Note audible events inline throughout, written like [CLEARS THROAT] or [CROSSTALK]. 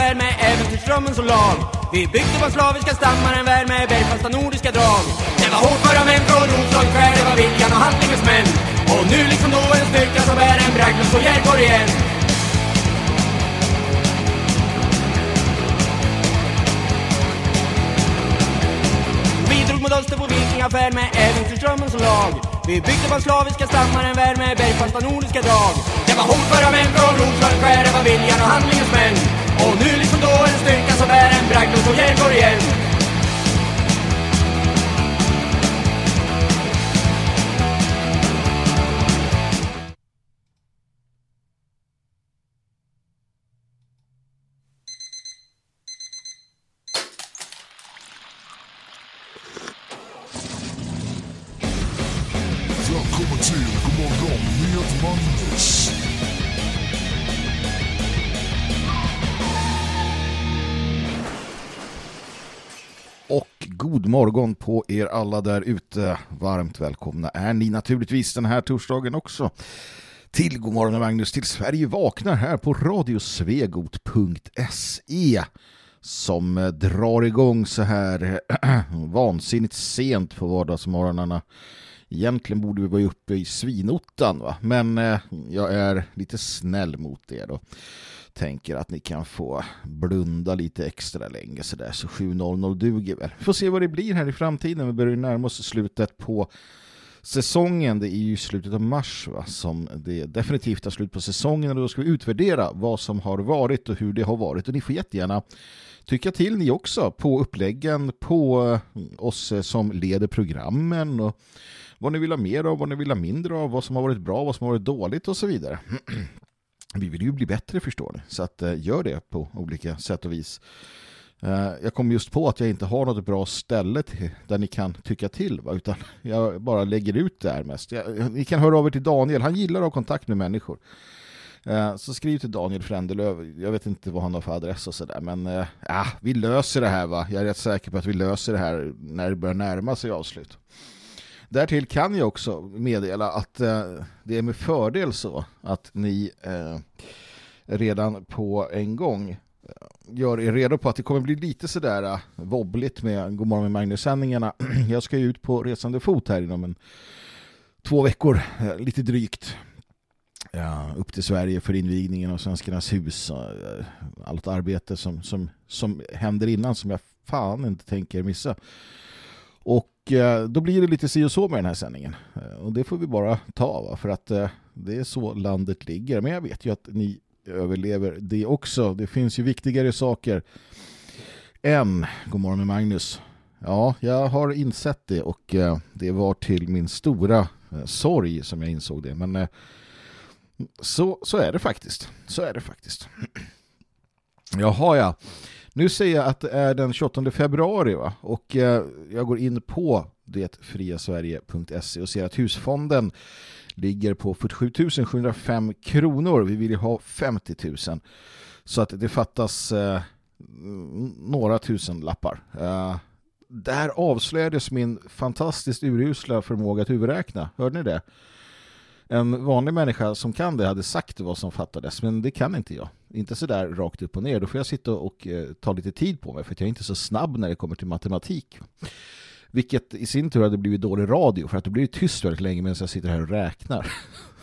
färd med äventyrsdrömmen som lag. Vi byggde på slaviska stammar en värld med bergfasta nordiska drag. Det var hårdföra män från Roslags skär, det var viljan och handlingens män. Och nu liksom då en styrka som är en bragd och Järborg igen. Vi drog mot öster på vikingafärd med äventyrsdrömmen som lag. Vi byggde på slaviska stammar en värld med bergfasta nordiska drag. Det var hårdföra män från Roslags skär, det var viljan och handlingens män. Och nu liksom då en styrka som är en bragd och Järborg igen. God morgon på er alla där ute. Varmt välkomna är ni naturligtvis den här torsdagen också. Till Godmorgon morgon Magnus till Sverige vaknar här på radiosvegot.se som drar igång så här [CLEARS THROAT] vansinnigt sent på vardagsmorgnarna. Egentligen borde vi vara uppe i svinottan va? men eh, jag är lite snäll mot er då. Tänker att ni kan få blunda lite extra länge sådär så 7.00 duger väl. Får se vad det blir här i framtiden. Vi börjar närma oss slutet på säsongen. Det är ju slutet av mars va? som det definitivt är slut på säsongen och då ska vi utvärdera vad som har varit och hur det har varit och ni får jättegärna tycka till ni också på uppläggen på mm, oss som leder programmen och vad ni vill ha mer av, vad ni vill ha mindre av, vad som har varit bra, vad som har varit dåligt och så vidare. [CLEARS THROAT] Vi vill ju bli bättre förstår ni, så att eh, gör det på olika sätt och vis. Eh, jag kom just på att jag inte har något bra ställe till, där ni kan tycka till, va? utan [LAUGHS] jag bara lägger ut det här mest. Jag, ni kan höra av er till Daniel, han gillar att ha kontakt med människor. Eh, så skriv till Daniel Frändelöv. Jag vet inte vad han har för adress och sådär. Men äh, vi löser det här va. Jag är rätt säker på att vi löser det här när det börjar närma sig avslut. Därtill kan jag också meddela att eh, det är med fördel så att ni eh, redan på en gång eh, gör er redo på att det kommer bli lite sådär eh, vobbligt med Godmorgon med Magnus-sändningarna. [CLEARS THROAT] Jag ska ju ut på resande fot här inom en två veckor, eh, lite drygt. Ja, upp till Sverige för invigningen av Svenskarnas hus. och, Allt arbete som, som, som händer innan som jag fan inte tänker missa. Och Eh, då blir det lite si och så med den här sändningen. Eh, och det får vi bara ta va? för att eh, det är så landet ligger. Men jag vet ju att ni överlever det också. Det finns ju viktigare saker än Godmorgon med Magnus. Ja, jag har insett det och det var till min stora sorg som jag insåg det. Men så, så är det faktiskt. Så är det faktiskt. [CLEARS THROAT] Jaha ja. Nu säger jag att det är den 28 februari va? och eh, jag går in på detfriasverige.se och ser att husfonden ligger på 47 705 kronor. Vi vill ju ha 50 000. Så att det fattas eh, några tusen lappar. Eh, där avslöjades min fantastiskt urusla förmåga att huvudräkna. Hörde ni det? En vanlig människa som kan det hade sagt vad som fattades, men det kan inte jag. Inte så där rakt upp och ner. Då får jag sitta och eh, ta lite tid på mig för att jag är inte så snabb när det kommer till matematik. Vilket i sin tur hade blivit dålig radio för att då blir det tyst väldigt länge medan jag sitter här och räknar.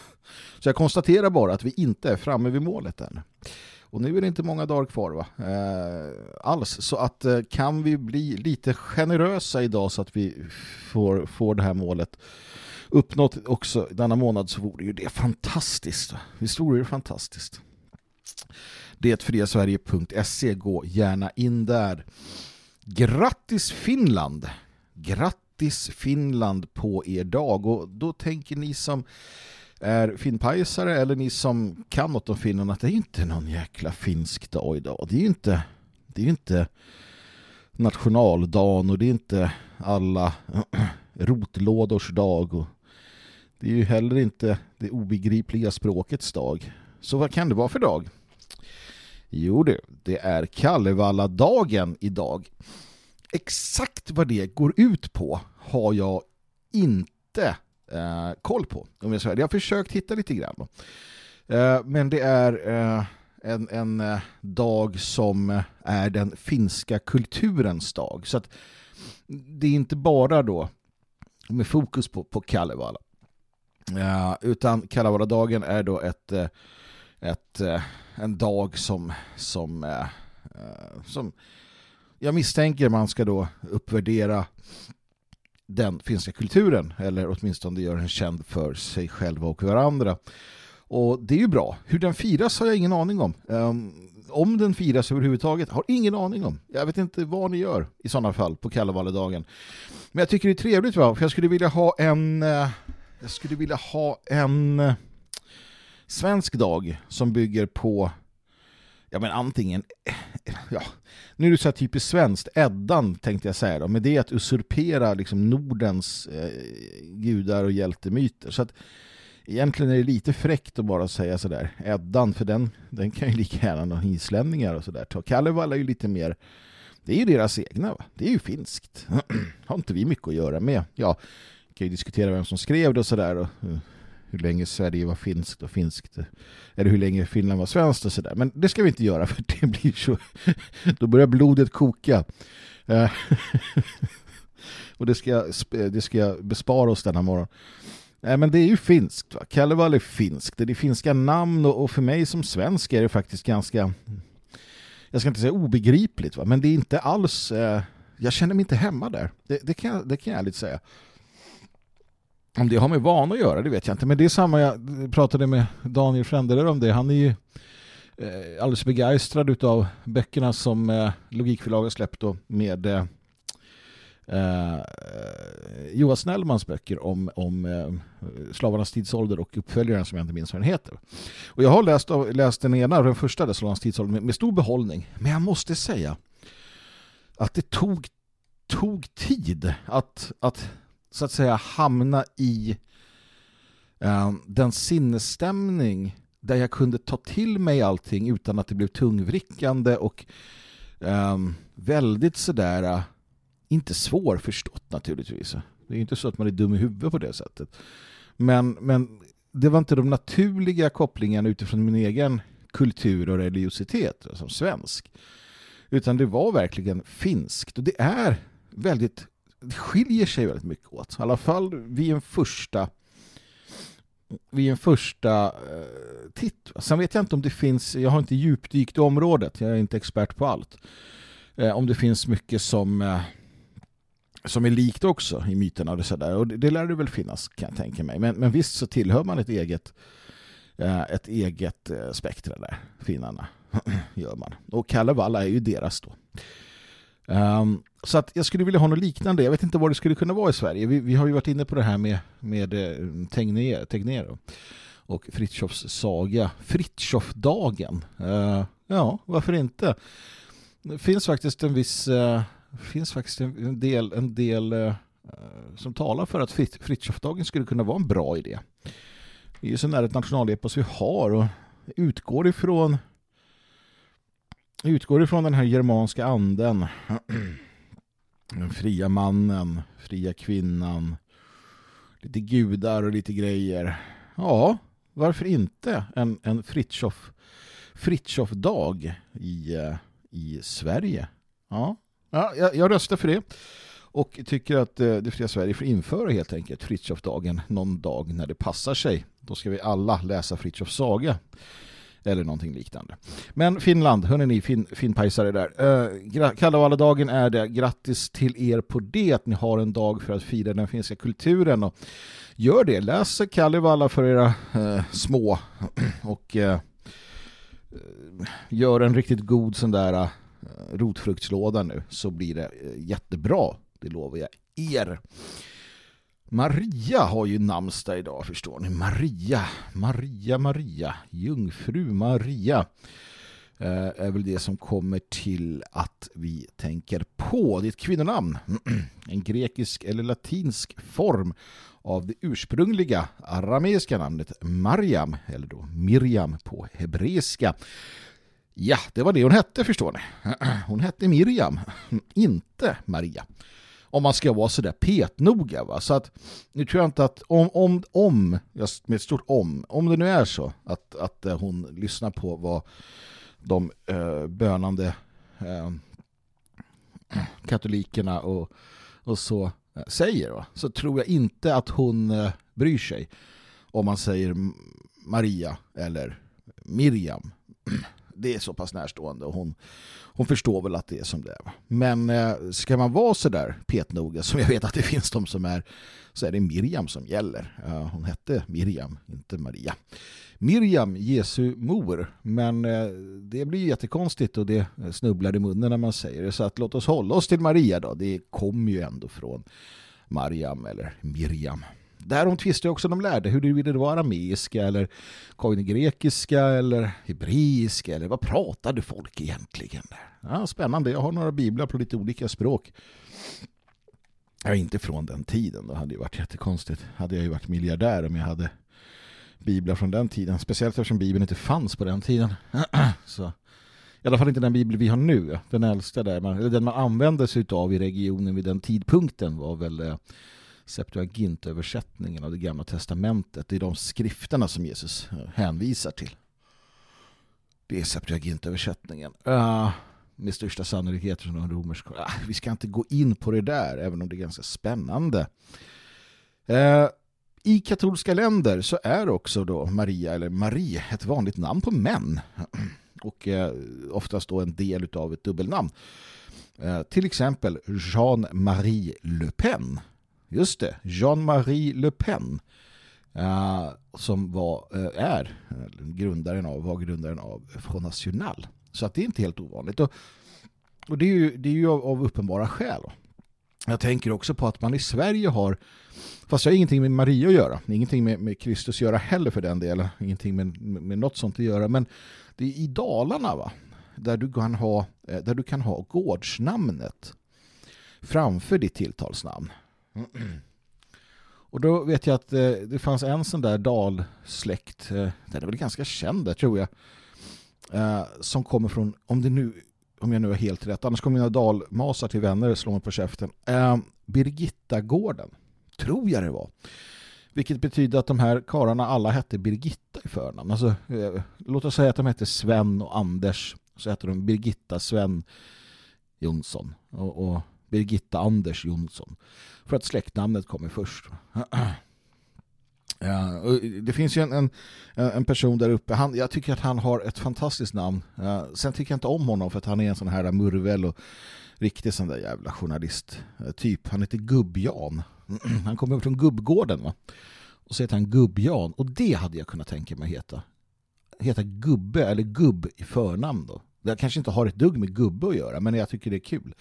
[LAUGHS] Så jag konstaterar bara att vi inte är framme vid målet än. Och nu är det inte många dagar kvar va? Eh, alls. Så att eh, kan vi bli lite generösa idag så att vi får, får det här målet uppnått också denna månad så vore ju det fantastiskt. Visst vore det fantastiskt. Detfriasverige.se, gå gärna in där. Grattis Finland! Grattis Finland på er dag och då tänker ni som är finpajsare eller ni som kan något om Finland att det är inte någon jäkla finsk dag idag. Det är ju inte, det är inte nationaldagen och det är inte alla [CLEARS THROAT] rotlådors dag och det är ju heller inte det obegripliga språkets dag. Så vad kan det vara för dag? Jo det, det är Kallevalla-dagen idag. Exakt vad det går ut på har jag inte eh, koll på. Om jag, säger. jag har försökt hitta lite grann. Eh, men det är eh, en, en eh, dag som är den finska kulturens dag. Så att det är inte bara då med fokus på, på Kalevala. Eh, utan Kalevala-dagen är då ett, eh, ett, eh, en dag som, som, eh, eh, som jag misstänker man ska då uppvärdera den finska kulturen eller åtminstone gör den känd för sig själva och varandra. Och det är ju bra. Hur den firas har jag ingen aning om. Um, om den firas överhuvudtaget har ingen aning om. Jag vet inte vad ni gör i sådana fall på Kallevalledagen. Men jag tycker det är trevligt va? För jag skulle vilja ha en jag skulle vilja ha en svensk dag som bygger på ja men antingen ja, nu är det så här typiskt svenskt, Eddan tänkte jag säga då, men det är att usurpera liksom Nordens eh, gudar och hjältemyter. Så att egentligen är det lite fräckt att bara säga sådär, Eddan, för den, den kan ju lika gärna några islänningar och sådär. Kalevala är ju lite mer, det är ju deras egna, va? det är ju finskt. [CLEARS THROAT] Har inte vi mycket att göra med. Ja, kan ju diskutera vem som skrev det och sådär och eh, hur länge Sverige var finskt och finskt eller hur länge Finland var svenskt och sådär. Men det ska vi inte göra [LAUGHS] för det blir så då börjar blodet koka. Eh, [LAUGHS] och det ska, det ska jag bespara oss denna morgon. Nej, men det är ju finskt. Va? Kalevala är finskt. Det är finska namn och, för mig som svensk är det faktiskt ganska jag ska inte säga obegripligt va? men det är inte alls eh, jag känner mig inte hemma där. Det, det, kan, det kan jag ärligt säga. Om det har med vana att göra, det vet jag inte. Men det är samma, jag pratade med Daniel Frändeler om det. Han är ju eh, alldeles begeistrad av böckerna som eh, släppt då med eh, eh, Johan Snellmans böcker om, om eh, slavarnas tidsålder och uppföljaren som jag inte minns vad den heter. Och jag har läst, läst den ena, den första, slavarnas tidsålder, med, med stor behållning. Men jag måste säga att det tog, tog tid att, att så att säga hamna i eh, den sinnesstämning där jag kunde ta till mig allting utan att det blev tungvrickande och eh, väldigt sådär eh, inte svårförstått naturligtvis. Det är inte så att man är dum i huvudet på det sättet. Men, men det var inte de naturliga kopplingarna utifrån min egen kultur och religiositet som svensk. Utan det var verkligen finskt. Och det är väldigt skiljer sig väldigt mycket åt. I alla fall vid en första vid en första eh, titt. Sen vet jag inte om det finns, jag har inte djupdykt i området, jag är inte expert på allt. Eh, om det finns mycket som eh, som är likt också i myterna och det, sådär. och det, det lär det väl finnas kan jag tänka mig. Men, men visst så tillhör man ett eget eh, ett eget eh, spektra där, finnarna [CLEARS THROAT] gör man. Och Kalevala är ju deras då. Um, så att jag skulle vilja ha något liknande. Jag vet inte vad det skulle kunna vara i Sverige. Vi, vi har ju varit inne på det här med, med eh, Tegnér, Tegnér och Fritjofs saga. Fritjofdagen. Uh, ja, varför inte? Det finns faktiskt en viss uh, finns faktiskt en del, en del uh, som talar för att Fritjofdagen skulle kunna vara en bra idé. Det är ju så nära ett nationalepos vi har och utgår ifrån utgår ifrån den här germanska anden. Den fria mannen, fria kvinnan, lite gudar och lite grejer. Ja, varför inte en, en Fritjof, Fritjof-dag i, eh, i Sverige? Ja, ja jag, jag röstar för det. Och tycker att eh, det fria Sverige får införa helt enkelt Fritjof-dagen någon dag när det passar sig. Då ska vi alla läsa Fritjofs saga eller någonting liknande. Men Finland, hörni ni fin, finpajsare där. Eh, uh, Kalevala-dagen är det. Grattis till er på det att ni har en dag för att fira den finska kulturen. Och gör det, läs Kalevala för era uh, små [CLEARS THROAT] och uh, gör en riktigt god sån där uh, rotfruktslåda nu så blir det jättebra. Det lovar jag er. Maria har ju namnsdag idag förstår ni. Maria, Maria, Maria, jungfru Maria eh, är väl det som kommer till att vi tänker på. Det är ett kvinnonamn, [CLEARS THROAT] en grekisk eller latinsk form av det ursprungliga arameiska namnet Mariam, eller då Miriam på hebreiska. Ja, det var det hon hette förstår ni. [CLEARS THROAT] Hon hette Miriam, [CLEARS THROAT] inte Maria om man ska vara sådär petnoga. Va? Så att nu tror jag inte att om, om, om med ett stort om, om det nu är så att, att eh, hon lyssnar på vad de eh, bönande eh, katolikerna och, och så eh, säger va? så tror jag inte att hon eh, bryr sig om man säger Maria eller Miriam. [CLEARS THROAT] Det är så pass närstående och hon, hon förstår väl att det är som det är. Men eh, ska man vara så där petnoga som jag vet att det finns de som är så är det Miriam som gäller. Eh, hon hette Miriam, inte Maria. Miriam, Jesu mor. Men eh, det blir jättekonstigt och det snubblar i munnen när man säger det. Så att låt oss hålla oss till Maria då. Det kommer ju ändå från Mariam eller Miriam. Därom tvistar också de lärde hur det ville det vara arameiska eller grekiska eller hebreiska eller vad pratade folk egentligen? Ja, spännande, jag har några biblar på lite olika språk. Jag är inte från den tiden, då hade det varit jättekonstigt. Hade jag ju varit miljardär om jag hade biblar från den tiden. Speciellt eftersom bibeln inte fanns på den tiden. [CLEARS THROAT] Så, I alla fall inte den bibel vi har nu. Den äldsta där, man, den man använde sig av i regionen vid den tidpunkten var väl eh, Septuagint-översättningen av det gamla testamentet. Det är de skrifterna som Jesus eh, hänvisar till. Det är Septuagint-översättningen. Uh, med största sannolikhet från en romersk. Uh, ah, vi ska inte gå in på det där, även om det är ganska spännande. Uh, I katolska länder så är också då Maria eller Marie ett vanligt namn på män. [CLEARS THROAT] Och uh, oftast då en del av ett dubbelnamn. till exempel Jean-Marie Le Pen Just det, Jean-Marie Le Pen uh, som var, uh, är eh, grundaren av, var grundaren av Front National. Så att det är inte helt ovanligt. Och, och det är ju, det är ju av, av uppenbara skäl. Jag tänker också på att man i Sverige har, fast jag har ingenting med Maria att göra, ingenting med, med Kristus att göra heller för den delen, ingenting med, med, med något sånt att göra, men det är i Dalarna va, där du kan ha, där du kan ha gårdsnamnet framför ditt tilltalsnamn. [CLEARS THROAT] Och då vet jag att eh, det fanns en sån där dalsläkt, eh, den är väl ganska känd där tror jag, eh, som kommer från, om det nu om jag nu är helt rätt, annars kommer mina dalmasar till vänner slå mig på käften. Eh, tror jag det var. Vilket betyder att de här kararna alla hette Birgitta i förnamn. Alltså, eh, låt oss säga att de hette Sven och Anders. Så heter de Birgitta Sven Jonsson. Och, och Birgitta Anders Jonsson. För att släktnamnet kommer först. [CLEARS THROAT] Ja, det finns ju en, en, en, person där uppe. Han, jag tycker att han har ett fantastiskt namn. Sen tycker jag inte om honom för att han är en sån här murvel och riktig sån där jävla journalist. Eh, typ, han heter Gubbjan. [CLEARS THROAT] Han kommer från Gubbgården va? Och så heter han Gubbjan. Och det hade jag kunnat tänka mig heta. Heta Gubbe eller Gubb i förnamn då. Jag kanske inte har ett dugg med Gubbe att göra men jag tycker det är kul.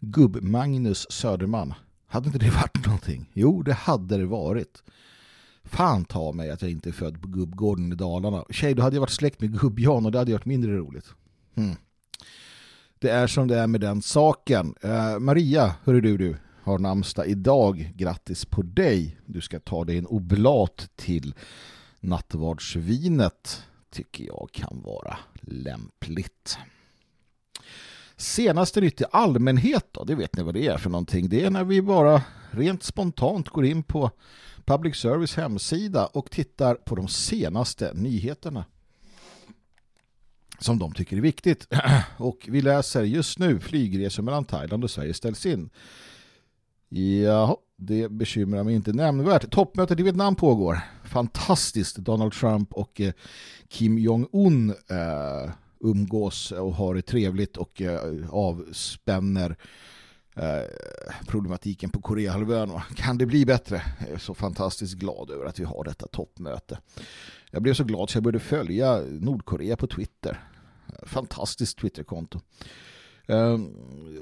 Gubb-Magnus Söderman. Hade inte det varit någonting? Jo, det hade det varit. Fan ta mig att jag inte är född på Gubbgården i Dalarna. Tjej, då hade jag varit släkt med Gubb-Jan och det hade varit mindre roligt. Hmm. Det är som det är med den saken. Eh, Maria, hörru du, du har namnsdag idag. Grattis på dig. Du ska ta dig en oblat till nattvardsvinet tycker jag kan vara lämpligt. Senaste nytt i allmänhet då, det vet ni vad det är för någonting. Det är när vi bara rent spontant går in på Public Service hemsida och tittar på de senaste nyheterna som de tycker är viktigt. [CLEARS THROAT] Och vi läser just nu flygresor mellan Thailand och Sverige ställs in. Ja, det bekymrar mig inte nämnvärt. Toppmötet i Vietnam pågår. Fantastiskt. Donald Trump och eh, Kim Jong-Un eh, umgås och har det trevligt och eh, avspänner eh, problematiken på Koreahalvön. Kan det bli bättre? Jag är så fantastiskt glad över att vi har detta toppmöte. Jag blev så glad så jag började följa Nordkorea på Twitter. Fantastiskt Twitterkonto. Ehm,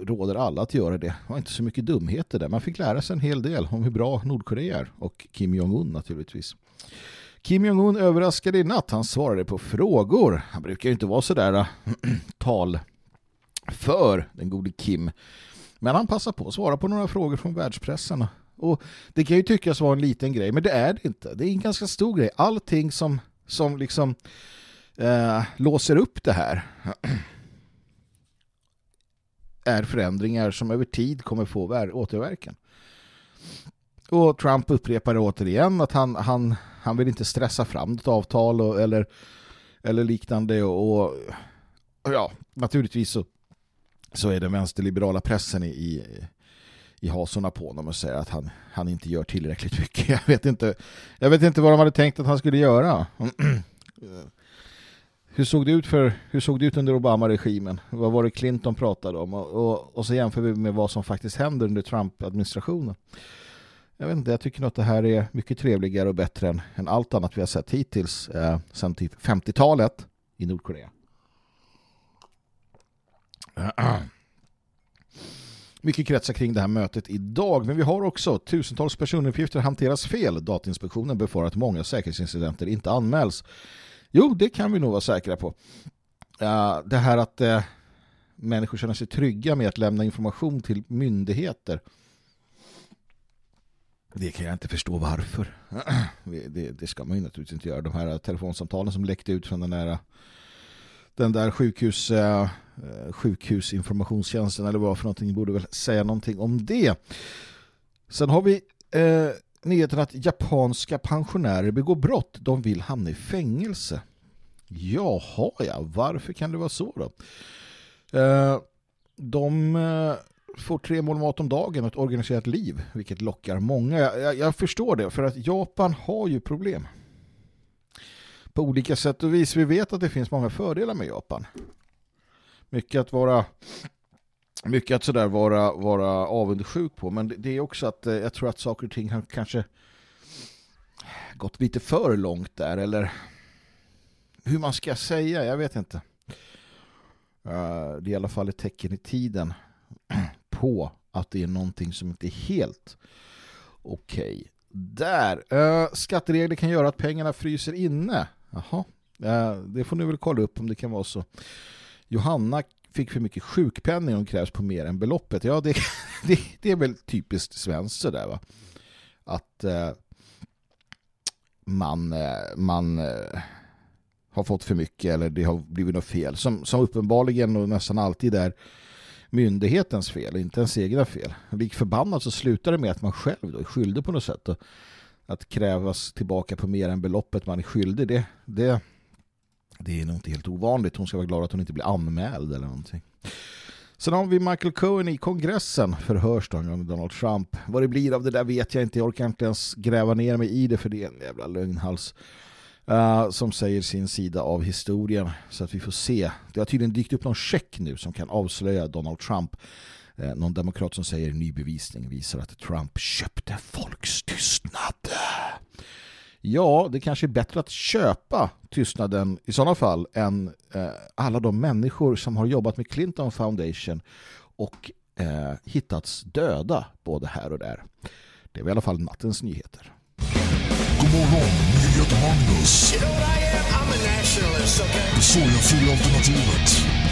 råder alla att göra det. Det var inte så mycket dumheter där. Man fick lära sig en hel del om hur bra Nordkorea är och Kim Jong-Un naturligtvis. Kim Jong-Un överraskade i natt. Han svarade på frågor. Han brukar ju inte vara sådär äh, [CLEARS THROAT] tal för den gode Kim. Men han passar på att svara på några frågor från världspressen. Och det kan ju tyckas vara en liten grej, men det är det inte. Det är en ganska stor grej. Allting som, som liksom eh, låser upp det här [CLEARS THROAT] är förändringar som över tid kommer få återverkan. Och Trump upprepar återigen att han, han, han vill inte stressa fram ett avtal och, eller, eller liknande och, och ja, naturligtvis så, så är den vänsterliberala pressen i, i, i hasorna på honom och säger att han, han inte gör tillräckligt mycket. [LAUGHS] Jag vet, inte, jag vet inte vad de hade tänkt att han skulle göra. [CLEARS THROAT] hur såg det ut för hur såg det ut under Obama-regimen? Vad var det Clinton pratade om? Och, och, och så jämför vi med vad som faktiskt händer under Trump-administrationen. Jag vet inte, jag tycker nog att det här är mycket trevligare och bättre än, än allt annat vi har sett hittills eh, sedan typ 50-talet i Nordkorea. [CLEARS THROAT] Mycket kretsar kring det här mötet idag, men vi har också tusentals personuppgifter hanteras fel. Datainspektionen befarar att många säkerhetsincidenter inte anmäls. Jo, det kan vi nog vara säkra på. Uh, det här att uh, människor känner sig trygga med att lämna information till myndigheter. Det kan jag inte förstå varför. [CLEARS THROAT] det, det, ska man ju naturligtvis inte göra. De här eh, telefonsamtalen som läckte ut från den där, eh, den där sjukhus, eh, sjukhusinformationstjänsten eller vad för någonting borde väl säga någonting om det. Sen har vi eh, nyheten att japanska pensionärer begår brott. De vill hamna i fängelse. Jaha, ja. Varför kan det vara så då? Eh, de eh, får tre mål mat om dagen och ett organiserat liv, vilket lockar många. Jag, jag, förstår det, för att Japan har ju problem. På olika sätt och vis. Vi vet att det finns många fördelar med Japan. Mycket att vara mycket att sådär vara, vara avundsjuk på. Men det, det är också att eh, jag tror att saker och ting har kanske gått lite för långt där. Eller hur man ska säga, jag vet inte. Eh, det är i alla fall ett tecken i tiden på att det är någonting som inte är helt okej. Okay. Där. Uh, skatteregler kan göra att pengarna fryser inne. Jaha. Uh, det får ni väl kolla upp om det kan vara så. Johanna fick för mycket sjukpenning och krävs på mer än beloppet. Ja, det, [LAUGHS] det, det är väl typiskt svenskt sådär va. Att eh, man, eh, man har fått för mycket eller det har blivit något fel. Som, som uppenbarligen och nästan alltid är myndighetens fel, inte ens egna fel. Lik förbannat så slutar det med att man själv då är skyldig på något sätt. Och att krävas tillbaka på mer än beloppet man är skyldig, det, det det är nog inte helt ovanligt. Hon ska vara glad att hon inte blir anmäld eller någonting. Sen har vi Michael Cohen i kongressen förhörs då om Donald Trump. Vad det blir av det där vet jag inte. Jag orkar inte ens gräva ner mig i det för det är en jävla lögnhals. Uh, som säger sin sida av historien. Så att vi får se. Det har tydligen dykt upp någon check nu som kan avslöja Donald Trump. Uh, någon demokrat som säger ny bevisning visar att Trump köpte folks tystnad. Ja, det kanske är bättre att köpa tystnaden i sådana fall än eh, alla de människor som har jobbat med Clinton Foundation och eh, hittats döda både här och där. Det är i alla fall nattens nyheter. God morgon, nyheter Magnus. You know what I am? I'm a nationalist, okay? Det sojafria alternativet.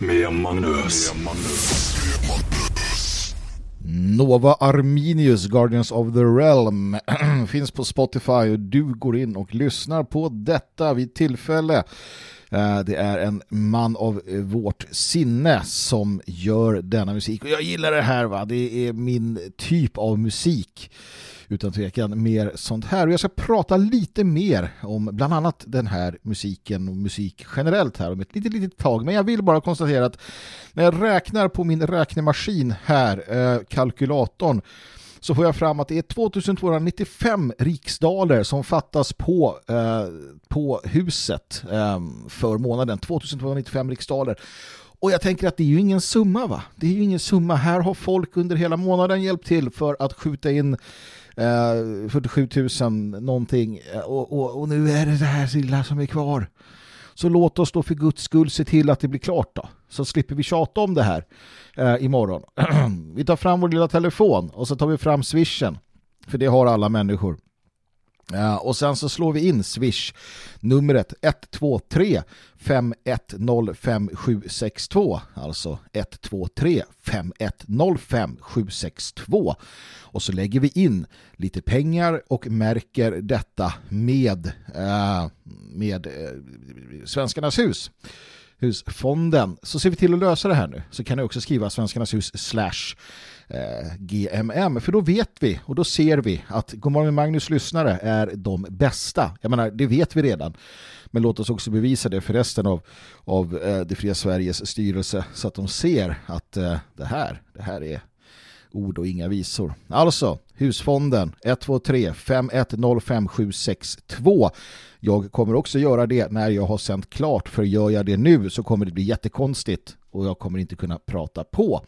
Morgon med Magnus. Nova Arminius, Guardians of the Realm, [CLEARS THROAT] finns på Spotify och du går in och lyssnar på detta vid tillfälle. Eh, det är en man av vårt sinne som gör denna musik. Och jag gillar det här, va? det är min typ av musik utan tvekan mer sånt här. Och jag ska prata lite mer om bland annat den här musiken och musik generellt här om ett litet, litet tag. Men jag vill bara konstatera att när jag räknar på min räknemaskin här, eh, kalkylatorn, så får jag fram att det är 2295 riksdaler som fattas på, eh, på huset eh, för månaden. 2295 riksdaler. Och jag tänker att det är ju ingen summa va? Det är ju ingen summa. Här har folk under hela månaden hjälpt till för att skjuta in eh, 47 000 någonting eh, och, och, och nu är det det här lilla som är kvar. Så låt oss då för guds skull se till att det blir klart då. Så slipper vi tjata om det här eh, imorgon. [CLEARS THROAT] vi tar fram vår lilla telefon och så tar vi fram swishen. För det har alla människor. Och sen så slår vi in Swish numret 123 5105762. alltså 123 5105762. och så lägger vi in lite pengar och märker detta med, eh, med eh, Svenskarnas hus husfonden så ser vi till att lösa det här nu så kan ni också skriva Svenskarnas hus slash eh, GMM för då vet vi och då ser vi att Godmorgon Magnus lyssnare är de bästa. Jag menar, det vet vi redan. Men låt oss också bevisa det för resten av, av eh, det fria Sveriges styrelse så att de ser att eh, det här, det här är ord och inga visor. Alltså, husfonden 123 5105 Jag kommer också göra det när jag har sänt klart för gör jag det nu så kommer det bli jättekonstigt och jag kommer inte kunna prata på.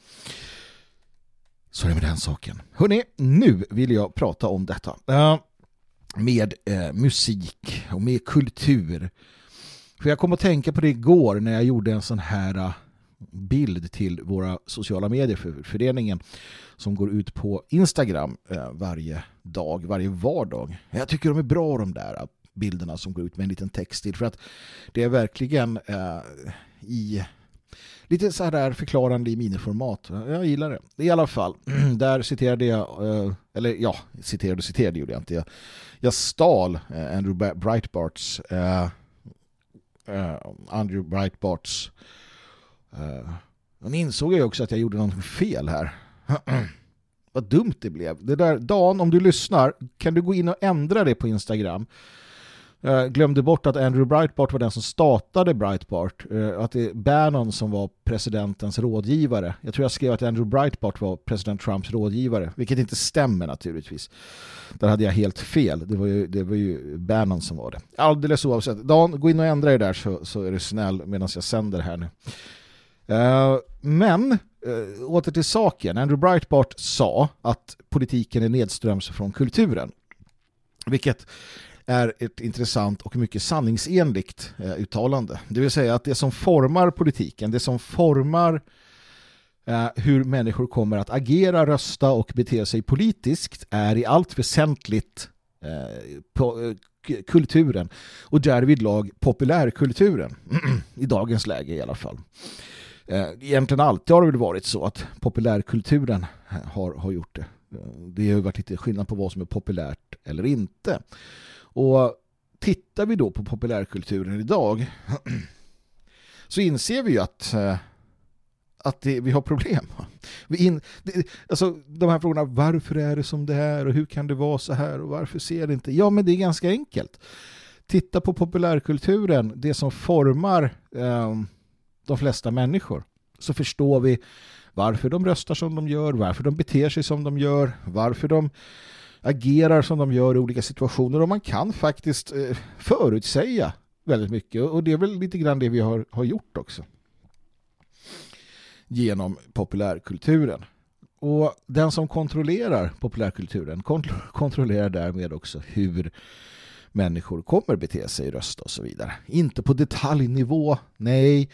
Så är det med den saken. Hörrni, nu vill jag prata om detta. Eh, med eh, musik och med kultur. För jag kom att tänka på det igår när jag gjorde en sån här eh, bild till våra sociala medier för föreningen som går ut på Instagram eh, varje dag, varje vardag. Jag tycker de är bra de där bilderna som går ut med en liten text till för att det är verkligen i lite så här förklarande i miniformat. Jag gillar det. I alla fall, [CLEARS THROAT] där citerade jag, eh, eller ja, citerade och citerade gjorde jag inte. Jag, jag stal eh, eh, Andrew Breitbarts uh, uh, Andrew Breitbarts uh, men insåg jag också att jag gjorde något fel här. [CLEARS THROAT] Vad dumt det blev. Det där, Dan, om du lyssnar, kan du gå in och ändra det på Instagram? Jag glömde bort att Andrew Breitbart var den som startade Breitbart. Eh, att det är Bannon som var presidentens rådgivare. Jag tror jag skrev att Andrew Breitbart var president Trumps rådgivare. Vilket inte stämmer naturligtvis. Där hade jag helt fel. Det var ju, det var ju Bannon som var det. Alldeles oavsett. Dan, gå in och ändra det där så, så är du snäll medan jag sänder här nu. Uh, men uh, åter till saken. Andrew Breitbart sa att politiken är nedströms från kulturen. Vilket är ett intressant och mycket sanningsenligt eh, uttalande. Det vill säga att det som formar politiken, det som formar eh, hur människor kommer att agera, rösta och bete sig politiskt är i allt väsentligt eh, på, eh, kulturen och därvid lag populärkulturen [CLEARS THROAT] i dagens läge i alla fall. Eh, egentligen alltid har det väl varit så att populärkulturen eh, har, har gjort det. Eh, det har ju varit lite skillnad på vad som är populärt eller inte. Och tittar vi då på populärkulturen idag så inser vi ju att, eh, att det, vi har problem. Vi in, det, alltså de här frågorna, varför är det som det här och hur kan det vara så här och varför ser det inte? Ja, men det är ganska enkelt. Titta på populärkulturen, det som formar eh, de flesta människor, så förstår vi varför de röstar som de gör, varför de beter sig som de gör, varför de agerar som de gör i olika situationer och man kan faktiskt eh, förutsäga väldigt mycket och det är väl lite grann det vi har, har gjort också genom populärkulturen. Och den som kontrollerar populärkulturen kont kontrollerar därmed också hur människor kommer bete sig, rösta och så vidare. Inte på detaljnivå, nej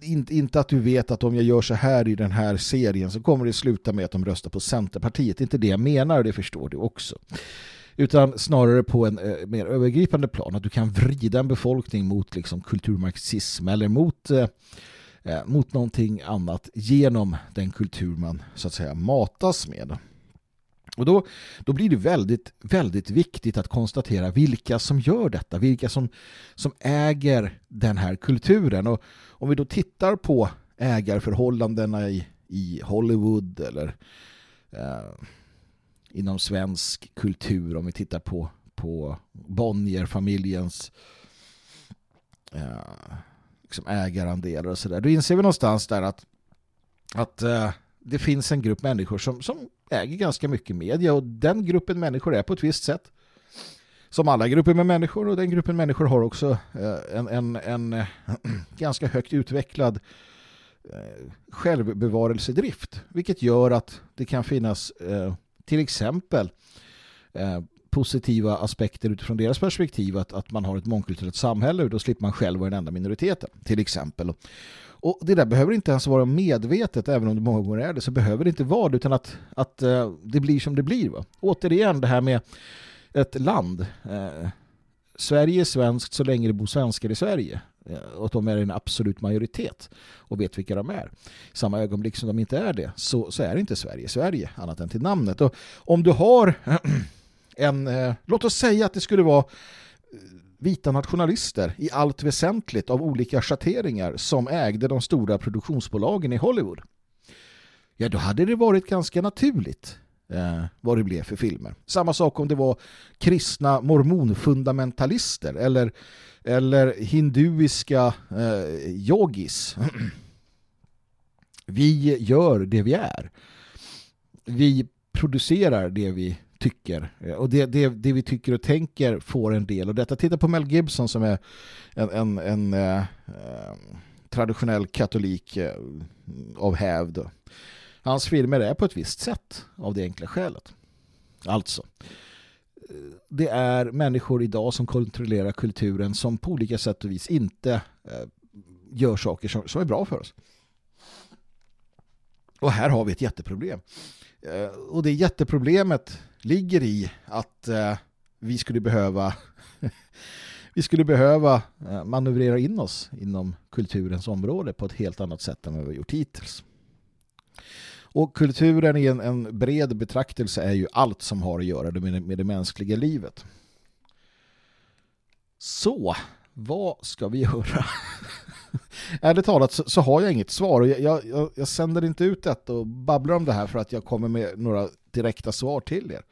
inte, inte att du vet att om jag gör så här i den här serien så kommer det sluta med att de röstar på Centerpartiet. Det är inte det jag menar, och det förstår du också. Utan snarare på en eh, mer övergripande plan. Att du kan vrida en befolkning mot liksom, kulturmarxism eller mot, eh, eh mot någonting annat genom den kultur man så att säga matas med. Och då, då blir det väldigt, väldigt viktigt att konstatera vilka som gör detta, vilka som, som äger den här kulturen. Och om vi då tittar på ägarförhållandena i, i Hollywood eller eh, inom svensk kultur, om vi tittar på, på Bonnier-familjens eh, liksom ägarandelar och sådär, då inser vi någonstans där att, att eh, det finns en grupp människor som, som äger ganska mycket media och den gruppen människor är på ett visst sätt som alla grupper med människor och den gruppen människor har också eh, en, en, en eh, [CLEARS THROAT] ganska högt utvecklad eh, självbevarelsedrift vilket gör att det kan finnas till exempel positiva aspekter utifrån deras perspektiv att, att man har ett mångkulturellt samhälle och då slipper man själv vara den enda minoriteten till exempel. Och det där behöver inte ens vara medvetet, även om det många gånger är det, så behöver det inte vara det, utan att, att eh, det blir som det blir. Va? Återigen det här med ett land. Eh, Sverige är svenskt så länge det bor svenskar i Sverige. Eh, och de är en absolut majoritet och vet vilka de är. I samma ögonblick som de inte är det så, så är det inte Sverige Sverige, annat än till namnet. Och om du har [CLEARS THROAT] en, eh, låt oss säga att det skulle vara vita nationalister i allt väsentligt av olika schatteringar som ägde de stora produktionsbolagen i Hollywood. Ja, då hade det varit ganska naturligt eh, vad det blev för filmer. Samma sak om det var kristna mormonfundamentalister eller, eller hinduiska eh, yogis. [CLEARS THROAT] Vi gör det vi är. Vi producerar det vi tycker. Eh, och det, det, det vi tycker och tänker får en del. Och detta titta på Mel Gibson som är en, en, en eh, eh traditionell katolik eh, av hävd. Hans filmer är på ett visst sätt av det enkla skälet. Alltså, eh, det är människor idag som kontrollerar kulturen som på olika sätt och vis inte eh, gör saker som, som är bra för oss. Och här har vi ett jätteproblem. Och det jätteproblemet ligger i att eh, vi skulle behöva [LAUGHS] vi skulle behöva eh, manövrera in oss inom kulturens område på ett helt annat sätt än vad vi har gjort hittills. Och kulturen i en, en bred betraktelse är ju allt som har att göra med, med det mänskliga livet. Så, vad ska vi [LAUGHS] göra? Ärligt talat så, så, har jag inget svar och jag, jag, jag sänder inte ut detta och babblar om det här för att jag kommer med några direkta svar till er.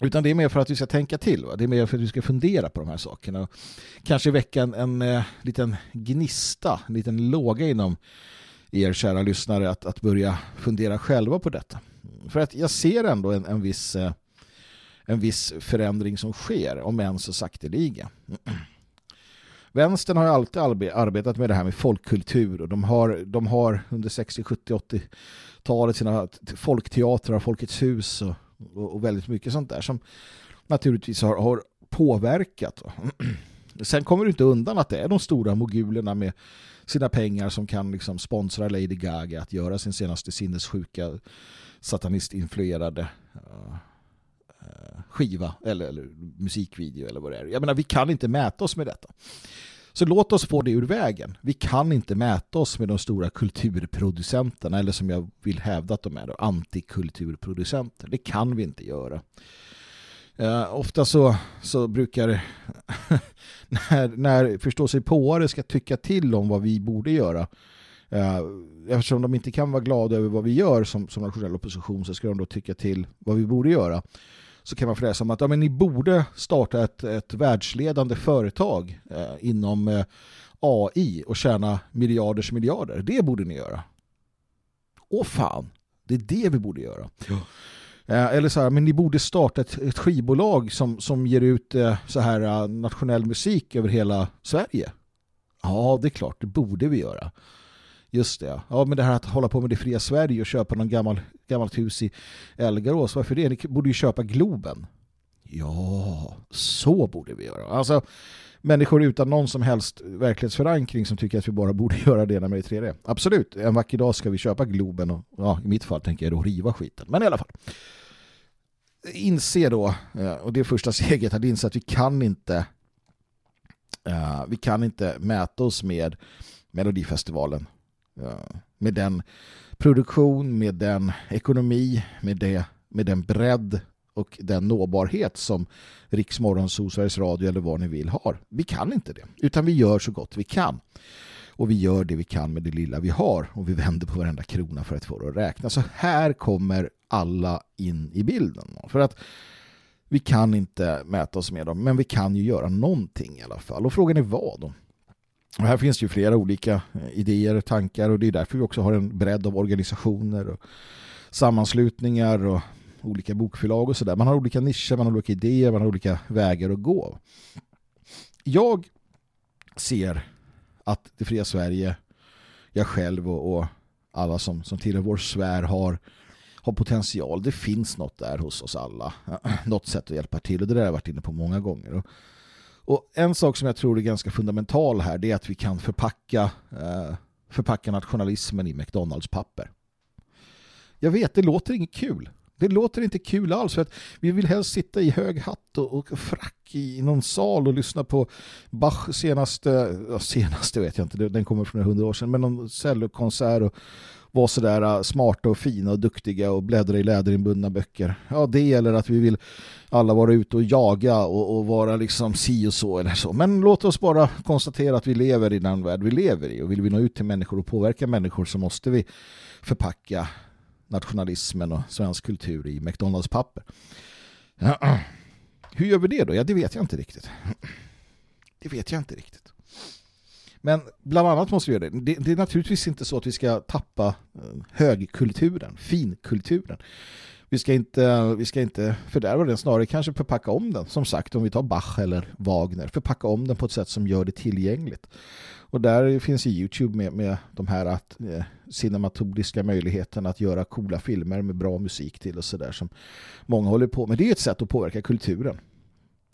Utan det är mer för att vi ska tänka till. Va? Det är mer för att vi ska fundera på de här sakerna. Kanske väcka en, en, en eh, liten gnista, en liten låga inom er kära lyssnare att, att börja fundera själva på detta. För att jag ser ändå en, en, viss, eh, en viss förändring som sker, om än så sakteliga. Vänstern har ju alltid arbetat med det här med folkkultur och de har, de har under 60, 70, 80 80-talet sina folkteatrar, Folkets hus och, och, och, väldigt mycket sånt där som naturligtvis har, har påverkat. [CLEARS THROAT] Sen kommer du inte undan att det är de stora mogulerna med sina pengar som kan liksom sponsra Lady Gaga att göra sin senaste sinnessjuka satanistinfluerade uh, skiva eller, eller musikvideo eller vad det är. Jag menar, vi kan inte mäta oss med detta. Så låt oss få det ur vägen. Vi kan inte mäta oss med de stora kulturproducenterna eller som jag vill hävda att de är, antikulturproducenter. Det kan vi inte göra. Eh, ofta så, så brukar [LAUGHS] när, när förstå sig påare ska tycka till om vad vi borde göra eh, eftersom de inte kan vara glada över vad vi gör som, som nationell opposition så ska de då tycka till vad vi borde göra så kan man få läsa om att ja, men ni borde starta ett, ett världsledande företag eh, inom eh, AI och tjäna miljarders miljarder. Det borde ni göra. Åh fan, det är det vi borde göra. Ja. Eh, eller så här, men ni borde starta ett, ett skivbolag som, som ger ut eh, så här uh, nationell musik över hela Sverige. Ja, det är klart, det borde vi göra. Just det. Ja, men det här att hålla på med det fria Sverige och köpa någon gammal, gammalt hus i Elgarås, varför det? Ni borde ju köpa Globen. Ja, så borde vi göra. Alltså, människor utan någon som helst verklighetsförankring som tycker att vi bara borde [LAUGHS] göra det när vi är 3D. Absolut, en vacker dag ska vi köpa Globen och ja, i mitt fall tänker jag då riva skiten. Men i alla fall. Inse då, eh, och det är första [LAUGHS] steget, att inse att vi kan inte uh, vi kan inte mäta oss med Melodifestivalen med den produktion, med den ekonomi, med, det, med den bredd och den nåbarhet som Riksmorgonso, Sveriges Radio eller vad ni vill har. Vi kan inte det, utan vi gör så gott vi kan. Och vi gör det vi kan med det lilla vi har och vi vänder på varenda krona för att få det att räkna. Så här kommer alla in i bilden. För att vi kan inte mäta oss med dem, men vi kan ju göra någonting i alla fall. Och frågan är vad då? Och här finns ju flera olika eh, idéer och tankar och det är därför vi också har en bredd av organisationer och sammanslutningar och olika bokförlag och sådär. Man har olika nischer, man har olika idéer, man har olika vägar att gå. Jag ser att det fria Sverige, jag själv och, och alla som, som tillhör vår sfär har, har potential. Det finns något där hos oss alla. [CLEARS THROAT] något sätt att hjälpa till och det där har jag varit inne på många gånger. Och, och en sak som jag tror är ganska fundamental här det är att vi kan förpacka, eh, förpacka nationalismen i McDonalds-papper. Jag vet, det låter inget kul. Det låter inte kul alls för att vi vill helst sitta i hög hatt och, och frack i någon sal och lyssna på Bach senaste, ja, senaste vet jag inte, den kommer från hundra år sedan, men någon cellokonsert och vara sådär äh, smarta och fina och duktiga och bläddra i läderinbundna böcker. Ja, det gäller att vi vill alla vara ute och jaga och, och, vara liksom si och så eller så. Men låt oss bara konstatera att vi lever i den värld vi lever i och vill vi nå ut till människor och påverka människor så måste vi förpacka nationalismen och svensk kultur i McDonalds papper. Ja. [CLEARS THROAT] Hur gör vi det då? Ja, det vet jag inte riktigt. [CLEARS THROAT] Det vet jag inte riktigt. Men bland annat måste vi göra det. det. Det är naturligtvis inte så att vi ska tappa eh, högkulturen, finkulturen. Vi ska inte, vi ska inte fördärva den, snarare kanske förpacka om den. Som sagt, om vi tar Bach eller Wagner, förpacka om den på ett sätt som gör det tillgängligt. Och där finns ju Youtube med, med de här att, eh, cinematobriska möjligheterna att göra coola filmer med bra musik till och sådär som många håller på med. Det är ett sätt att påverka kulturen.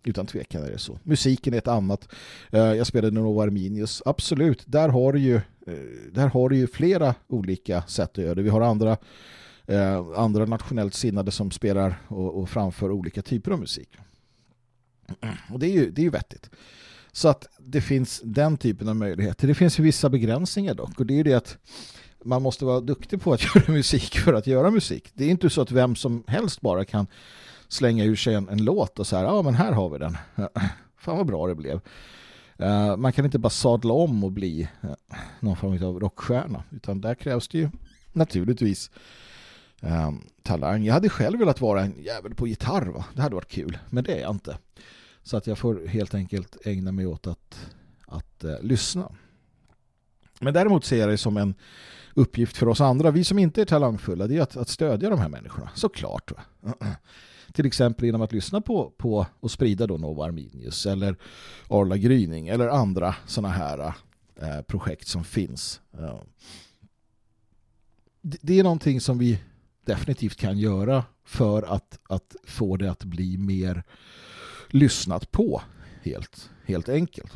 Utan tvekan är det så. Musiken är ett annat. Eh, jag spelade Novo Arminius. Absolut, där har du ju, eh, där har du ju flera olika sätt att göra det. Vi har andra, eh, andra nationellt sinnade som spelar och, och framför olika typer av musik. Och det är ju, det är ju vettigt. Så att det finns den typen av möjligheter. Det finns ju vissa begränsningar dock. Och det är ju det att man måste vara duktig på att [LAUGHS] göra musik för att göra musik. Det är inte så att vem som helst bara kan slänga ur sig en, en låt och så här, ja men här har vi den. [LAUGHS] Fan vad bra det blev. Uh, man kan inte bara sadla om och bli uh, någon form av rockstjärna utan där krävs det ju naturligtvis um, talang. Jag hade själv velat vara en jävel på gitarr va? Det hade varit kul, men det är jag inte. Så att jag får helt enkelt ägna mig åt att, att uh, lyssna. Men däremot ser jag det som en uppgift för oss andra, vi som inte är talangfulla, det är att, att stödja de här människorna. Såklart va? [CLEARS THROAT] Till exempel genom att lyssna på, på och sprida då Nova Arminius eller Arla Gryning eller andra sådana här eh, projekt som finns. Eh, det, det, är någonting som vi definitivt kan göra för att, att få det att bli mer lyssnat på helt, helt enkelt.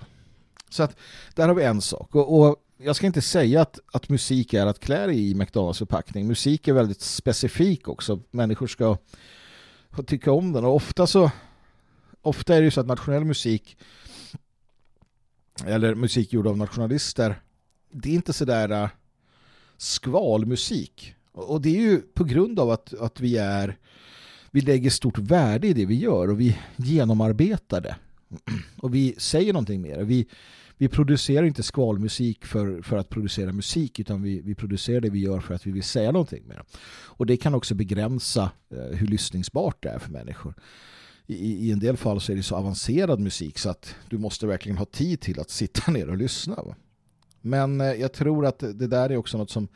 Så att där har vi en sak. Och, och jag ska inte säga att, att musik är att klä i McDonalds förpackning. Musik är väldigt specifik också. Människor ska och tycka om den. Och ofta så ofta är det ju så att nationell musik eller musik gjord av nationalister det är inte sådär uh, äh, skvalmusik. Och det är ju på grund av att, att vi är vi lägger stort värde i det vi gör och vi genomarbetar det. [CLEARS THROAT] Och vi säger någonting mer. Vi, vi producerar inte skvalmusik för, för att producera musik utan vi, vi producerar det vi gör för att vi vill säga någonting med Och det kan också begränsa eh, hur lyssningsbart det är för människor. I, I, en del fall så är det så avancerad musik så att du måste verkligen ha tid till att sitta [LAUGHS] ner och lyssna. Va? Men eh, jag tror att det där är också något som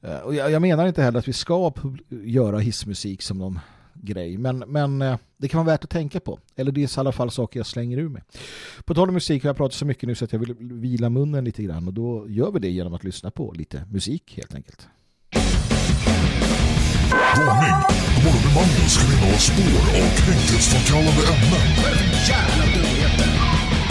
eh, och jag, jag, menar inte heller att vi ska göra hissmusik som någon grej. Men, men eh, det kan vara värt att tänka på. Eller det är i alla fall saker jag slänger ur mig. På tal om musik har jag pratat så mycket nu så att jag vill vila munnen lite grann. Och då gör vi det genom att lyssna på lite musik helt enkelt. Varning! Mannen ska ha spår av kränkthetsframkallande ämnen. Jävla dumheter!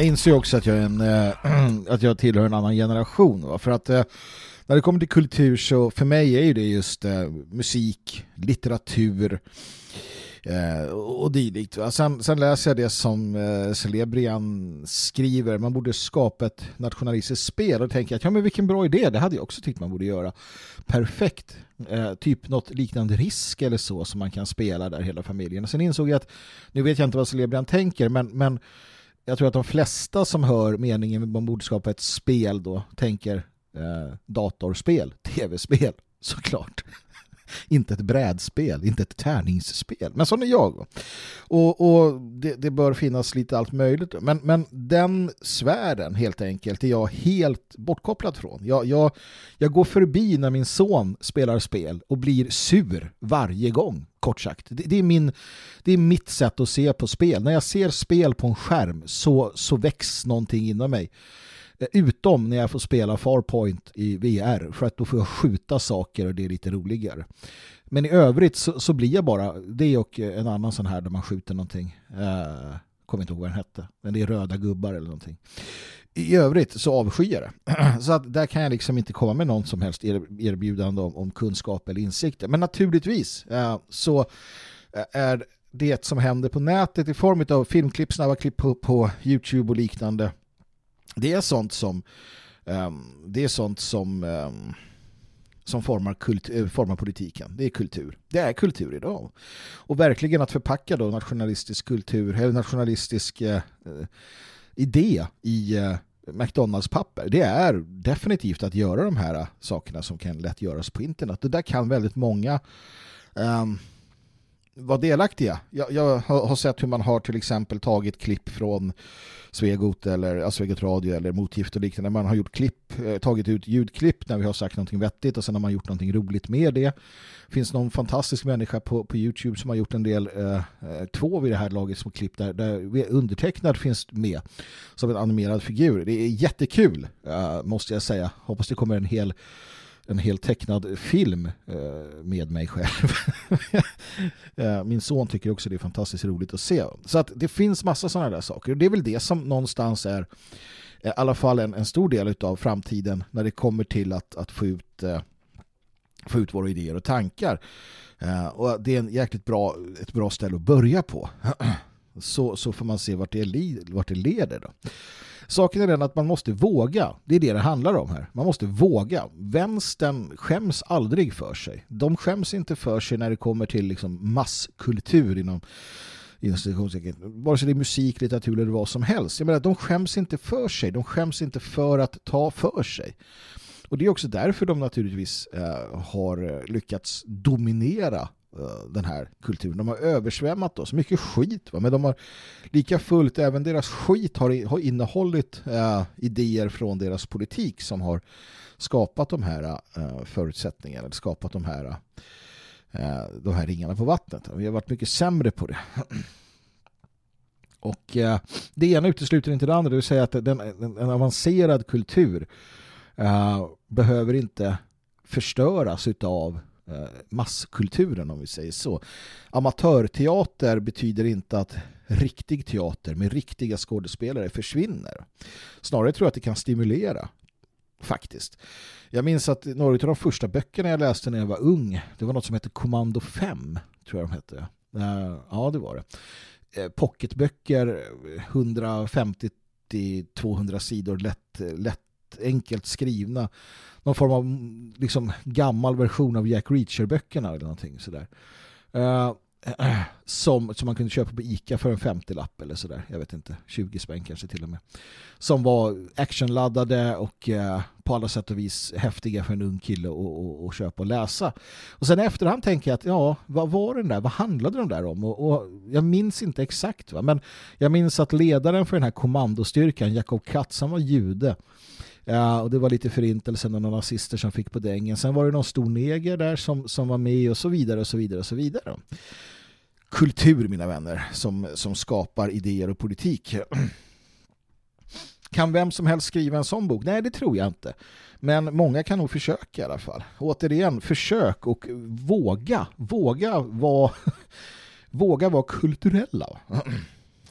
Jag inser också att jag, är en, äh, [CLEARS THROAT] att jag tillhör en annan generation. Va? För att äh, när det kommer till kultur så för mig är det just äh, musik, litteratur och dylikt. Sen, sen läser jag det som Celebrian skriver. Man borde skapa ett nationalistiskt spel och tänker att ja men vilken bra idé, det hade jag också tyckt man borde göra. Perfekt eh, typ något liknande risk eller så som man kan spela där hela familjen. Och sen insåg jag att, nu vet jag inte vad Celebrian tänker, men, men jag tror att de flesta som hör meningen med man borde skapa ett spel då tänker eh, datorspel, [LAUGHS] tv-spel, såklart [LAUGHS] inte ett brädspel, inte ett tärningsspel. Men sån är jag. Och, och det, det, bör finnas lite allt möjligt. Men, men den sfären helt enkelt är jag helt bortkopplad från. Jag, jag, jag går förbi när min son spelar spel och blir sur varje gång kort sagt. Det, det, är min, det är mitt sätt att se på spel. När jag ser spel på en skärm så, så väcks någonting inom mig. Eh, utom när jag får spela Farpoint i VR för att då får jag skjuta saker och det är lite roligare. Men i övrigt så, så blir jag bara det och en annan sån här där man skjuter någonting. Uh, kommer inte ihåg vad den hette. Men det är röda gubbar eller någonting. I övrigt så avskyr jag det. [CLEARS THROAT] Så att där kan jag liksom inte komma med någon som helst erbjudande om, om kunskap eller insikter. Men naturligtvis eh, så eh, är det som händer på nätet i form av filmklipp, snabba klipp på, på Youtube och liknande det är sånt som eh, det är sånt som eh, som formar, kult, eh, formar politiken. Det är kultur. Det är kultur idag. Och verkligen att förpacka då nationalistisk kultur eller nationalistisk eh, eh idé i eh, McDonalds-papper. Det är definitivt att göra de här eh, sakerna som kan lätt göras på internet. Det där kan väldigt många um, vara delaktiga. Jag, jag har sett hur man har till exempel tagit klipp från Svegot eller Svegot Radio eller Motgift och liknande. Man har gjort klipp, eh, tagit ut ljudklipp när vi har sagt någonting vettigt och sen har man gjort någonting roligt med det. Finns någon fantastisk människa på, på Youtube som har gjort en del, eh, eh två vid det här laget som klipp där, där undertecknad finns med som en animerad figur. Det är jättekul eh, måste jag säga. Hoppas det kommer en hel en helt tecknad film eh, med mig själv. [LAUGHS] Eh, min son tycker också det är fantastiskt roligt att se. Så att det finns massa sådana där saker. Och det är väl det som någonstans är eh, i alla fall en, en stor del av framtiden när det kommer till att, att få, ut, få ut våra idéer och tankar. Och det är en jäkligt bra, ett bra ställe att börja på. [CLEARS THROAT] så, så får man se vart det, vart det leder då. Saken är den att man måste våga. Det är det det handlar om här. Man måste våga. Vänstern skäms aldrig för sig. De skäms inte för sig när det kommer till liksom masskultur inom vare sig det är musik, litteratur eller vad som helst. Jag menar, de skäms inte för sig. De skäms inte för att ta för sig. Och det är också därför de naturligtvis eh, har lyckats dominera Eh, den här kulturen. De har översvämmat oss. Mycket skit. Va? Men de har lika fullt, även deras skit har, har innehållit eh, idéer från deras politik som har skapat de här eh, förutsättningarna. Skapat de här, eh, de här ringarna på vattnet. Vi har varit mycket sämre på det. [CLEARS THROAT] Och eh, det ena utesluter inte det andra. Det vill säga att den, en, en avancerad kultur eh, behöver inte förstöras av Eh, masskulturen om vi säger så. Amatörteater betyder inte att riktig teater med riktiga skådespelare försvinner. Snarare tror jag att det kan stimulera faktiskt. Jag minns att några av de första böckerna jag läste när jag var ung, det var något som hette Kommando 5, tror jag de hette. Eh, ja, det var det. Eh, pocketböcker, 150-200 sidor, lätt, lätt enkelt skrivna. Någon form av liksom gammal version av Jack Reacher-böckerna eller någonting sådär. Uh, [CLEARS THROAT] som, som man kunde köpa på Ica för en 50-lapp eller sådär. Jag vet inte, 20 spänn kanske till och med. Som var actionladdade och eh, på alla sätt och vis häftiga för en ung kille att köpa och läsa. Och sen efterhand tänker jag att ja, vad var den där? Vad handlade de där om? Och, och jag minns inte exakt va? men jag minns att ledaren för den här kommandostyrkan, Jakob Katz, han var jude. Ja, och det var lite förintelsen och några nazister som fick på dängen. Sen var det någon stor neger där som, som var med och så vidare och så vidare och så vidare. Kultur, mina vänner, som, som skapar idéer och politik. Kan vem som helst skriva en sån bok? Nej, det tror jag inte. Men många kan nog försöka i alla fall. Återigen, försök och våga. Våga vara, [LAUGHS] våga vara kulturella.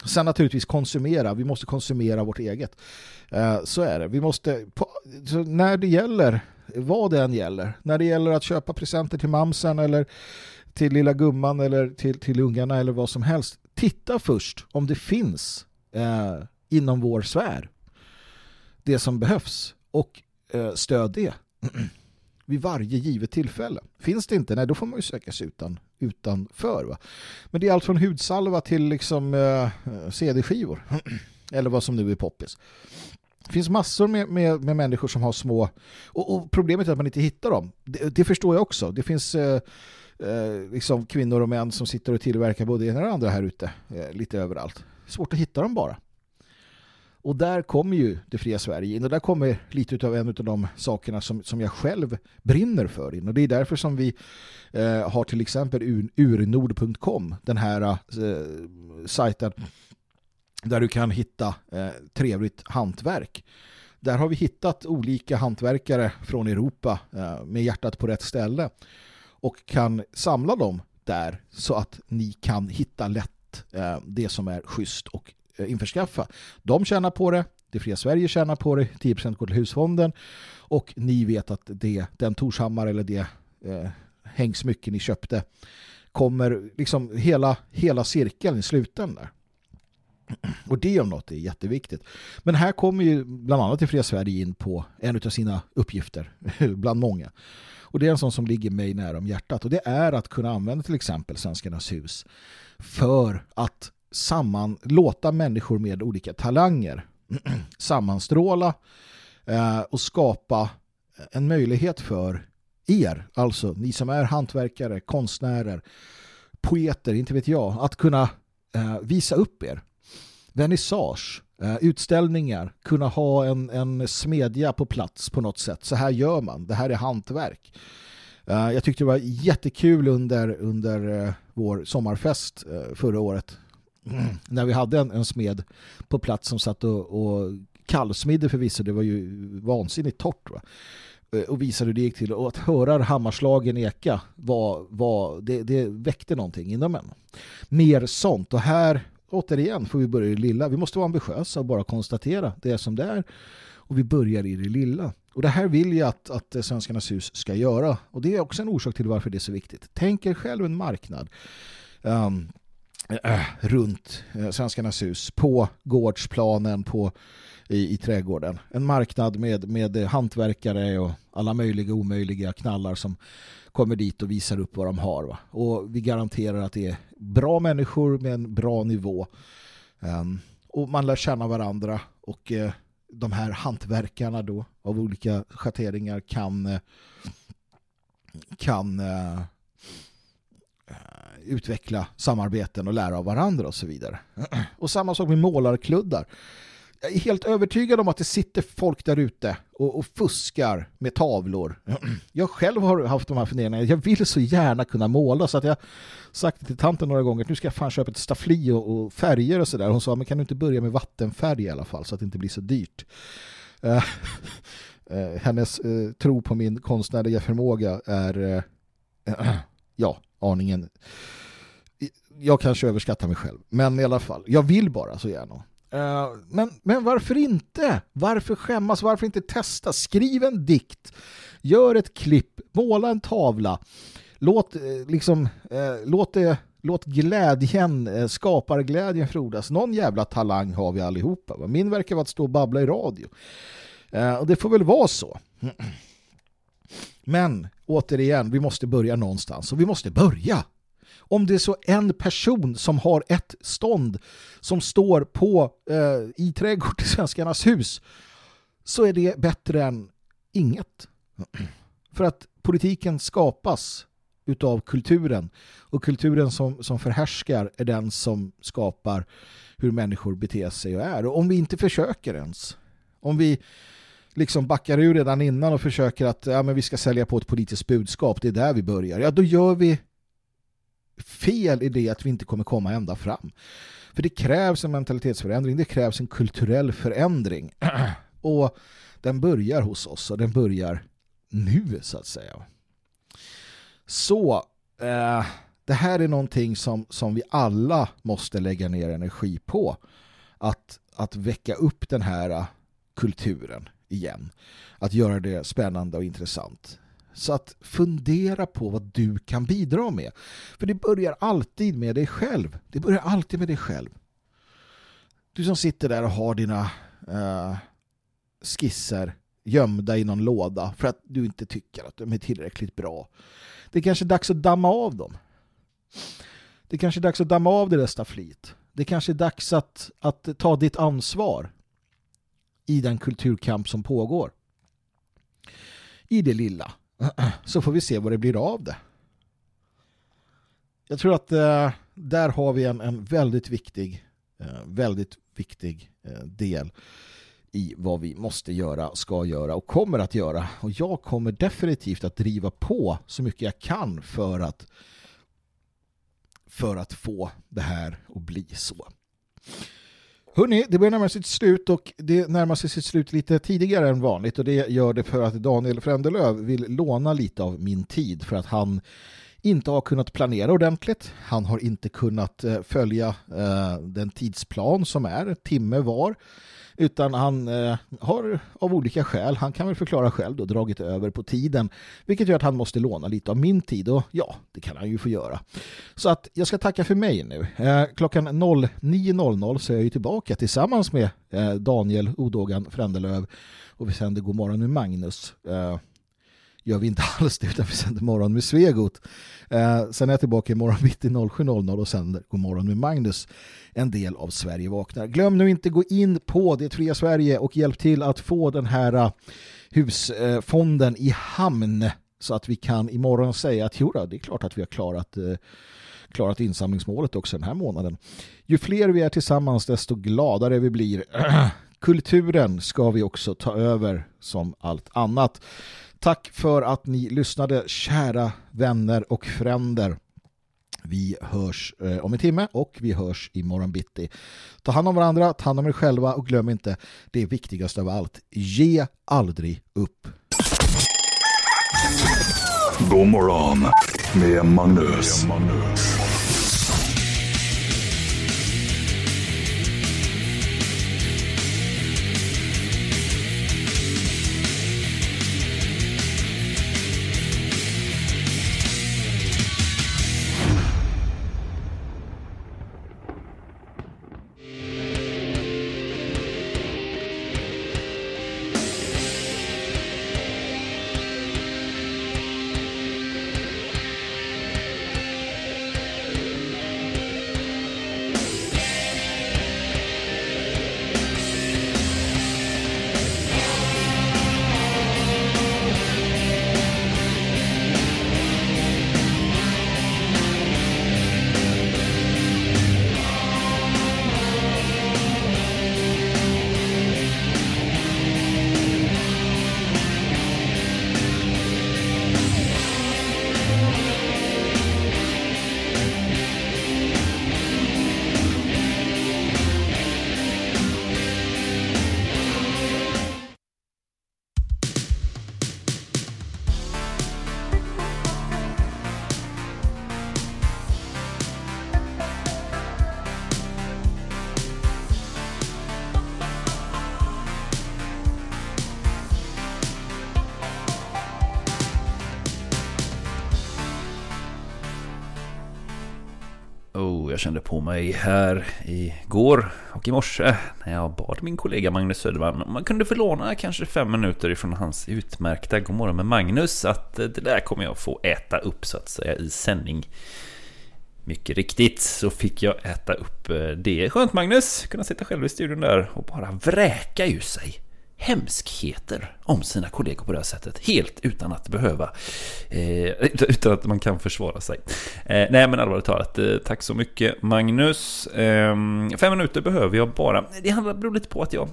Sen naturligtvis konsumera. Vi måste konsumera vårt eget. Eh, så är det. Vi måste, när det gäller, vad det än gäller, när det gäller att köpa presenter till mamsen eller till lilla gumman eller till, till ungarna eller vad som helst. Titta först om det finns eh, inom vår sfär det som behövs och eh, stöd det [CLEARS THROAT] vid varje givet tillfälle. Finns det inte, nej då får man ju söka sig utan, utanför. Va? Men det är allt från hudsalva till liksom eh, eh CD-skivor [CLEARS THROAT] eller vad som nu är poppis. Det finns massor med, med, med människor som har små... Och, och, problemet är att man inte hittar dem. Det, det förstår jag också. Det finns eh, eh, liksom kvinnor och män som sitter och tillverkar både det ena och det andra här ute. Eh, lite överallt. Svårt att hitta dem bara. Och där kommer ju det fria Sverige in. Och där kommer lite av en av de sakerna som, som jag själv brinner för in. Och det är därför som vi eh, har till exempel ur, urnord.com, den här eh, sajten där du kan hitta eh, trevligt hantverk. Där har vi hittat olika hantverkare från Europa eh, med hjärtat på rätt ställe och kan samla dem där så att ni kan hitta lätt eh, det som är schysst och Eh, införskaffa. De tjänar på det, det fria Sverige tjänar på det, 10% går till husfonden och ni vet att det, den Torshammar eller det eh, hängsmycken ni köpte kommer liksom hela, hela cirkeln i slutändan och det om något är jätteviktigt. Men här kommer ju bland annat i Fria Sverige in på en av sina uppgifter, [LAUGHS] bland många. Och det är en sån som ligger mig nära om hjärtat. Och det är att kunna använda till exempel Svenskarnas hus för att samman, låta människor med olika talanger [CLEARS THROAT] sammanstråla eh, och skapa en möjlighet för er, alltså ni som är hantverkare, konstnärer, poeter, inte vet jag, att kunna eh, visa upp er vernissage, eh, utställningar, kunna ha en, en smedja på plats på något sätt. Så här gör man, det här är hantverk. Eh, jag tyckte det var jättekul under, under eh, vår sommarfest eh, förra året. [CLEARS THROAT] när vi hade en, en smed på plats som satt och, och kallsmidde förvisso, det var ju vansinnigt torrt va? Eh, och visade hur det gick till och att höra hammarslagen eka var, var, det, det väckte någonting inom en. Mer sånt och här återigen får vi börja i det lilla. Vi måste vara ambitiösa och bara konstatera det som det är. Och vi börjar i det lilla. Och det här vill jag att, att Svenskarnas hus ska göra. Och det är också en orsak till varför det är så viktigt. Tänk er själv en marknad um, äh, runt äh, Svenskarnas hus på gårdsplanen på, i, i trädgården. En marknad med, med eh, hantverkare och alla möjliga omöjliga knallar som kommer dit och visar upp vad de har. Va? Och vi garanterar att det är bra människor med en bra nivå. Um, och man lär känna varandra och uh, de här hantverkarna då av olika schatteringar kan uh, kan uh, Eh, utveckla samarbeten och lära av varandra och så vidare. [CLEARS THROAT] Och samma sak med målarkluddar. Jag är helt övertygad om att det sitter folk där ute och, och, fuskar med tavlor. [CLEARS THROAT] Jag själv har haft de här funderingarna. Jag vill så gärna kunna måla så att jag sagt till tanten några gånger att nu ska jag fan köpa ett staffli och, och färger och sådär. Hon sa, men kan du inte börja med vattenfärg i alla fall så att det inte blir så dyrt. Uh, uh, [LAUGHS] hennes uh, tro på min konstnärliga förmåga är [CLEARS THROAT] ja, aningen jag kanske överskattar mig själv. Men i alla fall, jag vill bara så gärna. Uh, men, men varför inte? Varför skämmas? Varför inte testa? Skriv en dikt. Gör ett klipp. Måla en tavla. Låt, eh, liksom, uh, låt, det, låt glädjen, uh, skaparglädjen frodas. Någon jävla talang har vi allihopa. Min verkar vara att stå och babbla i radio. och det får väl vara så. [CLEARS THROAT] Men återigen, vi måste börja någonstans. Och vi måste börja om det är så en person som har ett stånd som står på eh, i trädgård till Svenskarnas hus så är det bättre än inget. För att politiken skapas utav kulturen och kulturen som, som förhärskar är den som skapar hur människor beter sig och är. Och om vi inte försöker ens, om vi liksom backar ur redan innan och försöker att ja, men vi ska sälja på ett politiskt budskap, det är där vi börjar. Ja, då gör vi fel i det att vi inte kommer komma ända fram. För det krävs en mentalitetsförändring, det krävs en kulturell förändring. [CLEARS THROAT] och den börjar hos oss och den börjar nu så att säga. Så eh, det här är någonting som, som vi alla måste lägga ner energi på. Att, att väcka upp den här eh, kulturen igen. Att göra det spännande och intressant. Så att fundera på vad du kan bidra med. För det börjar alltid med dig själv. Det börjar alltid med dig själv. Du som sitter där och har dina uh, skisser gömda i någon låda för att du inte tycker att de är tillräckligt bra. Det är kanske är dags att damma av dem. Det är kanske är dags att damma av det där staffliet. Det är kanske är dags att, att ta ditt ansvar i den kulturkamp som pågår. I det lilla [CLEARS THROAT] så får vi se vad det blir av det. Jag tror att eh, där har vi en, en väldigt viktig eh, väldigt viktig eh, del i vad vi måste göra, ska göra och kommer att göra. Och jag kommer definitivt att driva på så mycket jag kan för att för att få det här att bli så. Hörrni, det börjar närma sig sitt slut och det närmar sig sitt slut lite tidigare än vanligt och det gör det för att Daniel Frändelöv vill låna lite av min tid för att han inte har kunnat planera ordentligt. Han har inte kunnat eh, följa eh, den tidsplan som är timme var utan han eh, har av olika skäl, han kan väl förklara själv då, dragit över på tiden vilket gör att han måste låna lite av min tid och ja, det kan han ju få göra. Så att jag ska tacka för mig nu. Eh, klockan 09.00 så är jag ju tillbaka tillsammans med eh, Daniel Odågan Frändelöv och vi sänder God morgon med Magnus. Eh, gör vi inte [LAUGHS] alls det utan vi sänder morgon med Svegot. Eh, sen är jag tillbaka imorgon mitt i 07.00 och sänder God morgon med Magnus en del av Sverige vaknar. Glöm nu inte gå in på Det fria Sverige och hjälp till att få den här eh, husfonden i hamn så att vi kan imorgon säga att jo det är klart att vi har klarat eh, klarat insamlingsmålet också den här månaden. Ju fler vi är tillsammans desto gladare vi blir. [CLEARS THROAT] Kulturen ska vi också ta över som allt annat. Tack för att ni lyssnade kära vänner och fränder. Vi hörs eh, om en timme och vi hörs imorgon bitti. Ta hand om varandra, ta hand om er själva och glöm inte det viktigaste av allt. Ge aldrig upp. God morgon med Magnus. Med Magnus. Jag kände på mig här igår och i morse när jag bad min kollega Magnus Söderman om man kunde få låna kanske fem minuter ifrån hans utmärkta Godmorgon med Magnus att eh, det där kommer jag få äta upp så att säga i sändning. Mycket riktigt så fick jag äta upp eh, det. Skönt Magnus, kunna sitta själv i studion där och bara vräka ur sig hemskheter om sina kollegor på det här sättet. Helt utan att behöva. Eh, [LAUGHS] utan att man kan försvara sig. Eh, nej men allvarligt talat, eh, tack så mycket Magnus. Eh, fem minuter behöver jag bara. Det handlar, beror lite på att jag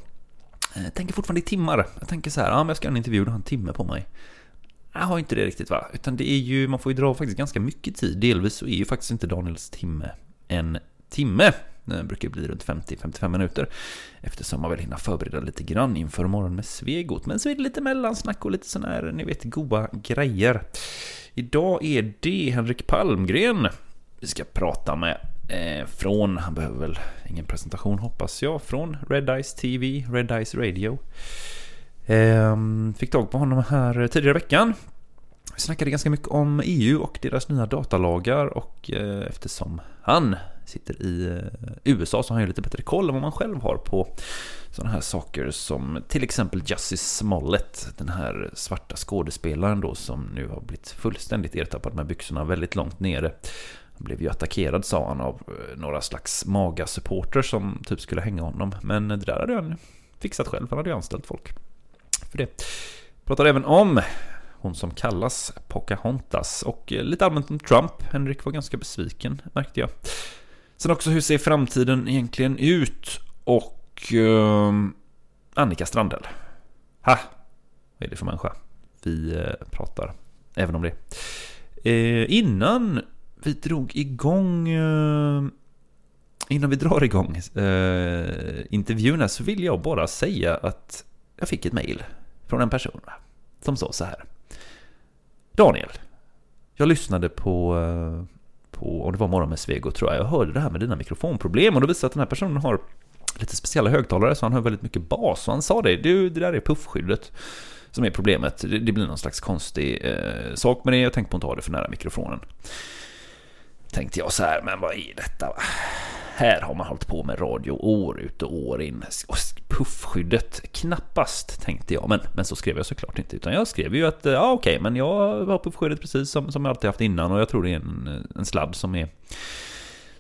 eh, tänker fortfarande i timmar. Jag tänker så här, ja, men jag ska ha en intervju, och har en timme på mig. Jag har inte det riktigt va, utan det är ju, man får ju dra faktiskt ganska mycket tid. Delvis så är ju faktiskt inte Daniels timme en timme. Det brukar bli runt 50-55 minuter. Eftersom man vill hinna förbereda lite grann inför morgon med Svegot. Men så är det lite mellansnack och lite sådana här, ni vet, goa grejer. Idag är det Henrik Palmgren vi ska prata med. Eh, från, han behöver väl ingen presentation hoppas jag, från Red Eyes TV, Red Eyes Radio. Eh, fick tag på honom här tidigare i veckan. Vi snackade ganska mycket om EU och deras nya datalagar och eh, eftersom han sitter i eh, USA så har han ju lite bättre koll än vad man själv har på sådana här saker som till exempel Justice Smollett, den här svarta skådespelaren då som nu har blivit fullständigt ertappad med byxorna väldigt långt nere. Han blev ju attackerad sa han av eh, några slags magasupporter som typ skulle hänga honom. Men det där hade han fixat själv, han hade ju anställt folk för det. Pratar även om hon som kallas Pocahontas och eh, lite allmänt om Trump. Henrik var ganska besviken märkte jag. Sen också hur ser framtiden egentligen ut? Och eh, Annika Strandell. Ha! Vad är det för människa? Vi eh, pratar även om det. Eh, innan vi drog igång eh, Innan vi drar igång eh, intervjun här så vill jag bara säga att jag fick ett mail från en person som sa så här. Daniel, jag lyssnade på på, om det var morgon med Svego tror jag, jag hörde det här med dina mikrofonproblem och då visade att den här personen har lite speciella högtalare så han hör väldigt mycket bas och han sa det, du, det där är puffskyddet som är problemet. Det, det blir någon slags konstig eh, sak med det, jag tänkte på att inte ha det för nära mikrofonen. Tänkte jag så här, men vad är detta? Va? Här har man hållit på med radio år ut och år in. Puffskyddet, knappast tänkte jag. Men, men så skrev jag såklart inte. Utan jag skrev ju att, eh, ja okej, okay, men jag har puffskyddet precis som, som jag alltid haft innan. Och jag tror det är en, eh, en sladd som är,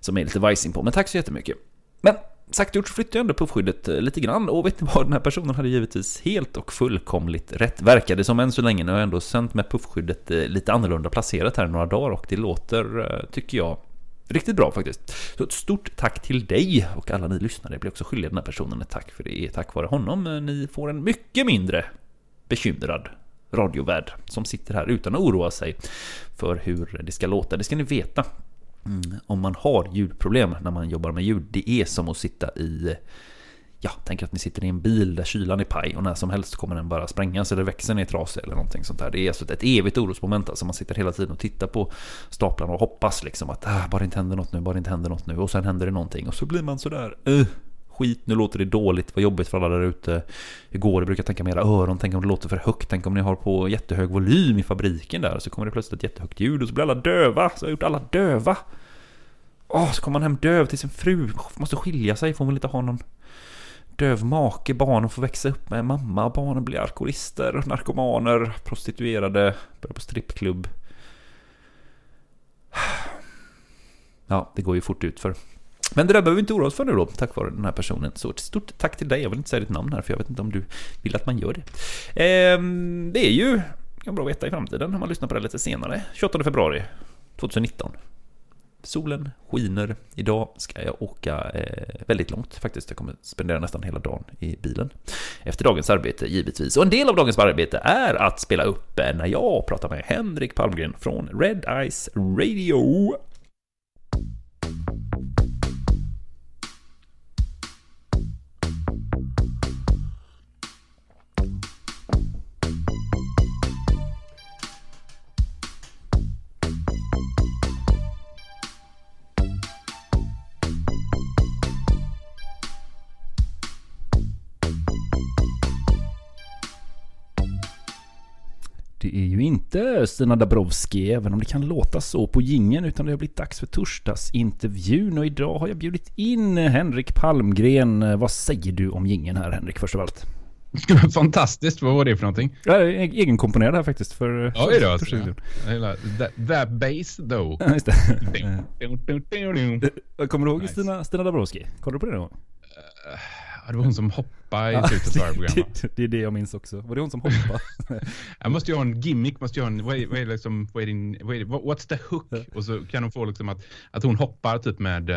som är lite vajsing på. Men tack så jättemycket. Men sagt gjort så flyttade jag ändå puffskyddet eh, lite grann och vet ni vad, den här personen hade givetvis helt och fullkomligt rätt. Verkade som än så länge, nu har jag ändå sänt med puffskyddet lite annorlunda placerat här några dagar och det låter, tycker jag, Riktigt bra faktiskt. Så ett stort tack till dig och alla ni lyssnare. Jag blir också skyldig den här personen ett tack för det är tack vare honom eh, ni får en mycket mindre bekymrad radiovärd som sitter här utan att oroa sig för hur det ska låta. Det ska ni veta. Mm, om man har ljudproblem när man jobbar med ljud, det är som att sitta i ja, tänk att ni sitter i en bil där kylan är paj och när som helst kommer den bara sprängas eller växeln är trasig eller någonting sånt där. Det är alltså ett evigt orosmoment, alltså man sitter hela tiden och tittar på staplarna och hoppas liksom att ah, bara inte händer något nu, bara inte händer något nu och sen händer det någonting och så blir man sådär uh, skit, nu låter det dåligt, vad jobbigt för alla där ute. Hur går det? Brukar tänka med era öron, tänk om det låter för högt, tänk om ni har på jättehög volym i fabriken där, så kommer det plötsligt ett jättehögt ljud och så blir alla döva, så har jag gjort alla döva. Åh, så kommer man hem döv till sin fru, måste skilja sig, får väl inte ha någon döv make, barnen får växa upp med mamma, barnen blir alkoholister, narkomaner, prostituerade, börjar på strippklubb. Ja, det går ju fort ut för. Men det där behöver vi inte oroa oss för nu då, tack vare den här personen. Så ett stort tack till dig. Jag vill inte säga ditt namn här, för jag vet inte om du vill att man gör det. Ehm, det är ju kan bra att veta i framtiden, om man lyssnar på det lite senare. 28 februari 2019. Solen skiner. Idag ska jag åka eh, väldigt långt faktiskt. Jag kommer spendera nästan hela dagen i bilen. Efter dagens arbete givetvis. Och en del av dagens arbete är att spela upp eh, när jag pratar med Henrik Palmgren från Red Eyes Radio. Inte Stina Dabrowski, även om det kan låta så på gingen utan det har blivit dags för torsdagsintervjun och idag har jag bjudit in Henrik Palmgren. Vad säger du om gingen här Henrik, först av allt? [LAUGHS] Fantastiskt, vad var det för någonting? Ja, egenkomponerad här faktiskt. För, Oj då. Alltså, ja. that, that bass though. Ja, just det. [LAUGHS] Kommer du ihåg nice. Stina, Stina Dabrowski? Kollade du på det någon gång? Uh, det var hon som hoppade i slutet av programmet. Det, det, är det jag minns också. Var det hon som hoppade? [LAUGHS] jag måste ju ha en gimmick, måste ju ha en, vad är, vad är liksom, vad är din, vad är, what's the hook? Och så kan hon få liksom att, att hon hoppar typ med uh,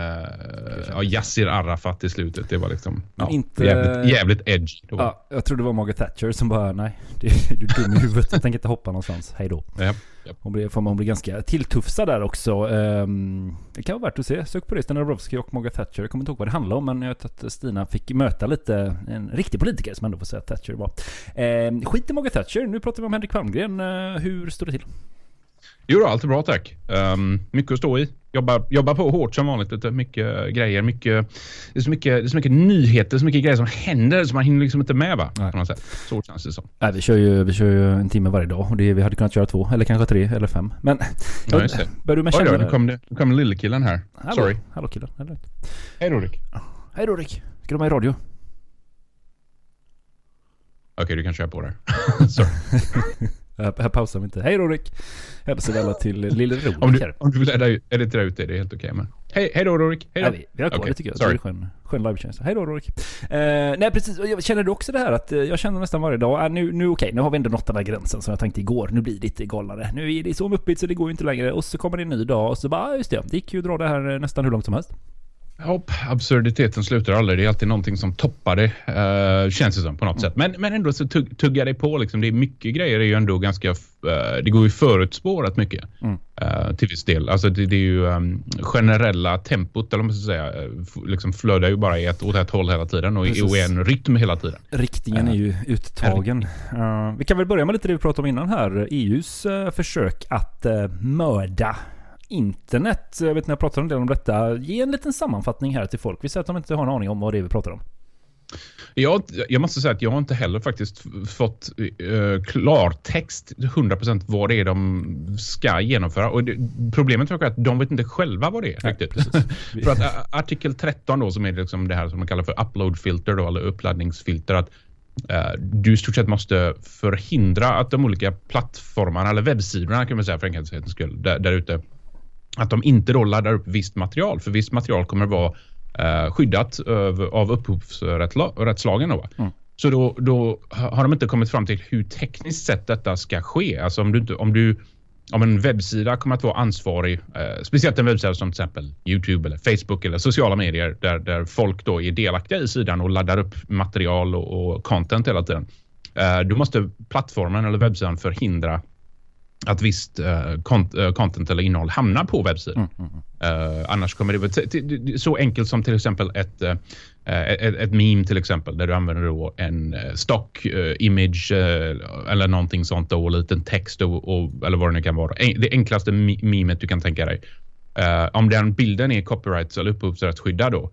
ja, Yassir Arafat i slutet. Det var liksom ja, inte, jävligt, jävligt edge. Då. Ja, jag tror det var Margaret Thatcher som bara, nej, du är dum i huvudet. Jag tänker inte hoppa någonstans. Hej då. Ja. Hon blir, hon blir ganska tilltufsad där också. Um, det kan vara värt att se. Sök på det, Stina Dabrowski och Margaret Thatcher. Jag kommer inte ihåg vad det handlar om, men jag vet att Stina fick möta lite en riktig politiker som ändå får säga att Thatcher var. Um, skit i Margaret Thatcher, nu pratar vi om Henrik Palmgren. Uh, hur står det till? Jo, allt är bra tack. Um, mycket att stå i. Jobbar, jobbar på hårt som vanligt. Det är mycket grejer. Mycket, det, är så mycket, det är så mycket nyheter, så mycket grejer som händer så man hinner liksom inte med va? På något sätt. Så känns det som. Nej, vi, kör ju, vi kör ju en timme varje dag och det, vi hade kunnat köra två eller kanske tre eller fem. Men ja, börjar du med känna... nu kom, det, kom lillekillen här. Hallå, Sorry. Hallå killen. Hej Rorik. Hej Rorik. Ska du med i radio? Okej, okay, du kan köra på där. [LAUGHS] Sorry. [LAUGHS] Här, här pausar vi inte. Hej Rorik! Hälsar vi alla till lille Rorik om du, här. Om du vill editera ut det, det är helt okej. Okay, men hej, hej då Rorik! Hej då! Nej, vi har kvar okay, det tycker jag. Sorry. Det är skön, skön livetjänst. Hej då Rorik! Eh, nej precis, känner du också det här att eh, jag känner nästan varje dag, äh, nu, nu okej, okay, nu har vi ändå nått den där gränsen som jag tänkte igår. Nu blir det lite galnare. Nu är det så uppbytt så det går ju inte längre. Och så kommer det en ny dag och så bara, ah, just det, det gick ju att dra det här eh, nästan hur långt som helst. Hopp, absurditeten slutar aldrig. Det är alltid någonting som toppar det. Uh, känns det som på något mm. sätt. Men, men ändå så tugg, tuggar det på. Liksom. Det är mycket grejer. Det är ju ändå ganska... Uh, det går ju förutspå rätt mycket. Mm. Uh, till viss del. Alltså det, det är ju um, generella tempot, eller man ska säga, liksom flödar ju bara i ett, åt ett håll hela tiden och Precis. i en rytm hela tiden. Riktningen är ju uttagen. vi kan väl börja med lite det vi pratade om innan här. EUs försök att mörda internet. Jag vet när jag pratade en del om detta. Ge en liten sammanfattning här till folk. Vi säger att de inte har en aning om vad det är vi pratar om. Jag, jag måste säga att jag har inte heller faktiskt fått uh, klartext 100% vad det är de ska genomföra. Och det, problemet är att de vet inte själva vad det är. Nej, [LAUGHS] för att uh, artikel 13 då som är liksom det här som man kallar för uploadfilter då, eller uppladdningsfilter. Att uh, du i stort sett måste förhindra att de olika plattformarna eller webbsidorna kan man säga för enkelhetens skull där, där ute att de inte då laddar upp visst material. För visst material kommer att vara eh, skyddat av, av upphovsrättslagen. Då, mm. Så då, då, har de inte kommit fram till hur tekniskt sett detta ska ske. Alltså om du, inte, om du om en webbsida kommer att vara ansvarig, eh, speciellt en webbsida som till exempel Youtube eller Facebook eller sociala medier där, där folk då är delaktiga i sidan och laddar upp material och, och content hela tiden. Eh, då måste plattformen eller webbsidan förhindra att visst uh, content eller innehåll hamnar på webbsidan. Mm, mm. Uh, annars kommer det så enkelt som till exempel ett, uh, ett, ett, meme till exempel där du använder då en stock image eller någonting sånt och en liten text och, och, eller vad det nu kan vara. Det enklaste memet du kan tänka dig. om den bilden är copyright eller upphovsrättsskyddad då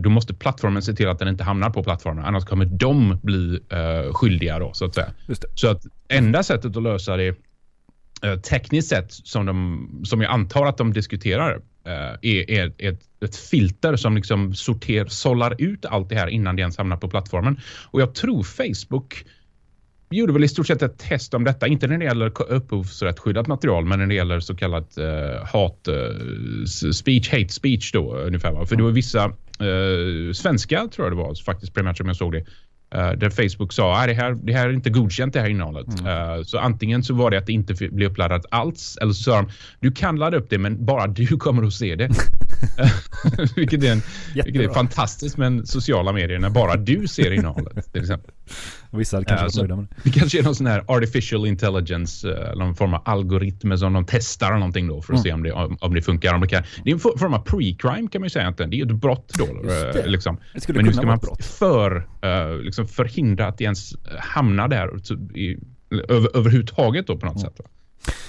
då måste plattformen se till att den inte hamnar på plattformen. Annars kommer de bli skyldiga då så att säga. Så att enda sättet att lösa det Eh, Eh, tekniskt sett som, de, som jag antar att de diskuterar eh, är, är ett, ett, filter som liksom sorter, sållar ut allt det här innan det ens hamnar på plattformen. Och jag tror Facebook gjorde väl i stort sett ett test om detta, inte när det gäller upphovsrättsskyddat material, men när det gäller så kallat uh, hat uh, speech, hate speech då ungefär. För det var vissa svenska, tror jag det var, faktiskt primärt som jag såg det, Uh, där Facebook sa att ah, det, här, det här är inte godkänt det här innehållet. Mm. Uh, så antingen så var det att det inte blev uppladdat alls eller så sa de du kan ladda upp det men bara du kommer att se det. [LAUGHS] [LAUGHS] vilket, är en, vilket är fantastiskt med sociala medier när bara du ser innehållet till exempel. Vissa kanske nöjda med det. Det kanske är någon sån här artificial intelligence, uh, någon form av algoritm som de testar någonting då för att mm. se om det, om, om det funkar. Om det, kan. det är en form av pre-crime kan man ju säga. Att det är ett brott då. Uh, liksom. Men nu ska man för, uh, liksom förhindra att det ens hamnar där i, över, överhuvudtaget då på något mm. sätt.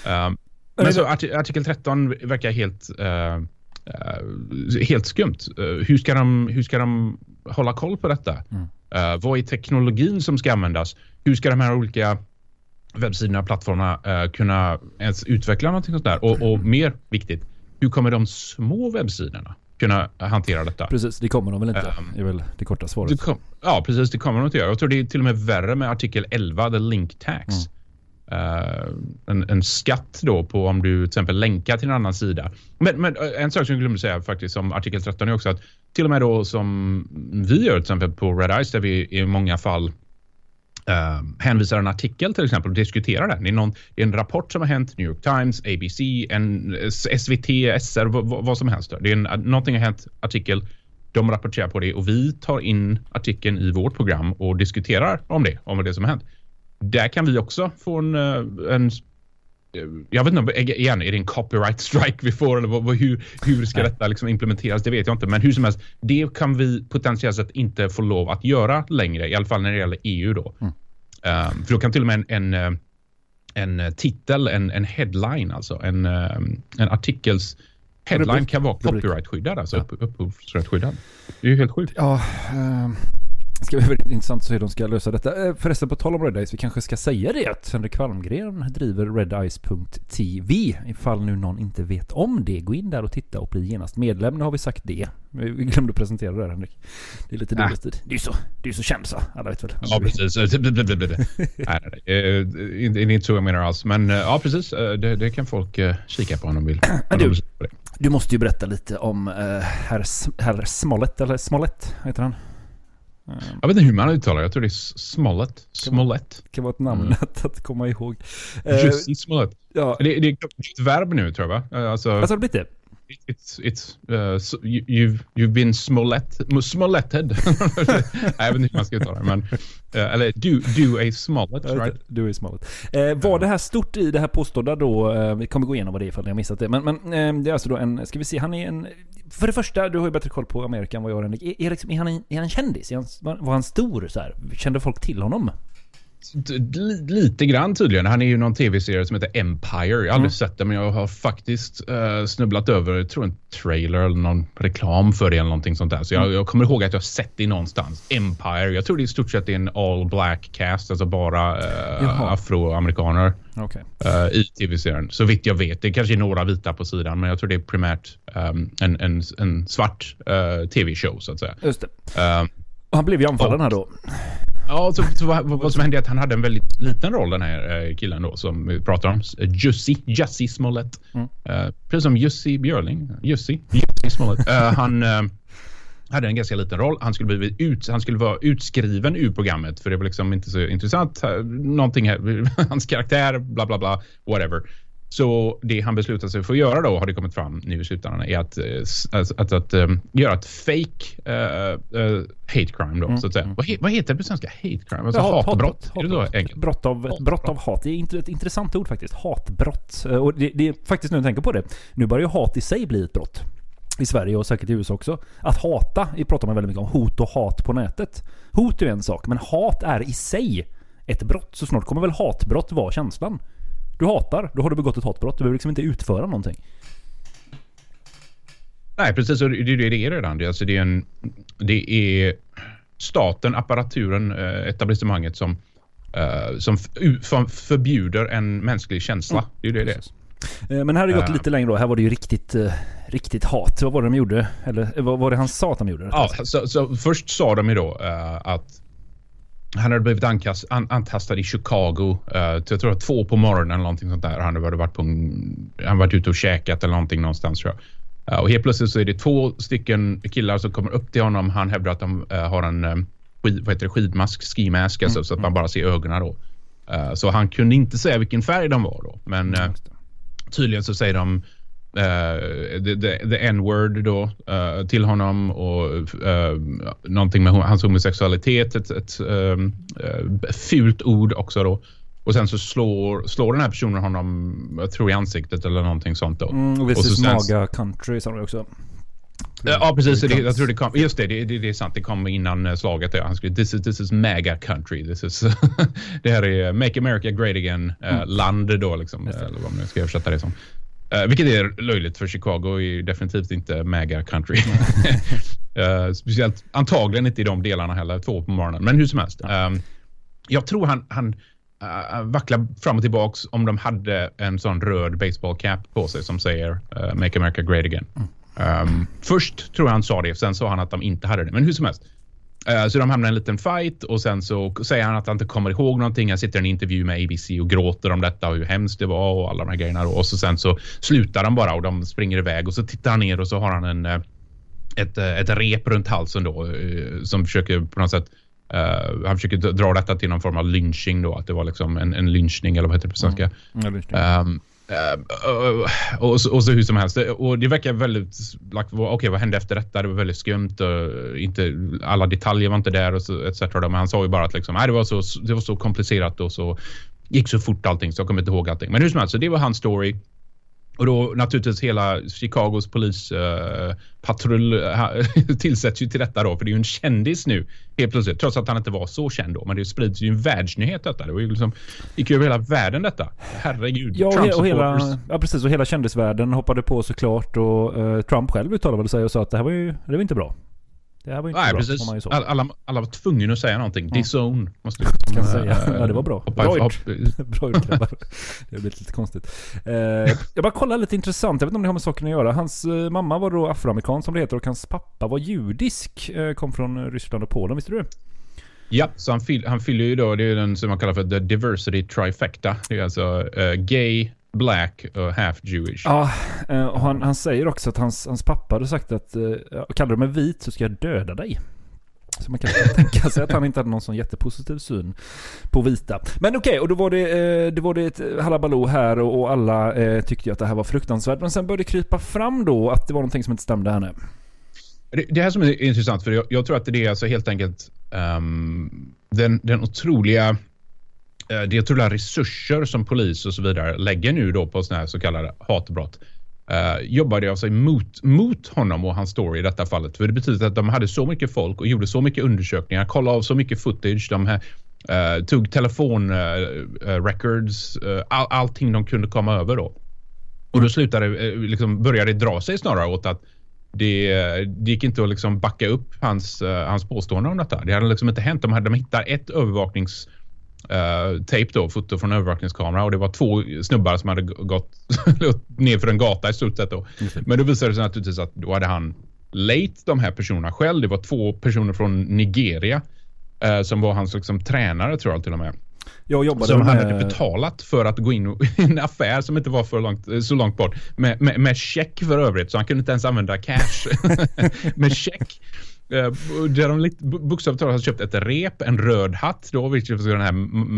Um, men så artikel 13 verkar helt uh, Uh, helt skumt. Uh, hur, ska de, hur ska de hålla koll på detta? Mm. Uh, vad är teknologin som ska användas? Hur ska de här olika webbsidorna, plattformarna uh, kunna ens utveckla någonting sånt där? Och, och mer viktigt, hur kommer de små webbsidorna kunna hantera detta? Precis, det kommer de väl inte? Um, det är väl det korta svaret. Det kom, ja, precis. Det kommer de inte göra. Jag tror det är till och med värre med artikel 11, the link tax. Mm. Uh, en, en, skatt då på om du till exempel länkar till en annan sida. Men, men eh, en sak som jag glömde säga faktiskt om artikel 13 är också att till och med då som vi gör till exempel på Red Ice där vi i många fall Uh, hänvisar en artikel till exempel och diskuterar den. Det är, någon, det är en rapport som har hänt, New York Times, ABC, en, SVT, SR, vad, vad som helst. Det är en, någonting har hänt, artikel, de rapporterar på det och vi tar in artikeln i vårt program och diskuterar om det, om det som har hänt. Där kan vi också få en, eh, en jag vet inte, igen, är det en copyright strike vi får eller vad, hur, hur ska detta liksom implementeras? Det vet jag inte. Men hur som helst, det kan vi potentiellt sett inte få lov att göra längre, i alla fall när det gäller EU då. Mm. Um, för då kan till och med en, en, en titel, en, en headline, alltså en, en artikels headline kan vara copyright-skyddad, alltså ja. upphovsrättsskyddad. Det är ju helt sjukt. Ja, um ska bli väldigt intressant att se hur de ska lösa detta. Eh, förresten på tal om Red Eyes, vi kanske ska säga det att Henrik Palmgren driver redeyes.tv. Ifall nu någon inte vet om det, gå in där och titta och bli genast medlem. Nu har vi sagt det. Vi glömde presentera det här Henrik. Det är lite dålig stil. Du är så, du är så känd så. Alla vet väl. Ja precis. [LAUGHS] nej, nej, nej. Inte, inte så jag menar alls. Men eh, ja precis, eh, det, det kan folk kika på om de vill. [CLEARS THROAT] Du, du måste ju berätta lite om herr, herr Smollett, eller Smollett heter han. Jag vet inte hur man uttalar det. Jag tror det är Smollett. Smollett. Det kan vara ett namn mm. att komma ihåg. Just uh, Smollett. Ja. Det, det är ett verb nu tror jag va? Alltså, alltså det blivit det? It's, it's, uh, so you, you've, you've been smolett, smolletted. [LAUGHS] jag vet inte hur man ska uttala det. Men, uh, eller du, du är smollet, right? Du är smollet. Eh, var det här stort i det här påstådda då? Eh, vi kommer gå igenom vad det är ifall ni har missat det. Men, men eh, det är alltså då en, ska vi se, han är en... För det första, du har ju bättre koll på Amerika än vad jag har Henrik. Är, är, liksom, är, han, är han en kändis? Är han, var han stor så här? Kände folk till honom? Lite grann tydligen. Han är ju någon tv-serie som heter Empire. Jag har aldrig mm. sett det men jag har faktiskt uh, snubblat över, jag tror en trailer eller någon reklam för det eller någonting sånt där. Så jag, mm. jag kommer ihåg att jag sett det någonstans. Empire. Jag tror det i stort sett är en all black cast, alltså bara uh, afroamerikaner okay. uh, i tv-serien. Så vitt jag vet. Det kanske är några vita på sidan men jag tror det är primärt um, en, en, en svart tv-show så att säga. Just det. Och han blev ju anfallen här då. Ja, så, så vad, vad, som hände är att han hade en väldigt liten roll den här eh, killen då som vi pratar om. Jussi, Jussi Smollett. Mm. Uh, precis som Jussi Björling. Jussi, Jussi Smollett. Uh, han uh, hade en ganska liten roll. Han skulle, bli ut, han skulle vara utskriven ur programmet för det var liksom inte så intressant. Någonting här, [LAUGHS] hans karaktär, bla bla bla, whatever. Så det han beslutar sig för att göra då har det kommit fram nu i slutändan är att, eh, att, att, att um, göra ett fake uh, uh, hate crime då mm. så att säga. Vad, he, vad, heter det på svenska? Hate crime? Alltså ja, hatbrott? Hat, hat, hat, brott av, hatbrott. brott av hat. Det är ett intressant ord faktiskt. Hatbrott. Och det, det är faktiskt nu jag tänker på det. Nu börjar ju hat i sig bli ett brott. I Sverige och säkert i USA också. Att hata, pratar man väldigt mycket om hot och hat på nätet. Hot är en sak, men hat är i sig ett brott. Så snart kommer väl hatbrott vara känslan. Du hatar, då har du begått ett hatbrott. Du behöver liksom inte utföra någonting. Nej, precis. Det är det det är redan. Det alltså det är, en, det är staten, apparaturen, eh, etablissemanget som, uh, som förbjuder en mänsklig känsla. Mm. Det är det det är. Eh, men här har det gått lite längre då. Här var det ju riktigt, riktigt hat. Vad var det de gjorde? Eller vad var det han sa att de gjorde? Ja, så, så först sa de ju då att han hade blivit ankast, an, antastad i Chicago. Uh, jag tror det var två på morgonen eller någonting sånt där. Han hade varit, på en, han varit ute och käkat eller någonting någonstans tror jag. Uh, och helt plötsligt så är det två stycken killar som kommer upp till honom. Han hävdar att de uh, har en um, skid, vad heter det, skidmask, skimask, alltså, mm, så att man mm. bara ser ögonen då. så han kunde inte säga vilken färg de var då. Men tydligen så säger de the, the, the N-word då uh, till honom och uh, någonting med hans homosexualitet, ett, ett um, fult ord också då. Och sen så slår, slår den här personen honom, jag tror i ansiktet eller någonting sånt då. Mm, this och is MAGA country sa de också. Ja, precis. Det, jag tror det kom, just det, det, det, är sant. Det kom innan slaget. Han skulle, this is, this is MAGA country. This is, [LAUGHS] det här är Make America Great Again, mm. land då liksom. Eller vad man ska översätta det som. Uh, vilket är löjligt för Chicago är definitivt inte mega country. uh, [LAUGHS] speciellt antagligen inte i de delarna heller, två på morgonen. Men hur som helst. Um, jag tror han, han uh, vackla fram och tillbaks om de hade en sån röd baseball cap på sig som säger uh, Make America Great Again. Um, först tror jag han sa det, sen sa han att de inte hade det. Men hur som helst. Uh, så de hamnar i en liten fight och sen så säger han att han inte kommer ihåg någonting. Han sitter i en intervju med ABC och gråter om detta och hur hemskt det var och alla de här grejerna. Och så sen så slutar de bara och de springer iväg och så tittar han ner och så har han en, uh, ett, uh, ett rep runt halsen då som försöker på något sätt Uh, han försöker dra detta till någon form av lynching då, att det var liksom en, en lynchning eller vad heter det på svenska. Mm. Ja, um, Eh, och, så, och, så hur som helst. Och det verkar väldigt... Like, Okej, okay, vad hände efter detta? Det var väldigt skumt. Och inte, alla detaljer var inte där och så, etc. Men han sa ju bara att liksom, nej, det, var så, det var så komplicerat och så gick så fort allting så jag kommer inte ihåg allting. Men hur som helst, så det var hans story. Och då naturligtvis hela Chicagos polispatrull äh, [LAUGHS] tillsätts ju till detta då, för det är ju en kändis nu helt plötsligt, trots att han inte var så känd då. Men det sprids ju en världsnyhet detta. Det var ju liksom, gick ju över hela världen detta. Herregud. Ja, och, och hela, ja, precis. Och hela kändisvärlden hoppade på såklart och uh, Trump själv uttalade sig och sa att det här var ju det var inte bra. Det här var inte Nej, bra, precis. man så. Alla, alla var tvungna att säga någonting. Ja. Disown. Måste kan säga. Ja, det var bra. Hoppa, Bra gjort. Bra gjort grabbar. Det har blivit lite konstigt. Eh, jag bara kollar lite intressant. Jag vet inte om det har med saken att göra. Hans eh, mamma var då afroamerikan som det heter och hans pappa var judisk. Eh, kom från Ryssland och Polen. Visste du? Ja, så han, fyll, han fyller ju då, det är den som man kallar för the diversity trifecta. Det är alltså eh, gay, black och half Jewish. Ja, eh, och han, han säger också att hans, hans pappa hade sagt att eh, kallar du mig vit så ska jag döda dig. Så man kan [LAUGHS] tänka sig att han inte hade någon sån jättepositiv syn på vita. Men okej, och då var det, eh, det var det ett halabaloo här och, alla tyckte att det här var fruktansvärt. Men sen började det krypa fram då att det var någonting som inte stämde här nu. Det, här som är intressant, för jag, jag tror att det är alltså helt enkelt ehm, den, den otroliga Eh, det tror jag resurser som polis och så vidare lägger nu då på sådana här så kallade hatbrott. Eh, uh, jobbade alltså mot, mot honom och hans story i detta fallet. För det betyder att de hade så mycket folk och gjorde så mycket undersökningar, kollade av så mycket footage. De här, eh, tog telefon eh, eh records, all, allting de kunde komma över då. Och då slutade, liksom började det dra sig snarare åt att det, det gick inte att liksom backa upp hans, hans påstående om detta. Det hade liksom inte hänt. De hade de hittat ett övervaknings uh, tape då, foto från övervakningskamera och det var två snubbar som hade gått [LAUGHS] ner för en gata i stort sett då. Men då visade det sig naturligtvis att då hade han lejt de här personerna själv. Det var två personer från Nigeria eh, som var hans liksom, tränare tror jag till och med. Jag jobbade Som han med... hade betalat för att gå in [LAUGHS] i en affär som inte var för långt, så långt bort. Med, med, med check för övrigt, så han kunde inte ens använda cash. [LAUGHS] med check. Eh, Där de bokstavligt talat har köpt ett rep, en röd hatt då, vilket var den här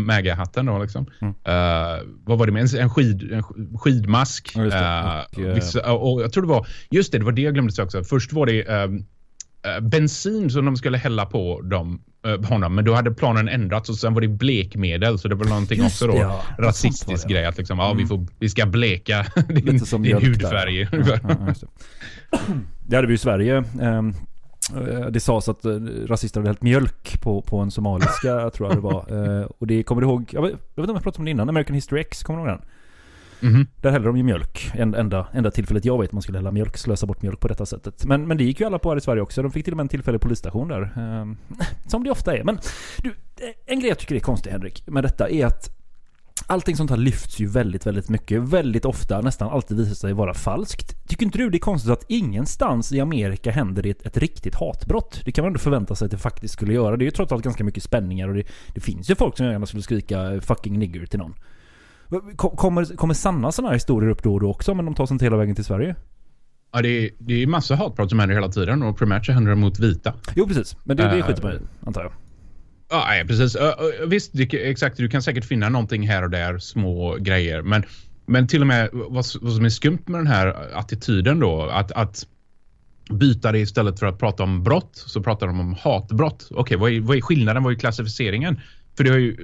MAGA-hatten då liksom. Mm. Eh, vad var det med? En- skid, en sk- skidmask. Ja, det. Eh, Och, vissa, och jag tror det var, just det, det var det jag glömde säga också. Först var det eh, bensin som de skulle hälla på dem, honom, men då hade planen ändrats och sen var det blekmedel, så det var någonting Just också då ja. Rasistisk grej att liksom, ja, vi, Mm. får, vi ska bleka din, din hudfärg. Ja, ja, det. det hade vi i Sverige. Eh, Det sades att eh, rasister hade hällt mjölk på, på en somaliska, [LAUGHS] tror jag det var. Eh, Och det kommer du ihåg, jag vet, jag vet inte om jag pratade om det innan, American History X, kommer du ihåg den? Mhm. Där hällde de ju mjölk. En, enda, enda tillfället jag vet man skulle hälla mjölk, slösa bort mjölk på detta sättet. Men, men det gick ju alla på här i Sverige också. De fick till och med en tillfällig polisstation där. [LAUGHS] Som det ofta är. Men du, en grej jag tycker är konstig Henrik, med detta är att Allting sånt här lyfts ju väldigt, väldigt mycket. Väldigt ofta, nästan alltid visar sig vara falskt. Tycker inte du det är konstigt att ingenstans i Amerika händer det ett, ett riktigt hatbrott? Det kan man ändå förvänta sig att det faktiskt skulle göra. Det är ju trots allt ganska mycket spänningar och det, det finns ju folk som gärna skulle skrika 'fucking nigger' till någon. Ko- Kommer, kommer sanna sådana här historier upp då och då också, men de tar sig inte hela vägen till Sverige? Ja, det är, det är massa hatbrott som händer hela tiden och primärt så händer det mot vita. Jo precis, men det, det Äh. skiter man i, antar jag. Ja, precis. Visst, exakt. Du kan säkert finna någonting här och där, små grejer. Men, men till och med vad, som är skumt med den här attityden då, att, att byta det istället för att prata om brott, så pratar de om hatbrott. Okej, vad, är, vad är skillnaden? Vad är klassificeringen? För det har ju,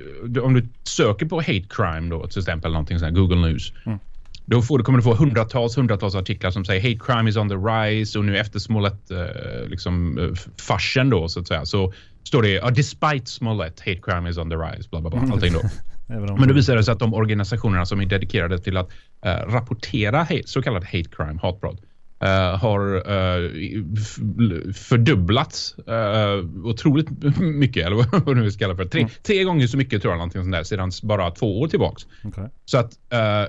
om du söker på hate crime då, till exempel någonting sånt här, Google News. Mm. Då får, du kommer du få hundratals, hundratals artiklar som säger hate crime is on the rise och nu efter Smollett, eh, liksom eh, farsen då så att säga, så står det uh, despite Smollett, hate crime is on the rise, bla bla bla, allting då. [LAUGHS] Men det sig att de organisationerna som är dedikerade till att eh, rapportera hate, så kallad hate crime, hatbrott, eh, har f- fördubblats otroligt [LAUGHS] mycket, eller [LAUGHS] vad nu ska kalla för. Tre, tre gånger så mycket tror jag, någonting sånt där, sedan bara två år tillbaks. Okej. Så att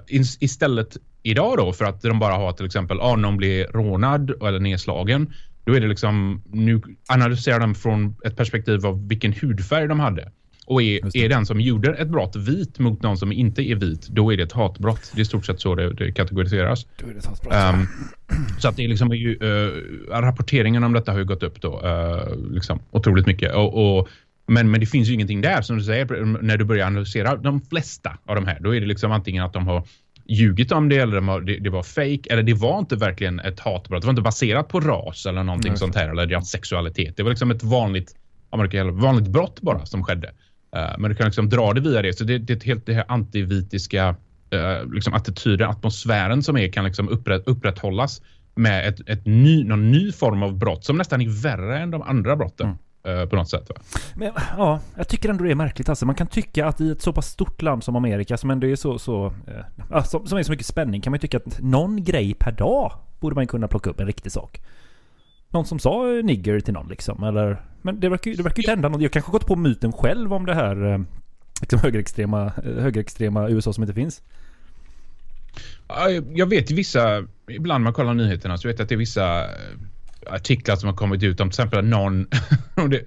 in, istället idag då, för att de bara har till exempel, ah, någon blir rånad eller nedslagen, då är det liksom, nu analyserar de från ett perspektiv av vilken hudfärg de hade. Och är, är den som gjorde ett brott vit mot någon som inte är vit, då är det ett hatbrott. Det är i stort sett så det, det kategoriseras. Då är det tas bra. Ehm, så att det är liksom ju, eh, rapporteringen om detta har ju gått upp då eh, liksom, otroligt mycket. Och, och, men, men det finns ju ingenting där som du säger när du börjar analysera de flesta av de här. Då är det liksom antingen att de har ljugit om det eller de har, det, det var fake eller det var inte verkligen ett hatbrott. Det var inte baserat på ras eller någonting sånt här eller deras sexualitet. Det var liksom ett vanligt, vanligt brott bara som skedde. Eh, men du kan liksom dra det via det. Så det, det är helt det här antivitiska uh, liksom attityden, atmosfären som är kan liksom upprätt, upprätthållas med ett, ett ny, någon ny form av brott som nästan är värre än de andra brotten. eh, på något sätt. Va? Men ja, jag tycker ändå det är märkligt alltså. Man kan tycka att i ett så pass stort land som Amerika, som ändå är så, så eh, som, som är så mycket spänning, kan man ju tycka att någon grej per dag borde man kunna plocka upp en riktig sak. Någon som sa eh, nigger till någon liksom, eller... Men det verkar ju det verkar ju inte hända något. Jag kanske har gått på myten själv om det här eh, liksom högerextrema, eh, högerextrema USA som inte finns. Ja, Jag vet vissa, ibland man kollar nyheterna så vet jag att det är vissa eh, artiklar som har kommit ut om till exempel någon, [LAUGHS] det,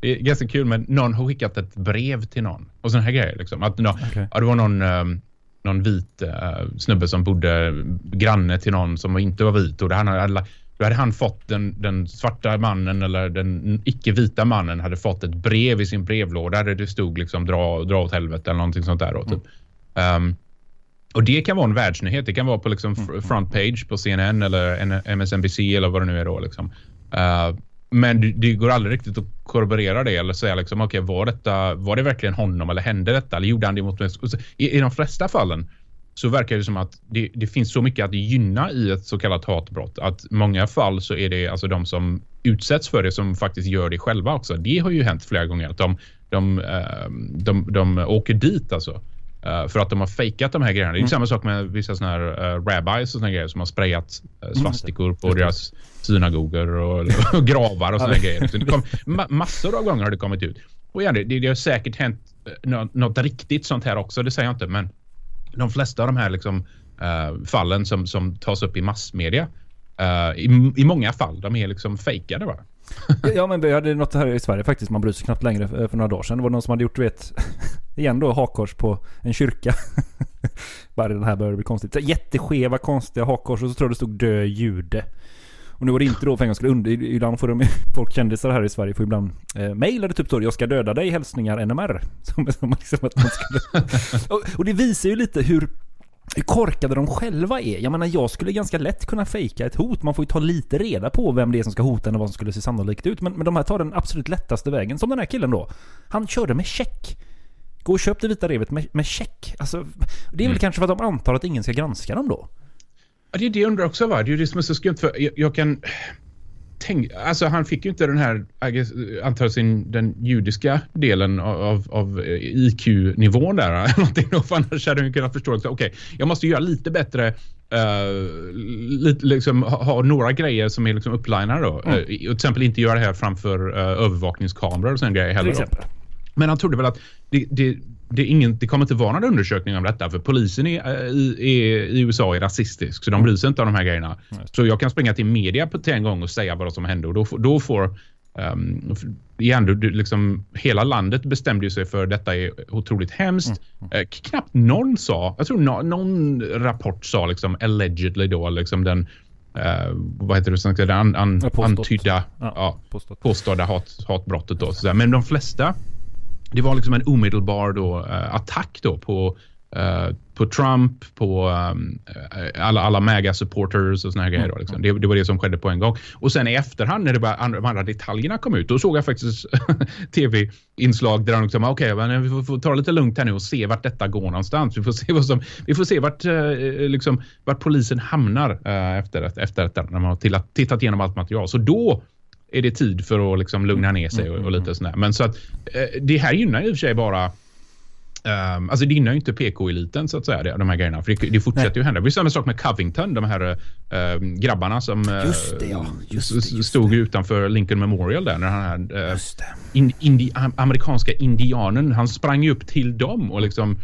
det är ganska kul men någon har skickat ett brev till någon och sådana här grejer. Liksom. Att, nå- Okej. ja, det var någon, ehm, någon vit eh, snubbe som bodde granne till någon som inte var vit och det han hade, då hade han fått den, den svarta mannen eller den icke-vita mannen hade fått ett brev i sin brevlåda där det stod liksom dra, dra åt helvete eller någonting sånt där. Då, typ. Ehm, och det kan vara en världsnyhet. Det kan vara på liksom fr- front page på CNN eller MSNBC eller vad det nu är då. Liksom. Eh, men det, går aldrig riktigt att korroborera det eller säga liksom, okej, var, detta, var det verkligen honom eller hände detta? Eller gjorde han det mot mig? I, I de flesta fallen så verkar det som att det, det finns så mycket att gynna i ett så kallat hatbrott. Att många fall så är det alltså de som utsätts för det som faktiskt gör det själva också. Det har ju hänt flera gånger att de, de, eh, de, de åker dit alltså. Eh, för att de har fejkat de här grejerna. Det är ju samma sak med vissa såna här uh, rabbis och såna grejer som har sprayat uh, svastikor på deras synagogor och, [LAUGHS] och gravar och såna grejer. Så kom, ma massor av gånger har det kommit ut. Och igen, det, det har säkert hänt uh, något, något riktigt sånt här också, det säger jag inte. Men de flesta av de här liksom, eh, fallen som, som tas upp i massmedia, eh, i, i många fall, de är liksom fejkade. Va? [LAUGHS] Ja men vi hade något här i Sverige faktiskt, man bryr sig knappt längre eh, för några dagar sedan. Det var någon som hade gjort, du vet, [LAUGHS] igen då hakkors på en kyrka. [LAUGHS] Bara den här börjar bli konstigt. Jätteskeva konstiga hakkors och så tror jag det stod dö jude. Och nu var det inte då för en gångs skull under, ibland får de, folk kändisar här i Sverige får ibland eh, där det typ står jag ska döda dig, hälsningar NMR. Som, som liksom att man skulle, och, och det visar ju lite hur hur korkade de själva är. Jag menar, jag skulle ganska lätt kunna fejka ett hot. Man får ju ta lite reda på vem det är som ska hota en och vad som skulle se sannolikt ut. Men, men de här tar den absolut lättaste vägen. Som den här killen då. Han körde med check. Gå och köp det vita revet med, med check. Alltså, det är väl kanske för att de antar att ingen ska granska dem då. Ja, det är det jag undrar också. Va? Det är ju det som är så skumt. För jag, jag kan... Tänk, alltså han fick ju inte den här, antar sin, den judiska delen av, av eh, IQ-nivån där. eller någonting för annars hade han kunnat förstå att okej, jag måste göra lite bättre, eh, lite, liksom, ha, ha några grejer som är liksom upplinade då. Mm. Eh, till exempel inte göra det här framför uh, övervakningskameror och sådana grejer heller. Men han trodde väl att det, det, det, är ingen, det kommer inte vara någon undersökning om detta för polisen i, i, i USA är rasistisk så de bryr sig inte om de här grejerna. Så jag kan springa till media på en gång och säga vad som hände och då, får- då får Um, igen, du, du, liksom, hela landet bestämde sig för detta är otroligt hemskt. Eh, knappt någon sa, jag tror nå- någon rapport sa liksom allegedly då, liksom den, eh, vad heter det, den an, an, Ja, påstått. antydda, Ja, ja, påstådda hat, hatbrottet. Då, så där. Men de flesta, det var liksom en omedelbar då, eh, attack då på, eh, på Trump, på um, alla, alla MAGA-supporters och såna här grejer. Då, liksom. det, det var det som skedde på en gång. Och sen i efterhand när det bara, andra, de andra detaljerna kom ut, då såg jag faktiskt [LAUGHS] tv-inslag där de liksom, okej, men vi får, får ta det lite lugnt här nu och se vart detta går någonstans. Vi får se, vad som, vi får se vart, eh, liksom, vart polisen hamnar eh, efter, efter detta, när man har tittat igenom allt material. Så då är det tid för att liksom lugna ner sig och, och lite sådär. Men så att eh, det här gynnar i och för sig bara Um, alltså det gynnar ju inte PK-eliten så att säga, de här grejerna. För det, det fortsätter Nej. ju hända. Det blir samma sak med Covington, de här uh, grabbarna som just det, ja. just det, just stod utanför Lincoln Memorial där. När han här, uh, in, indi, amerikanska indianen, han sprang upp till dem och liksom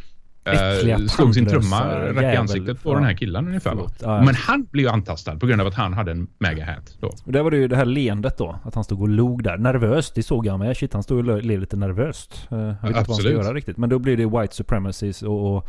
Uh, slog sin trumma rätt i ansiktet på ja. den här killen ungefär. Ja, ja. Men han blev ju antastad på grund av att han hade en mega-hat. Då. Och där var det ju det här leendet då. Att han stod och log där. Nervöst, det såg jag med. Shit, han stod och led lite nervöst. Uh, jag vet inte vad han ska göra riktigt. Men då blir det white supremacies och, och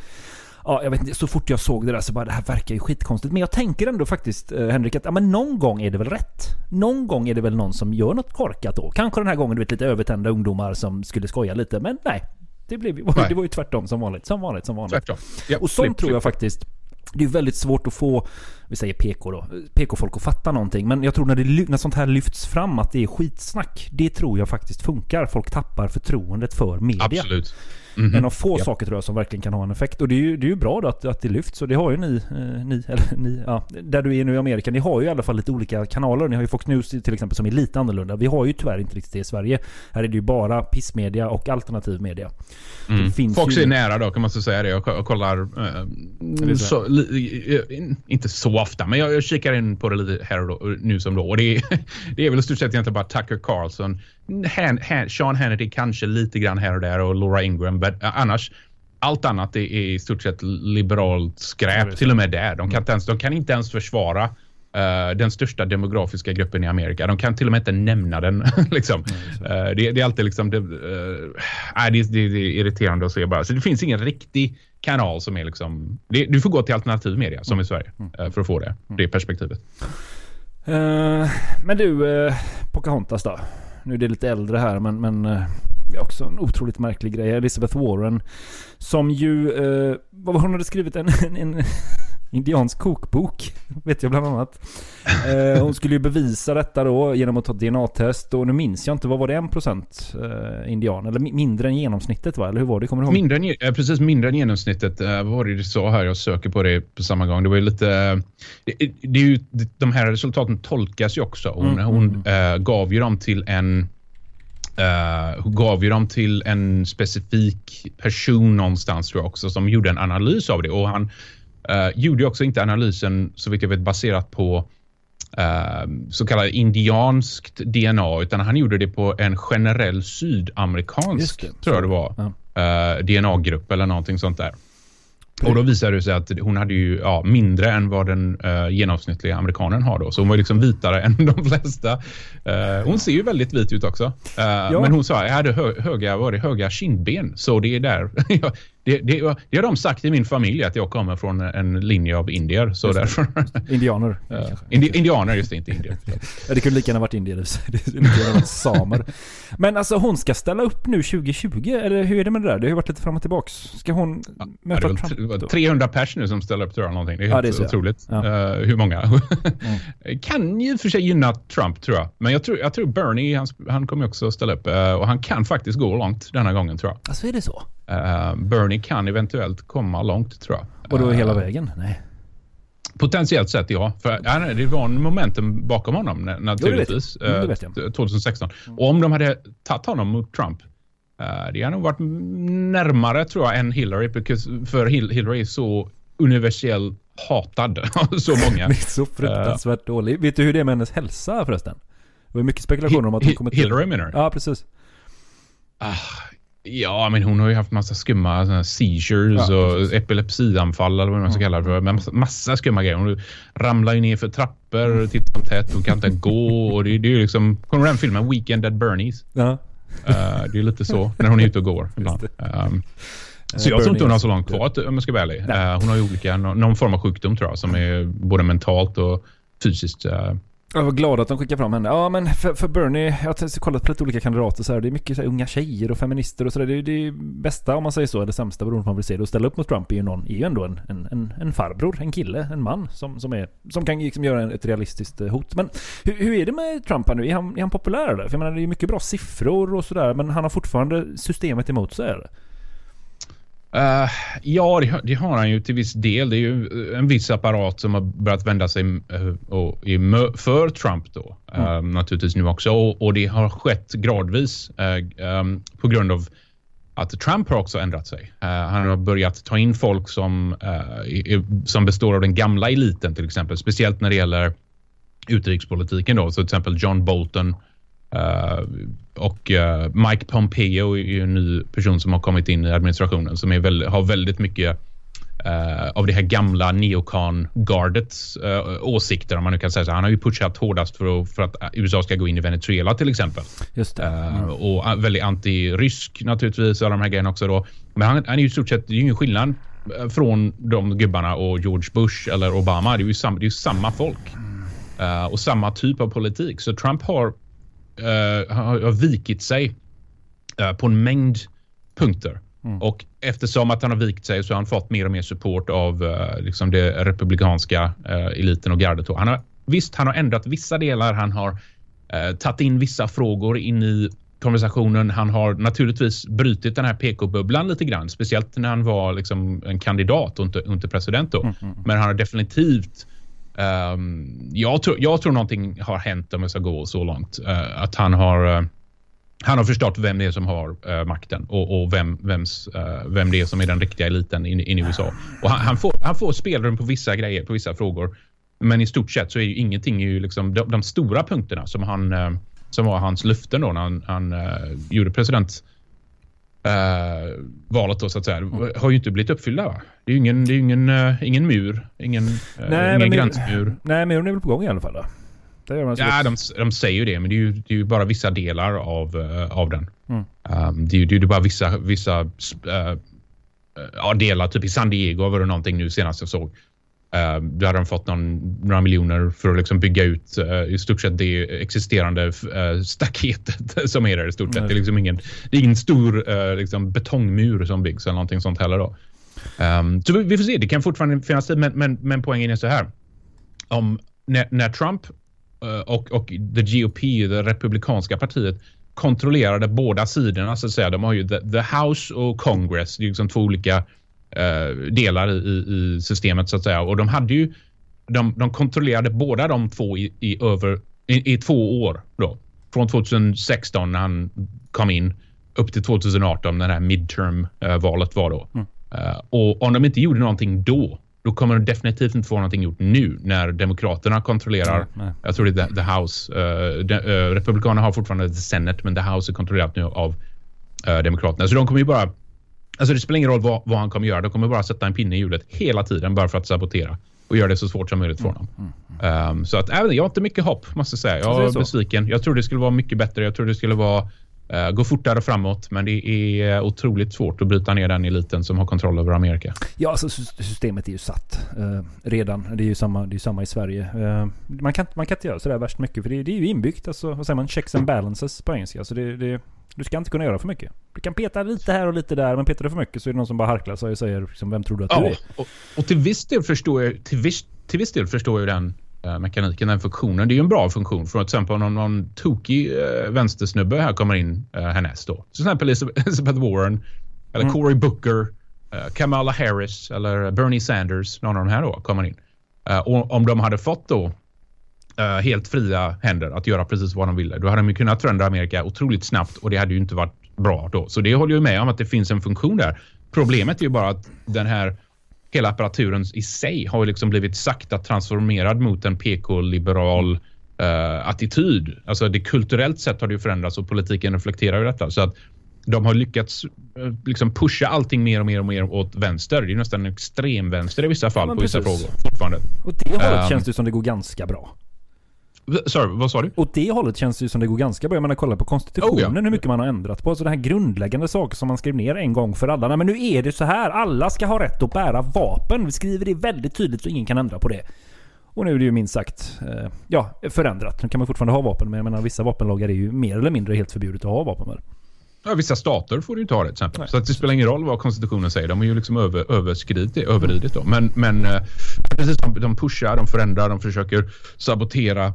Ja, jag vet inte, så fort jag såg det där så bara det här verkar ju skitkonstigt. Men jag tänker ändå faktiskt eh, Henrik att ja, men någon gång är det väl rätt? Någon gång är det väl någon som gör något korkat då? Kanske den här gången du vet lite övertända ungdomar som skulle skoja lite. Men nej, det, blev, [LAUGHS] det var ju tvärtom som vanligt. Som vanligt, som vanligt. Tvärtom. Ja, och sånt tror jag faktiskt det är väldigt svårt att få, vi säger PK då, PK-folk att fatta någonting. Men jag tror när, det, när sånt här lyfts fram att det är skitsnack, det tror jag faktiskt funkar. Folk tappar förtroendet för media. Absolut. Mm -hmm. En av få ja. saker tror jag som verkligen kan ha en effekt. Och det är ju, det är ju bra då att, att det lyfts. Och det har ju ni, eh, ni, eller [LAUGHS] ni, ja, där du är nu i Amerika. Ni har ju i alla fall lite olika kanaler. Ni har ju Fox News till exempel som är lite annorlunda. Vi har ju tyvärr inte riktigt det i Sverige. Här är det ju bara pissmedia och alternativ media. Mm. Fox ju... är nära då kan man så säga det. Jag kollar eh, så, li, inte så ofta, men jag, jag kikar in på det lite här och då, nu som då. Och det är, [LAUGHS] det är väl i stort sett egentligen bara Tucker Carlson han, han, Sean Hannity kanske lite grann här och där och Laura Ingram. Men annars, allt annat är, är i stort sett liberalt skräp. Till och med där. De kan, mm. inte, ens, de kan inte ens försvara uh, den största demografiska gruppen i Amerika. De kan till och med inte nämna den. [LAUGHS] liksom. Mm, uh, det, det, är alltid liksom... Det, uh, det, det, det, är irriterande att se bara. Så det finns ingen riktig kanal som är liksom... Du får gå till alternativ media som mm. i Sverige mm. för att få det, det perspektivet. men du, Pocahontas då? Nu är det lite äldre här men, men eh, det är också en otroligt märklig grej. Elizabeth Warren. Som ju, eh, vad var hon hade skrivit? En, en, en indiansk kokbok. [LAUGHS] Vet jag bland annat. Eh, hon skulle ju bevisa detta då genom att ta DNA-test. Och nu minns jag inte, vad var det? 1% eh, indian? Eller mindre än genomsnittet va? Eller hur var det? Kommer du ihåg? Mindre än, eh, precis mindre än genomsnittet. Eh, vad var det du sa här? Jag söker på det på samma gång. Det var ju lite... Det, det är ju, de här resultaten tolkas ju också. Hon, mm, hon. Äh, gav ju dem till en Uh, gav ju dem till en specifik person någonstans tror jag också som gjorde en analys av det och han Uh, gjorde också inte analysen, så vitt jag vet, baserat på uh, så kallat indianskt DNA, utan han gjorde det på en generell sydamerikansk, tror jag det var, ja. uh, DNA-grupp eller någonting sånt där. Och då visade det sig att hon hade ju ja, mindre än vad den uh, genomsnittliga amerikanen har då. Så hon var liksom vitare [LAUGHS] än de flesta. Uh, hon ser ju väldigt vit ut också. Uh, ja. Men hon sa jag hade hö höga, var det, höga kindben. Så det är där [LAUGHS] Det, det, det har de sagt i min familj att jag kommer från en linje av indier. Så därför. Indianer. Indi, indianer, just det, inte indier. [LAUGHS] ja, det kunde lika gärna varit indier. Det kunde lika gärna varit samer. Men alltså hon ska ställa upp nu 2020, eller hur är det med det där? Det har ju varit lite fram och tillbaks. Ska hon ja, möta det Trump? Då? 300 pers nu som ställer upp tror jag någonting. Det är helt ja, det är otroligt. Ja. Uh, hur många? mm. [LAUGHS] kan ju för sig gynna Trump tror jag. Men jag tror, jag tror Bernie, han, han kommer också ställa upp. Uh, och han kan faktiskt gå långt denna gången tror jag. Alltså är det så? Uh, Bernie kan eventuellt komma långt tror jag. Och då hela uh, vägen? Nej. Potentiellt sett ja. För, ja, det var en momentum bakom honom naturligtvis. Jo, det vet jag. Uh, 2016. Mm. Och om de hade tagit honom mot Trump. Uh, det hade nog varit närmare tror jag än Hillary. Because, för Hillary är så universell hatad av så [LAUGHS] många. det är så fruktansvärt dålig. Vet du hur det är med hennes hälsa förresten? Det var mycket spekulationer om att hon kommer till... Hillary menar du? Ja, precis. Ah, Ja, men hon har ju haft massa skumma seizures ja, och epilepsianfall eller vad man ska kalla det för. Massa, massa skumma grejer. Hon ramlar ju ner för trappor titt som tätt. Hon kan inte gå. Och det, det är ju liksom... Kommer du den filmen Weekend at Bernies? Ja. Uh, det är lite så när hon är ute och går ibland. Um, så jag tror inte hon har så långt kvar om jag ska vara ärlig. Uh, hon har ju olika, någon form av sjukdom tror jag som är både mentalt och fysiskt uh, jag var glad att de skickade fram henne. Ja men för, för Bernie, jag har kollat på lite olika kandidater så här. Det är mycket så här, unga tjejer och feminister och sådär. Det, det är bästa om man säger så, eller sämsta beroende på vad man vill se det. Att ställa upp mot Trump är ju, någon, är ju ändå en, en, en, en farbror, en kille, en man som, som, är, som kan liksom göra ett realistiskt eh, hot. Men hur, hur är det med Trump här nu? Är han, är han populär där? För jag menar det är mycket bra siffror och sådär men han har fortfarande systemet emot sig eller? Uh, ja, det, har han ju till viss del. Det är ju en viss apparat som har börjat vända sig uh, och, för Trump då. Mm. Uh, naturligtvis nu också. Och, och, det har skett gradvis um, på grund av att Trump har också ändrat sig. Uh, han har börjat ta in folk som, uh, som består av den gamla eliten till exempel, speciellt när det gäller utrikespolitiken då, så till exempel John Bolton uh, och Mike Pompeo är ju en ny person som har kommit in i administrationen som är väl, har väldigt mycket Uh, av det här gamla neocon-gardets uh, åsikter, om man nu kan säga så. Han har ju pushat hårdast för att, för att USA ska gå in i Venezuela till exempel. Just det. Mm. Uh, och väldigt anti-rysk naturligtvis, alla de här grejerna också då. Men han, han är ju i stort sett, det är ju ingen skillnad från de gubbarna och George Bush eller Obama. Det är ju samma, det är samma folk och samma typ av politik. Så Trump har, har, har vikit sig på en mängd punkter. Mm. Och eftersom att han har vikt sig så har han fått mer och mer support av uh, liksom det republikanska uh, eliten och gardet. Han har, visst, han har ändrat vissa delar. Han har uh, tagit in vissa frågor in i konversationen. Han har naturligtvis brutit den här PK-bubblan lite grann, speciellt när han var liksom en kandidat och inte, inte president då. Mm, mm. Men han har definitivt um, jag, tror, jag tror någonting har hänt om jag ska gå så långt. Uh, att han har eh, han har förstått vem det är som har uh, makten och, och vem, vems, uh, vem det är som är den riktiga eliten in, in i USA. Och han, han, får, han får spelrum på vissa grejer, på vissa frågor. Men i stort sett så är ju ingenting ju liksom de, de stora punkterna som han uh, som var hans löften då när han, han gjorde president Uh, valet då så att säga mm. har ju inte blivit uppfyllda. Va? Det är ju ingen, det är ingen, uh, ingen mur, ingen, uh, nej, ingen gränsmur. Nej, muren är väl på gång i alla fall. Då? ja, de, de säger ju det, men det är ju, det är ju bara vissa delar av, uh, av den. Mm. Um, det, är ju, det är bara vissa, vissa ja, delar, typ i San Diego var det någonting nu senast jag såg. Uh, då hade de fått någon, några miljoner för att liksom bygga ut uh, i stort sett det existerande uh, staketet [LAUGHS] som är där i stort sett. Mm. Det är liksom ingen, det är ingen stor uh, liksom betongmur som byggs eller någonting sånt heller. Då. Um, så vi, vi, får se, det kan fortfarande finnas tid, men, men, men poängen är så här. Om, när, när Trump och, och the GOP, det republikanska partiet, kontrollerade båda sidorna så att säga. De har ju the, the House och Congress, det är liksom två olika delar i, i, systemet så att säga. Och de hade ju, de, de kontrollerade båda de två i, i över, i, i, två år då. Från 2016 när han kom in upp till 2018 när det här midterm-valet uh, var då. Mm. Uh, och om de inte gjorde någonting då då kommer de definitivt inte få någonting gjort nu när Demokraterna kontrollerar, nej, jag tror det är the, the House. Uh, de, uh, Republikanerna har fortfarande the Senate, men the House är kontrollerat nu av Demokraterna. Så de kommer ju bara, alltså det spelar ingen roll vad, vad han kommer göra, de kommer bara sätta en pinne i hjulet hela tiden bara för att sabotera och göra det så svårt som möjligt för honom. Mm, mm, um, så att även jag har inte mycket hopp måste jag säga. Jag är, är besviken. Jag tror det skulle vara mycket bättre. Jag tror det skulle vara Uh, går fortare framåt, men det är otroligt svårt att bryta ner den eliten som har kontroll över Amerika. Ja, alltså systemet är ju satt uh, redan. Det är ju samma, det är samma i Sverige. Uh, man, kan, man kan inte göra sådär värst mycket, för det, det är ju inbyggt. Alltså, vad säger man? Checks and balances på engelska. Alltså det, det, du ska inte kunna göra för mycket. Du kan peta lite här och lite där, men petar du för mycket så är det någon som bara harklar sig och säger liksom, vem tror du att ja, du är? Och, och till viss del förstår jag, till viss, till viss del förstår jag den Eh, mekaniken, den funktionen. Det är ju en bra funktion. För till exempel om någon, tokig eh, vänstersnubbe här kommer in eh, härnäst då. Till exempel [LAUGHS] Elizabeth Warren eller mm. Cory Booker, eh, Kamala Harris eller Bernie Sanders. Någon av de här då kommer in. Eh, och om de hade fått då helt fria händer att göra precis vad de ville. Då hade de kunnat förändra Amerika otroligt snabbt och det hade ju inte varit bra då. Så det håller jag med om att det finns en funktion där. Problemet är ju bara att den här hela apparaturen i sig har liksom blivit sakta transformerad mot en PK-liberal uh, attityd. Alltså det kulturellt sett har det ju förändrats och politiken reflekterar ju detta. Så att de har lyckats uh, liksom pusha allting mer och mer och mer åt vänster. Det är nästan extremvänster i vissa fall ja, på precis. vissa frågor fortfarande. Och det hållet um, känns det som det går ganska bra. Sorry, vad sa du? Åt det hållet känns det ju som det går ganska bra. Jag menar kolla på konstitutionen, oh, ja. hur mycket man har ändrat på. Alltså det här grundläggande saker som man skrev ner en gång för alla. Nej, men nu är det så här. Alla ska ha rätt att bära vapen. Vi skriver det väldigt tydligt så ingen kan ändra på det. Och nu är det ju minst sagt eh, ja, förändrat. Nu kan man fortfarande ha vapen, men jag menar vissa vapenlagar är ju mer eller mindre helt förbjudet att ha vapen med. Ja, vissa stater får du inte ha det till exempel. Nej. Så att det spelar ingen roll vad konstitutionen säger. De är ju liksom över, överskridit det, överridit då. Men, men eh, precis, de, de pushar, de förändrar, de försöker sabotera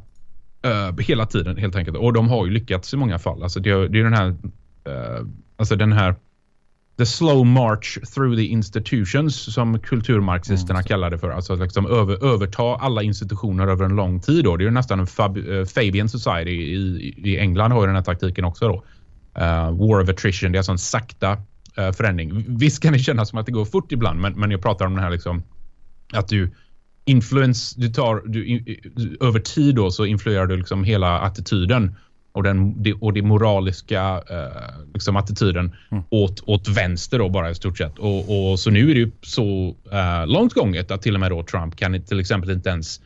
Uh, hela tiden helt enkelt. Och de har ju lyckats i många fall. Alltså det, det är den här, uh, alltså den här the slow march through the institutions som kulturmarxisterna mm. kallar det för. Alltså liksom över, överta alla institutioner över en lång tid. Då. Det är nästan en Fab, uh, Fabian Society i, i England har ju den här taktiken också. Då. War of attrition, det är alltså en sakta förändring. Visst kan det kännas som att det går fort ibland, men, men jag pratar om den här liksom att du influens, du tar, du, över tid då så influerar du liksom hela attityden och den och det moraliska eh, liksom attityden mm. åt, åt vänster då bara i stort sett. Och, och så nu är det ju så eh, långt gånget att till och med då Trump kan till exempel inte ens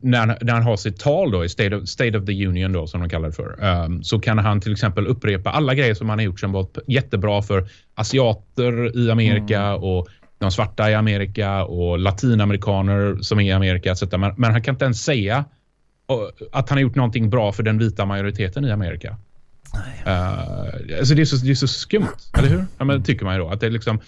när, när han har sitt tal då i State of, State of the Union då som de kallar det för um, så kan han till exempel upprepa alla grejer som han har gjort som varit jättebra för asiater i Amerika mm. och de svarta i Amerika och latinamerikaner som är i Amerika. Etc. Men, men han kan inte ens säga att han har gjort någonting bra för den vita majoriteten i Amerika. Uh, alltså det, är så, det är så skumt, eller hur? Ja, men, tycker man ju då. Att det är liksom,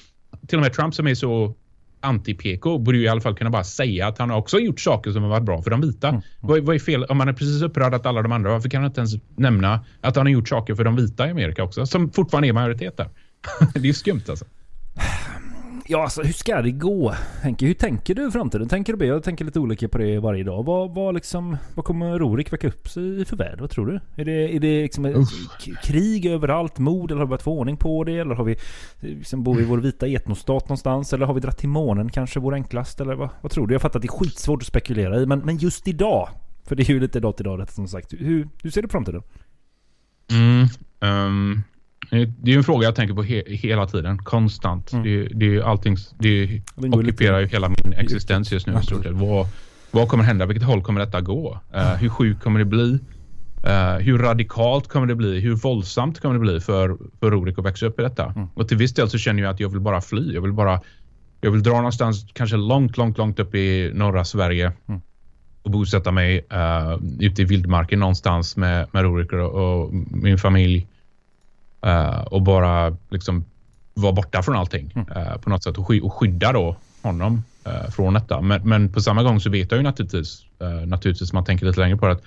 till och med Trump som är så anti-PK borde ju i alla fall kunna bara säga att han har också gjort saker som har varit bra för de vita. Mm. Vad, vad, är fel? Om man är precis upprörd att alla de andra, varför kan han inte ens nämna att han har gjort saker för de vita i Amerika också? Som fortfarande är majoritet där. [LAUGHS] det är skumt alltså. Ja, alltså hur ska det gå? Henke, hur tänker du i framtiden? Tänker du Jag tänker lite olika på det varje dag. Vad, vad, liksom, vad kommer Rorik väcka upp sig i för väder? Vad tror du? Är det, är det liksom krig överallt? Mord? Eller har vi börjat få ordning på det? Eller har vi, liksom, bor vi i vår vita etnostat någonstans? Eller har vi dratt till månen kanske? Vår enklast? Eller vad, vad tror du? Jag fattar att det är skitsvårt att spekulera i. Men, men just idag. För det är ju lite dag till dag detta som sagt. Hur, hur ser du på framtiden? Mm, um, det är en fråga jag tänker på he hela tiden, konstant. Mm. Det, det är allting, det ockuperar ju hela min existens just nu i stort sett. Vad, vad kommer hända? Vilket håll kommer detta gå? Uh, hur sjukt kommer det bli? Uh, hur radikalt kommer det bli? Hur våldsamt kommer det bli för, för Rorik att växa upp i detta? Mm. Och till viss del så känner jag att jag vill bara fly. Jag vill bara jag vill dra någonstans kanske långt, långt, långt upp i norra Sverige mm. och bosätta mig uh, ute i vildmarken någonstans med, med Rorik och, och min familj. Uh, och bara liksom vara borta från allting mm. uh, på något sätt och, sky och skydda då honom uh, från detta. Men, men, på samma gång så vet jag ju naturligtvis, uh, naturligtvis man tänker lite längre på det att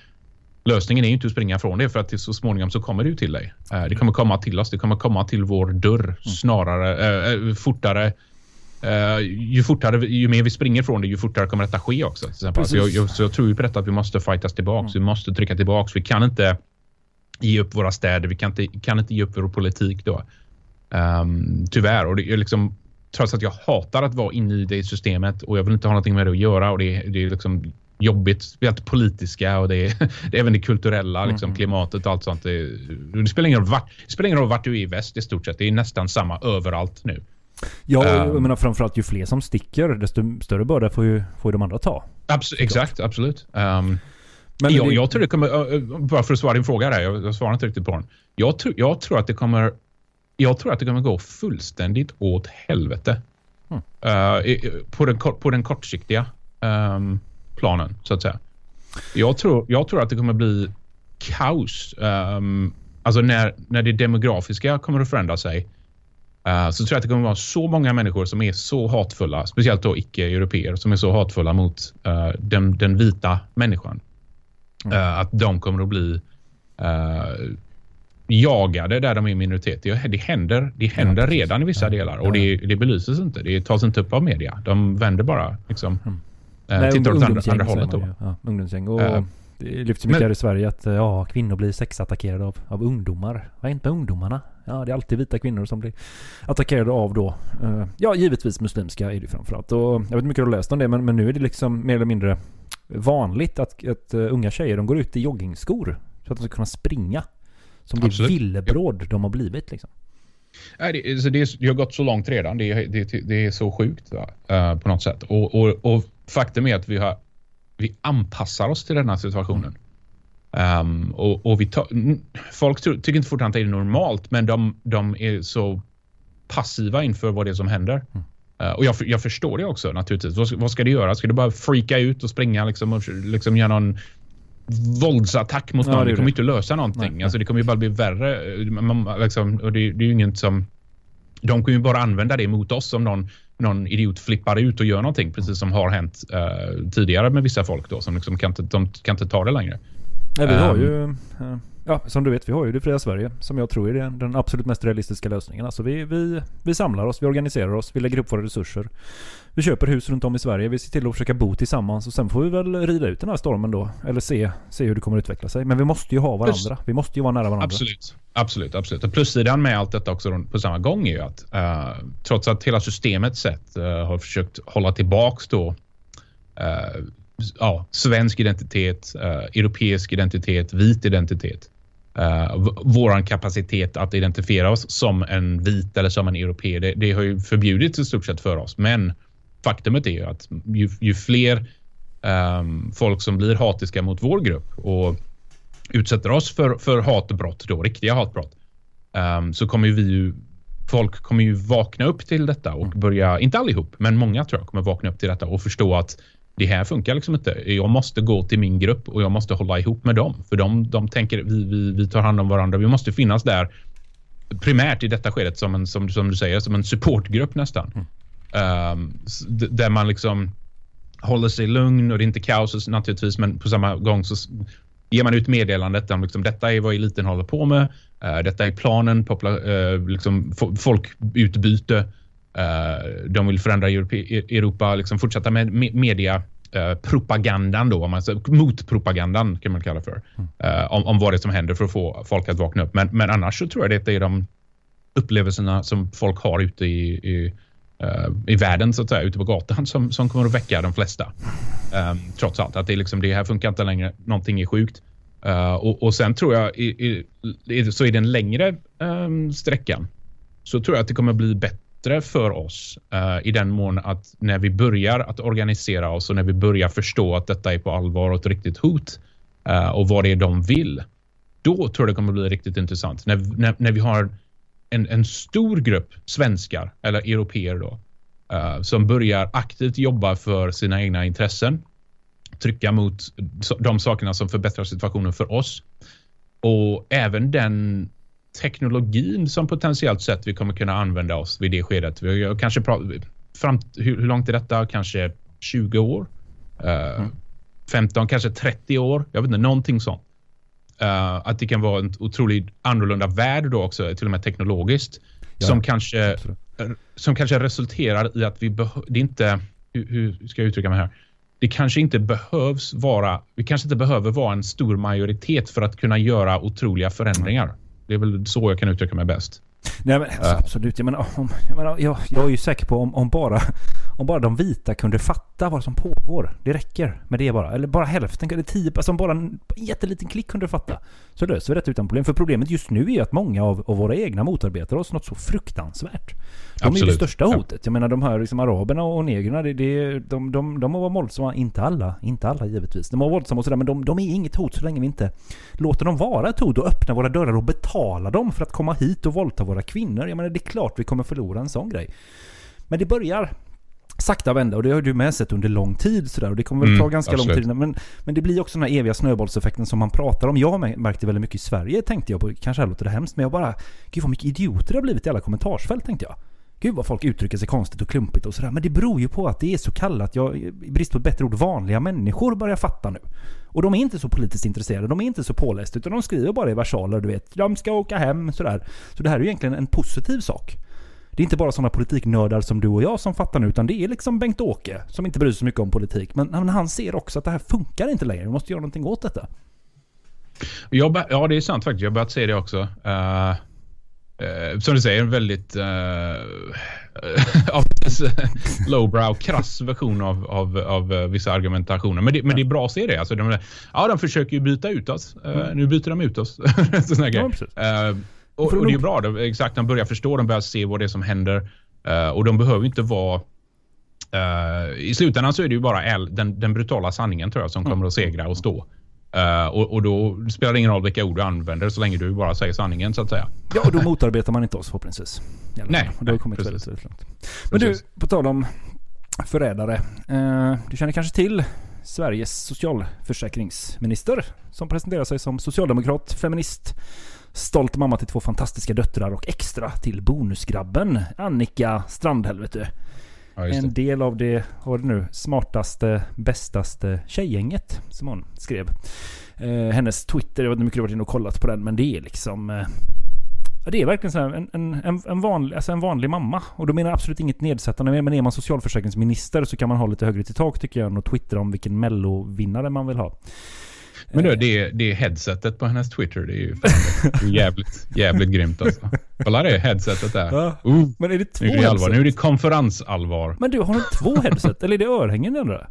lösningen är ju inte att springa från det för att så småningom så kommer det ju till dig. det kommer komma till oss, det kommer komma till vår dörr mm. snarare, fortare ju fortare, ju mer vi springer från det, ju fortare kommer detta ske också. Så jag, jag, så jag tror ju på detta att vi måste fightas tillbaks. Mm. Vi måste trycka tillbaks. Vi kan inte ge upp våra städer. Vi kan inte, kan inte ge upp vår politik då. Um, tyvärr. Och det är liksom, trots att jag hatar att vara inne i det systemet och jag vill inte ha någonting med det att göra och det, det är liksom jobbigt. Allt politiska och det är, [LAUGHS] det är även det kulturella, liksom, mm. klimatet och allt sånt. Det, det, spelar ingen roll vart, det spelar ingen roll vart du är i väst i stort sett. Det är nästan samma överallt nu. Ja, jag um, menar framförallt ju fler som sticker, desto större börda får ju, får ju de andra ta. Abs exakt, absolut. Um, men jag, det... jag tror det kommer, bara för att svara din fråga där, jag, jag svarar inte riktigt på den. Jag, tror, jag tror att det kommer jag tror att det kommer gå fullständigt åt helvete. Mm. Uh, på, den, på den kortsiktiga um, planen, så att säga. Jag tror, jag tror att det kommer bli kaos. Um, alltså när, när det demografiska kommer att förändra sig uh, så tror jag att det kommer att vara så många människor som är så hatfulla, speciellt då icke-europeer, som är så hatfulla mot uh, den, den vita människan. Mm. Uh, att de kommer att bli uh, jagade där de är minoritet. Det, det händer, det händer ja, redan i vissa ja, delar och det, det belyses inte. Det tas inte upp av media. De vänder bara liksom. Mm. Uh, tittar åt andra, andra hållet. Då. Ja, ungdomsgäng. Och uh, det lyfts mycket men, här i Sverige att ja, kvinnor blir sexattackerade av, av ungdomar. Vad är inte med ungdomarna? Ja, det är alltid vita kvinnor som blir attackerade av då. Ja, givetvis muslimska är det framförallt. Och jag vet inte mycket du har läst om det, men, men nu är det liksom mer eller mindre vanligt att, att uh, unga tjejer de går ut i joggingskor så att de ska kunna springa. Som det villebråd ja. de har blivit liksom. Nej, det, så det, det har gått så långt redan. Det, det, det är så sjukt uh, på något sätt. Och, och, och, faktum är att vi, har, vi anpassar oss till den här situationen. Um, och, och vi tar, folk tycker inte fortfarande att det är normalt, men de, de är så passiva inför vad det är som händer. Mm. Uh, och jag, jag, förstår det också naturligtvis. Vad, vad, ska du göra? Ska du bara freaka ut och springa liksom, och liksom göra någon våldsattack mot någon? Ja, det, det kommer inte lösa någonting. Nej, alltså, det kommer ju bara bli värre. Man, liksom, och det, det är ju inget som... De kommer ju bara använda det mot oss om någon, någon idiot flippar ut och gör någonting. Precis som har hänt uh, tidigare med vissa folk då som liksom kan inte, de kan inte ta det längre. Nej, vi har Ehm. ju, eh, ja, som du vet, vi har ju det fria Sverige som jag tror är den, absolut mest realistiska lösningen. Alltså vi, vi, vi samlar oss, vi organiserar oss, vi lägger upp våra resurser. Vi köper hus runt om i Sverige, vi ser till att försöka bo tillsammans och sen får vi väl rida ut den här stormen då. Eller se, se hur det kommer att utveckla sig. Men vi måste ju ha varandra. Vi måste ju vara nära varandra. Absolut. Absolut, absolut. Och plussidan med allt detta också på samma gång är ju att eh, trots att hela systemet sett eh, har försökt hålla tillbaks då ja, svensk identitet, eh, europeisk identitet, vit identitet. Uh, våran kapacitet att identifiera oss som en vit eller som en europé, det, det har ju förbjudits i stort sett för oss. Men faktumet är ju att ju, ju fler ehm, folk som blir hatiska mot vår grupp och utsätter oss för, för hatbrott, då, riktiga hatbrott, ehm, så kommer ju vi ju, folk kommer ju vakna upp till detta och börja, inte allihop, men många tror jag kommer vakna upp till detta och förstå att det här funkar liksom inte. Jag måste gå till min grupp och jag måste hålla ihop med dem. För de, de tänker vi, vi, vi tar hand om varandra. Vi måste finnas där primärt i detta skedet som, en, som, som du säger, som en supportgrupp nästan. S- d- där man liksom håller sig lugn och det är inte kaos naturligtvis men på samma gång så ger man ut meddelandet om liksom, detta är vad eliten håller på med. Eh, detta är planen, popula- eh, liksom, fo- folkutbyte. Eh, de vill förändra E- Europa, liksom fortsätta med me- media eh, propagandan då, om man säger, motpropagandan kan man kalla för. eh, om, om vad det är som händer för att få folk att vakna upp. Men, men annars så tror jag det är de upplevelserna som folk har ute i, i, i världen, så att säga, ute på gatan som, som kommer att väcka de flesta. Um, trots allt, att det, är liksom, det här funkar inte längre, någonting är sjukt. Eh, och, och sen tror jag, i, i, så i den längre um, sträckan, så tror jag att det kommer bli bättre för oss eh, i den mån att när vi börjar att organisera oss och när vi börjar förstå att detta är på allvar och ett riktigt hot eh, och vad det är de vill, då tror jag det kommer bli riktigt intressant. När, när, när vi har en, en stor grupp svenskar eller europeer då eh, som börjar aktivt jobba för sina egna intressen. Trycka mot de sakerna som förbättrar situationen för oss. Och även den teknologin som potentiellt sett vi kommer kunna använda oss vid det skedet. Vi har kanske fram, hur, hur långt är detta? Kanske 20 år? Eh, 15, kanske 30 år? Jag vet inte, någonting sånt. Eh, att det kan vara en otroligt annorlunda värld då också, till och med teknologiskt. Ja, som, kanske, absolut. som kanske resulterar i att vi. Det inte... Hur, hur ska jag uttrycka mig här? Det kanske inte behövs vara... Vi kanske inte behöver vara en stor majoritet för att kunna göra otroliga förändringar. Det är väl så jag kan uttrycka mig bäst. Nej men alltså, absolut. Jag menar, om, jag, menar jag, jag är ju säker på om, om, bara, om bara de vita kunde fatta vad som pågår. Det räcker med det bara. Eller bara hälften, eller tio, alltså om bara en jätteliten klick kunde fatta. Så löser vi detta utan problem. För problemet just nu är ju att många av, av våra egna motarbetar oss något så fruktansvärt. De är ju det Absolut. största hotet. Jag menar de här liksom, araberna och negrerna, det, det, de, de, de må vara våldsamma. Inte alla, inte alla givetvis. De må vara våldsamma och sådär, men de, de är inget hot så länge vi inte låter dem vara ett hot och öppna våra dörrar och betala dem för att komma hit och våldta våra kvinnor. Jag menar det är klart vi kommer förlora en sån grej. Men det börjar sakta vända och det har du med sett under lång tid sådär och det kommer väl Mm, ta ganska lång absolut. tid innan- men, men det blir också den här eviga snöbollseffekten som man pratar om. Jag mär- märkte väldigt mycket i Sverige tänkte jag på, kanske här låter det hemskt men jag bara Gud vad mycket idioter det har blivit i alla kommentarsfält tänkte jag. Gud vad folk uttrycker sig konstigt och klumpigt och sådär. Men det beror ju på att det är så kallat, jag, i brist på ett bättre ord, vanliga människor börjar fatta nu. Och de är inte så politiskt intresserade, de är inte så pålästa, utan de skriver bara i versaler, du vet. De ska åka hem, sådär. Så det här är ju egentligen en positiv sak. Det är inte bara sådana politiknördar som du och jag som fattar nu, utan det är liksom Bengt-Åke som inte bryr sig så mycket om politik. Men, men han ser också att det här funkar inte längre, vi måste göra någonting åt detta. Jag, ja, det är sant faktiskt. Jag har börjat se det också. Eh, eh, som du säger, en väldigt [LAUGHS] uh, lowbrow, krass version av, av, av vissa argumentationer. Men det, men det är bra att se det. Alltså, de, ja, de försöker ju byta ut oss. Eh, Nu byter de ut oss. [LAUGHS] Såna Mm. Ja, och, och det är nog- bra. De, exakt, de börjar förstå, de börjar se vad det är som händer. Eh, och de behöver inte vara... eh, I slutändan så är det ju bara äl- den, den brutala sanningen tror jag som kommer att segra och stå. Eh, och, och då spelar det ingen roll vilka ord du använder så länge du bara säger sanningen så att säga. Ja, och då motarbetar man inte oss förhoppningsvis. Nej. Och det har kommit precis. väldigt, väldigt långt. Men du, Precis. på tal om förrädare. Eh, du känner kanske till Sveriges socialförsäkringsminister som presenterar sig som socialdemokrat, feminist, stolt mamma till två fantastiska döttrar och extra till bonusgrabben Annika Strandhäll vet du. Ja, en del av det, var det nu, smartaste, bästaste tjejgänget som hon skrev. Eh, hennes Twitter, jag vet inte hur mycket du har varit inne och kollat på den, men det är liksom... Eh, det är verkligen så en, en, en, vanlig, alltså en vanlig mamma. Och då menar jag absolut inget nedsättande med, men är man socialförsäkringsminister så kan man ha lite högre till tak tycker jag, än att twittra om vilken mellovinnare man vill ha. Men du, det, det headsetet på hennes Twitter, det är ju fan, jävligt, jävligt grymt alltså. Kolla det headsetet där. Ja. Uh, Men är det två nu är det allvar. Nu är det konferensallvar. Men du, har hon två headset? Eller är det örhängen i andra?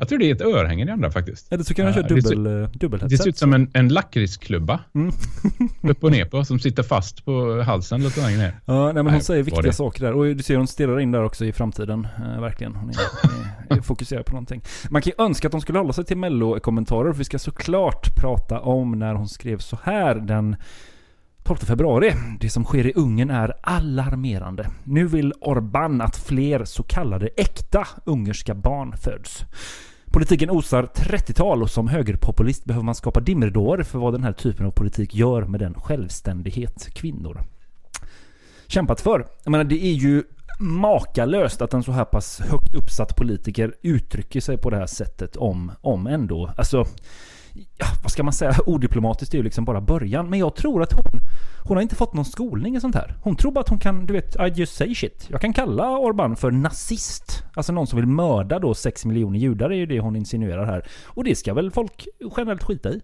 Jag tror det är ett örhänge i det andra faktiskt. Eller så kan han Ja, köra det ser- dubbel, eh, Det dubbelheadset. ser ut som en, en lakritsklubba. Mm. [LAUGHS] upp och ner på, som sitter fast på halsen lite längre ner. Ja, nej, men hon Nej, säger vad viktiga det- saker där. Och du ser hon stirrar in där också i framtiden. Eh, verkligen. Hon är, är, är fokuserad på någonting. Man kan ju önska att de skulle hålla sig till mello-kommentarer. För vi ska såklart prata om när hon skrev så här den 12 februari. Det som sker i Ungern är alarmerande. Nu vill Orbán att fler så kallade äkta ungerska barn föds. Politiken osar 30-tal och som högerpopulist behöver man skapa dimridåer för vad den här typen av politik gör med den självständighet kvinnor kämpat för. Jag menar, det är ju makalöst att en så här pass högt uppsatt politiker uttrycker sig på det här sättet om, om ändå, alltså, ja, vad ska man säga, [LAUGHS] odiplomatiskt är ju liksom bara början. Men jag tror att hon, hon har inte fått någon skolning i sånt här. Hon tror bara att hon kan, du vet, I just say shit. Jag kan kalla Orban för nazist. Alltså någon som vill mörda då 6 miljoner judar är ju det hon insinuerar här. Och det ska väl folk generellt skita i?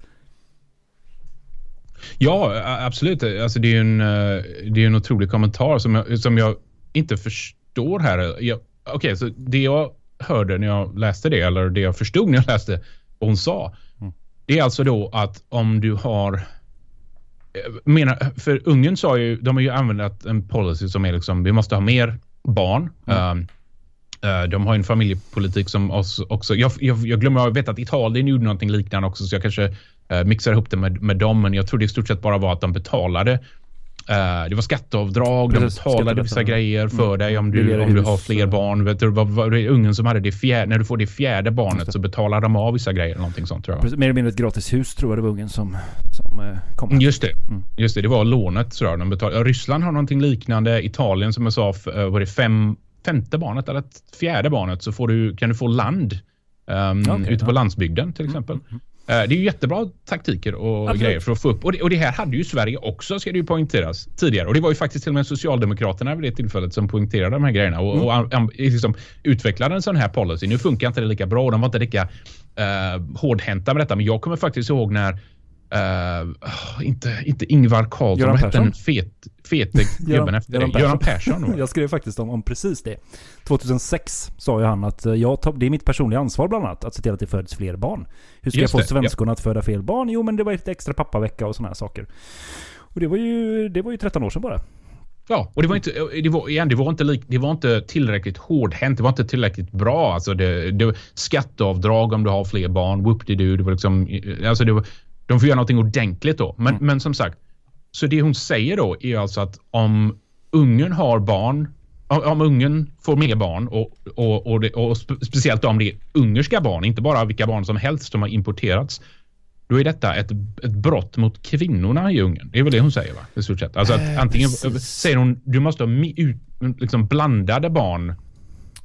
Ja, absolut. Alltså, det är ju en, eh, det är en otrolig kommentar som jag, som jag inte förstår här. Okej, Okej, så det jag hörde när jag läste det, eller det jag förstod när jag läste vad hon sa, det är alltså då att om du har eh, menar, för Ungern sa ju, de har ju använt en policy som är liksom, vi måste ha mer barn. Um, eh, de har en familjepolitik som också, också jag, jag, jag glömmer, jag vet att Italien gjorde någonting liknande också, så jag kanske uh, mixar ihop det med, med dem, men jag tror det i stort sett bara var att de betalade eh, det var skatteavdrag, de Precis, betalade vissa grejer för dig om du, om du har fler barn. Vet du, vad, vad, Ungern som hade det fjärde, när du får det fjärde barnet så betalar de av vissa grejer. Någonting sånt tror jag. Precis, Mer eller mindre ett gratis hus tror jag det var Ungern som, som eh, kom. Just det. Just det, det var lånet tror jag de betalade. Ryssland har någonting liknande. Italien som jag sa, eh, var det fem, femte barnet eller fjärde barnet så får du, kan du få land um, Okej, ute på ja. landsbygden till exempel. Eh, det är ju jättebra taktiker och Absolut. grejer för att få upp. Och det, och det här hade ju Sverige också, ska det ju poängteras, tidigare. Och det var ju faktiskt till och med Socialdemokraterna vid det tillfället som poängterade de här grejerna och, och am- am- liksom utvecklade en sån här policy. Nu funkar inte det lika bra och de var inte lika uh, hårdhänta med detta. Men jag kommer faktiskt ihåg när Uh, inte, inte Ingvar Carlsson, Göran vad hette den fet, fete [LAUGHS] gubben efter Göran det? Göran Persson. Jag skrev faktiskt om, om precis det. 2006 sa ju han att eh, jag tar, det är mitt personliga ansvar bland annat att se till att det föds fler barn. Hur ska Just jag få svenskorna att föda fler barn? Jo men det var ett extra pappavecka och sådana här saker. Och det var ju, det var ju 13 år sedan bara. Ja, och det var inte, det var, igen, det var inte, lik, det var inte tillräckligt hårdhänt. Det var inte tillräckligt bra. Alltså det, det, skatteavdrag om du har fler barn. Whoop-de-doo. Det var liksom, alltså det var, de får göra någonting ordentligt då. Men, men som sagt, så det hon säger då är alltså att om Ungern har barn, om, Ungern får mer barn och, och, och, det, och spe, speciellt om det är ungerska barn, inte bara vilka barn som helst som har importerats, då är detta ett, ett brott mot kvinnorna i Ungern. Det är väl det hon säger va? I stort sett. Alltså att Eh, antingen precis. säger hon du måste ha mi, ut, liksom blandade barn.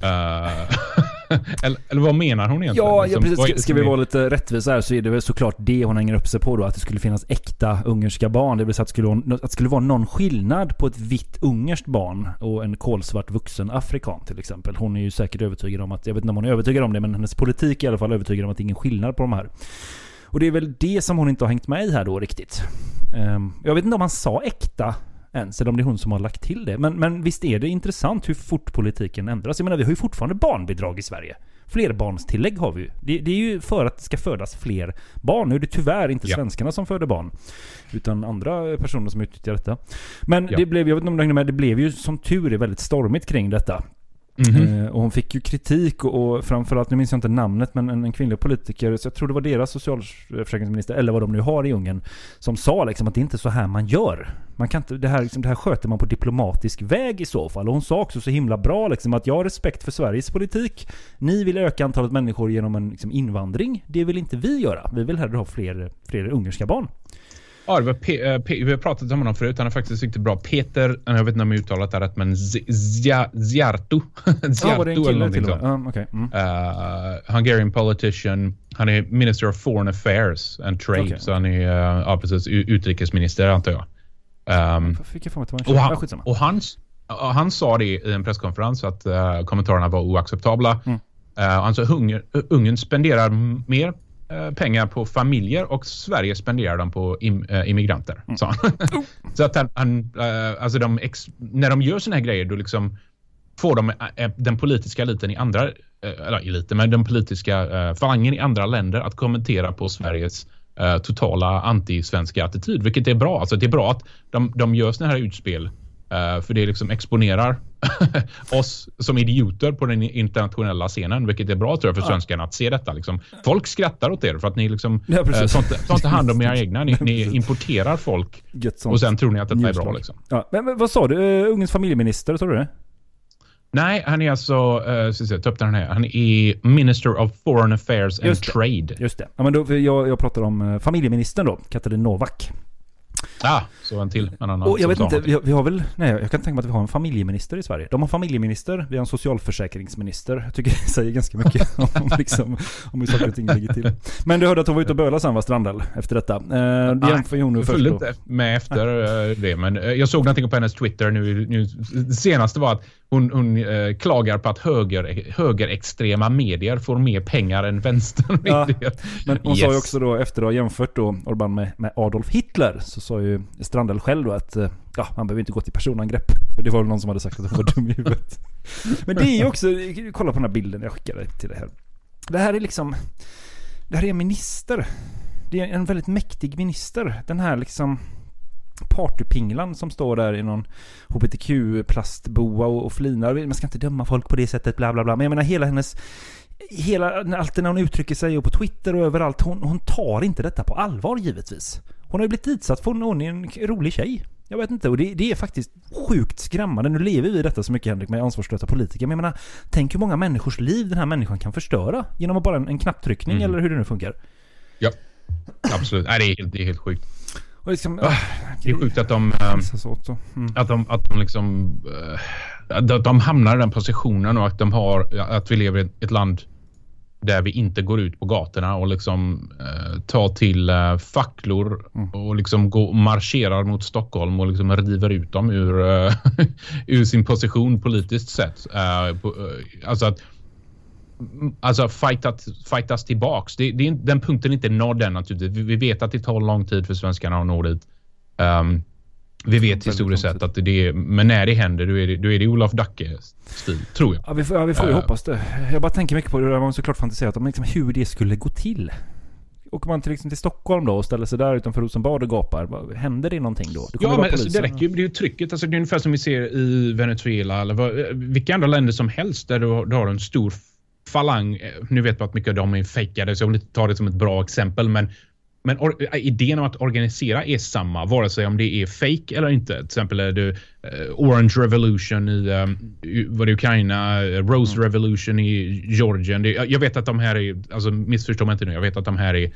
Eh, [LAUGHS] [LAUGHS] eller, eller vad menar hon egentligen? Ja, ja Liksom, precis. vad är Ska, ska vi vara lite rättvisa här så är det väl såklart det hon hänger upp sig på då. Att det skulle finnas äkta ungerska barn. Det vill säga att det skulle, vara- att det skulle vara någon skillnad på ett vitt ungerskt barn och en kolsvart vuxen afrikan till exempel. Hon är ju säkert övertygad om att, jag vet inte om hon är övertygad om det, men hennes politik är i alla fall övertygad om att det är ingen skillnad på de här. Och det är väl det som hon inte har hängt med i här då riktigt. Ehm, jag vet inte om han sa äkta ens, eller om det är hon som har lagt till det. Men, men visst är det intressant hur fort politiken ändras. Jag menar, vi har ju fortfarande barnbidrag i Sverige. Flerbarnstillägg har vi ju. Det, det är ju för att det ska födas fler barn. Nu är det tyvärr inte Ja. svenskarna som föder barn. Utan andra personer som utnyttjar detta. Men Ja. det blev, jag vet inte om du hängde med, det blev ju som tur är väldigt stormigt kring detta. Mm-hmm. och hon fick ju kritik och, och framförallt, nu minns jag inte namnet, men en, en kvinnlig politiker, så jag tror det var deras socialförsäkringsminister, eller vad de nu har i Ungern, som sa liksom att det är inte så här man gör. Man kan inte, det, här, liksom, det här sköter man på diplomatisk väg i så fall. Och hon sa också så himla bra liksom, att jag har respekt för Sveriges politik. Ni vill öka antalet människor genom en liksom, invandring. Det vill inte vi göra. Vi vill hellre ha fler, fler ungerska barn. Ja, det var Pe- eh, Pe- vi har pratat om honom förut. Han är faktiskt riktigt bra. Peter, jag vet inte om jag uttalat det rätt, men Z- Zia- Ziarto. [LAUGHS] Ja, var det en eller någonting sånt. Ja, okej. Mm. Uh, Hungarian politician. Han är Minister of Foreign Affairs and Trade. Okej. Så han är uh, ja, precis, utrikesminister antar jag. Um, Fick jag för mig att det var en och han, och han, ja, han sa det i en presskonferens att uh, kommentarerna var oacceptabla. Mm. Uh, han sa Ungern, Ungern spenderar mer eh, pengar på familjer och Sverige spenderar dem på im, eh, immigranter. Mm. han. [LAUGHS] Så att han, han eh, alltså de ex, när de gör såna här grejer då liksom får de eh, den politiska eliten i andra, eh, eller eliten, men den politiska eh, falangen i andra länder att kommentera på Sveriges eh, totala anti-svenska attityd, vilket är bra. Alltså det är bra att de, de gör såna här utspel eh, för det liksom exponerar [LAUGHS] oss som idioter på den internationella scenen, vilket är bra tror jag för svenskarna att se detta. Liksom. Folk skrattar åt er för att ni liksom, Ja, eh, tar, inte, hand om era [LAUGHS] egna. Ni, ni importerar folk och sen tror ni att detta är bra. Liksom. Ja, men, men vad sa du? Uh, Ungerns familjeminister, sa du det? Nej, han är alltså, uh, ska ta upp den här. Han är Minister of Foreign Affairs and Just. Trade. Just det. Ja, men då, jag, jag pratar om eh, familjeministern då, Katalin Novak. Ah, så en till. En annan Och jag vet inte, vi har, vi har väl... Nej, jag kan tänka mig att vi har en familjeminister i Sverige. De har familjeminister, vi har en socialförsäkringsminister. Jag tycker det säger ganska mycket [LAUGHS] om, liksom, om hur saker och ting ligger till. Men du hörde att hon var ute och bölade sen va, Strandell, efter detta. Eh, det jämför ju hon nu Jag först inte med efter eh, det, men eh, jag såg någonting på hennes Twitter nu. nu det senaste var att hon, hon eh, klagar på att höger, högerextrema medier får mer pengar än vänstermedier. Men hon sa ju Yes. också då, efter att ha jämfört då Orbán med, med Adolf Hitler, så sa ju Strandell själv då att eh, ja, man behöver inte gå till personangrepp. För det var väl någon som hade sagt att hon var dum i huvudet. [LAUGHS] Men det är ju också, kolla på den här bilden jag skickade till det här. Det här är liksom, det här är en minister. Det är en väldigt mäktig minister. Den här liksom partypinglan som står där i någon hbtq-plastboa och, och flinar. Man ska inte döma folk på det sättet, bla bla bla. Men jag menar hela hennes hela, alltid när hon uttrycker sig och på Twitter och överallt, hon, hon tar inte detta på allvar givetvis. Hon har ju blivit ditsatt för hon, hon är en rolig tjej. Jag vet inte, och det, det är faktiskt sjukt skrämmande. Nu lever vi i detta så mycket Henrik med ansvarslösa politiker, men jag menar, tänk hur många människors liv den här människan kan förstöra genom att bara en, en knapptryckning Mm. eller hur det nu funkar. Ja, absolut. Nej, det, är helt, det är helt sjukt. Och liksom, Ah, Det är sjukt att de, eh, så. Mm. att de, att de liksom eh, att de hamnar i den positionen och att de har att vi lever i ett land där vi inte går ut på gatorna och liksom eh, tar till eh, facklor och liksom går marscherar mot Stockholm och liksom river ut dem ur, eh, [LAUGHS] ur sin position politiskt sett. Eh, på, eh, alltså att Alltså fightat, fightas tillbaks. Det, det den punkten är inte nådd än naturligtvis. Vi, vi vet att det tar lång tid för svenskarna att nå dit. Um, vi vet historiskt sett att det är, men när det händer då är det, då är det Olof Dacke-stil, tror jag. Ja, vi får, ja, vi får ju Eh. hoppas det. Jag bara tänker mycket på det. Har man såklart fantiserat om liksom, hur det skulle gå till. Åker man till, liksom, till Stockholm då och ställer sig där utanför Rosenbad och gapar. Händer det någonting då? Det Ja, men alltså, det räcker ju. Det är ju trycket. Alltså, det är ungefär som vi ser i Venezuela eller vad, vilka andra länder som helst där du har, du har en stor falang. Eh, Nu vet man att mycket av dem är fejkade så jag vill inte ta det som ett bra exempel men men eh, idén om att organisera är samma, vare sig om det är fake eller inte. Till exempel är det eh, Orange Revolution i, um, det Ukraina, Rose Mm. Revolution i Georgien. Jag vet att de här är, alltså missförstå mig inte nu, jag vet att de här är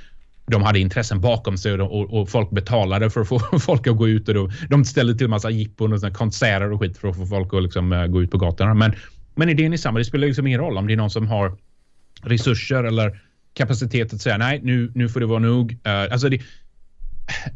de hade intressen bakom sig och, de, och, och folk betalade för att få [LAUGHS] folk att gå ut. Och då, de ställde till massa jippon och konserter och skit för att få folk att liksom, gå ut på gatorna. Men, men idén är samma. Det spelar liksom ingen roll om det är någon som har resurser eller kapacitet att säga nej, nu, nu får det vara nog. Uh, alltså det,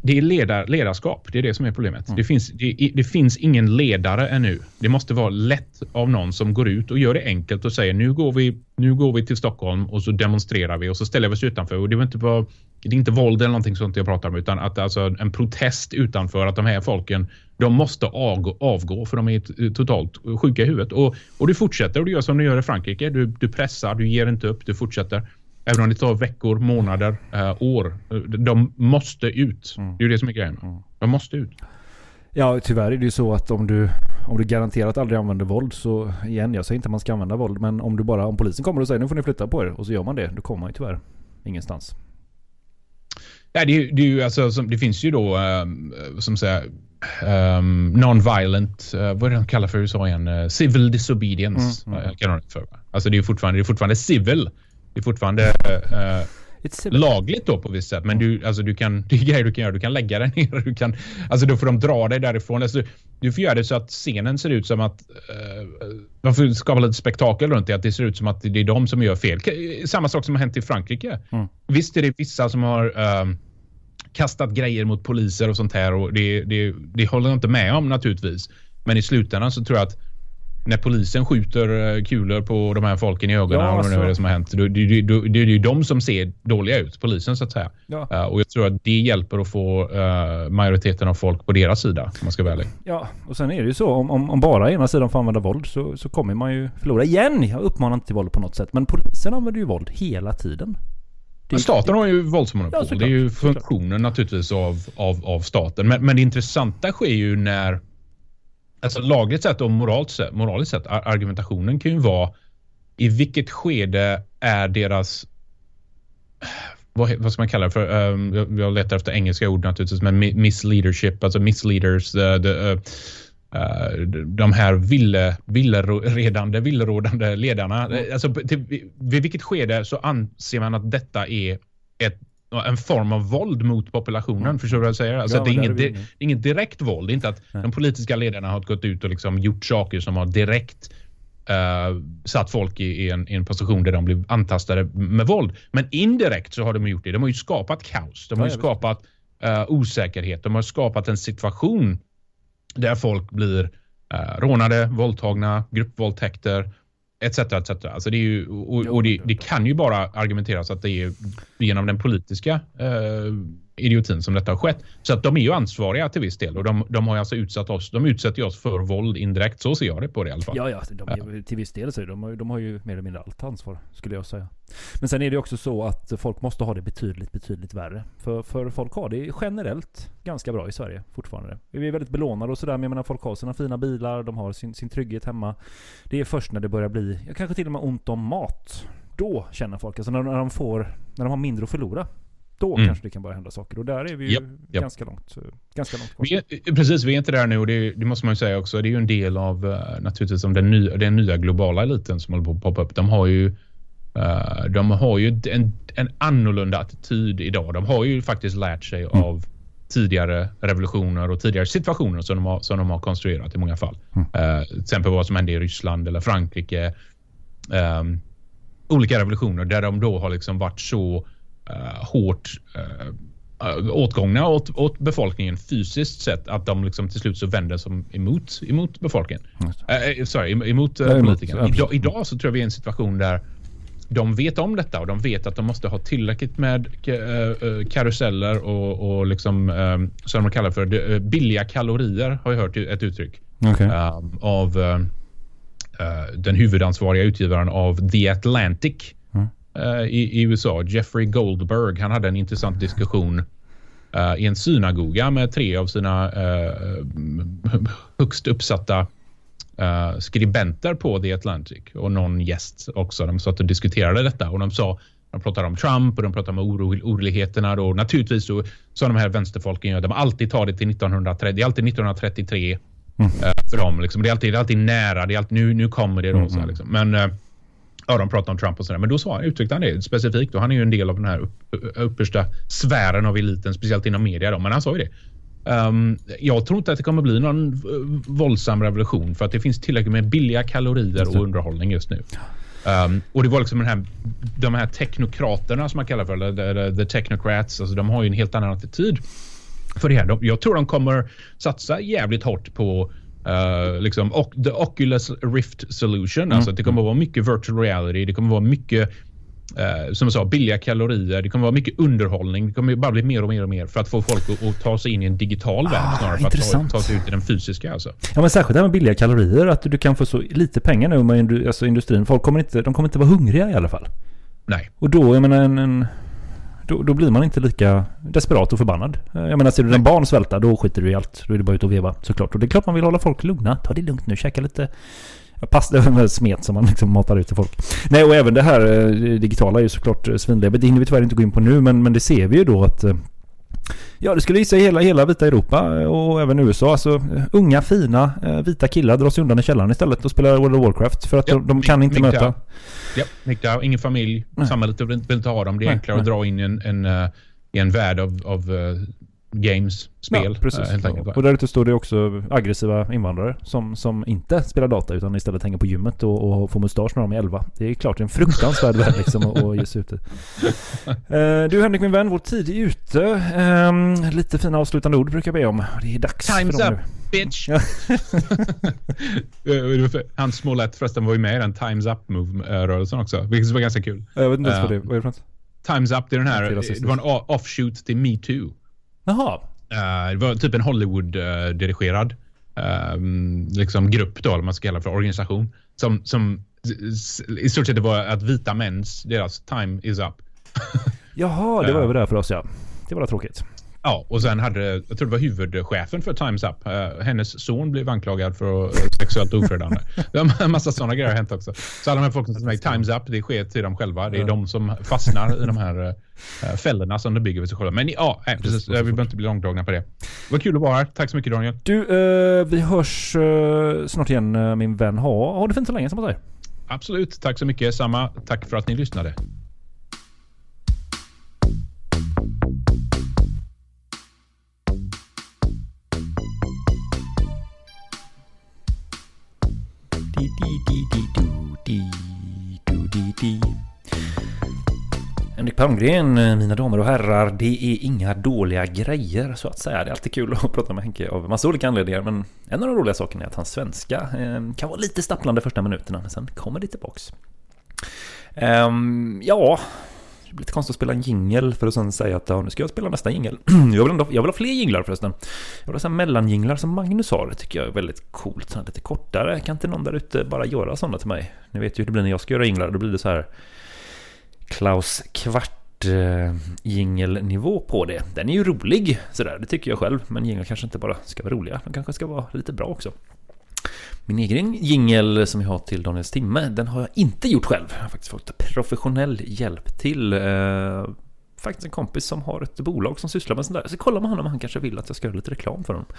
det är ledar, ledarskap. Det är det som är problemet. Det, finns, det, det finns ingen ledare ännu. Det måste vara lätt av någon som går ut och gör det enkelt och säger nu går vi, nu går vi till Stockholm och så demonstrerar vi och så ställer vi oss utanför. Och det, är inte bara, det är inte våld eller någonting sånt jag pratar om utan att alltså en protest utanför att de här folken de måste avgå, avgå för de är totalt sjuka i huvudet. Och, och du fortsätter och du gör som du gör i Frankrike. Du, du pressar, du ger inte upp, du fortsätter. Även om det tar veckor, månader, eh, år. De måste ut. Det är ju det som är grejen. De måste ut. Ja, tyvärr är det ju så att om du, om du garanterat aldrig använder våld så, igen, jag säger inte att man ska använda våld, men om du bara, om polisen kommer och säger nu får ni flytta på er och så gör man det, då kommer man ju tyvärr ingenstans. Ja, det, det, är ju alltså, det finns ju då um, som säger um, non-violent, eh, vad är det de kallar för i USA igen? Eh, civil disobedience. Mm, eh, kallar de det för. va? Alltså det är fortfarande, det är fortfarande civil. Det är fortfarande... eh, lagligt då på visst sätt. Men du, alltså, du kan, [LAUGHS] det är grejer du kan göra. Du kan lägga dig ner. Du kan, alltså, då får de dra dig därifrån. Alltså, du får göra det så att scenen ser ut som att... Uh, man får skapa lite spektakel runt det. Att det ser ut som att det är de som gör fel. Samma sak som har hänt i Frankrike. Mm. Visst är det vissa som har ehm, kastat grejer mot poliser och sånt här. Och det, det, det håller jag inte med om naturligtvis. Men i slutändan så tror jag att när polisen skjuter eh, kulor på de här folken i ögonen, Ja, och det alltså. är det som har hänt, då, det, det, det är ju de som ser dåliga ut, polisen så att säga. Ja. Eh, och jag tror att det hjälper att få eh, majoriteten av folk på deras sida, om man ska ärlig. Ja, och sen är det ju så om, om, om bara ena sidan får använda våld så, så kommer man ju förlora igen. Jag uppmanar inte till våld på något sätt. Men polisen använder ju våld hela tiden. Det Men staten har ju våldsmonopol. Ja, det är ju funktionen naturligtvis av, av, av staten. Men, men det intressanta sker ju när Alltså lagligt sett och moralt sett, moraliskt sett, ar- argumentationen kan ju vara i vilket skede är deras [SIGHS] vad, vad ska man kalla det för? Um, jag, jag letar efter engelska ord naturligtvis, men mi- misleadership, alltså misleaders. The, the, uh, uh, de här ville, villeredande, villerådande ledarna. Mm. Alltså, till, vid vilket skede så anser man att detta är ett, en form av våld mot populationen? Förstår du vad jag säger? Alltså, Ja, det, är inget, det, inget direkt våld. Det är inte att Nej. de politiska ledarna har gått ut och liksom gjort saker som har direkt eh, satt folk i, i, en, i en position där de blir antastade med våld. Men indirekt så har de gjort det. De har ju skapat kaos. De har ju skapat eh, osäkerhet. De har skapat en situation där folk blir uh, rånade, våldtagna, gruppvåldtäkter etc. etc. Alltså det, är ju, och, och det- det kan ju bara argumenteras att det är genom den politiska eh, idiotin som detta har skett. Så att de är ju ansvariga till viss del och de, de har ju alltså utsatt oss. De utsätter oss för våld indirekt. Så ser jag det på det i alla fall. Ja, ja, de, är- till viss del så de, har de har ju mer eller mindre allt ansvar, skulle jag säga. Men sen är det också så att folk måste ha det betydligt, betydligt värre. För, för folk har det generellt ganska bra i Sverige fortfarande. Vi är väldigt belånade och sådär, men jag menar folk har sina fina bilar, de har sin, sin trygghet hemma. Det är först när det börjar bli, kanske till och med ont om mat. Då känner folk, alltså när, när de får, när de har mindre att förlora. Då Mm. kanske det kan börja hända saker. Och där är vi ju Japp, japp. ganska långt, eh, ganska långt kvar. Vi är, precis, vi är inte där nu och det, det måste man ju säga också. Det är ju en del av eh, naturligtvis om den, nya, den nya globala eliten som håller på att poppa upp. De har ju, eh, de har ju en, en annorlunda attityd idag. De har ju faktiskt lärt sig av tidigare revolutioner och tidigare situationer som de har, som de har konstruerat i många fall. Eh, till exempel vad som hände i Ryssland eller Frankrike. Ehm, olika revolutioner där de då har liksom varit så eh, hårt eh, eh, åtgångna åt, åt befolkningen fysiskt sett att de liksom till slut så vänder som emot, emot befolkningen. Eh, sorry, em- emot eh, politikerna. Idag, idag så tror jag vi är i en situation där de vet om detta och de vet att de måste ha tillräckligt med eh, eh, karuseller och, och liksom, eh, som de kallar för eh, billiga kalorier har jag hört ett uttryck Okej. eh, av eh, eh, den huvudansvariga utgivaren av The Atlantic eh, i, i USA, Jeffrey Goldberg. Han hade en intressant diskussion eh, i en synagoga med tre av sina eh, högst uppsatta eh, skribenter på The Atlantic och någon gäst också. De satt och diskuterade detta och de sa de pratade om Trump och de pratade om oro, oroligheterna. Då. Naturligtvis så, som de här vänsterfolken gör. De alltid tagit till 1930. Det är alltid 1933 eh, för dem. Liksom. Det, är alltid, det är alltid nära. Det är alltid, nu, nu kommer det. Då, så här, liksom. Men eh, ja, de pratar om Trump och sådär. Men då sa, uttryckte han det specifikt. Och han är ju en del av den här upp, uppersta sfären av eliten, speciellt inom media. Då. Men han sa ju det. Um, jag tror inte att det kommer bli någon uh, våldsam revolution för att det finns tillräckligt med billiga kalorier och underhållning just nu. Um, och det var liksom den här, de här teknokraterna som man kallar för, eller the, the, the technocrats, alltså de har ju en helt annan attityd för det här. De, jag tror de kommer satsa jävligt hårt på uh, liksom, och, the Oculus Rift solution. Alltså att det kommer att vara mycket virtual reality. Det kommer att vara mycket eh, som jag sa, billiga kalorier. Det kommer att vara mycket underhållning. Det kommer bara bli mer och mer och mer för att få folk att, att ta sig in i en digital värld snarare för att ta, intressant. ta sig ut i den fysiska. Alltså. Ja men särskilt det här med billiga kalorier, att du kan få så lite pengar nu med alltså industrin. Folk kommer inte, de kommer inte vara hungriga i alla fall. Nej. Och då, jag menar en... en då, då blir man inte lika desperat och förbannad. Eh, Jag menar ser du en barn svälta, då skiter du i allt. Då är det bara ut och veva såklart. Och det är klart man vill hålla folk lugna. Ta det lugnt nu, käka lite... [LAUGHS] Med smet som man liksom matar ut till folk. Nej och även det här eh, digitala är ju såklart eh, svinläbbigt. Det hinner vi tyvärr inte gå in på nu men, men det ser vi ju då att... Ja, det skulle gissa hela, hela vita Europa eh, och även USA. Alltså eh, unga, fina, eh, vita killar drar sig undan i källaren istället och spelar World of Warcraft. För att Ja, de, de kan inte möta... Ja, Nick ingen familj. Nej. Samhället vill, inte ha dem. Det är Nej, enklare att nej. dra in en, en, i en värld av, av games, spel. Ja, precis. eh, helt enkelt. och där ute står det också aggressiva invandrare som, som inte spelar data utan istället hänger på gymmet och, och får mustasch när de är 11. Det är klart en fruktansvärd [LAUGHS] värld liksom att, att ge sig ut i. [LAUGHS] Eh, du Henrik min vän, vår tid är ute. Ehm, lite fina avslutande ord brukar jag be om. Det är dags Time's för dem up, nu. bitch! [LAUGHS] Eh, Han Smollett förresten var ju med i den Time's Up-rörelsen också, vilket var ganska kul. Jag vet inte ens vad det Ja. vad är det för något. Time's Up, det är den här, det var en offshoot till Me Too. Jaha. Eh, det var typ en Hollywood-dirigerad liksom grupp då, eller man ska kalla det för, organisation. Som, som i stort sett det var att vita mäns, deras time is up. Jaha, det var Ja. över där för oss ja. Det var tråkigt. Ja, och sen hade, jag tror det var huvudchefen för Times Up. eh, hennes son blev anklagad för eh, sexuellt ofredande. Det har en massa sådana grejer har hänt också. Så alla de här folken som i Times Up, det sker till dem själva. Det är Ja. de som fastnar i de här uh, fällorna som de bygger över sig själva. Men ja, nej, precis, vi behöver inte bli långdragna på det. Vad kul att vara här. Tack så mycket Daniel. Du, eh, vi hörs eh, snart igen eh, min vän. Ha, ha det fint så länge som man säger. Absolut, tack så mycket. Samma. Tack för att ni lyssnade. Henrik Palmgren, eh, mina damer och herrar, det är inga dåliga grejer så att säga. Det är alltid kul [LAUGHS] att prata med Henke av massa olika anledningar, men en av de roliga sakerna är att hans svenska eh, kan vara lite stapplande första minuterna, men sen kommer det tillbaks. Ehm, ja, det blir lite konstigt att spela en jingel för att sen säga att ja, nu ska jag spela nästa jingel. [CLEARS THROAT] jag, vill ändå, jag vill ha fler jinglar förresten. Jag vill ha mellanjinglar som Magnus har. Det tycker jag är väldigt coolt. Lite kortare. Kan inte någon där ute bara göra sådana till mig? Ni vet ju hur det blir när jag ska göra jinglar. Då blir det så här Klaus Kvart eh, jingelnivå på det. Den är ju rolig sådär, det tycker jag själv. Men jinglar kanske inte bara ska vara roliga, de kanske ska vara lite bra också. Min egen jingel som jag har till Daniels timme, den har jag inte gjort själv. Jag har faktiskt fått professionell hjälp till. Eh, faktiskt en kompis som har ett bolag som sysslar med sånt där. Så kolla med honom om han kanske vill att jag ska göra lite reklam för honom.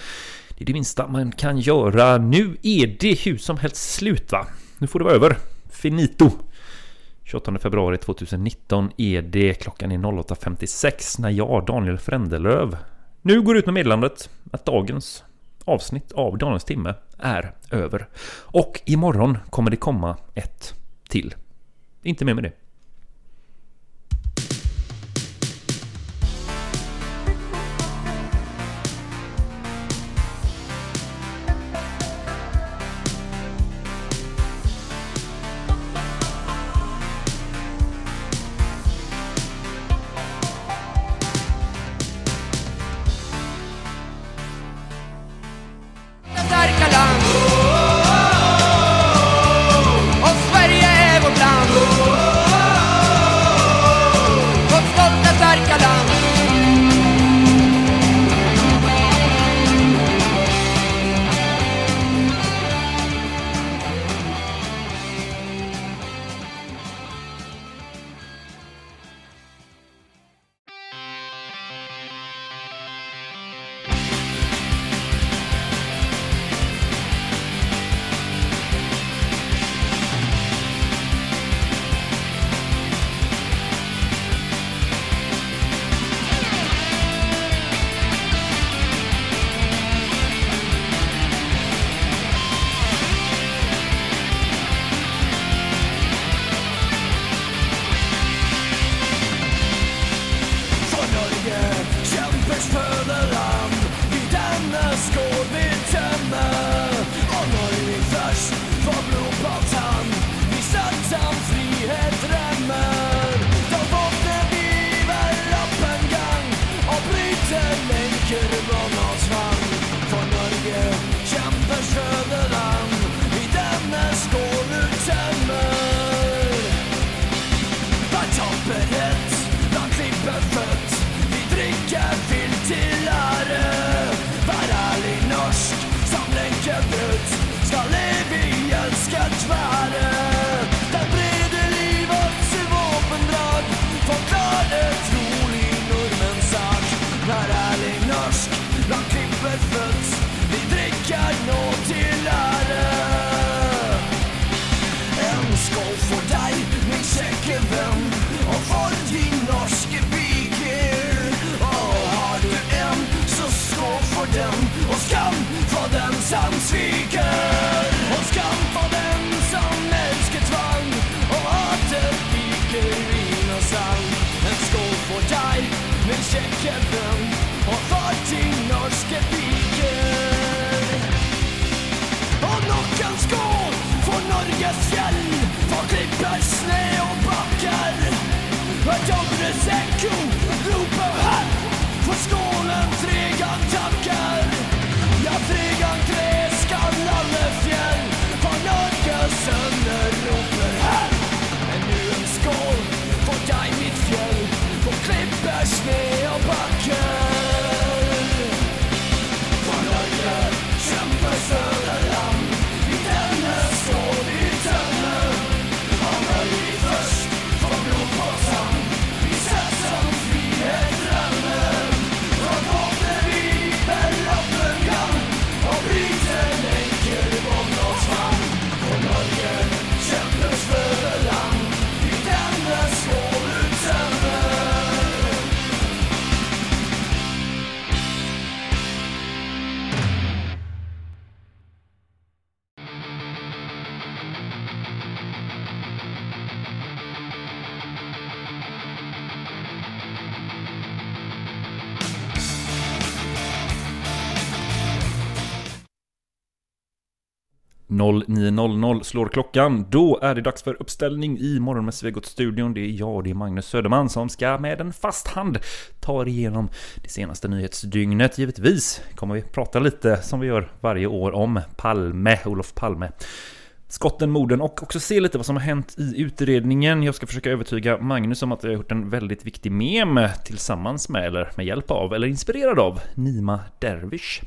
Det är det minsta man kan göra. Nu är det hur som helst slut va? Nu får det vara över. Finito. 28 februari 2019 är det. Klockan är 08.56 när jag, Daniel Frändelöv, nu går ut med meddelandet att dagens avsnitt av Daniels timme är över. Och imorgon kommer det komma ett till. Inte mer med det. 09.00 slår klockan. Då är det dags för uppställning i Morgon med Svegot-studion. Det är jag och det är Magnus Söderman som ska med en fast hand ta er igenom det senaste nyhetsdygnet. Givetvis kommer vi prata lite som vi gör varje år om Palme, Olof Palme. Skotten, morden och också se lite vad som har hänt i utredningen. Jag ska försöka övertyga Magnus om att jag har gjort en väldigt viktig mem tillsammans med, eller med hjälp av, eller inspirerad av Nima Dervish.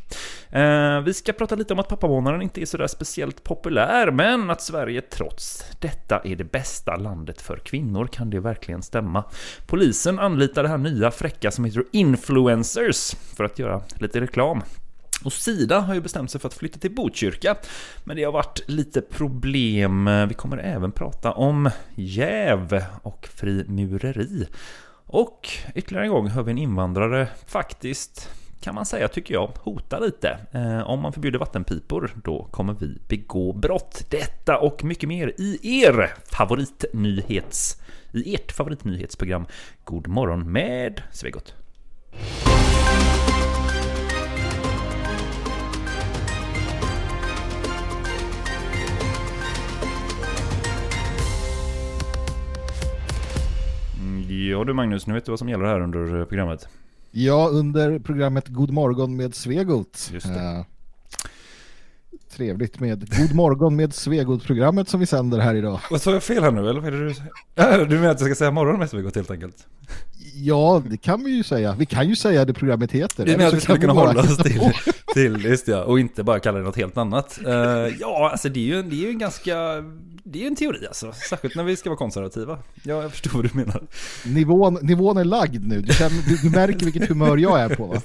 Eh, vi ska prata lite om att pappamånaden inte är sådär speciellt populär, men att Sverige trots detta är det bästa landet för kvinnor. Kan det verkligen stämma? Polisen anlitar det här nya fräcka som heter influencers för att göra lite reklam. Och Sida har ju bestämt sig för att flytta till Botkyrka, men det har varit lite problem. Vi kommer även prata om jäv och frimureri. Och ytterligare en gång hör vi en invandrare faktiskt kan man säga, tycker jag, hota lite. Eh, om man förbjuder vattenpipor, då kommer vi begå brott. Detta och mycket mer i er favoritnyhets... I ert favoritnyhetsprogram God morgon med Svegot. Ja du Magnus, nu vet du vad som gäller här under eh, programmet. Ja, under programmet God morgon med Svegot. Just det. Eh, trevligt med God morgon med Svegot-programmet som vi sänder här idag. Vad sa jag fel här nu eller vad är det du säger? [LAUGHS] Du menar att jag ska säga morgon med Svegot helt enkelt? Ja, det kan vi ju säga. Vi kan ju säga det programmet heter. Du menar att vi skulle kan kunna bara hålla oss till, till just ja, och inte bara kalla det något helt annat. Eh, ja, alltså det är ju, det är ju en ganska, det är ju en teori alltså, särskilt när vi ska vara konservativa. Ja, jag förstår vad du menar. Nivån, nivån är lagd nu. Du, känner, du, du märker vilket humör jag är på va?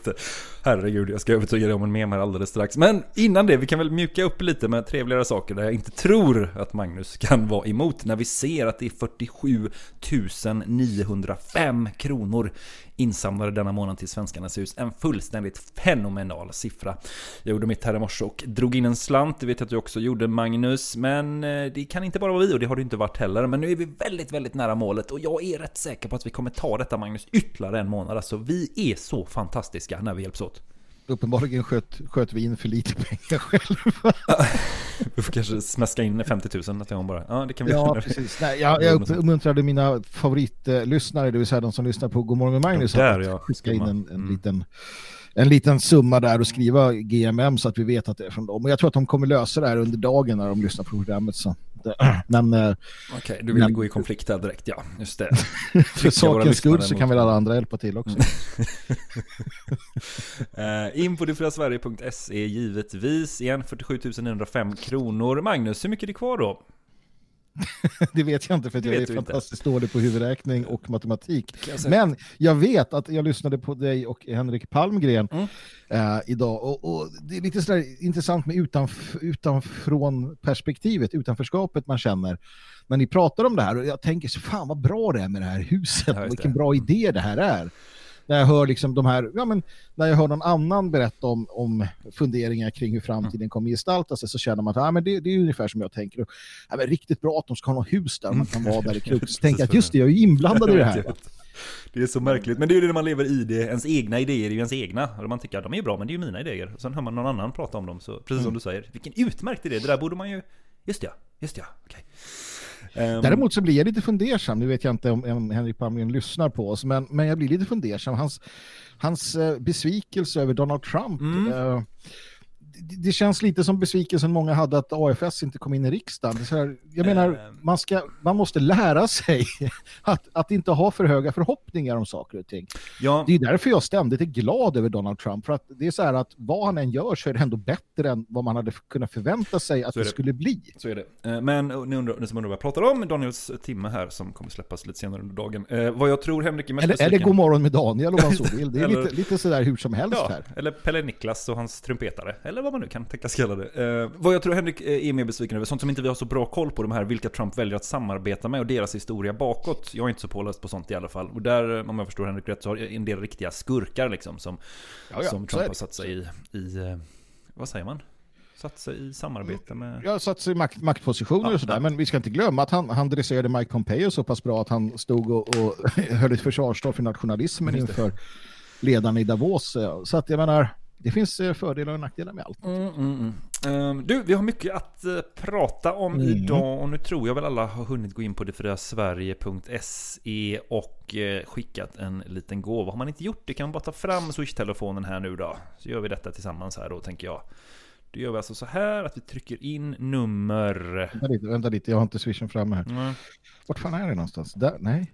Herregud, jag ska övertyga dig om en mem här alldeles strax. Men innan det, vi kan väl mjuka upp lite med trevligare saker där jag inte tror att Magnus kan vara emot. När vi ser att det är 47 905 kronor insamlade denna månad till Svenskarnas hus. En fullständigt fenomenal siffra. Jag gjorde mitt här i morse och drog in en slant, det vet jag att du också gjorde Magnus. Men eh, det kan inte bara vara vi och det har det inte varit heller. Men nu är vi väldigt, väldigt nära målet och jag är rätt säker på att vi kommer ta detta Magnus ytterligare en månad. Alltså vi är så fantastiska när vi hjälps åt. Uppenbarligen sköt, sköt vi in för lite pengar själva. [LAUGHS] Vi får kanske smäska in 50 000 nästa gång bara. Ja, det kan vi Ja, göra. precis. Nej, jag, jag uppmuntrade mina favoritlyssnare, det vill säga de som lyssnar på Godmorgon med Magnus, Ja, där, att skicka in en, en, Mm. liten, en liten summa där och skriva GMM så att vi vet att det är från dem. Och jag tror att de kommer lösa det här under dagen när de lyssnar på programmet. Så. [CLEARS THROAT] Men eh, Okej, du vill Men- gå i konflikt här direkt, ja. Just det. [LAUGHS] för sakens skull så kan väl alla andra hjälpa till också. [LAUGHS] Eh, in på detfriasverige.se givetvis. Igen 47 905 kronor. Magnus, hur mycket är det kvar då? [LAUGHS] Det vet jag inte för att jag är du inte. fantastiskt dålig på huvudräkning och matematik. Jag. Men jag vet att jag lyssnade på dig och Henrik Palmgren Mm. eh, idag och, och det är lite sådär intressant med utanf utanfrån perspektivet, utanförskapet man känner när ni pratar om det här och jag tänker så fan vad bra det är med det här huset Ja, och vilken bra idé det här är. När jag hör liksom de här, ja men när jag hör någon annan berätta om, om funderingar kring hur framtiden kommer gestalta sig så känner man att ah, men det, det är ungefär som jag tänker. Ja, men riktigt bra att de ska ha något hus där man kan vara där i [LAUGHS] tänker jag att just det, jag är ju inblandad i det här. [LAUGHS] Det är så märkligt, men det är ju det när man lever i det, ens egna idéer är ju ens egna. Och man tycker att de är bra, men det är ju mina idéer. Sen hör man någon annan prata om dem, så precis som du säger. Vilken utmärkt idé, det där borde man ju... Just ja, just ja, okej. Ehm, Däremot så blir jag lite fundersam, nu vet jag inte om, om Henrik Palmgren lyssnar på oss, men, men jag blir lite fundersam. Hans, hans eh, besvikelse över Donald Trump, Mm. eh, det, känns lite som besvikelsen många hade att AFS inte kom in i riksdagen. Här, jag menar, Ehm. man, ska, man måste lära sig [LAUGHS] att, att inte ha för höga förhoppningar om saker och ting. ja, Det är därför jag ständigt är glad över Donald Trump, för att det är så här att vad han än gör så är det ändå bättre än vad man hade kunnat förvänta sig att det det. skulle bli. Så är det. Eh, Men och ni, undrar, ni som undrar vad jag pratar om, Daniels timme här som kommer släppas lite senare under dagen. Eh, vad jag tror Henrik är mest Eller besviken- God morgon med Daniel om man så vill. Det är [LAUGHS] Eller- lite, lite sådär hur som helst Ja, här. eller Pelle Niklas och hans trumpetare. Eller vad man nu kan tänkas kalla det. Eh, vad jag tror Henrik eh, är mer besviken över, sånt som inte vi har så bra koll på, de här vilka Trump väljer att samarbeta med och deras historia bakåt. Jag är inte så påläst på sånt i alla fall. Och där, eh, om jag förstår Henrik rätt, så har en del riktiga skurkar liksom som, Ja, ja, som Trump har satt sig i, i, eh, vad säger man? Satt sig i samarbete med... Jag har satt sig i makt, maktpositioner och sådär, men vi ska inte glömma att han, han dresserade Mike Pompeo så pass bra att han stod och, och [LAUGHS] höll ett försvarstal för nationalismen inför ledarna i Davos. Så att jag menar, det finns eh, fördelar och nackdelar med allt. Mm, mm, mm. Ehm, du, vi har mycket att eh, prata om Mm. idag och nu tror jag väl alla har hunnit gå in på detfriasverige.se och eh, skickat en liten gåva. Har man inte gjort det kan man bara ta fram Swish-telefonen här nu då. Så gör vi detta tillsammans här då, tänker jag. Då gör vi alltså så här att vi trycker in nummer... Vänta lite, vänta lite, jag har inte swishen framme här. Mm. Vart fan är det någonstans? Där, nej.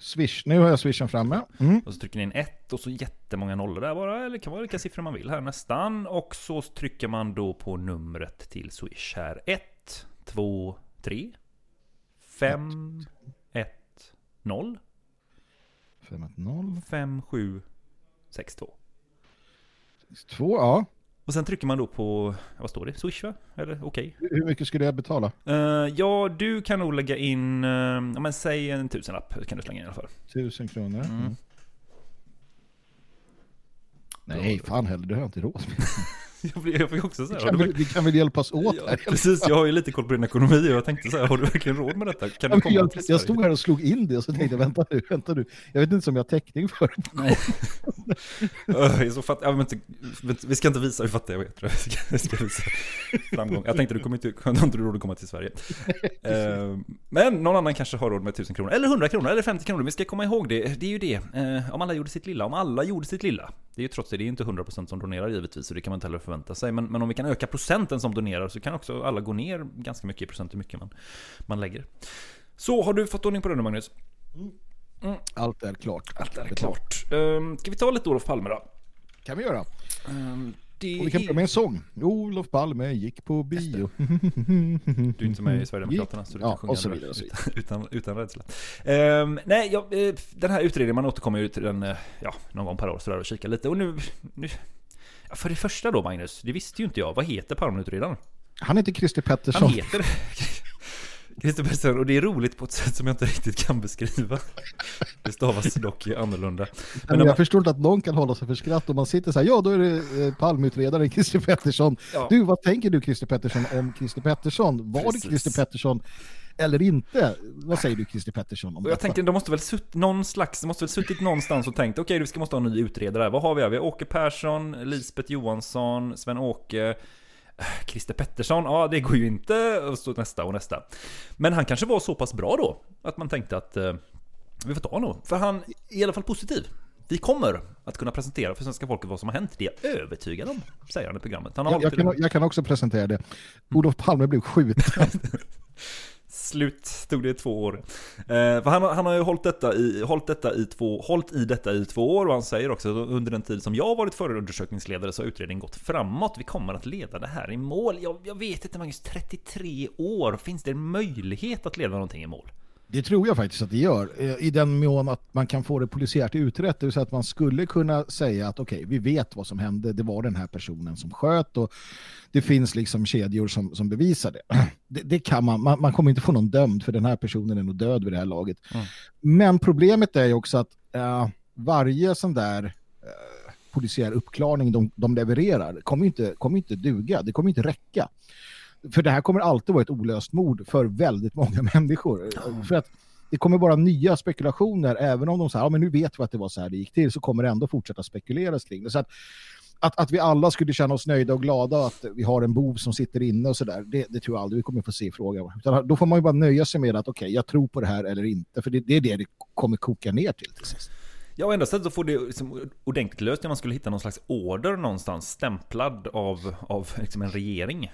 Swish, nu har jag swishen framme. Mm. Och så trycker ni in ett och så jättemånga nollor där bara, eller det kan vara vilka siffror man vill här nästan. Och så trycker man då på numret till Swish här. 1, 2, 3, 5, 1, 0, 510. 5, 7, 6, 2. Två, ja. Och sen trycker man då på, vad står det? Swish va? Eller okej? Hur mycket skulle jag betala? Eh, ja, du kan nog lägga in, uh, ja men säg en tusenlapp kan du slänga in i alla fall. Tusen kronor. Mm. Mm. Nej, fan heller, det har jag inte råd med. [LAUGHS] Jag blir- jag fick också Vi säga, kan, väl, vi kan väl hjälpas åt Ja, här. precis, jag har ju lite koll på din ekonomi och jag tänkte så här, har du verkligen råd med detta? Kan du komma jag, till jag stod här och slog in det och så tänkte jag, vänta nu, vänta nu. Jag vet inte om jag har täckning för det. Nej. Öh, så fatt... ja, men. Vi ska inte visa hur fattig jag är, tror jag. Vi ska, vi ska visa framgång. Jag tänkte du kommer inte, har inte du råd att komma till Sverige. Eh, Men någon annan kanske har råd med 1000 kronor, eller 100 kronor, eller 50 kronor. Vi ska komma ihåg det, det är ju det. Eh, Om alla gjorde sitt lilla, om alla gjorde sitt lilla. Det är ju trots det, det är ju inte 100% som donerar givetvis, och det kan man inte heller förvänta sig. Men, men om vi kan öka procenten som donerar så kan också alla gå ner ganska mycket i procent hur mycket man, man lägger. Så, har du fått ordning på det nu Magnus? Allt är klart. Allt är klart. Um, ska vi ta lite Olof Palme då? kan vi göra. Ehm, det Och vi kan börja med en sång. Olof Palme gick på bio. Du är inte med i Sverigedemokraterna så du Ja, kan sjunga och så vidare, utan, [LAUGHS] utan, utan rädsla. Ehm, nej, jag, eh, den här utredningen, man återkommer ju till den eh, ja, någon gång per år sådär och kika lite. Och nu, nu ja, för det första då Magnus, det visste ju inte jag. Vad heter Palmeutredaren? Han heter Christer Han Pettersson. heter [LAUGHS] Christer Pettersson och det är roligt på ett sätt som jag inte riktigt kan beskriva. Det stavas dock annorlunda. Men när jag man- förstår inte att någon kan hålla sig för skratt om man sitter så här, ja då är det eh, Palmeutredaren Christer Pettersson. Ja. Du, vad tänker du Christer Pettersson om Christer Pettersson? Var Precis. det Christer Pettersson eller inte? Vad säger du Christer Pettersson om jag detta? tänkte, de måste väl sutt, någon slags, de måste väl suttit någonstans och tänkt, okej, vi ska måste ha en ny utredare. Vad har vi här? Vi har Åke Persson, Lisbeth Johansson, Sven-Åke, eh, Christer Pettersson. Ja, det går ju inte. Och så nästa och nästa. Men han kanske var så pass bra då, att man tänkte att eh, vi får ta honom. För han är i alla fall positiv. Vi kommer att kunna presentera för svenska folket vad som har hänt. Det är jag övertygad om, säger han i programmet. Han jag, jag, kan, jag kan också presentera det. Olof Palme blev skjuten. [LAUGHS] Slut tog det två år. Eh, för han, har- han har ju hållit detta, i, hållit, detta i två, hållit i detta i två år och han säger också att under den tid som jag har varit förundersökningsledare så har utredningen gått framåt. Vi kommer att leda det här i mål. Jag, jag vet inte Magnus, 33 år. Finns det en möjlighet att leda någonting i mål? Det tror jag faktiskt att det gör. eh, I den mån att man kan få det polisiärt utrett. Det vill säga att man skulle kunna säga att okej, vi vet vad som hände. Det var den här personen som sköt och det finns liksom kedjor som, som bevisar det. [CLEARS THROAT] det. Det kan man, man. Man kommer inte få någon dömd för den här personen är nog död vid det här laget. Men problemet är ju också att eh, varje sån där eh, polisiär uppklarning de, de levererar kommer inte, kommer inte duga. Det kommer inte räcka. För det här kommer alltid vara ett olöst mord för väldigt många [LAUGHS] människor. För att det kommer bara nya spekulationer, även om de säger ja, men nu vet vi att det var så här det gick till, så kommer det ändå fortsätta spekuleras kring det. Så att att, att vi alla skulle känna oss nöjda och glada att vi har en bov som sitter inne och sådär, det, det tror jag aldrig vi kommer få se i frågan. Utan då får man ju bara nöja sig med att okej, okay, jag tror på det här eller inte. För det, det är det det kommer koka ner till till sist. Ja, och enda sättet att få det liksom ordentligt löst är man skulle hitta någon slags order någonstans, stämplad av, av liksom en regering.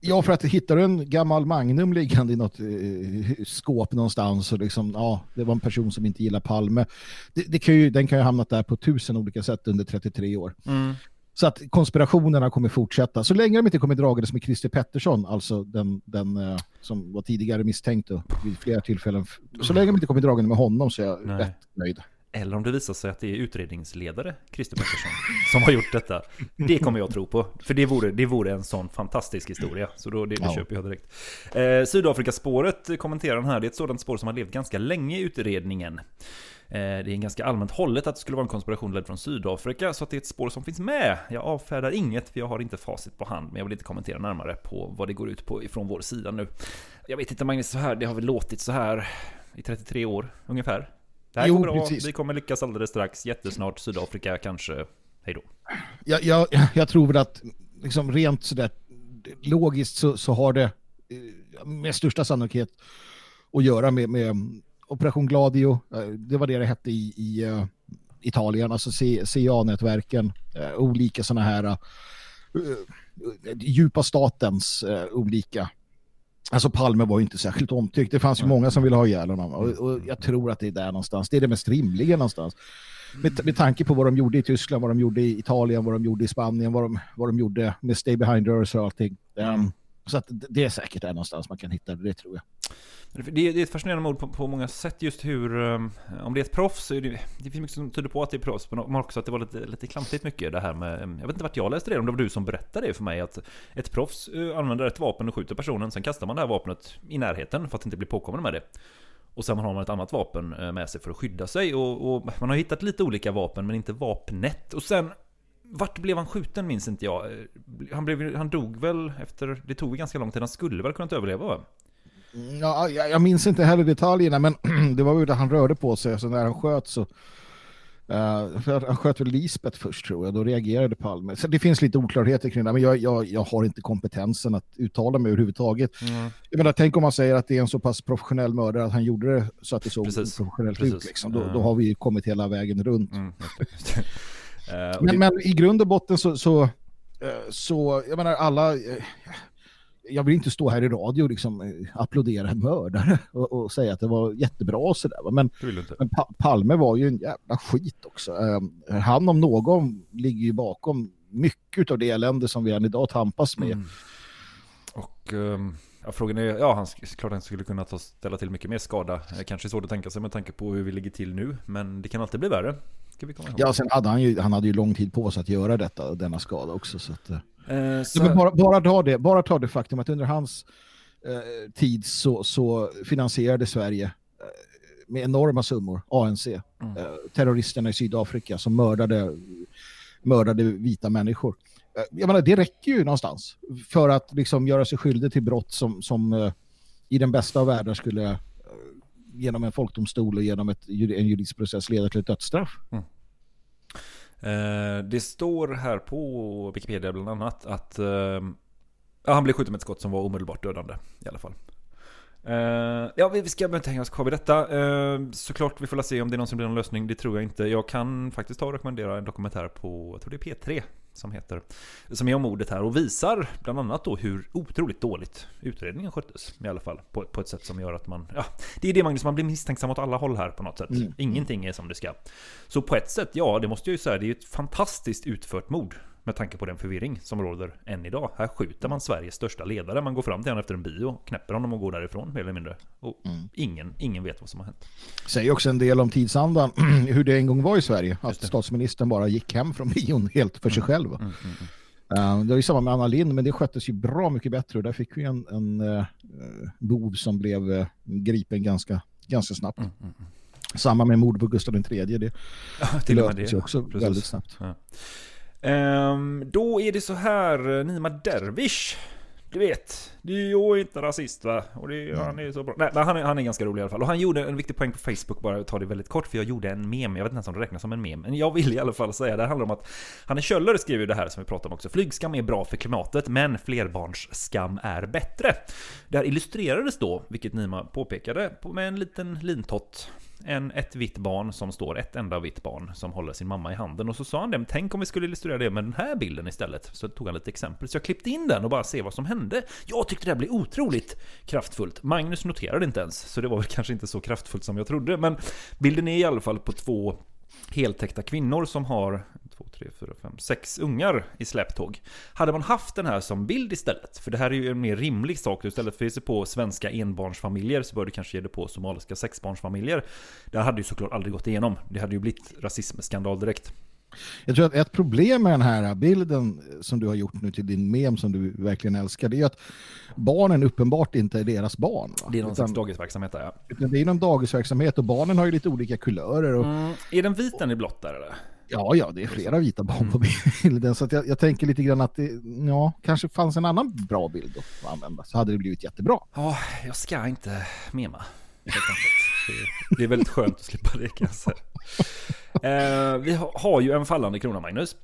Ja, för att hittar du en gammal Magnum liggande i något eh, skåp någonstans och liksom, ja, det var en person som inte gillar Palme. Det, det kan ju, den kan ju ha hamnat där på tusen olika sätt under 33 år. Mm. Så att konspirationerna kommer fortsätta. Så länge de inte kommer dragades med Christer Pettersson, alltså den, den eh, som var tidigare misstänkt vid flera tillfällen. Så länge de inte kommer dragande med honom så är jag Nej. rätt nöjd. Eller om det visar sig att det är utredningsledare, Christer Pettersson, som har gjort detta. Det kommer jag tro på. För det vore, det vore en sån fantastisk historia. Så då, det, det ja. köper jag direkt. Eh, Sydafrikaspåret kommenterar den här. Det är ett sådant spår som har levt ganska länge i utredningen. Eh, det är ganska allmänt hållet att det skulle vara en konspiration ledd från Sydafrika, så att det är ett spår som finns med. Jag avfärdar inget, för jag har inte facit på hand, men jag vill inte kommentera närmare på vad det går ut på ifrån vår sida nu. Jag vet inte Magnus, så här, det har väl låtit så här i 33 år ungefär. Det här jo, går bra, precis. vi kommer lyckas alldeles strax, jättesnart, Sydafrika kanske, hej då. Jag, jag, jag tror väl att liksom rent sådär logiskt så, så har det eh, med största sannolikhet att göra med, med Operation Gladio. Eh, det var det det hette i, i uh, Italien, alltså CIA-nätverken, olika sådana här djupa statens olika Alltså Palme var ju inte särskilt omtyckt. Det fanns ju många som ville ha ihjäl honom. Och, och, jag tror att det är där någonstans. Det är det mest rimliga någonstans. Med, med tanke på vad de gjorde i Tyskland, vad de gjorde i Italien, vad de gjorde i Spanien, vad de, vad de gjorde med Stay Behind Earth och allting. Um, så att det är säkert där någonstans man kan hitta det, det tror jag. Det är, ett fascinerande mord på, på, många sätt just hur, ehm, om det är ett proffs, det, det finns mycket som tyder på att det är proffs, men också att det var lite, lite klantigt mycket det här med, ehm, jag vet inte vart jag läste det, om det var du som berättade det för mig, att ett proffs eh, använder ett vapen och skjuter personen, sen kastar man det här vapnet i närheten för att inte bli påkommen med det. Och sen har man ett annat vapen eh, med sig för att skydda sig, och, och man har hittat lite olika vapen, men inte vapnet. Och sen vart blev han skjuten minns inte jag. Eh, han, blev, han dog väl efter, det tog ganska lång tid, han skulle väl kunnat överleva va? Ja, jag, jag minns inte heller detaljerna men [CLEARS THROAT] det var ju där han rörde på sig så när han sköt så uh, för han sköt väl Lisbeth först tror jag, då reagerade Palme. Så det finns lite oklarheter kring det, men jag, jag, jag har inte kompetensen att uttala mig överhuvudtaget. Mm. Jag menar, tänk om man säger att det är en så pass professionell mördare att han gjorde det så att det såg Precis. professionellt Precis. ut. Liksom. Då, då, har vi kommit hela vägen runt. Mm. [LAUGHS] [LAUGHS] uh, men, men, i grund och botten så, så, uh, så jag menar alla jag vill inte stå här i radio och liksom eh, applådera en mördare [LAUGHS] och, och säga att det var jättebra och sådär. Men, men pa Palme var ju en jävla skit också. Uh, han om någon ligger ju bakom mycket av det elände som vi än idag tampas med. Mm. Och um, ja, frågan är, ja han klart han skulle kunna ta, ställa till mycket mer skada. Kanske svårt att tänka sig med tanke på hur vi ligger till nu. Men det kan alltid bli värre. Ja, sen hade han ju, han hade ju lång tid på sig att göra detta, denna skada också. Så att, uh. Eh, så... bara, bara, ta det, bara ta det faktum att under hans eh, tid så, så finansierade Sverige eh, med enorma summor ANC, mm. eh, terroristerna i Sydafrika som mördade, mördade vita människor. Eh, jag menar, det räcker ju någonstans för att liksom göra sig skyldig till brott som, som eh, i den bästa av världar skulle genom en folkdomstol och genom ett, en juridisk process leda till ett dödsstraff. Mm. Eh, det står här på Wikipedia bland annat att eh, han blev skjuten med ett skott som var omedelbart dödande i alla fall. Uh, ja, vi ska inte hänga oss kvar vid detta. Uh, såklart, vi får se om det är någon som blir någon lösning. Det tror jag inte. Jag kan faktiskt ta och rekommendera en dokumentär på, jag tror det är P3 som heter, som är om mordet här och visar bland annat då hur otroligt dåligt utredningen sköttes. I alla fall på, på ett sätt som gör att man, ja, det är det Magnus, man blir misstänksam åt alla håll här på något sätt. Mm. Ingenting är som det ska. Så på ett sätt, ja, det måste jag ju säga, det är ett fantastiskt utfört mord. Med tanke på den förvirring som råder än idag. Här skjuter man Sveriges största ledare. Man går fram till honom efter en bio, knäpper honom och går därifrån mer eller mindre. Och mm. ingen, ingen vet vad som har hänt. Säger också en del om tidsandan, [CLEARS THROAT] hur det en gång var i Sverige. Att statsministern bara gick hem från [LAUGHS] bion helt för sig mm. själv. Mm, mm, uh, det var ju samma med Anna Lind, men det sköttes ju bra mycket bättre. Och där fick vi en, en uh, bov som blev uh, gripen ganska, ganska snabbt. Mm, mm, samma med mord på Gustav III. Det, ja, det löstes ju också Precis. väldigt snabbt. Ja. Um, då är det så här, Nima Dervish du vet, det är inte rasist va? Och det, han är så bra. Nej, han är, han är ganska rolig i alla fall. Och han gjorde en viktig poäng på Facebook, bara ta det väldigt kort, för jag gjorde en mem. Jag vet inte ens om det räknas som en mem. Men jag vill i alla fall säga, det handlar om att Hanne Kjöller skriver det här som vi pratade om också. Flygskam är bra för klimatet, men flerbarnsskam är bättre. Det här illustrerades då, vilket Nima påpekade, på- med en liten lintott. En, ett vitt barn som står, ett enda vitt barn som håller sin mamma i handen. Och så sa han det, tänk om vi skulle illustrera det med den här bilden istället. Så tog han lite exempel. Så jag klippte in den och bara se vad som hände. Jag tyckte det här blev otroligt kraftfullt. Magnus noterade inte ens, så det var väl [LAUGHS] kanske inte så kraftfullt som jag trodde. Men bilden är i alla fall på två heltäckta kvinnor som har två, tre, fyra, fem, sex ungar i släptåg. Hade man haft den här som bild istället, för det här är ju en mer rimlig sak, istället för att sig på svenska enbarnsfamiljer så bör du kanske ge dig på somaliska sexbarnsfamiljer. Det hade ju såklart aldrig gått igenom. Det hade ju blivit rasismskandal direkt. Jag tror att ett problem med den här bilden som du har gjort nu till din mem som du verkligen älskar, det är att barnen uppenbart inte är deras barn. Va? Det är någon slags Utan- dagisverksamhet där ja. utan det är någon dagisverksamhet och barnen har ju lite olika kulörer. Och, Mm, är den vit den i blått där eller? Ja, ja, det är flera vita barn på bilden. Så jag, jag tänker lite grann att det ja, kanske fanns en annan bra bild att använda. Så hade det blivit jättebra. Ja, jag ska inte mema. [LAUGHS] Det- är väldigt skönt att slippa det kan jag säga. Eh, vi ha- har ju en fallande krona Magnus.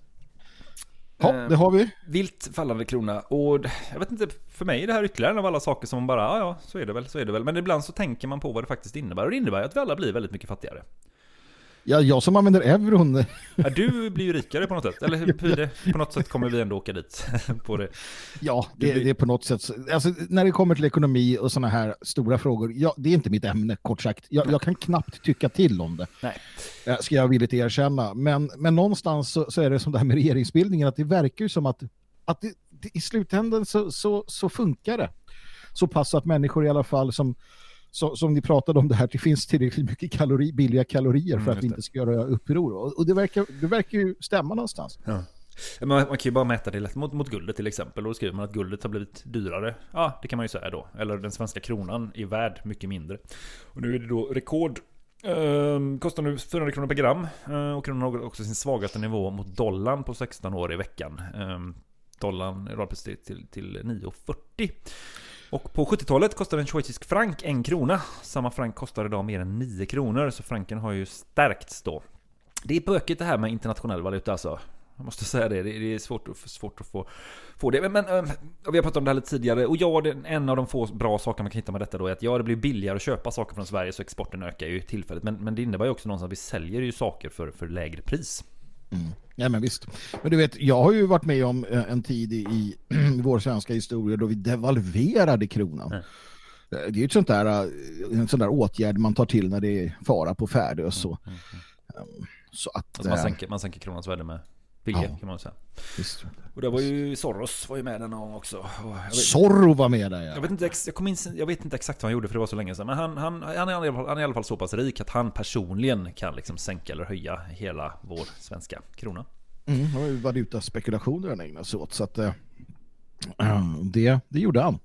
Ja, Eh, det har vi. Vilt fallande krona och jag vet inte, för mig är det här ytterligare en av alla saker som man bara, ja ja, så är det väl, så är det väl. Men ibland så tänker man på vad det faktiskt innebär och det innebär att vi alla blir väldigt mycket fattigare. Ja, jag som använder euron. [LAUGHS] Ja, du blir ju rikare på något sätt, eller hur? På något sätt kommer vi ändå åka dit [LAUGHS] på det. Ja, Det det, blir- det är på något sätt. så- Alltså, när det kommer till ekonomi och sådana här stora frågor, ja, det är inte mitt ämne, kort sagt. Jag, jag kan knappt tycka till om det. Nej. ska jag villigt erkänna. Men, men någonstans så, så är det som det här med regeringsbildningen, att det verkar ju som att, att det, det, i slutändan så, så, så funkar det. Så pass att människor i alla fall som, så, som ni pratade om det här, det finns tillräckligt mycket kalori, billiga kalorier Mm, för att just vi inte ska göra uppror. Och, och det, verkar, det verkar ju stämma någonstans. Ja. Man, man kan ju bara mäta det lätt mot, mot guldet till exempel. Och då skriver man att guldet har blivit dyrare. Ja, det kan man ju säga då. Eller den svenska kronan är värd mycket mindre. Och nu är det då rekord. Ehm, kostar nu 400 kronor per gram. Ehm, och kronan har också sin svagaste nivå mot dollarn på 16 år i veckan. Ehm, dollarn rörde sig till, till 9,40. Och på 70-talet kostade en schweizisk frank en krona. Samma frank kostar idag mer än 9 kronor. Så franken har ju stärkts då. Det är bökigt det här med internationell valuta alltså. Jag måste säga det, det är svårt, att- svårt att få, få det. Men, men ehm, vi har pratat om det här lite tidigare. Och ja, en av de få bra saker man kan hitta med detta då är att ja, det blir billigare att köpa saker från Sverige så exporten ökar ju tillfälligt. Men, men det innebär ju också någonstans att vi säljer ju saker för, för lägre pris. Ja, men visst. Men du vet, jag har ju varit med om eh, en tid i, i [CLEARS THROAT] vår svenska historia då vi devalverade kronan. Mm. Det är ju ett sånt där, eh, en sån där åtgärd man tar till när det är fara på färde och så. Um, Så att... Alltså man, sänker, man sänker kronans värde med vilja Ja. kan man säga. visst. Och det var ju Soros var ju med den också. Jag vet- Zorro var med där, Jag ja. vet, inte, jag, in, jag vet inte exakt vad han gjorde för det var så länge sedan. Men han, han, han, är, i alla fall- han är i alla fall så pass rik att han personligen kan liksom sänka eller höja hela vår svenska krona. Mm, det var ju valutaspekulationer han ägnade sig åt. Så att, eh, [CLEARS THROAT] det, det gjorde han.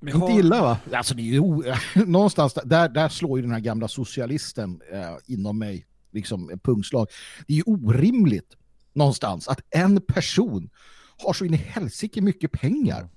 Vi Inte illa va? Alltså det är ju, [LAUGHS] någonstans där, där slår ju den här gamla socialisten eh, inom mig liksom pungslag. Det är ju orimligt någonstans att en person har så in i helsike mycket pengar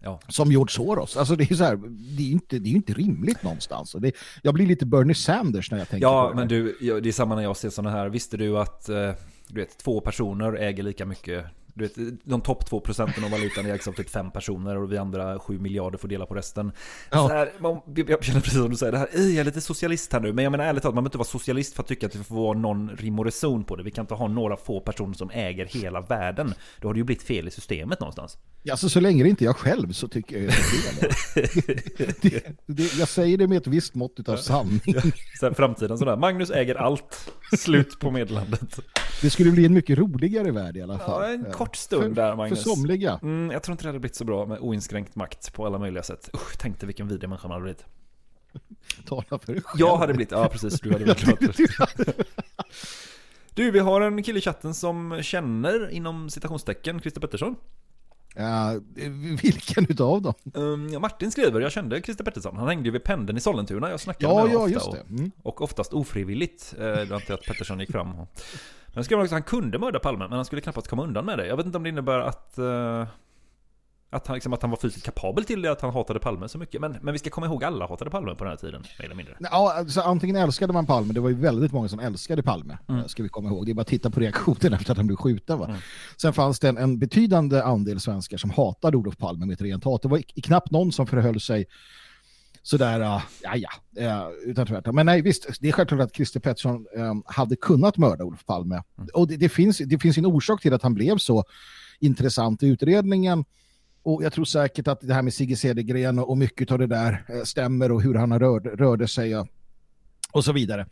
Ja. som George Soros. Alltså det är så här, det är ju inte, det är ju inte rimligt någonstans. Det, jag blir lite Bernie Sanders när jag tänker på Ja, det. men du, ja, det är samma när jag ser sådana här. Visste du att eh, du vet, två personer äger lika mycket? Du vet, de topp två procenten av valutan ägs av typ fem personer och vi andra sju miljarder får dela på resten. Ja. Här, man, jag känner precis som du säger, det här, "Ej, jag är lite socialist här nu. Men jag menar ärligt talat, man behöver inte vara socialist för att tycka att det får vara någon rim och reson på det. Vi kan inte ha några få personer som äger hela världen. Då har det ju blivit fel i systemet någonstans. Alltså så länge det inte är jag själv så tycker jag det är fel. det, det, Jag säger det med ett visst mått av sanning. Här, framtiden sådär, Magnus äger allt. Slut på meddelandet. Det skulle bli en mycket roligare värld i alla fall. Ja, en kort stund för, där För Magnus. somliga. Mm, jag tror inte det hade blivit så bra med oinskränkt makt på alla möjliga sätt. Usch, tänk dig vilken vidrig människa man hade blivit. Tala för dig själv. Jag hade blivit, ja precis, du hade blivit glad. [LAUGHS] Du, vi har en kille i chatten som känner inom citationstecken Christer Pettersson. Ja, vilken utav dem? Um, Martin skriver, jag kände Christer Pettersson. Han hängde ju vid pendeln i Sollentuna. Jag snackade Ja, med honom ja, ofta. det. Mm. Och, och oftast ofrivilligt. Eh, det var inte att Pettersson gick fram. Och... Men skrev också att han kunde mörda Palme, men han skulle knappast komma undan med det. Jag vet inte om det innebär att... eh, Att han, liksom, att han var fysiskt kapabel till det, att han hatade Palme så mycket. Men, men vi ska komma ihåg, alla hatade Palme på den här tiden, mer eller mindre. Ja, alltså, antingen älskade man Palme, det var ju väldigt många som älskade Palme, mm. ska vi komma ihåg. Det är bara att titta på reaktionen [LAUGHS] efter att han blev skjuten. Va? Mm. Sen fanns det en, en, betydande andel svenskar som hatade Olof Palme med ett rent hat. Det var knappt någon som förhöll sig sådär, uh, ja ja, uh, utan tvärtom. Men nej, visst, det är självklart att Christer Pettersson um, hade kunnat mörda Olof Palme. Mm. Och det, det, finns, det finns en orsak till att han blev så intressant i utredningen. Och jag tror säkert att det här med Sigge Cedergren och mycket av det där uh, stämmer och hur han rörde, rörde sig och, och så vidare.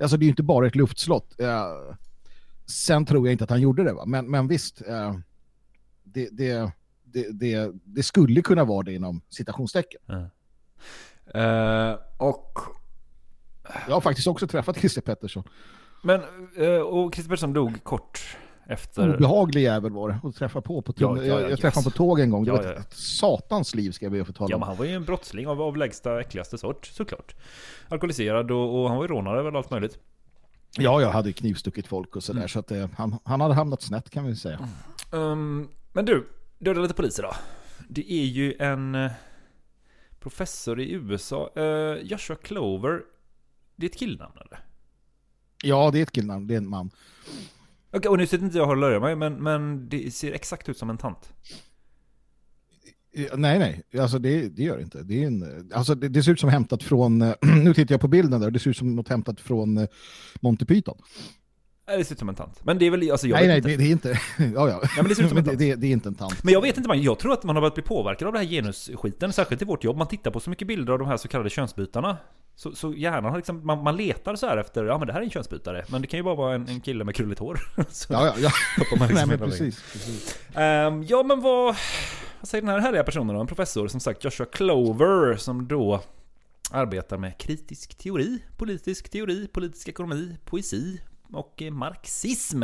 Alltså det är ju inte bara ett luftslott. sen tror jag inte att han gjorde det, va? Men, men visst, det, det, det, det, skulle kunna vara det inom citationstecken. Mm. Uh, och... Jag har faktiskt också träffat Christer Pettersson. Men, uh, och Christer Pettersson dog kort efter... Obehaglig jävel var det att träffa på. på ja, ja, jag, jag träffade honom på tåg en gång. Det ja, var ett satans liv ska jag be att få tala om. Ja, men han var ju en brottsling av, av lägsta, äckligaste sort, såklart. Alkoholiserad och, och han var ju rånare väl allt möjligt. Ja, jag hade knivstuckit folk och sådär. Mm. Så att eh, han, han hade hamnat snett kan vi säga. Mm. Um, men du, döda lite poliser då. Det är ju en professor i USA. Uh, Joshua Clover. Det är ett killnamn eller? Ja, det är ett killnamn. Det är en man. Okej, okay, och nu sitter inte jag och håller mig, men, men det ser exakt ut som en tant. Nej, nej. Alltså det, det gör det inte. Det, är en, alltså det, det, ser ut som hämtat från... [CLEARS THROAT] Nu tittar jag på bilden där. Det ser ut som något hämtat från eh, Monty Python. Det ser ut som en tant. Men det är väl, alltså jag Nej, nej, det, det, är inte... [LAUGHS] ja, ja. ja men det ser ut som en [LAUGHS] tant. Det, det, är inte en tant. Men jag vet inte, man, jag tror att man har börjat bli påverkad av det här genusskiten, särskilt i vårt jobb. Man tittar på så mycket bilder av de här så kallade könsbytarna. Så, så hjärnan har liksom, man, man letar så här efter, ja men det här är en könsbytare. Men det kan ju bara vara en, en kille med krulligt hår. [LAUGHS] så ja, ja, ja. Liksom nej, men precis. precis. Um, ja, men vad, vad säger den här härliga personen då? En professor, som sagt Joshua Clover, som då arbetar med kritisk teori, politisk teori, politisk ekonomi, poesi, och marxism.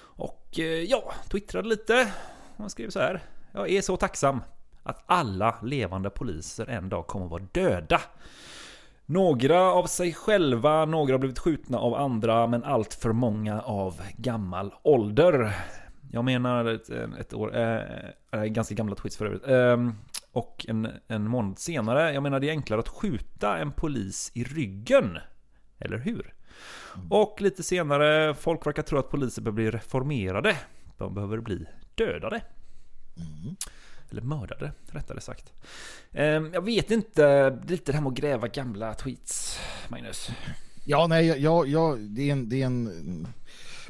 Och eh, ja, twittrade lite. Han skrev så här. Jag är så tacksam att alla levande poliser en dag kommer att vara döda. Några av sig själva, några har blivit skjutna av andra, men allt för många av gammal ålder. Jag menar ett, ett år, äh, ganska gamla tweets för övrigt. Ähm, och en, en månad senare, jag menar det är enklare att skjuta en polis i ryggen. Eller hur? Och lite senare, folk verkar tro att poliser behöver bli reformerade. De behöver bli dödade. Mm. Eller mördade, rättare sagt. Ehm, jag vet inte, lite det här med att gräva gamla tweets, Magnus. Ja, nej, ja, ja, det, är en, det är en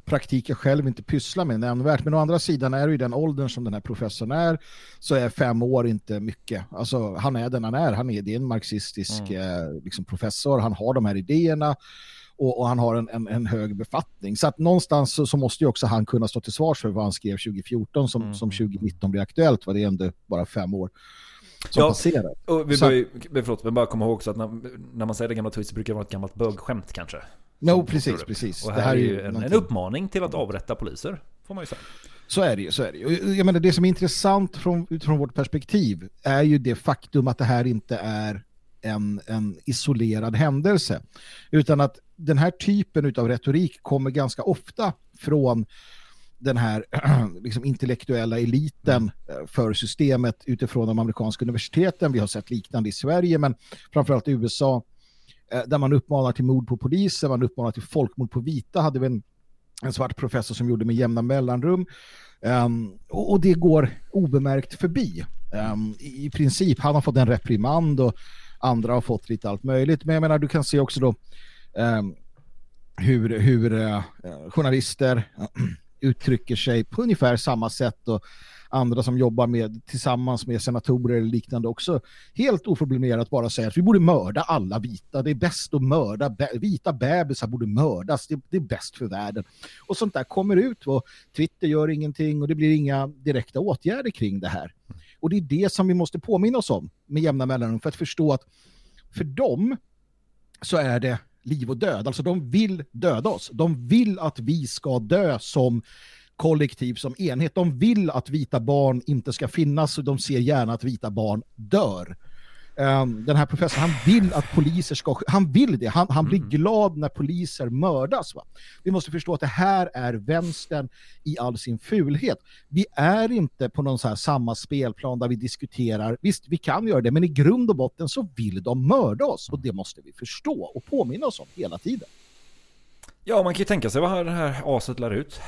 praktik jag själv inte pysslar med nämnvärt. Men å andra sidan är det ju den åldern som den här professorn är så är fem år inte mycket. Alltså han är den han är. Han är, det är en marxistisk mm. eh, liksom professor. Han har de här idéerna och, och han har en, en, en, hög befattning. Så att någonstans så, så, måste ju också han kunna stå till svars för vad han skrev 2014 som, mm. som 2019 blir aktuellt. Vad det är ändå bara fem år som ja, passerar. Och vi bör ju, förlåt, men bara komma ihåg också att när, när man säger det gamla tweets brukar det vara ett gammalt bögskämt kanske. No, precis, precis. Och här, det här är ju en, en, uppmaning till att avrätta poliser, får man ju säga. Så är det ju, så är det ju. Jag menar, det som är intressant från, utifrån vårt perspektiv är ju det faktum att det här inte är en, en isolerad händelse. Utan att den här typen av retorik kommer ganska ofta från den här [CLEARS THROAT] liksom, intellektuella eliten eh, för systemet utifrån de amerikanska universiteten. Vi har sett liknande i Sverige men framförallt i USA eh, där man uppmanar till mord på poliser, man uppmanar till folkmord på vita. Hade vi en, en svart professor som gjorde med jämna mellanrum. Um, och, och, det går obemärkt förbi. Um, i, I princip, han har fått en reprimand och andra har fått lite allt möjligt. Men jag menar, du kan se också då Ehm, hur, hur eh, journalister [CLEARS THROAT] uttrycker sig på ungefär samma sätt och andra som jobbar med tillsammans med senatorer eller liknande också helt oförblommerat bara säger att vi borde mörda alla vita. Det är bäst att mörda. Vita bebisar borde mördas. Det, det, är bäst för världen. Och sånt där kommer ut och Twitter gör ingenting och det blir inga direkta åtgärder kring det här. Och det är det som vi måste påminna oss om med jämna mellanrum för att förstå att för dem så är det liv och död. Alltså de vill döda oss. De vill att vi ska dö som kollektiv, som enhet. De vill att vita barn inte ska finnas och de ser gärna att vita barn dör. Um, den här professorn, han vill att poliser ska... Han vill det. Han, han blir glad när poliser mördas. Va? Vi måste förstå att det här är vänstern i all sin fulhet. Vi är inte på någon så här samma spelplan där vi diskuterar. Visst, vi kan göra det, men i grund och botten så vill de mörda oss. Och det måste vi förstå och påminna oss om hela tiden. Ja, man kan ju tänka sig vad det här aset lär ut.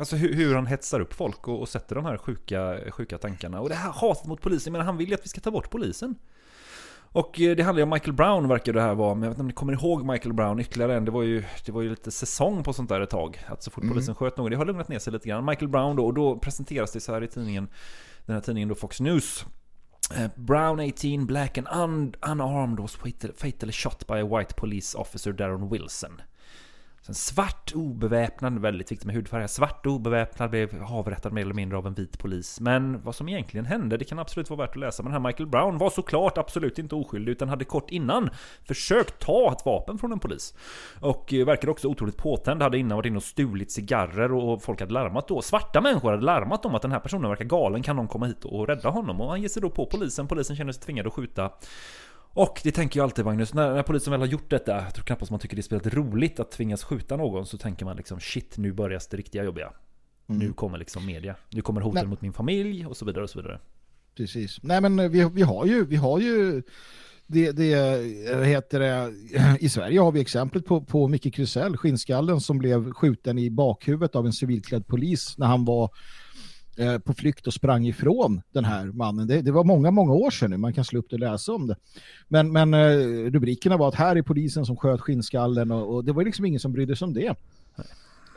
Alltså hur, hur han hetsar upp folk och, och, sätter de här sjuka, sjuka tankarna. Och det här hatet mot polisen, men han vill ju att vi ska ta bort polisen. Och eh, det handlar ju om Michael Brown verkar det här vara, men jag vet inte om ni kommer ihåg Michael Brown ytterligare en. Det var ju, det var ju lite säsong på sånt där ett tag. Att så fort mm. polisen sköt någon, det har lugnat ner sig lite grann. Michael Brown då, och då presenteras det så här i tidningen, den här tidningen då Fox News. Eh, Brown 18, black and un unarmed was fatally shot by a white police officer Darren Wilson. Sen svart obeväpnad, väldigt viktigt med hudfärg. Svart obeväpnad blev avrättad mer eller mindre av en vit polis. Men vad som egentligen hände, det kan absolut vara värt att läsa. Men den här Michael Brown var såklart absolut inte oskyldig utan hade kort innan försökt ta ett vapen från en polis. Och eh, verkade också otroligt påtänd, hade innan varit inne och stulit cigarrer och folk hade larmat då. Svarta människor hade larmat om att den här personen verkar galen, kan någon komma hit och rädda honom? Och han ger sig då på polisen, polisen känner sig tvingad att skjuta och det tänker jag alltid Magnus, när, när polisen väl har gjort detta, jag tror knappast man tycker det är speciellt roligt att tvingas skjuta någon, så tänker man liksom shit, nu börjar det riktiga jobbiga. Mm. Nu kommer liksom media, nu kommer hoten mot min familj och så vidare och så vidare. Precis. Nej men vi, vi har ju, vi har ju det, det heter det, [CLEARS THROAT] i Sverige har vi exemplet på, på Micke Krusell, skinnskallen som blev skjuten i bakhuvudet av en civilklädd polis när han var Eh, på flykt och sprang ifrån den här mannen. Det, det, var många, många år sedan nu. Man kan slå upp det och läsa om det. Men, men eh, rubrikerna var att här är polisen som sköt skinnskallen och, och det var liksom ingen som brydde sig om det.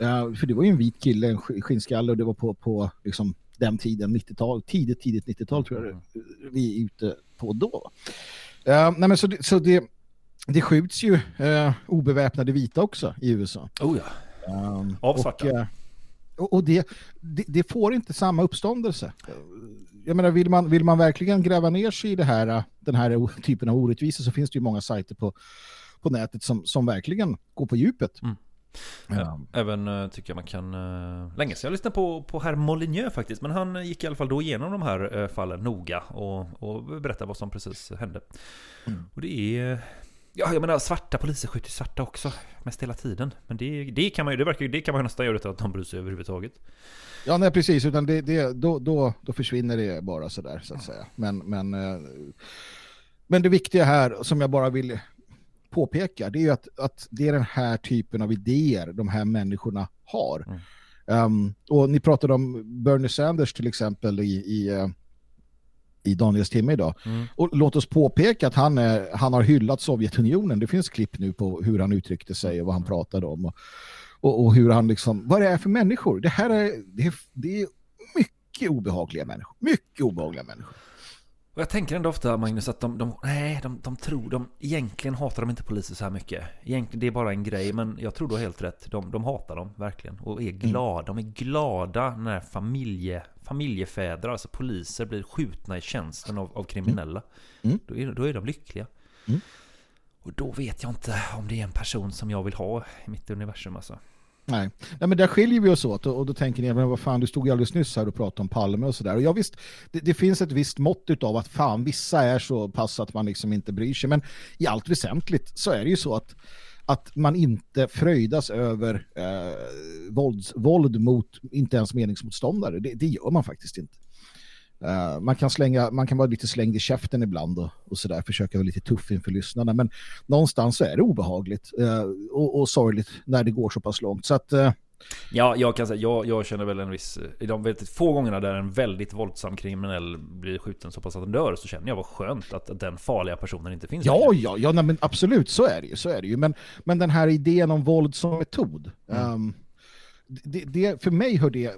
Uh, för det var ju en vit kille, en skinnskalle och det var på, på liksom den tiden, 90-tal, tidigt, tidigt 90-tal tror jag vi är ute på då. Uh, nej men så, det, så det, det skjuts ju uh, obeväpnade vita också i USA. Oh ja. Um, Av svarta. Och, och det, det, det, får inte samma uppståndelse. Jag menar, vill man, vill man verkligen gräva ner sig i det här, den här typen av orättvisor så finns det ju många sajter på, på nätet som, som verkligen går på djupet. Mm. Ja. Även uh, tycker jag man kan uh, länge sedan jag lyssnade på, på herr Molyneux faktiskt Men han gick i alla fall då igenom de här fallen noga och, och berättade vad som precis hände mm. Och det är Ja, jag menar svarta poliser skjuter svarta också. Mest hela tiden. Men det, det kan man ju, det verkar det kan man ju nästan göra utan att de bryr sig överhuvudtaget. Ja, nej precis. Utan det, det, då, då, då försvinner det bara sådär så att säga. Men, men, eh, men det viktiga här som jag bara vill påpeka det är ju att, att det är den här typen av idéer de här människorna har. Mm. Um, och ni pratade om Bernie Sanders till exempel i, i uh, i Daniels timme idag. Mm. Och låt oss påpeka att han, är, han har hyllat Sovjetunionen. Det finns klipp nu på hur han uttryckte sig och vad han mm. pratade om. Och, och, och hur han liksom, vad det är för människor. Det här är, det är, det är mycket obehagliga människor. Mycket obehagliga människor. Och jag tänker ändå ofta, Magnus, att de, de, nej, de, de tror, de, egentligen hatar de inte poliser så här mycket. Egentligen, det är bara en grej, men jag tror du har helt rätt. De, de hatar dem, verkligen. Och är glada. Mm. De är glada när familje, familjefäder, alltså poliser, blir skjutna i tjänsten av, av kriminella. Mm. Då, är, då är de lyckliga. Mm. Och då vet jag inte om det är en person som jag vill ha i mitt universum alltså. Nej. Nej, men där skiljer vi oss åt och, då tänker ni, men vad fan, du stod ju alldeles nyss här och pratade om Palme och sådär. Och jag visst, det, det, finns ett visst mått av att fan, vissa är så pass att man liksom inte bryr sig. Men i allt väsentligt så är det ju så att, att man inte fröjdas över eh, våld, våld mot inte ens meningsmotståndare. Det, det gör man faktiskt inte. Uh, man, kan slänga, man kan vara lite slängd i käften ibland och, och sådär, försöka vara lite tuff inför lyssnarna. Men någonstans så är det obehagligt uh, och, och sorgligt när det går så pass långt. Så att... Uh, Ja, jag kan säga, jag, jag känner väl en viss... I de väldigt få gångerna där en väldigt våldsam kriminell blir skjuten så pass att den dör så känner jag vad skönt att, att den farliga personen inte finns. Ja, ja, ja nej, men absolut, så är det ju. Så är det ju. Men, men den här idén om våld som metod, mm. um, det, det, för mig hör det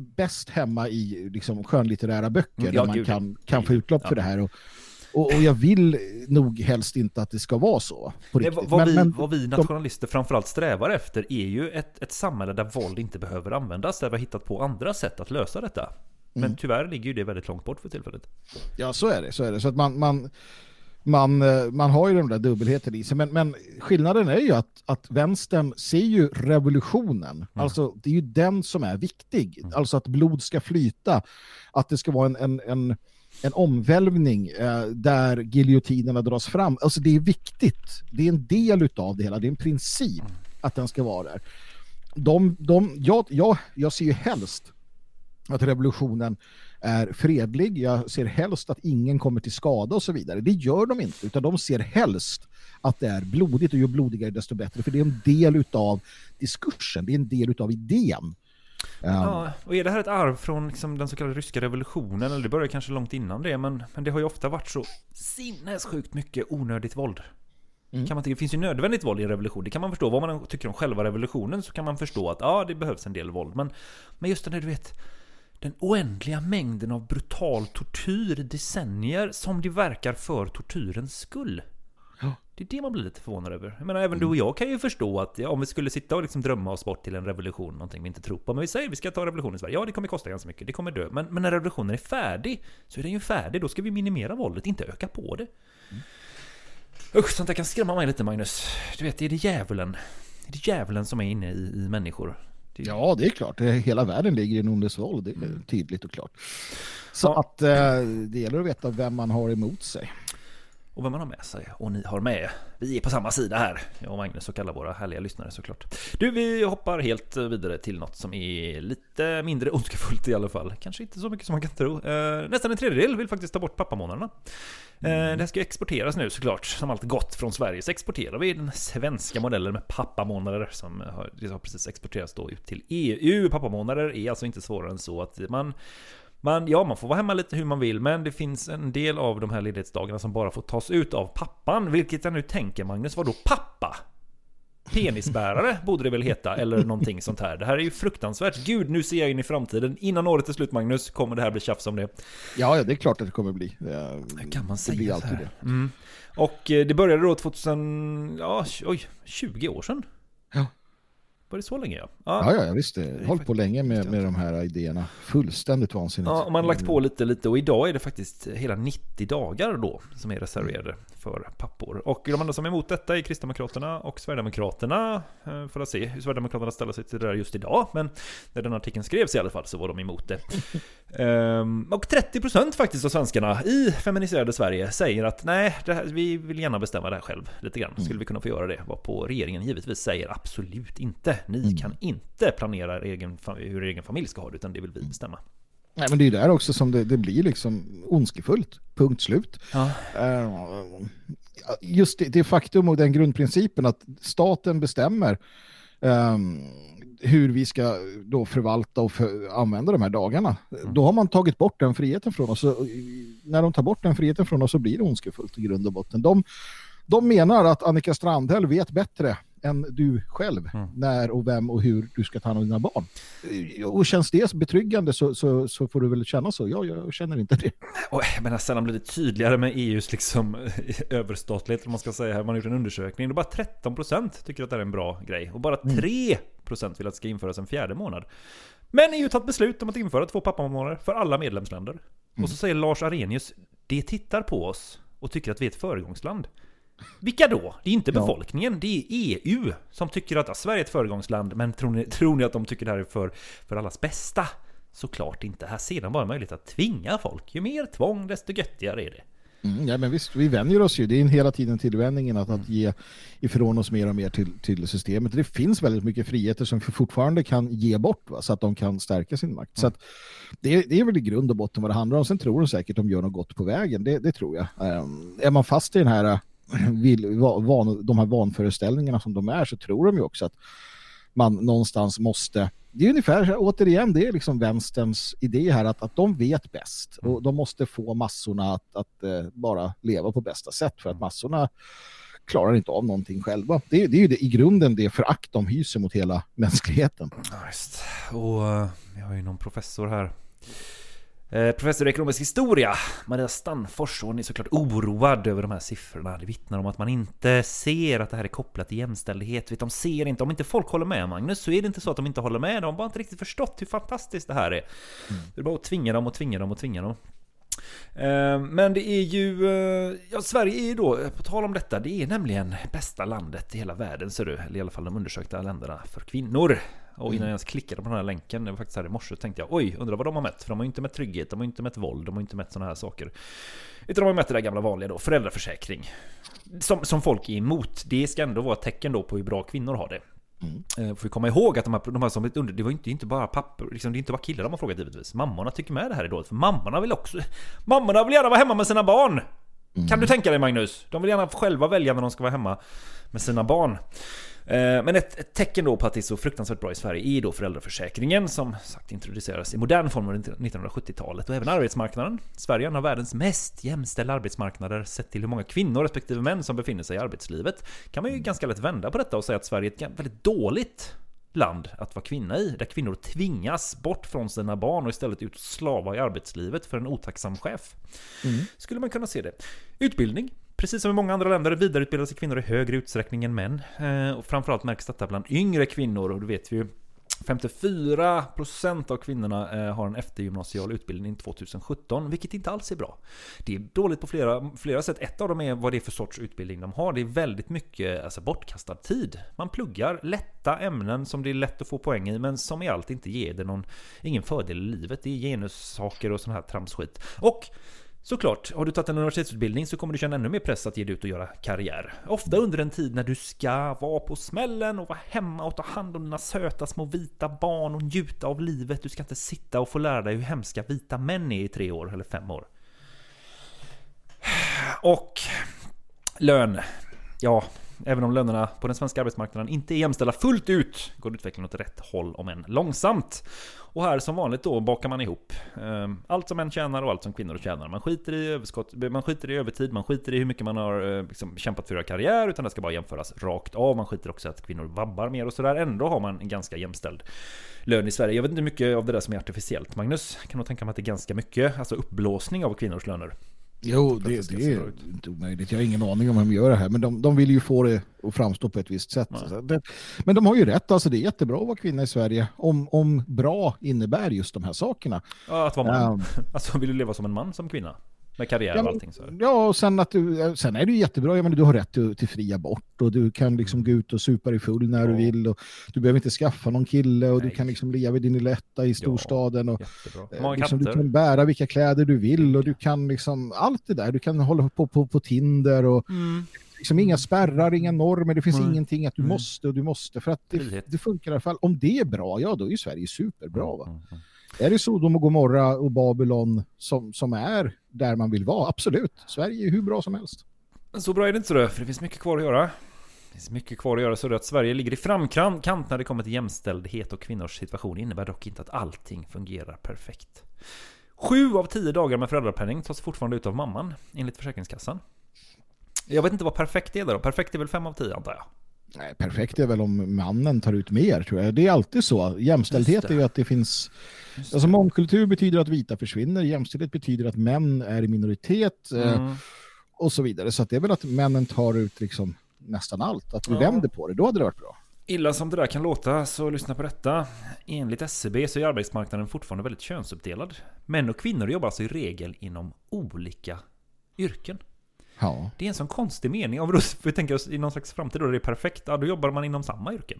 bäst hemma i liksom, skönlitterära böcker ja, där man kan, kan få utlopp ja. för det här. Och, och, och, jag vill nog helst inte att det ska vara så. Nej, vad, men, vi, men, vad vi nationalister de... framförallt strävar efter är ju ett, ett samhälle där våld inte behöver användas, där vi har hittat på andra sätt att lösa detta. Men mm. tyvärr ligger ju det väldigt långt bort för tillfället. Ja, så är det. Så är det. Så att man, man, man, eh, man har ju den där dubbelheten i sig. Men, men skillnaden är ju att, att vänstern ser ju revolutionen. Mm. Alltså det är ju den som är viktig. Mm. Alltså att blod ska flyta. Att det ska vara en, en, en en omvälvning eh, där giljotinerna dras fram. Alltså det är viktigt. Det är en del utav det hela. Det är en princip att den ska vara där. De, de, jag, jag, jag ser ju helst att revolutionen är fredlig. Jag ser helst att ingen kommer till skada och så vidare. Det gör de inte, utan de ser helst att det är blodigt och ju blodigare desto bättre. För det är en del utav diskursen, det är en del utav idén. Ja, och är det här ett arv från liksom den så kallade ryska revolutionen? Eller det började kanske långt innan det, men, men det har ju ofta varit så sinnessjukt mycket onödigt våld. Mm. Kan man tycka, det finns ju nödvändigt våld i en revolution, det kan man förstå. Vad man tycker om själva revolutionen så kan man förstå att ja, det behövs en del våld. Men, men just den här, du vet, den oändliga mängden av brutal tortyr i decennier som det verkar för tortyrens skull. Ja. Det är det man blir lite förvånad över. Jag menar, även du och jag kan ju förstå att ja, om vi skulle sitta och liksom drömma oss bort till en revolution, någonting vi inte tror på. Men vi säger vi ska ta revolution i Sverige. Ja, det kommer kosta ganska mycket. Det kommer dö. Men, men när revolutionen är färdig, så är den ju färdig. Då ska vi minimera våldet, inte öka på det. Usch, sånt där kan skrämma mig lite, Magnus. Du vet, är det djävulen? Är det djävulen som är inne i, i människor? Det- Ja, det är klart. Hela världen ligger i våld. Det är tydligt och klart. Så Ja. att eh, det gäller att veta vem man har emot sig. Och vem man har med sig. Och ni har med. Vi är på samma sida här. Jag och Magnus och alla våra härliga lyssnare såklart. Du, vi hoppar helt vidare till något som är lite mindre [LAUGHS] ondskefullt i alla fall. Kanske inte så mycket som man kan tro. Eh, nästan en tredjedel vill faktiskt ta bort pappamånaderna. Eh, det här ska exporteras nu såklart. Som allt gott från Sverige så exporterar vi den svenska modellen med pappamånader som har, har precis exporterats då ut till EU. Pappamånader är alltså inte svårare än så att man man, ja, man får vara hemma lite hur man vill, men det finns en del av de här ledighetsdagarna som bara får tas ut av pappan. Vilket jag nu tänker, Magnus, vad då pappa? Penisbärare borde det väl heta, eller någonting sånt här. Det här är ju fruktansvärt. Gud, nu ser jag in i framtiden. Innan året är slut, Magnus, kommer det här bli tjafs om det. Ja, ja, det är klart att det kommer bli. Eh, Kan man det säga blir så alltid det. Mm. Och eh, det började då 2000, ja, oj, 20 år sedan. Ja. Var det så länge ja? Ja, ja, ja visst. Har hållit på länge med, med de här idéerna. Fullständigt vansinnigt. Ja, man har lagt på lite, lite och idag är det faktiskt hela 90 dagar då som är reserverade för pappor. Och de enda som är emot detta är Kristdemokraterna och Sverigedemokraterna. eh, För att se hur Sverigedemokraterna ställer sig till det där just idag. Men när den artikeln skrevs i alla fall så var de emot det. [LAUGHS] Ehm, och 30% faktiskt av svenskarna i feminiserade Sverige säger att nej, här, vi vill gärna bestämma det här själv lite grann. Skulle vi kunna få göra det? Varpå regeringen givetvis säger absolut inte. Ni kan inte planera er egen, hur er egen familj ska ha det, utan det vill vi bestämma. Nej, men det är där också som det, det blir liksom ondskefullt. Punkt slut. Ja. Eh, just det, det faktum och den grundprincipen att staten bestämmer ehm, hur vi ska då förvalta och för, använda de här dagarna. Då har man tagit bort den friheten från oss. Och när de tar bort den friheten från oss så blir det ondskefullt i grund och botten. De, de menar att Annika Strandhäll vet bättre än du själv när och vem och hur du ska ta hand om dina barn. Och känns det betryggande så, så, så får du väl känna så. Ja, jag känner inte det. Och jag menar, sällan blir det tydligare med EUs liksom [LAUGHS] överstatlighet, om man ska säga här. Man har gjort en undersökning, och bara 13% tycker att det här är en bra grej. Och bara 3% vill att det ska införas en fjärde månad. Men EU tagit beslut om att införa två pappamånader för alla medlemsländer. Och så säger Lars Arrhenius, det tittar på oss och tycker att vi är ett föregångsland. Vilka då? Det är inte Ja. befolkningen, det är EU som tycker att ja, Sverige är ett föregångsland, men tror ni, tror ni att de tycker det här är för, för allas bästa? Såklart inte. Här ser de bara möjlighet att tvinga folk. Ju mer tvång, desto göttigare är det. Mm, ja, men visst, vi vänjer oss ju. Det är en hela tiden tillvänjningen att, att ge ifrån oss mer och mer till, till systemet. Det finns väldigt mycket friheter som vi fortfarande kan ge bort va, så att de kan stärka sin makt. Så att det, det är väl i grund och botten vad det handlar om. Sen tror de säkert att de gör något gott på vägen. Det, det tror jag. Ehm, är man fast i den här, [LAUGHS] vill, va- van, de här vanföreställningarna som de är så tror de ju också att man någonstans måste det är ungefär, återigen, det är liksom vänsterns idé här att, att de vet bäst och de måste få massorna att, att eh, bara leva på bästa sätt för att massorna klarar inte av någonting själva. Det, det är ju det, i grunden det förakt de hyser mot hela mänskligheten. Ja, just. Och eh, vi har ju någon professor här. Eh, Professor i ekonomisk historia, Maria Stanfors, hon är såklart oroad över de här siffrorna. Det vittnar om att man inte ser att det här är kopplat till jämställdhet. Vet, de ser inte, om inte folk håller med Magnus, så är det inte så att de inte håller med. De har bara inte riktigt förstått hur fantastiskt det här är. Det är bara att tvinga dem och tvinga dem och tvinga dem. Eh, Men det är ju, eh, ja Sverige är ju då, på tal om detta, det är nämligen bästa landet i hela världen ser du, eller i alla fall de undersökta länderna för kvinnor. Och innan jag ens klickade på den här länken, det var faktiskt här i morse, tänkte jag oj, undrar vad de har mätt? För de har ju inte mätt trygghet, de har ju inte mätt våld, de har ju inte mätt sådana här saker. Utan de har mätt det där gamla vanliga då, föräldraförsäkring. Som, som folk är emot. Det ska ändå vara ett tecken då på hur bra kvinnor har det. Mm. Får vi komma ihåg att de här, de här som blivit under, det var inte, inte bara pappor, liksom, det är inte bara killar de har frågat givetvis. Mammorna tycker med det här är dåligt, för mammorna vill också... Mammorna vill gärna vara hemma med sina barn! Kan du tänka dig Magnus? De vill gärna själva välja när de ska vara hemma med sina barn. Eh, Men ett, tecken då på att det är så fruktansvärt bra i Sverige är då föräldraförsäkringen som sagt introducerades i modern form under 1970-talet och även arbetsmarknaden. Sverige är en av världens mest jämställda arbetsmarknader sett till hur många kvinnor respektive män som befinner sig i arbetslivet. Kan man ju ganska lätt vända på detta och säga att Sverige är ett väldigt dåligt land att vara kvinna i, där kvinnor tvingas bort från sina barn och istället ut och slava i arbetslivet för en otacksam chef. Skulle man kunna se det. Utbildning. Precis som i många andra länder vidareutbildar sig kvinnor i högre utsträckning än män. Eh, och framförallt märks detta bland yngre kvinnor och det vet vi ju 54% av kvinnorna eh, har en eftergymnasial utbildning 2017, vilket inte alls är bra. Det är dåligt på flera, flera sätt. Ett av dem är vad det är för sorts utbildning de har. Det är väldigt mycket alltså, bortkastad tid. Man pluggar lätta ämnen som det är lätt att få poäng i, men som i allt inte ger det någon, ingen fördel i livet. Det är genussaker och sån här tramsskit. Och Såklart, har du tagit en universitetsutbildning så kommer du känna ännu mer press att ge dig ut och göra karriär. Ofta under en tid när du ska vara på smällen och vara hemma och ta hand om dina söta små vita barn och njuta av livet. Du ska inte sitta och få lära dig hur hemska vita män är i tre år eller fem år. Och lön. Ja, även om lönerna på den svenska arbetsmarknaden inte är jämställda fullt ut går utvecklingen åt rätt håll om än långsamt. Och här som vanligt då bakar man ihop eh, allt som män tjänar och allt som kvinnor tjänar. Man skiter i överskott, man skiter i övertid, man skiter i hur mycket man har eh, liksom, kämpat för att göra karriär, utan det ska bara jämföras rakt av. Man skiter också i att kvinnor vabbar mer och sådär. Ändå har man en ganska jämställd lön i Sverige. Jag vet inte hur mycket av det där som är artificiellt. Magnus, kan nog tänka mig att det är ganska mycket, alltså uppblåsning av kvinnors löner. Jo, det det, är inte omöjligt. Jag har ingen aning om hur de gör det här, men de, de vill ju få det att framstå på ett visst sätt. Det, men de har ju rätt, alltså det är jättebra att vara kvinna i Sverige om, om bra innebär just de här sakerna. Ja, att vara man. [LAUGHS] Ja. Alltså vill du leva som en man som kvinna? Med karriär Ja, och allting så. Ja, och sen, att du, sen är det ju jättebra. Jag menar, du har rätt till, till fri abort och du kan liksom gå ut och supa dig full när du Ja. vill. Och du behöver inte skaffa någon kille och Nej. du kan liksom leva i din lätta i storstaden. Och, eh, Många liksom, du kan bära vilka kläder du vill och du kan liksom allt det där. Du kan hålla på på, på Tinder och Mm. liksom inga spärrar, inga normer. Det finns Nej. ingenting att du Nej. måste och du måste. För att det, det funkar i alla fall. Om det är bra, ja då är ju Sverige superbra. Va? Mm, mm. Är det Sodom och Gomorra och Babylon som, som är där man vill vara? Absolut. Sverige är hur bra som helst. Men så bra är det inte så då, för det finns mycket kvar att göra. Det finns mycket kvar att göra så att Sverige ligger i framkant när det kommer till jämställdhet och kvinnors situation innebär dock inte att allting fungerar perfekt. Sju av tio dagar med föräldrapenning tas fortfarande ut av mamman, enligt Försäkringskassan. Jag vet inte vad perfekt är där då. Perfekt är väl fem av tio antar jag. Nej, perfekt är väl om mannen tar ut mer tror jag. Det är alltid så. Jämställdhet det. är ju att det finns... Alltså mångkultur betyder att vita försvinner. Jämställdhet betyder att män är i minoritet eh, Mm. och så vidare. Så det är väl att männen tar ut liksom nästan allt. Att vi Ja. vänder på det, då hade det varit bra. Illa som det där kan låta, så lyssna på detta. Enligt SCB så är arbetsmarknaden fortfarande väldigt könsuppdelad. Män och kvinnor jobbar alltså i regel inom olika yrken. Ja. Det är en sån konstig mening. Om vi tänker oss i någon slags framtid då det är perfekt, ja, då jobbar man inom samma yrken.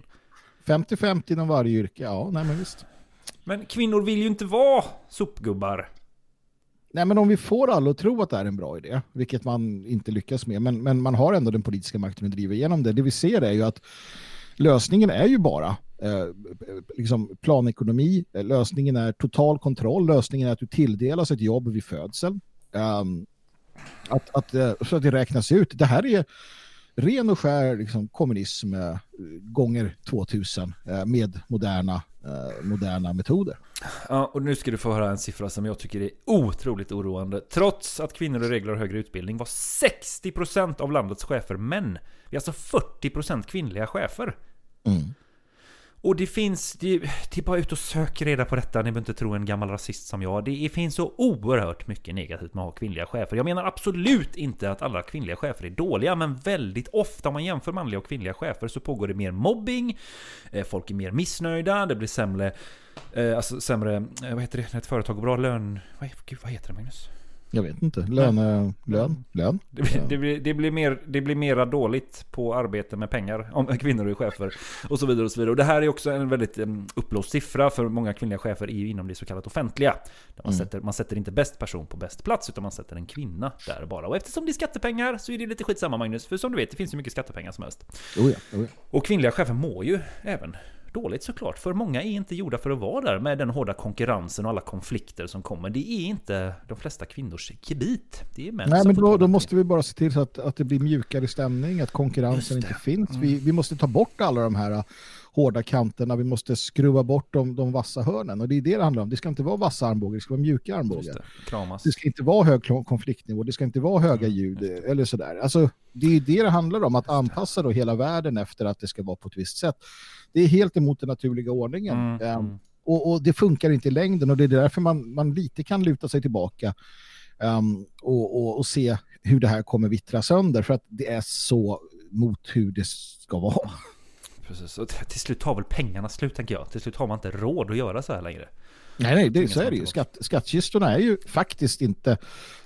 50-50 inom varje yrke, ja, nej men visst. Men kvinnor vill ju inte vara sopgubbar. Nej, men om vi får alla att tro att det är en bra idé, vilket man inte lyckas med, men, men man har ändå den politiska makten att driva igenom det. Det vi ser är ju att lösningen är ju bara eh, liksom planekonomi, lösningen är total kontroll, lösningen är att du tilldelas ett jobb vid födseln. Ehm, att, att, eh, så att det räknas ut. Det här är ren och skär liksom, kommunism eh, gånger 2000 eh, med moderna, eh, moderna metoder. Ja, och nu ska du få höra en siffra som jag tycker är otroligt oroande. Trots att kvinnor i regler har högre utbildning var 60% av landets chefer män. Vi är alltså 40% kvinnliga chefer. Mm. Och det finns, det, det är bara ut och sök reda på detta, ni behöver inte tro en gammal rasist som jag. Det finns så oerhört mycket negativt med att ha kvinnliga chefer. Jag menar absolut inte att alla kvinnliga chefer är dåliga, men väldigt ofta om man jämför manliga och kvinnliga chefer så pågår det mer mobbing, eh, folk är mer missnöjda, det blir sämre, eh, alltså sämre, eh, vad heter det, när ett företag har bra lön, vad, gud, vad heter det Magnus? Jag vet inte. Lön, eh, lön, lön. Det blir, det, blir, det, blir mer, det blir mera dåligt på arbete med pengar om [LAUGHS] kvinnor är chefer och så vidare. Och så vidare. Och det här är också en väldigt um, uppblåst siffra för många kvinnliga chefer är ju inom det så kallat offentliga. Där man, mm. sätter, man sätter inte bäst person på bäst plats utan man sätter en kvinna där bara. Och eftersom det är skattepengar så är det lite skitsamma Magnus. För som du vet, det finns ju mycket skattepengar som helst. Oh ja, oh ja. Och kvinnliga chefer mår ju även dåligt såklart. För många är inte gjorda för att vara där med den hårda konkurrensen och alla konflikter som kommer. Det är inte de flesta kvinnors gebit. Det är män Nej, men då, då måste vi bara se till så att, att det blir mjukare stämning, att konkurrensen inte finns. Mm. Vi, vi måste ta bort alla de här hårda kanterna. Vi måste skruva bort de, de vassa hörnen. Och det är det det handlar om. Det ska inte vara vassa armbågar, det ska vara mjuka armbågar. Det. det. ska inte vara hög konfliktnivå, det ska inte vara höga mm, ljud eller sådär. Alltså, det är det det handlar om, att anpassa då hela världen efter att det ska vara på ett visst sätt. Det är helt emot den naturliga ordningen. Mm. Um, och, och, det funkar inte i längden och det är därför man, man lite kan luta sig tillbaka um, och, och, och se hur det här kommer vittra sönder för att det är så mot hur det ska vara precis. Och till slut tar väl pengarna slut, tänker jag. Till slut har man inte råd att göra så här längre. Nej, nej, det, så är det ju. Skatt, skattkistorna är ju faktiskt inte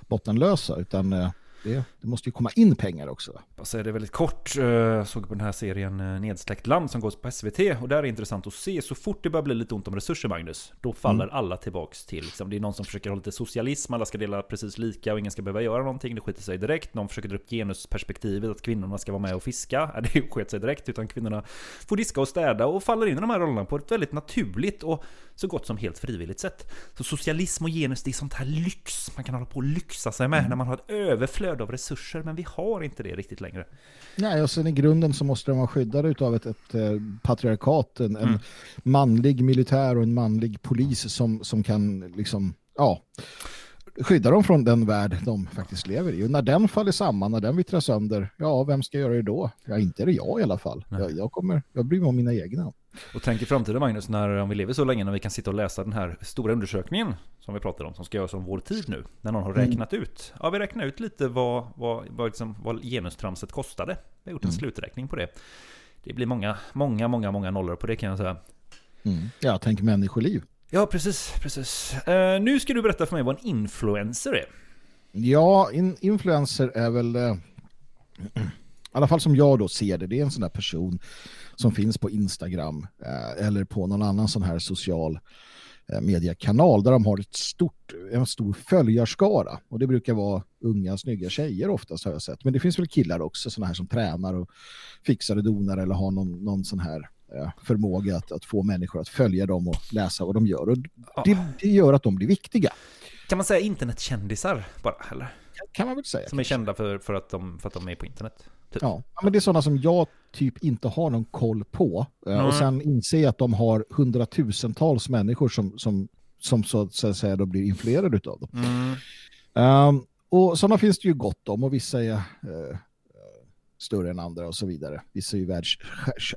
bottenlösa, utan eh, det, det, måste ju komma in pengar också. Jag säger det väldigt kort. Eh, såg på den här serien eh, Nedsläckt land som går på SVT. Och där är det intressant att se. Så fort det börjar bli lite ont om resurser, Magnus. Då faller mm. alla tillbaks till. Liksom, det är någon som försöker ha lite socialism. Alla ska dela precis lika och ingen ska behöva göra någonting. Det skiter sig direkt. Någon försöker dra upp genusperspektivet. Att kvinnorna ska vara med och fiska. [LAUGHS] Det sket sig direkt. Utan kvinnorna får diska och städa. Och faller in i de här rollerna på ett väldigt naturligt och så gott som helt frivilligt sätt. Så socialism och genus, det är sånt här lyx. Man kan hålla på och lyxa sig med. Mm. När man har ett överflöd av resurser. Men vi har inte det riktigt längre. Nej, och sen i grunden så måste de vara skyddade av ett, ett, ett patriarkat, en, mm. en, manlig militär och en manlig polis som, som kan liksom, ja, skydda dem från den värld de faktiskt lever i. Och när den faller samman, när den vittrar sönder, ja, vem ska göra det då? Ja, inte är det jag i alla fall. Jag, jag, kommer, jag bryr mig om mina egna. Och tänk i framtiden Magnus, när om vi lever så länge när vi kan sitta och läsa den här stora undersökningen som vi pratade om, som ska göras om vår tid nu. När någon har mm. räknat mm. ut. Ja, vi räknar ut lite vad, vad, vad, liksom, vad genustramset kostade. Vi har gjort en mm. sluträkning på det. Det blir många, många, många, många nollor på det kan jag säga. Mm. Ja, tänk människoliv. Ja, precis, precis. Uh, nu ska du berätta för mig vad en influencer är. Ja, in influencer är väl... Uh, [CLEARS THROAT] alla fall som jag då ser det, det är en sån där person som finns på Instagram eh, eller på någon annan sån här social eh, mediekanal där de har ett stort, en stor följarskara och det brukar vara unga, snygga tjejer oftast har jag sett. Men det finns väl killar också, såna här som tränar och fixar och donar eller har någon, någon sån här eh, förmåga att, att få människor att följa dem och läsa vad de gör. Och det, det gör att de blir viktiga. Kan man säga internetkändisar bara, eller? Kan man väl säga. Som är kända för, för, att de, för att de är på internet. Typ. Ja, men det är sådana som jag typ inte har någon koll på. Mm. Och sen inse att de har hundratusentals människor som, som, som så att säga då blir influerade av dem. Mm. Um, och sådana finns det ju gott om och vissa är uh, större än andra och så vidare. Vissa är ju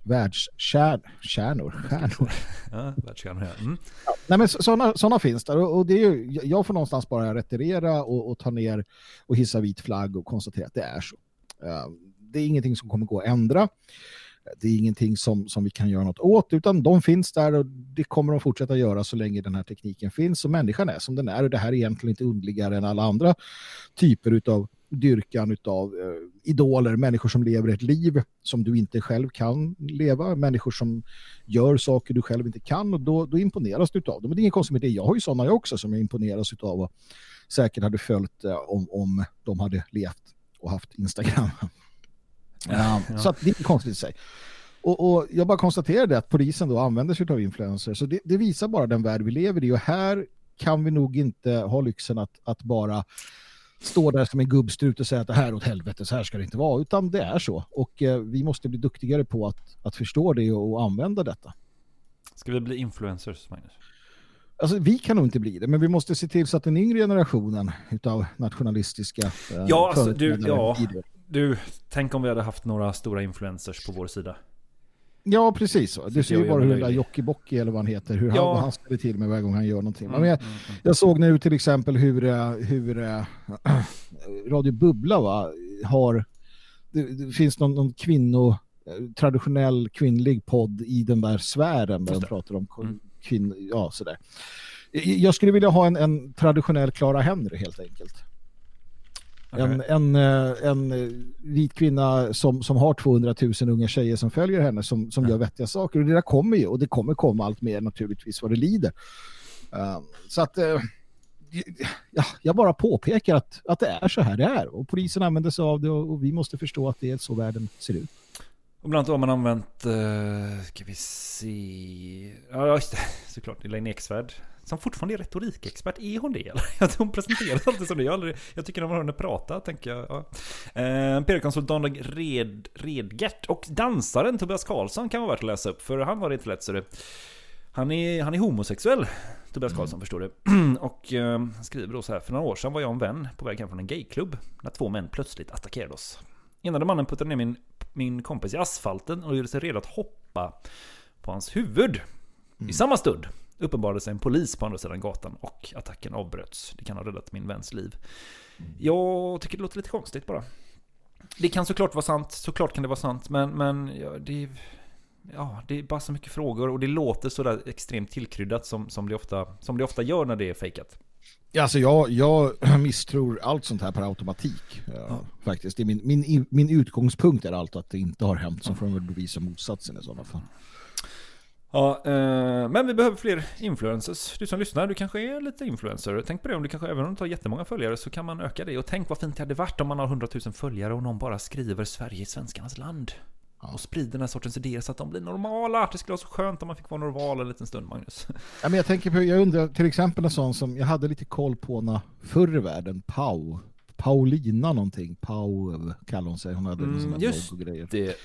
världskärnor. Världskärnor. [LAUGHS] Ja, världskärnor, ja. Mm. ja. Nej, men sådana, sådana finns där. Och, och det är ju, jag får någonstans bara retirera och, och ta ner och hissa vit flagg och konstatera att det är så. Uh, det är ingenting som kommer gå att ändra. Det är ingenting som, som vi kan göra något åt utan de finns där och det kommer de fortsätta göra så länge den här tekniken finns och människan är som den är och det här är egentligen inte underligare än alla andra typer av dyrkan av eh, idoler, människor som lever ett liv som du inte själv kan leva, människor som gör saker du själv inte kan och då, då imponeras du av dem. Men det är ingen konstigt med det. Jag har ju sådana också som jag imponeras av och säkert hade följt eh, om, om de hade levt och haft Instagram. Ja, ja. Så det är konstigt i sig. Och, och, jag bara konstaterade att polisen då använder sig av influenser. Så det, det, visar bara den värld vi lever i. Och här kan vi nog inte ha lyxen att, att bara stå där som en gubbstrut och säga att det här är åt helvete, så här ska det inte vara. Utan det är så. Och eh, vi måste bli duktigare på att, att förstå det och, och använda detta. Ska vi bli influencers, Magnus? Alltså, vi kan nog inte bli det, men vi måste se till så att den yngre generationen utav nationalistiska eh, ja, alltså, du, ja, du, tänk om vi hade haft några stora influencers på vår sida. Ja, precis. Du ser ju bara hur den där Jockibocki eller vad han heter, hur ja. han, han ställer till med varje gång han gör någonting. Mm, Men jag, mm, mm. jag såg nu till exempel hur, eh, hur äh, [CLEARS THROAT] Radio Bubbla va, har, det, det finns någon, någon kvinno, eh, traditionell kvinnlig podd i den där sfären där de pratar om kvinnor, ja sådär. Jag skulle vilja ha en, en traditionell Clara Henry helt enkelt. En, en, eh, en eh, vit kvinna som, som har 200 000 unga tjejer som följer henne som, som gör vettiga saker. Och det där kommer ju och det kommer komma allt mer naturligtvis vad det lider. Eh, så att eh, ja, jag bara påpekar att, att det är så här det är och polisen använder sig av det och, och vi måste förstå att det är så världen ser ut. Och bland annat har man använt, uh, ska vi se, ja just det, [LAUGHS] såklart Elaine Eksvärd. Som fortfarande är retorikexpert, är hon det eller? [LAUGHS] Hon presenteras alltid som det, jag, aldrig, jag tycker när man hör henne prata, tänker jag. Ja. Eh, PR-konsult Dan Red, Redgert och dansaren Tobias Karlsson kan vara värt att läsa upp, för han var det inte lätt så det. Han är, han är homosexuell, Tobias Karlsson förstår du. [CLEARS THROAT] Och eh, skriver då så här, för några år sedan var jag och en vän på väg hem från en gayklubb, när två män plötsligt attackerade oss. Enade mannen puttade ner min, min kompis i asfalten och gjorde sig redo att hoppa på hans huvud. I samma stund uppenbarade sig en polis på andra sidan gatan och attacken avbröts. Det kan ha räddat min väns liv. Jag tycker det låter lite konstigt bara. Det kan såklart vara sant, såklart kan det vara sant, men, men ja, det, ja, det är bara så mycket frågor och det låter sådär extremt tillkryddat som, som, det ofta, som det ofta gör när det är fejkat. Alltså jag, jag [CLEARS THROAT] misstror allt sånt här per automatik. Ja. Faktiskt. Det är min, min, min utgångspunkt är allt att det inte har hänt. Så får väl bevisa motsatsen i sådana fall. Ja, eh, men vi behöver fler influencers. Du som lyssnar, du kanske är lite influencer. Tänk på det, om du kanske, även om du tar jättemånga följare så kan man öka det. Och tänk vad fint det hade varit om man har 100 000 följare och någon bara skriver Sverige är svenskarnas land. Och sprider den här sortens idéer så att de blir normala. Det skulle vara så skönt om man fick vara normal en liten stund, Magnus. Ja, men jag tänker på, jag undrar till exempel en sån som jag hade lite koll på när förr i världen, Pau. Paulina någonting, Pau kallar hon sig. Hon hade en sån här just blogg och grejer. Det,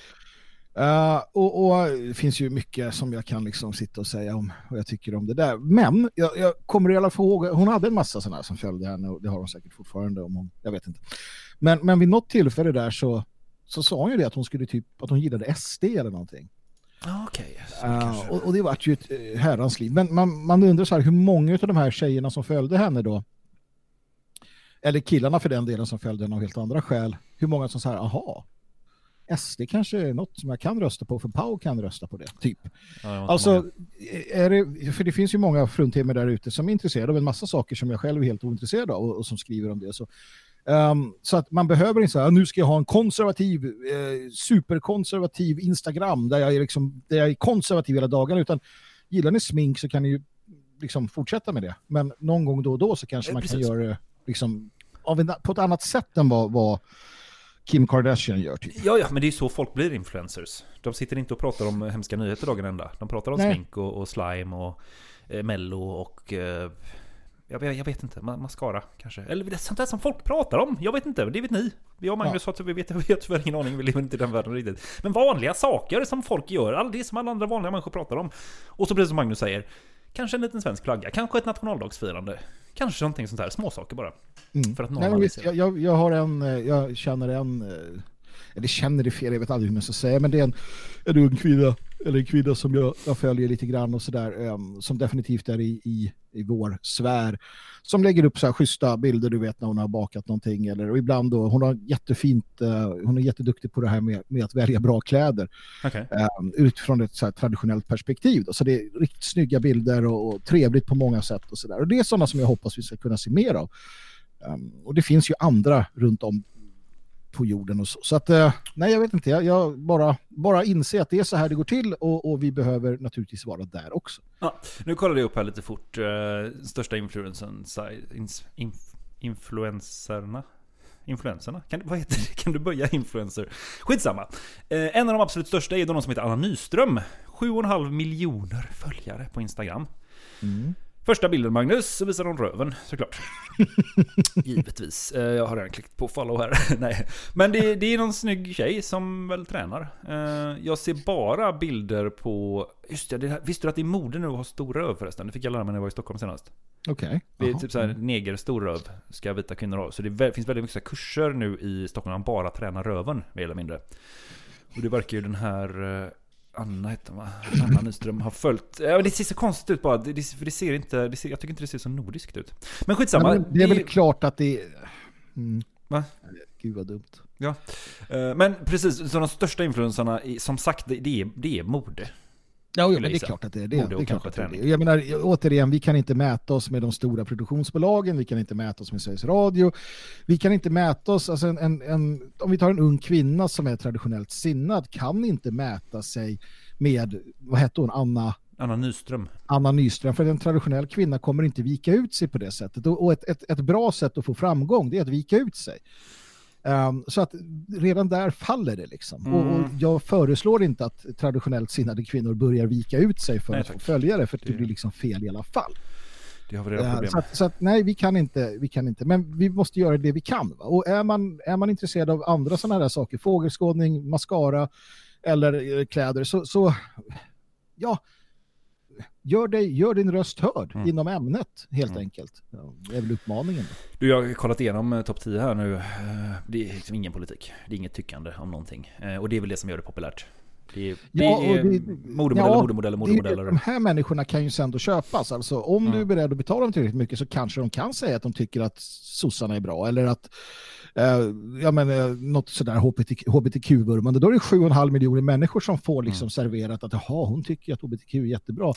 Uh, och, och det finns ju mycket som jag kan liksom sitta och säga om vad jag tycker om det där. Men jag, jag kommer i alla fall ihåg, hon hade en massa sådana här som följde henne och det har hon säkert fortfarande om hon, jag vet inte. Men, men vid något tillfälle där så, så sa hon ju det att hon skulle typ, att hon gillade SD eller någonting. okej. Så Uh, kanske. och, och det var ju ett uh, herrans liv. Men man, man undrar så här, hur många av de här tjejerna som följde henne då, eller killarna för den delen som följde henne av helt andra skäl, hur många som så här, aha, SD kanske är något som jag kan rösta på, för Pau kan rösta på det, typ. Ja, Alltså, är det, för det finns ju många fruntimmer där ute som är intresserade av en massa saker som jag själv är helt ointresserad av och, och som skriver om det. Så, ehm, så att man behöver inte säga, nu ska jag ha en konservativ, eh, superkonservativ Instagram där jag, är liksom, där jag är konservativ hela dagarna, utan gillar ni smink så kan ni ju liksom fortsätta med det. Men någon gång då och då så kanske man kan precis. göra det liksom, en, på ett annat sätt än vad, vad Kim Kardashian gör. Typ. Ja, ja, men det är så folk blir influencers. De sitter inte och pratar om hemska nyheter dagen ända. De pratar om Nej. smink och, och slime och eh, mello och... Eh, jag, vet- jag vet inte, ma- mascara kanske. Eller det är sånt där som folk pratar om. Jag vet inte, det vet ni. Jag och Magnus har vi vet, vi har tyvärr ingen aning, vi lever inte i den världen riktigt. Men vanliga saker som folk gör, det som alla andra vanliga människor pratar om. Och så precis som Magnus säger, kanske en liten svensk flagga, kanske ett nationaldagsfirande. Kanske någonting sånt här, småsaker bara. Mm. För att Nej, men visst, jag, jag har en, eh, jag känner en, eh, eller känner det fel, jag vet aldrig hur man ska säga, men det är en, en ung kvinna, eller en kvinna som jag, jag följer lite grann och sådär, um, som definitivt är i, i, i vår sfär, som lägger upp så här schyssta bilder, du vet när hon har bakat någonting, eller och ibland då, hon har jättefint, eh, hon är jätteduktig på det här med, med att välja bra kläder Okej. um, utifrån ett så traditionellt perspektiv. Då. Så det är riktigt snygga bilder och, och trevligt på många sätt och sådär. Och det är sådana som jag hoppas vi ska kunna se mer av. Um, och det finns ju andra runt om på jorden och så. Så att, eh, nej jag vet inte, jag, jag bara, bara inser att det är så här det går till och, och vi behöver naturligtvis vara där också. Ja, nu kollade jag upp här lite fort. Uh, största influensen, inf, influencerna? Influencerna? Kan, du- vad heter det? Kan du böja influencer? Skitsamma. Uh, en av de absolut största är då någon som heter Anna Nyström. 7,5 miljoner följare på Instagram. Första bilden Magnus, så visar hon röven såklart. [LAUGHS] Givetvis. Eh, Jag har redan klickat på follow här. [LAUGHS] Nej. Men det, det är någon snygg tjej som väl tränar. Eh, Jag ser bara bilder på... Just det, visste du att det är mode nu att ha stor röv förresten? Det fick jag lära mig när jag var i Stockholm senast. Okej. Det är typ såhär negerstor röv ska vita kvinnor ha. Så det finns väldigt mycket kurser nu i Stockholm där man bara tränar röven, mer eller mindre. Och det verkar ju den här... Anna heter va? Anna Nyström har följt... Ja, det ser så konstigt ut bara. Det, det, för det ser inte... Det ser, jag tycker inte det ser så nordiskt ut. Men skitsamma. Nej, men det är väl klart att det är... Mm. Va? Gud vad dumt. Eh, Men precis, så de största influencerna, i- som sagt, det, det, är, det är mode. Ja, men det är klart att det är det. Det, är klart att det är det. Jag menar, återigen, vi kan inte mäta oss med de stora produktionsbolagen, vi kan inte mäta oss med Sveriges Radio, vi kan inte mäta oss, alltså en, en, en, om vi tar en ung kvinna som är traditionellt sinnad, kan inte mäta sig med, vad hette hon, Anna Anna Nyström. Anna Nyström, för en traditionell kvinna kommer inte vika ut sig på det sättet. Och ett, ett, ett bra sätt att få framgång det är att vika ut sig. Ehm, så att redan där faller det liksom. Och, och jag föreslår inte att traditionellt sinnade kvinnor börjar vika ut sig för Nej, att få tack. följare, för det Det- blir liksom fel i alla fall. Det har vi redan Ehm, problem så, att, så att nej, vi kan inte, vi kan inte, men vi måste göra det vi kan. Va? Och är man, är man intresserad av andra sådana här saker, fågelskådning, mascara eller eh, kläder, så, så ja, gör, dig, gör din röst hörd Mm. inom ämnet helt enkelt. Ja, det är väl uppmaningen. Du, jag har kollat igenom eh, topp 10 här nu. Eh, Det är liksom ingen politik. Det är inget tyckande om någonting. Eh, Och det är väl det som gör det populärt. Det är, det Ja, är modemodeller, ja, modemodeller, modemodeller. De här människorna kan ju sen då köpas. Alltså, om Mm. du är beredd att betala dem tillräckligt mycket så kanske de kan säga att de tycker att sossarna är bra eller att eh, ja, men, eh, något sådär HBTQ, hbtq-vurmande. Då är det 7,5 miljoner människor som får liksom Mm. serverat att jaha, hon tycker att hbtq är jättebra.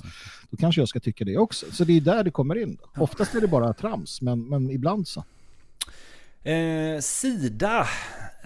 Då kanske jag ska tycka det också. Så det är där det kommer in. Då. Oftast är det bara trams, men, men ibland så. Eh, Sida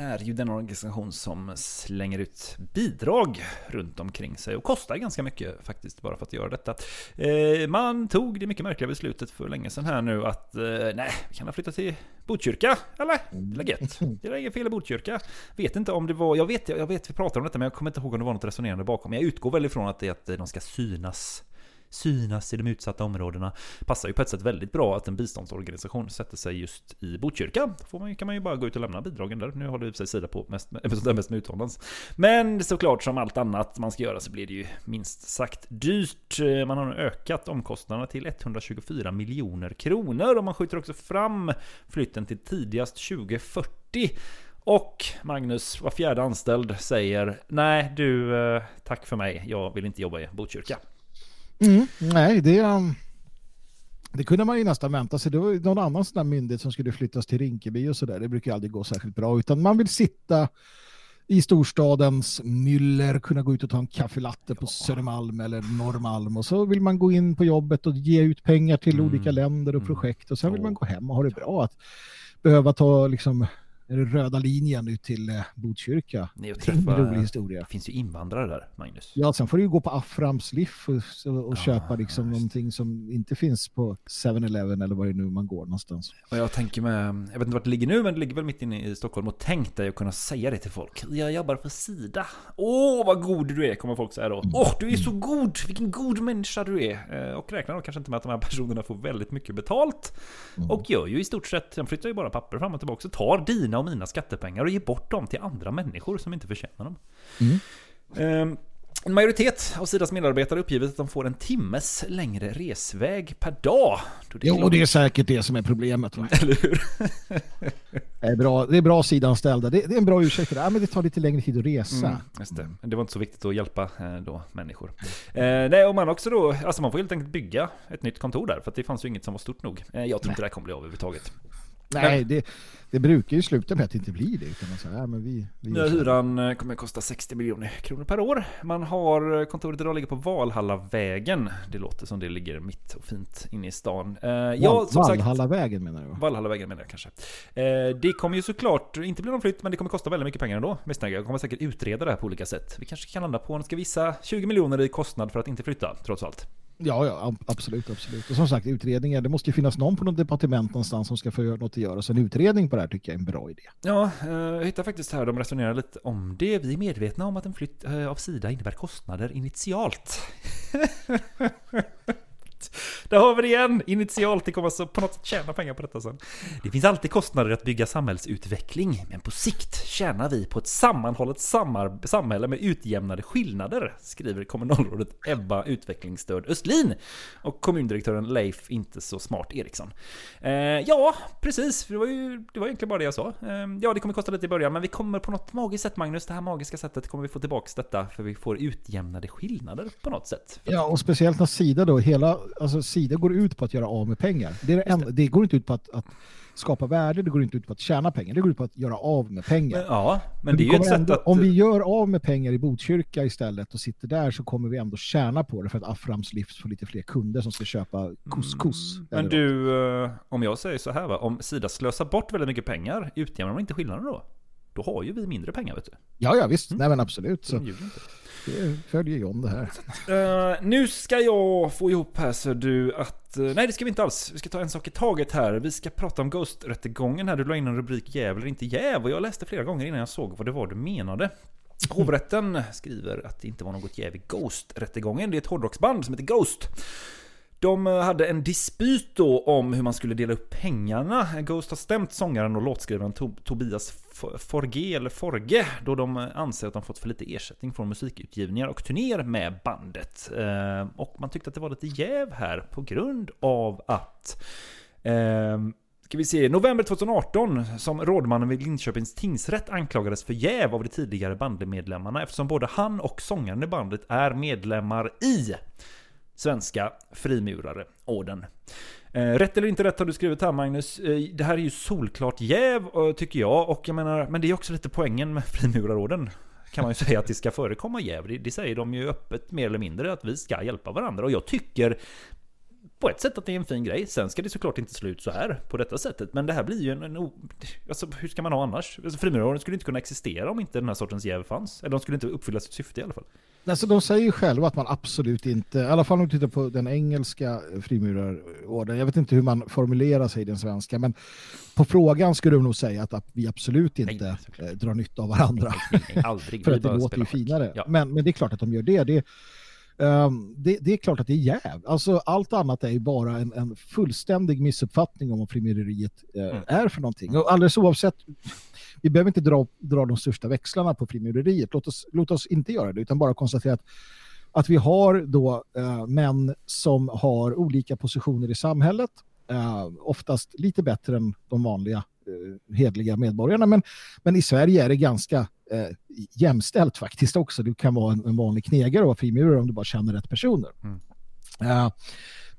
är ju den organisation som slänger ut bidrag runt omkring sig och kostar ganska mycket faktiskt bara för att göra detta. Eh, man tog det mycket märkliga beslutet för länge sedan här nu att eh, nej, vi kan flytta till Botkyrka, eller? Det är gött. Det är inget fel i Botkyrka. Vet inte om det var, jag vet, jag vet vi pratade om detta men jag kommer inte ihåg om det var något resonerande bakom. Jag utgår väl ifrån att det är att de ska synas synas i de utsatta områdena. Passar ju på ett sätt väldigt bra att en biståndsorganisation sätter sig just i Botkyrka. Då man, kan man ju bara gå ut och lämna bidragen där. Nu håller vi sig sida på mest, [LAUGHS] med, mest med utomlands. Men såklart som allt annat man ska göra så blir det ju minst sagt dyrt. Man har nu ökat omkostnaderna till 124 miljoner kronor och man skjuter också fram flytten till tidigast 2040. Och Magnus, var fjärde anställd, säger Nej du, eh, tack för mig, jag vill inte jobba i Botkyrka. Mm, nej, det, um, det kunde man ju nästan vänta sig. Det var någon annan sån där myndighet som skulle flyttas till Rinkeby och sådär. Det brukar aldrig gå särskilt bra. Utan man vill sitta i storstadens myller, kunna gå ut och ta en kaffelatte på Södermalm eller Norrmalm. Och så vill man gå in på jobbet och ge ut pengar till Mm. olika länder och Mm. projekt. Och sen vill man gå hem och ha det bra. Att behöva ta liksom är det röda linjen ut till eh, Botkyrka. Nej, och Det är en träffa- rolig historia. Det finns ju invandrare där, Magnus. Ja, sen får du ju gå på Aframs Liff och, och, och Ja, köpa liksom just någonting som inte finns på 7-Eleven eller var det nu man går någonstans. Och jag tänker med, jag vet inte vart det ligger nu, men det ligger väl mitt inne i Stockholm. Och tänk dig att kunna säga det till folk. Jag jobbar för Sida. Åh, vad god du är, kommer folk säga då. Åh, du är så god! Vilken god människa du är. Eh, Och räknar då kanske inte med att de här personerna får väldigt mycket betalt. Och gör ju i stort sett, de flyttar ju bara papper fram och tillbaka. Så tar dina och mina skattepengar och ger bort dem till andra människor som inte förtjänar dem. Ehm, En majoritet av Sidas medarbetare uppgivit att de får en timmes längre resväg per dag. Jo, och det är säkert det som är problemet. Va? [LAUGHS] Eller hur? Det är bra, det är bra sidanställda. Det, det är en bra ursäkt. Ja, men det tar lite längre tid att resa. Mm, just det. Det var inte så viktigt att hjälpa eh, då människor. Eh, nej, och man också då, alltså man får helt enkelt bygga ett nytt kontor där, för att det fanns ju inget som var stort nog. Eh, jag tror inte det här kommer bli av överhuvudtaget. Nej, det, det brukar ju sluta med att det inte blir det. Utan man säger, men vi, vi Nya hyran eh, kommer att kosta 60 miljoner kronor per år. Man har eh, kontoret idag ligger på Valhallavägen. Det låter som det ligger mitt och fint inne i stan. Eh, ja, Valhallavägen menar du? va? Valhallavägen menar jag kanske. Eh, det kommer ju såklart inte bli någon flytt, men det kommer kosta väldigt mycket pengar ändå. Misstänker jag. Jag kommer säkert utreda det här på olika sätt. Vi kanske kan landa på, en ska vissa 20 miljoner i kostnad för att inte flytta, trots allt. Ja, ja, absolut, absolut. Och som sagt, utredningar, det måste ju finnas någon på något departement någonstans som ska få göra något att göra. Så en utredning på det här tycker jag är en bra idé. Ja, eh, jag hittar faktiskt här, de resonerar lite om det. Vi är medvetna om att en flytt eh, av Sida innebär kostnader initialt. [LAUGHS] Där har vi det igen! Initialt, det kommer alltså på något sätt tjäna pengar på detta sen. Det finns alltid kostnader att bygga samhällsutveckling, men på sikt tjänar vi på ett sammanhållet samhälle med utjämnade skillnader, skriver kommunalrådet Ebba Utvecklingsstörd Östlin och kommundirektören Leif Inte så smart Eriksson. Eh, ja, precis, det var ju det var egentligen bara det jag sa. Eh, ja, det kommer kosta lite i början, men vi kommer på något magiskt sätt, Magnus, det här magiska sättet kommer vi få tillbaks detta, för vi får utjämnade skillnader på något sätt. Ja, och speciellt när Sida då, hela, alltså sida går ut på att göra av med pengar. Det, det, enda, det går inte ut på att, att skapa värde, det går inte ut på att tjäna pengar, det går ut på att göra av med pengar. Men, ja, men vi det är ju ett sätt ändå, att... Om vi gör av med pengar i Botkyrka istället och sitter där så kommer vi ändå tjäna på det för att Aframs Livs får lite fler kunder som ska köpa couscous. Mm, Men du, eh, om jag säger så här va. Om Sida slösar bort väldigt mycket pengar, utjämnar de inte skillnaden då? Då har ju vi mindre pengar vet du. Ja, ja visst. Nej men absolut. Så Följer om det här. Eh, nu ska jag få ihop här så du att... eh, nej det ska vi inte alls. Vi ska ta en sak i taget här. Vi ska prata om Ghost-rättegången här. Du la in en rubrik jäv eller inte jäv. Och jag läste flera gånger innan jag såg vad det var du menade. Hovrätten skriver att det inte var något jäv i Ghost-rättegången. Det är ett hårdrocksband som heter Ghost. De eh, hade en dispyt då om hur man skulle dela upp pengarna. Ghost har stämt sångaren och låtskrivaren Tobias Forge, eller Forge, då de eh, anser att de fått för lite ersättning från musikutgivningar och turnéer med bandet. Eh, och man tyckte att det var lite jäv här på grund av att ehm, Ska vi se, november 2018 som rådmannen vid Linköpings tingsrätt anklagades för jäv av de tidigare bandmedlemmarna eftersom både han och sångaren i bandet är medlemmar i Svenska Frimurare-orden. Eh, rätt eller inte rätt har du skrivit här Magnus. Eh, det här är ju solklart jäv eh, tycker jag. Och jag menar, men det är också lite poängen med [LAUGHS] Frimurarorden. Kan man ju säga att det ska förekomma jäv. Det, det säger de ju öppet mer eller mindre att vi ska hjälpa varandra. Och jag tycker på ett sätt att det är en fin grej. Sen ska det såklart inte slut så här på detta sättet. Men det här blir ju en... en o- alltså hur ska man ha annars? Alltså, Frimurarorden skulle inte kunna existera om inte den här sortens jäv fanns. Eller de skulle inte uppfylla sitt syfte i alla fall. Alltså, de säger ju själva att man absolut inte, i alla fall om du tittar på den engelska frimurarorden, jag vet inte hur man formulerar sig i den svenska, men på frågan skulle de nog säga att vi absolut inte Nej, eh, drar nytta av varandra. Nej, aldrig. [LAUGHS] för att det låter ju finare. Ja. Men, men det är klart att de gör det. Det, ehm, det, det är klart att det är jäv. Alltså, allt annat är ju bara en, en fullständig missuppfattning om vad frimureriet eh, Mm. är för någonting. Och alldeles oavsett, vi behöver inte dra, dra de största växlarna på frimureriet. Låt oss, låt oss inte göra det, utan bara konstatera att att vi har då eh, män som har olika positioner i samhället, eh, oftast lite bättre än de vanliga eh, hedliga medborgarna, men, men i Sverige är det ganska eh, jämställt faktiskt också. Du kan vara en, en vanlig knegare och vara frimurare om du bara känner rätt personer. Mm.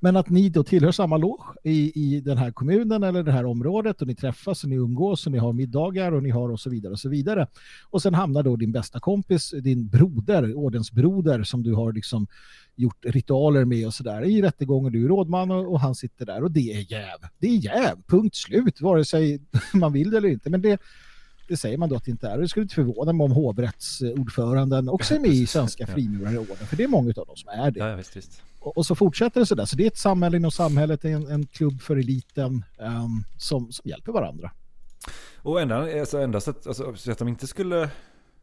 Men att ni då tillhör samma loge i, i den här kommunen eller det här området och ni träffas och ni umgås och ni har middagar och ni har och så vidare och så vidare. Och sen hamnar då din bästa kompis, din broder, ordensbroder som du har liksom gjort ritualer med och sådär i rättegången. Du är rådman och, och han sitter där och det är jäv. Det är jäv, punkt slut, vare sig [LAUGHS] man vill det eller inte. Men det, det säger man då att det inte är. Det skulle inte förvåna mig om hovrättsordföranden också är med i Svenska Frimurarorden, för det är många av dem som är det. Ja, visst, visst. Och, och så fortsätter det sådär. Så det är ett samhälle inom samhället, en, en klubb för eliten ehm, som, som hjälper varandra. Och enda, alltså, enda sätt, alltså, så att de inte skulle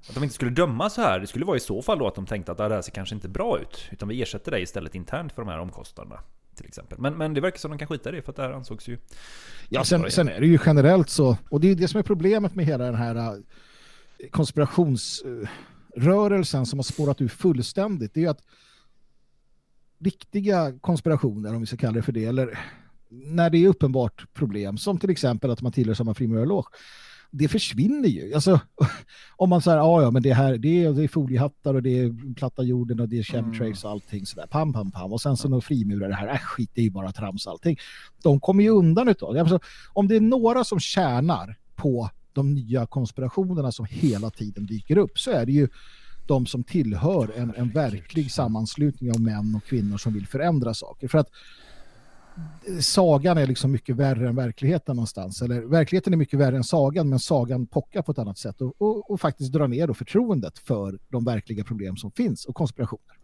att de inte skulle döma så här, det skulle vara i så fall då att de tänkte att det här ser kanske inte bra ut. Utan vi ersätter det istället internt för de här omkostnaderna. Till exempel. Men, men det verkar som de kan skita i det för att det här ansågs ju... Ja, sen, sen är det ju generellt så, och det är det som är problemet med hela den här äh, konspirationsrörelsen som har spårat ur fullständigt, det är ju att riktiga konspirationer, om vi ska kalla det för det, eller när det är uppenbart problem, som till exempel att man tillhör samma frimurarloge, det försvinner ju. Alltså, [LAUGHS] om man säger, ja ja men det här, det är, det är foliehattar och det är platta jorden och det är chemtrails och allting sådär, pam pam pam, och sen så några frimurare här, äh skit, det är ju bara trams allting. De kommer ju undan utav det. Alltså, om det är några som tjänar på de nya konspirationerna som hela tiden dyker upp så är det ju de som tillhör en, en verklig sammanslutning av män och kvinnor som vill förändra saker. För att sagan är liksom mycket värre än verkligheten någonstans. Eller verkligheten är mycket värre än sagan, men sagan pockar på ett annat sätt och, och, och faktiskt drar ner då förtroendet för de verkliga problem som finns och konspirationer.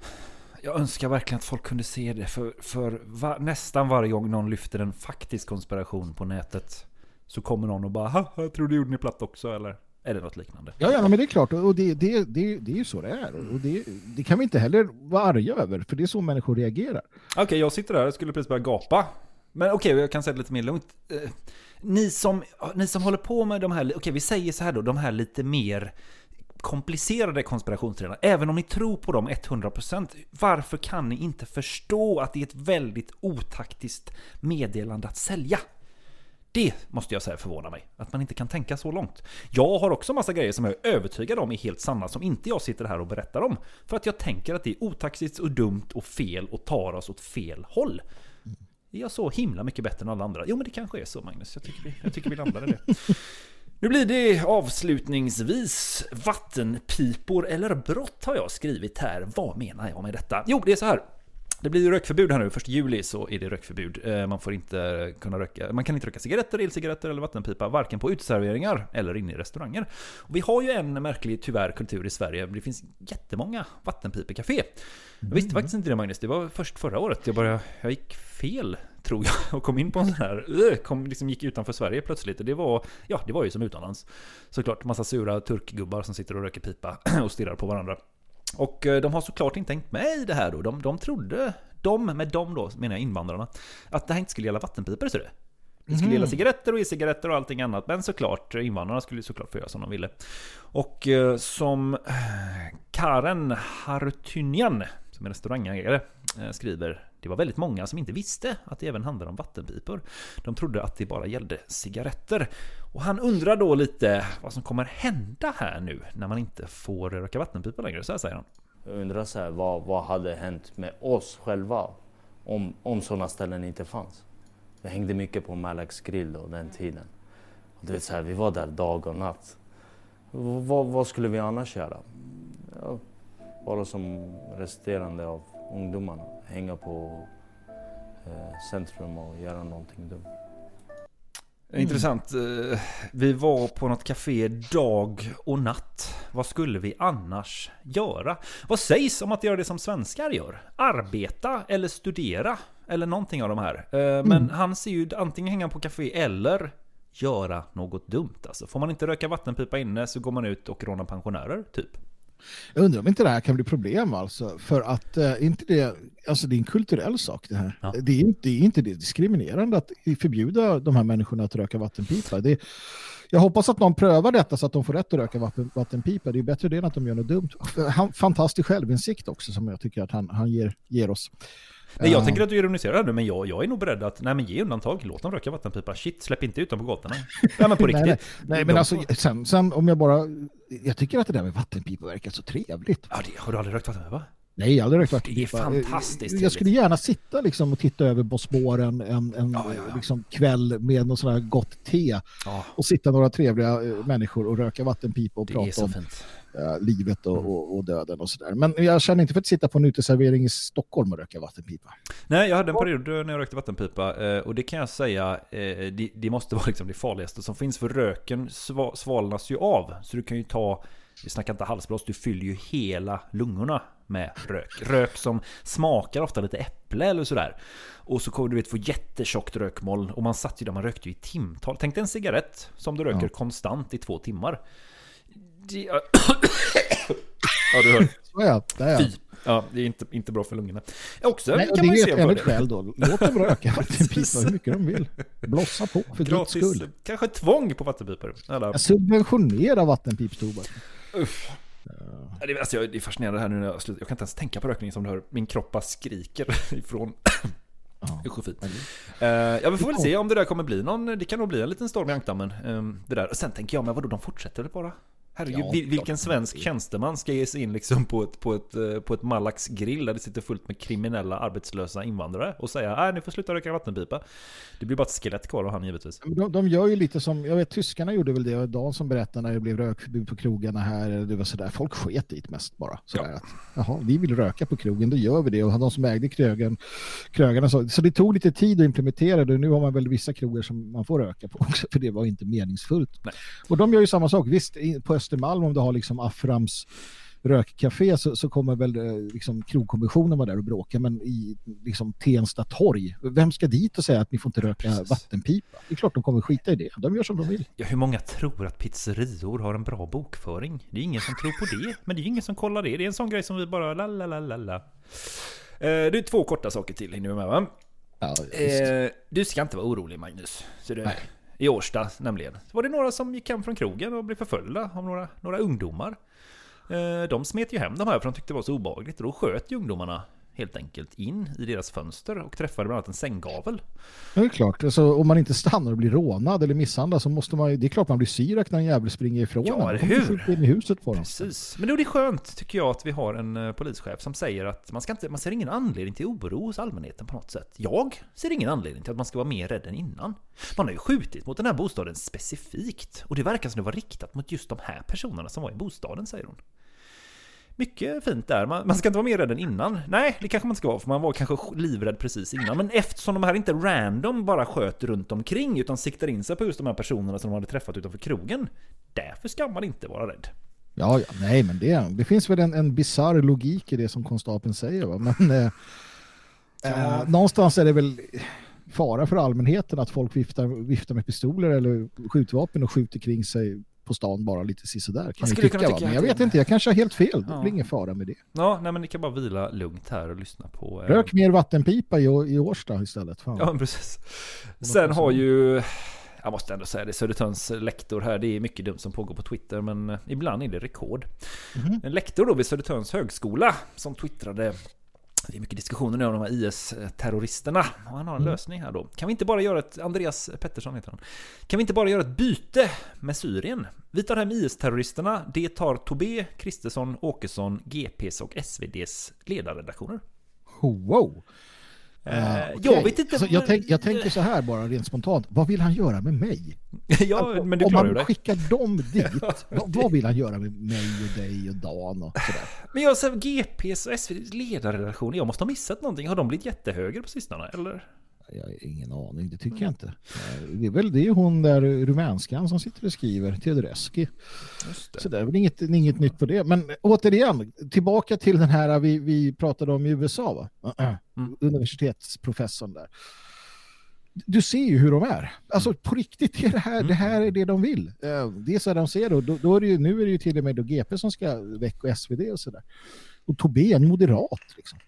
Jag önskar verkligen att folk kunde se det för, för va, nästan varje gång någon lyfter en faktisk konspiration på nätet så kommer någon och bara ha, jag du gjorde ni platt också eller det något liknande? Ja, ja men det är klart och det, det, det, det är ju så det är och det, det kan vi inte heller vara arga över för det är så människor reagerar. Okej, jag sitter där och skulle precis börja gapa. Men okej, jag kan säga det lite mer lugnt. Eh, Ni som, ni som håller på med de här, okej vi säger så här då, de här lite mer komplicerade konspirationsteorierna, även om ni tror på dem 100%, varför kan ni inte förstå att det är ett väldigt otaktiskt meddelande att sälja? Det måste jag säga förvånar mig, att man inte kan tänka så långt. Jag har också massa grejer som jag är övertygad om är helt sanna, som inte jag sitter här och berättar om. För att jag tänker att det är otaxigt och dumt och fel och tar oss åt fel håll. Är jag så himla mycket bättre än alla andra? Jo men det kanske är så Magnus, jag tycker vi, jag tycker vi landar i det. [LAUGHS] Nu blir det avslutningsvis vattenpipor eller brott har jag skrivit här. Vad menar jag med detta? Jo, det är så här. Det blir ju rökförbud här nu, 1 juli så är det rökförbud. Eh, Man får inte kunna röka, man kan inte röka cigaretter, elcigaretter eller vattenpipa, varken på uteserveringar eller inne i restauranger. Och vi har ju en märklig, tyvärr, kultur i Sverige. Det finns jättemånga vattenpipecafé. Jag visste faktiskt inte det Magnus, det var först förra året. Jag, började, jag gick fel, tror jag, [LAUGHS] och kom in på en sån här, uh, kom, liksom gick utanför Sverige plötsligt. Och det var, ja, det var ju som utomlands. Såklart, massa sura turkgubbar som sitter och röker pipa [CLEARS THROAT] och stirrar på varandra. Och eh, de har såklart inte hängt med i det här då. De, de trodde, de med dem då, menar jag invandrarna, att det här inte skulle gälla vattenpipor ser du. Det skulle gälla cigaretter och e-cigaretter och allting annat. Men såklart, invandrarna skulle såklart få göra som de ville. Och eh, som eh, Karen Hartynjan, som är restaurangägare, Eh, skriver det var väldigt många som inte visste att det även handlade om vattenpipor. De trodde att det bara gällde cigaretter. Och han undrar då lite vad som kommer hända här nu när man inte får röka vattenpipor längre. Så här säger han. Jag undrar så här, vad, vad hade hänt med oss själva om, om sådana ställen inte fanns? Jag hängde mycket på Malax grill då, den tiden. Och du vet, så här, vi var där dag och natt. V- vad, vad skulle vi annars göra? Ja, bara som resterande av ungdomarna. Hänga på eh, centrum och göra någonting dumt. Intressant. Eh, Vi var på något café dag och natt. Vad skulle vi annars göra? Vad sägs om att göra det som svenskar gör? Arbeta eller studera? Eller någonting av de här. Eh, Men han ser ju antingen hänga på café eller göra något dumt. Alltså, får man inte röka vattenpipa inne så går man ut och rånar pensionärer, typ. Jag undrar om inte det här kan bli problem alltså. För att eh, inte det, alltså det är en kulturell sak det här. Ja. Det, är inte, det är inte det diskriminerande att förbjuda de här människorna att röka vattenpipa. Det, jag hoppas att någon prövar detta så att de får rätt att röka vatten, vattenpipa. Det är bättre det än att de gör något dumt. Han, fantastisk självinsikt också som jag tycker att han, han ger, ger oss. Nej, jag Ja. tänker att du ironiserar nu, men jag, jag är nog beredd att nej, men ge undantag. Låt dem röka vattenpipa. Shit, släpp inte ut dem på gatorna. Nej, men på [LAUGHS] riktigt. Nej, nej, nej men alltså sen, sen om jag bara, jag tycker att det där med vattenpipa verkar så trevligt. Ja, det, har du aldrig rökt vattenpipa? Nej, jag har aldrig rökt Det är vattenpipa. fantastiskt Jag skulle trevligt. gärna sitta liksom och titta över Bosporen en, en Ja, ja, ja. Liksom kväll med något sånt här gott te och sitta några trevliga eh, människor och röka vattenpipa och det prata om fint. Eh, livet och, och, och döden och sådär. Men jag känner inte för att sitta på en uteservering i Stockholm och röka vattenpipa. Nej, jag hade en period när jag rökte vattenpipa eh, och det kan jag säga, eh, det, det måste vara [LAUGHS] liksom det farligaste som finns för röken sva, svalnas ju av. Så du kan ju ta, vi snackar inte halsblås, du fyller ju hela lungorna med rök. Rök som smakar ofta lite äpple eller sådär. Och så kommer du vet få jättetjockt rökmoln och man satt ju där, man rökte ju i timtal. Tänk dig en cigarett som du röker Ja. konstant i två timmar. Det, [COUGHS] ja, du hör. Jag. Där är jag. Fy. Ja, det är inte, inte bra för lungorna. Också Nej, och kan det man ju se på det. skäl då. Låt dem röka [LAUGHS] vattenpipa hur mycket de vill. Blossa på för Gratis, skull. kanske tvång på vattenpipor. Eller, Jag subventionerar vattenpipstobak. Ja, det, alltså, jag- det är fascinerande här nu när jag slutar. Jag kan inte ens tänka på rökning som du hör. Min kropp bara skriker [LAUGHS] ifrån. Ja. Usch vad fint. Uh, ja, vi får väl se om det där kommer bli någon. Det kan nog bli en liten storm i ankdammen. ehm, det där. Och sen tänker jag, men vadå, de fortsätter väl bara? Herregud, Ja, klart vilken svensk tjänsteman ska ge sig in liksom på ett, på, ett, eh, på ett Malax grill där det sitter fullt med kriminella arbetslösa invandrare och säga nej, ni får sluta röka vattenpipa. Det blir bara ett skelett kvar av han givetvis. De, de gör ju lite som, jag vet tyskarna gjorde väl det, Dan som berättade när det blev rökförbud på krogarna här, det var sådär, folk sket dit mest bara. Sådär att, jaha, vi vill röka på krogen, då gör vi det. Och de som ägde krögen, krögarna så, så det tog lite tid att implementera det. Nu har man väl vissa krogar som man får röka på också, för det var inte meningsfullt. Nej. Och de gör ju samma sak, visst på Östermalm om du har liksom Aframs rökcafé så, så kommer väl eh, liksom krogkommissionen vara där och bråka men i liksom Tensta torg, vem ska dit och säga att ni får inte röka Precis. vattenpipa? Det är klart de kommer skita i det, de gör som de vill. Ja, hur många tror att pizzerior har en bra bokföring? Det är ingen som tror på det, men det är ingen som kollar det. Det är en sån grej som vi bara la la la la la. Eh, det är två korta saker till, hinner vi med va? Ja, Eh, du ska inte vara orolig Magnus. Så du, Nej. I Årsta nämligen. Så var det några som gick hem från krogen och blev förföljda av några, några ungdomar. Eh, de smet ju hem de här för de tyckte det var så obehagligt och då sköt ju ungdomarna helt enkelt in i deras fönster och träffade bland annat en sänggavel. Det är klart, alltså, om man inte stannar och blir rånad eller misshandlad så måste man det är klart man blir syrak när en jävel springer ifrån Ja, eller hur? in i huset på dem. Precis. Men då är det skönt, tycker jag, att vi har en eh, polischef som säger att man, ska inte, man ser ingen anledning till oro hos allmänheten på något sätt. Jag ser ingen anledning till att man ska vara mer rädd än innan. Man har ju skjutit mot den här bostaden specifikt. Och det verkar som det var riktat mot just de här personerna som var i bostaden, säger hon. Mycket fint där. Man, man ska inte vara mer rädd än innan. Nej, det kanske man inte ska vara, för man var kanske livrädd precis innan. Men eftersom de här inte random bara sköt runt omkring, utan siktar in sig på just de här personerna som de hade träffat utanför krogen. Därför ska man inte vara rädd. Ja, ja, nej, men det, det finns väl en, en bizarr logik i det som konstapeln säger. Va? Men eh, eh, någonstans är det väl fara för allmänheten att folk viftar, viftar med pistoler eller skjutvapen och skjuter kring sig på stan bara lite sisådär. Kan jag tycka, va? tycka Men jag det- vet inte, jag kanske har helt fel. Det Ja. blir ingen fara med det. Ja, nej men ni kan bara vila lugnt här och lyssna på... eh, Rök mer vattenpipa i, i Årsta istället. Fan. Ja, precis. Sen har ju... Jag måste ändå säga det, Södertörns lektor här, det är mycket dumt som pågår på Twitter, men eh, ibland är det rekord. En lektor då vid Södertörns högskola som twittrade det är mycket diskussioner nu om de här IS-terroristerna. Och han har en lösning här då. Kan vi inte bara göra ett... Andreas Pettersson heter han. Kan vi inte bara göra ett byte med Syrien? Vi tar hem IS-terroristerna. Det tar Tobé, Kristersson, Åkesson, GPs och SVDs ledarredaktioner. Wow. Eh, Ah. Jag vet inte... Jag, tänk, jag tänker så här bara rent spontant. Vad vill han göra med mig? [LAUGHS] ja, men du Om han det. skickar dem [LAUGHS] dit, vad, vad vill han göra med mig och dig och Dan och sådär? Men jag säger GPs och SVDs ledarredaktioner, jag måste ha missat någonting. Har de blivit jättehöger på sistone, eller? Jag har ingen aning, det tycker jag inte. Eh, Det är väl det är hon där rumänskan som sitter och skriver, Teodoreski. Så det är väl inget, inget nytt på det. Men återigen, tillbaka till den här vi, vi pratade om i USA, va? Mm. universitetsprofessorn där. Du ser ju hur de är. Alltså på riktigt, är det, här, det här är det de vill. Eh, Det är så de ser. Och då, då är det ju, nu är det ju till och med då GP som ska väcka och SvD och sådär. Och Tobé är en moderat. Liksom.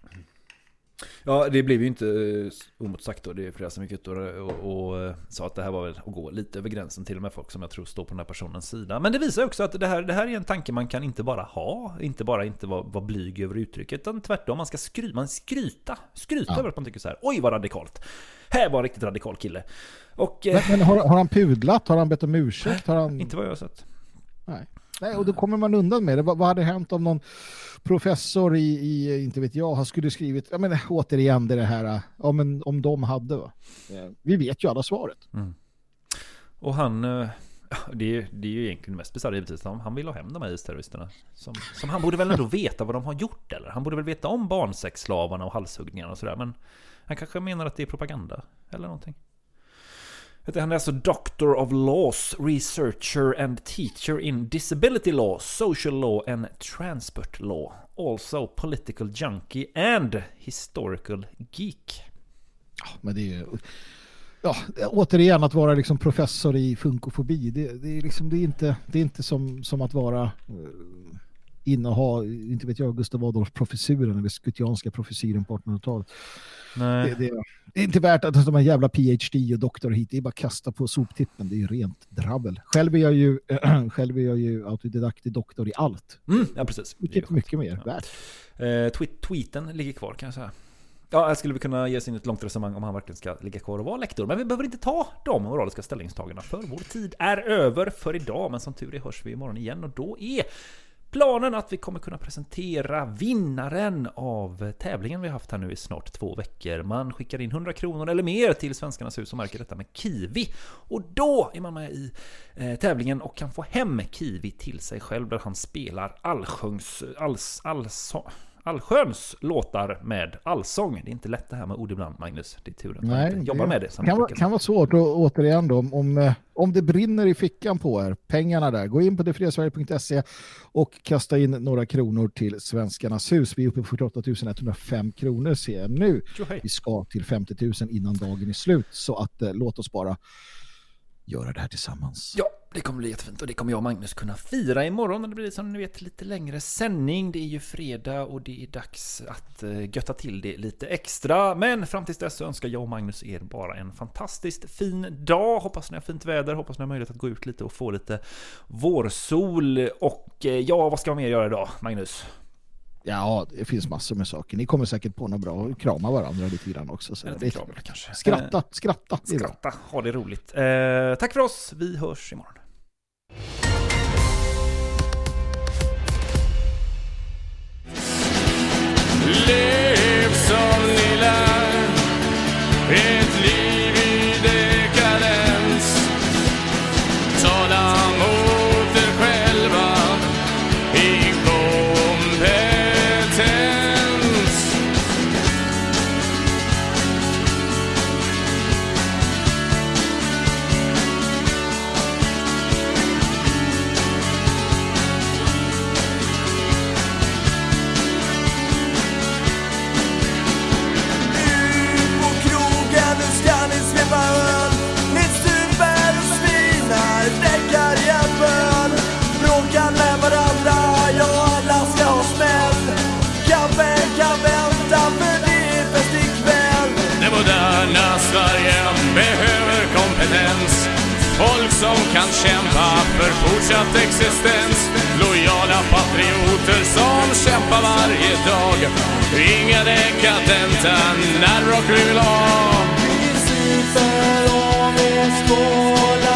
Ja, det blev ju inte eh, omotsagt då. Det är flera som gick ut och, och, och eh, sa att det här var väl att gå lite över gränsen till och med folk som jag tror står på den här personens sida. Men det visar också att det här, det här är en tanke man kan inte bara ha, inte bara inte vara, vara blyg över uttrycket, utan tvärtom, man ska skry, man skryta, skryta Ja. över att man tycker så här. Oj vad radikalt! Här var en riktigt radikal kille. Och... eh, Men, men har, har han pudlat? Har han bett om ursäkt? Har han... [LAUGHS] Inte vad jag har sett. Nej. Nej, och då kommer man undan med det. Vad, vad hade hänt om någon professor i, i inte vet jag, har skulle skrivit, ja men återigen det är det här, ja men om de hade va. Vi vet ju alla svaret. Och han... eh, Det är, det är ju egentligen det mest bisarra givetvis. Han, han vill ha hem de här IS-terroristerna. Som, som han borde väl ändå veta vad de har gjort eller? Han borde väl veta om barnsexslavarna och halshuggningarna och sådär. Men han kanske menar att det är propaganda. Eller någonting. Du, Han är alltså Doctor of Laws, Researcher and Teacher in Disability Law, Social Law and Transport Law. Also Political Junkie and Historical Geek. Men det är ja, återigen att vara liksom professor i funkofobi, det, det är liksom, det är inte, det är inte som, som att vara uh, inneha, inte vet jag, Gustav Adolf professuren, den skutianska professuren på 1800-talet. Nej. Det, det, det är inte värt att de här jävla PhD och doktor hit, det är bara att kasta på soptippen, det är ju rent drabbel. Själv är jag ju, [CLEARS THROAT] själv är jag ju autodidaktig doktor i allt. Mm, ja, precis. Skönt. mycket mer värt. Eh, tweet, tweeten ligger kvar kan jag säga. Ja, jag skulle vi kunna ge oss in ett långt resonemang om han verkligen ska ligga kvar och vara lektor. Men vi behöver inte ta de moraliska ställningstagandena för vår tid är över för idag. Men som tur är hörs vi imorgon igen och då är planen att vi kommer kunna presentera vinnaren av tävlingen vi har haft här nu i snart två veckor. Man skickar in 100 kronor eller mer till Svenskarnas hus och märker detta med Kiwi. Och då är man med i eh, tävlingen och kan få hem Kiwi till sig själv där han spelar allsjöngs... Alls, alls, allsköns låtar med allsång. Det är inte lätt det här med ord ibland, Magnus. Det är tur att man Nej, inte jobbar med det. Det kan, vara, kan vara svårt och återigen då, om, om, eh, om det brinner i fickan på er, pengarna där, gå in på detfriasverige.se och kasta in några kronor till Svenskarnas hus. Vi är uppe på 48 105 kronor ser jag nu. Vi ska till 50 000 innan dagen är slut, så att eh, låt oss bara göra det här tillsammans. Ja, det kommer bli jättefint och det kommer jag och Magnus kunna fira imorgon när det blir som ni vet lite längre sändning. Det är ju fredag och det är dags att eh, götta till det lite extra. Men fram tills dess så önskar jag och Magnus er bara en fantastiskt fin dag. Hoppas ni har fint väder, hoppas ni har möjlighet att gå ut lite och få lite vårsol. Och eh, ja, vad ska man mer göra idag, Magnus? Ja, det finns massor med saker. Ni kommer säkert på något bra och krama varandra lite grann också. Så det är kram, kanske. Skratta, skratta. Skratta, ha det roligt. Eh, tack för oss, vi hörs imorgon. Lev som ni lär. kämpa för fortsatt existens. Lojala patrioter som kämpar varje dag. Inga dekadenta när rock vill ha. Vi super och vi skålar.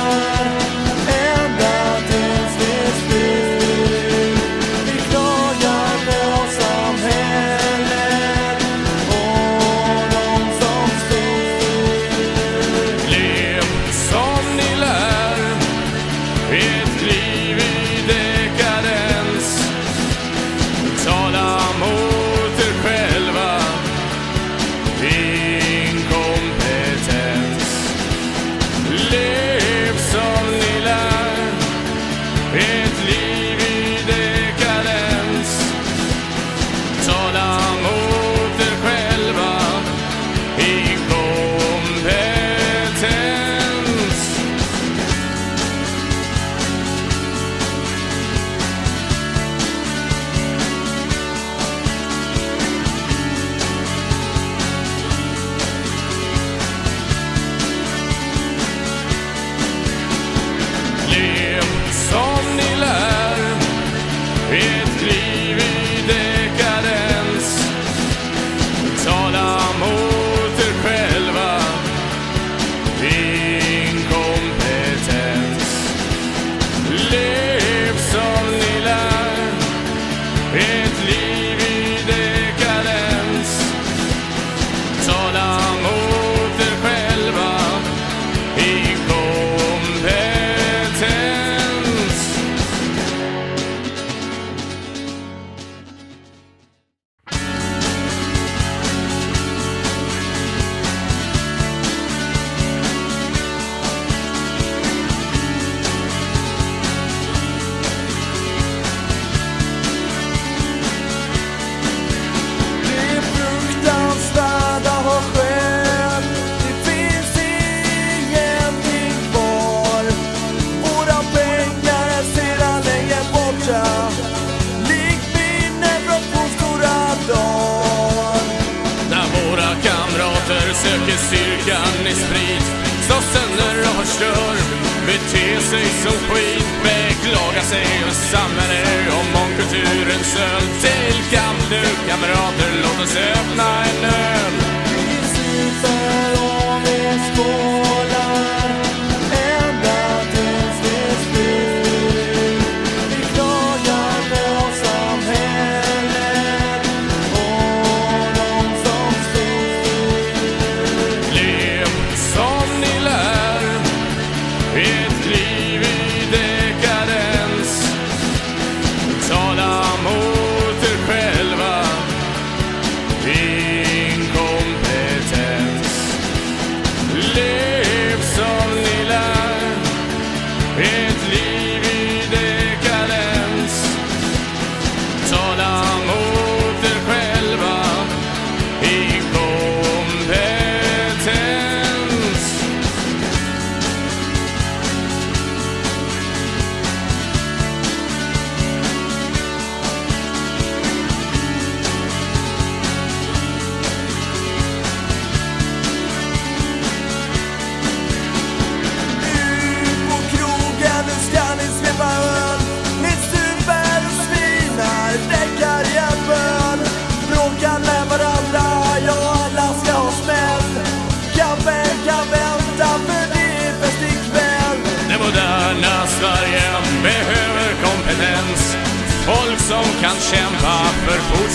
kamrater, låt oss öppna en öl.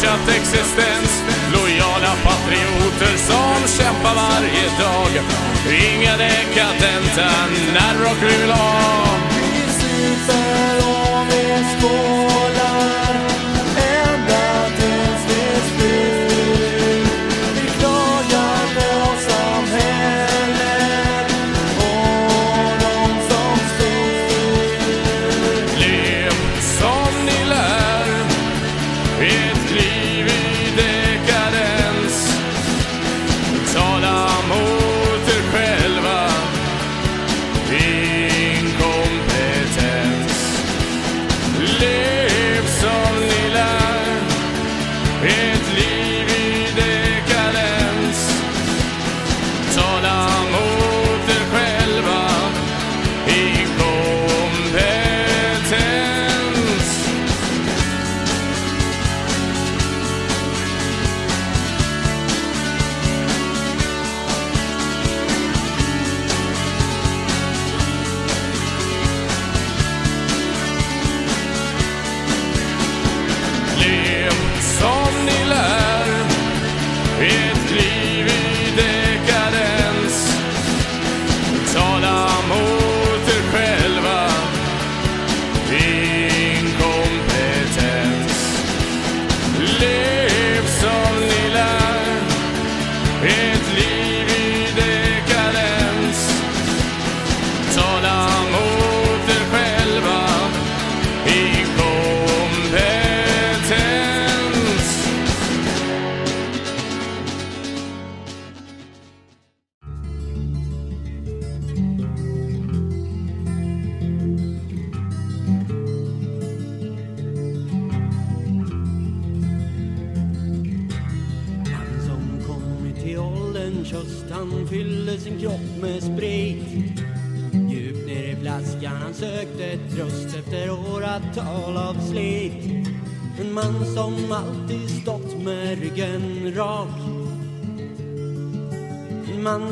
Fortsatt existens. Lojala patrioter som kämpar varje dag. Inga dekadenta nerver och vi super ha Vi super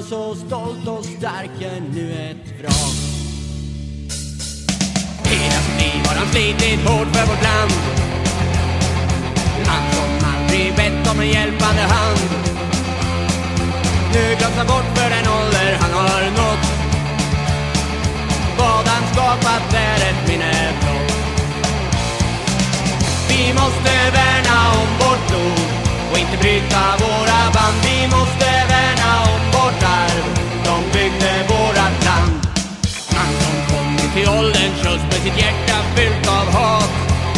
så stolt och stark är nu ett vrak. Hela sitt liv har han slitit hårt för vårt land. Han som aldrig bett om en hjälpande hand. Nu glöms han bort för den ålder han har nått. Vad han skapat är ett minne blott. Vi måste värna om vårt blod och inte bryta våra band. Vi måste värna om vårt arv, de byggde vårat land. Han som kommit till ålderns höst med sitt hjärta fyllt av hat.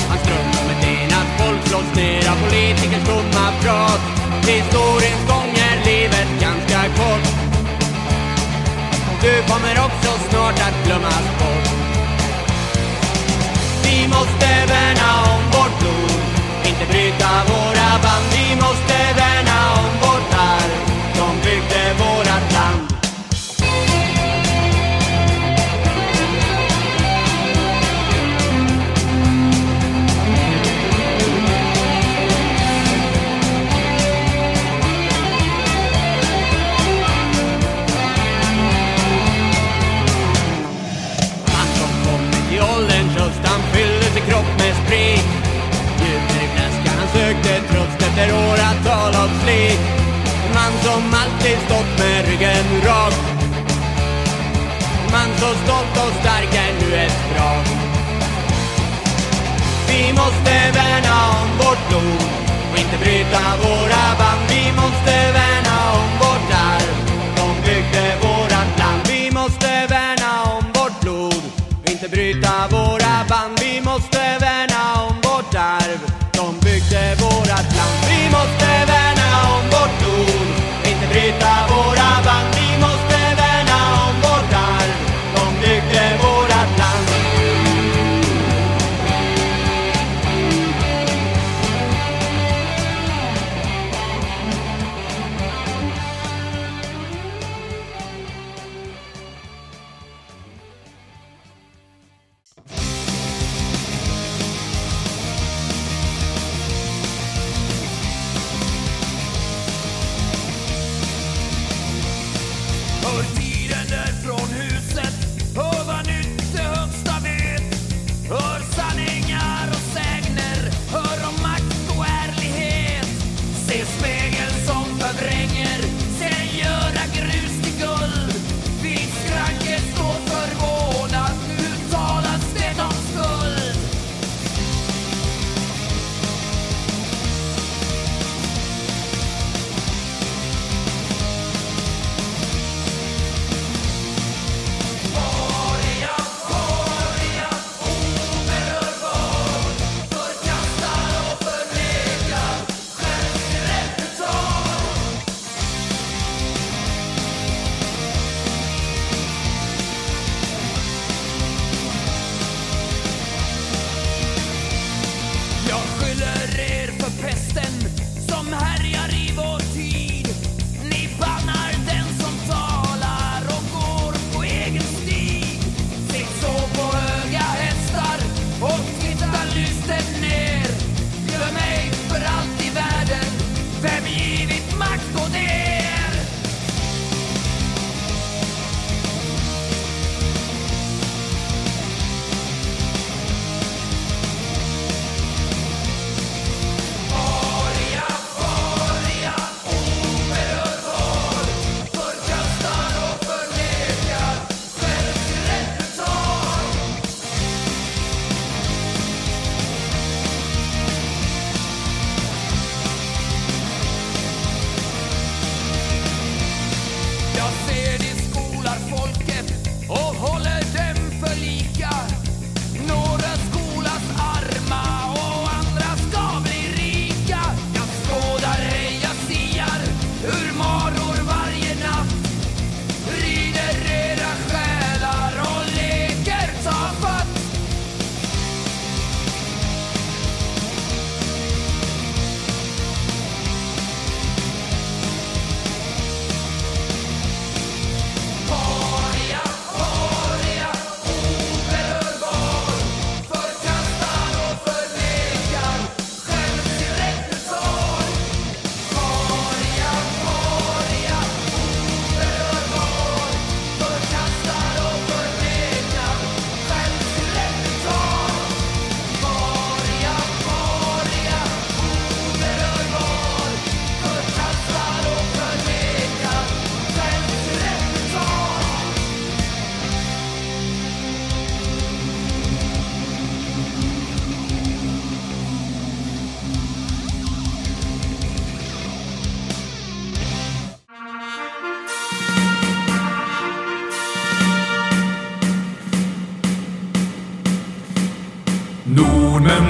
Hans dröm om ett enat folk slås ner av politikers tomma prat. Historiens gång är livet ganska kort. Du kommer också snart att glömmas bort. Vi måste värna om vårt blod. Inte bryta våra band. Vi måste värna om vårt arv. De byggde våra åratal En man som alltid stått med ryggen rak. En man så stolt och stark är nu ett vrak Vi måste värna om vårt blod och inte bryta våra band. Vi måste värna om vårt arv, de byggde vårat land. Vi måste värna om vårt blod och inte bryta våra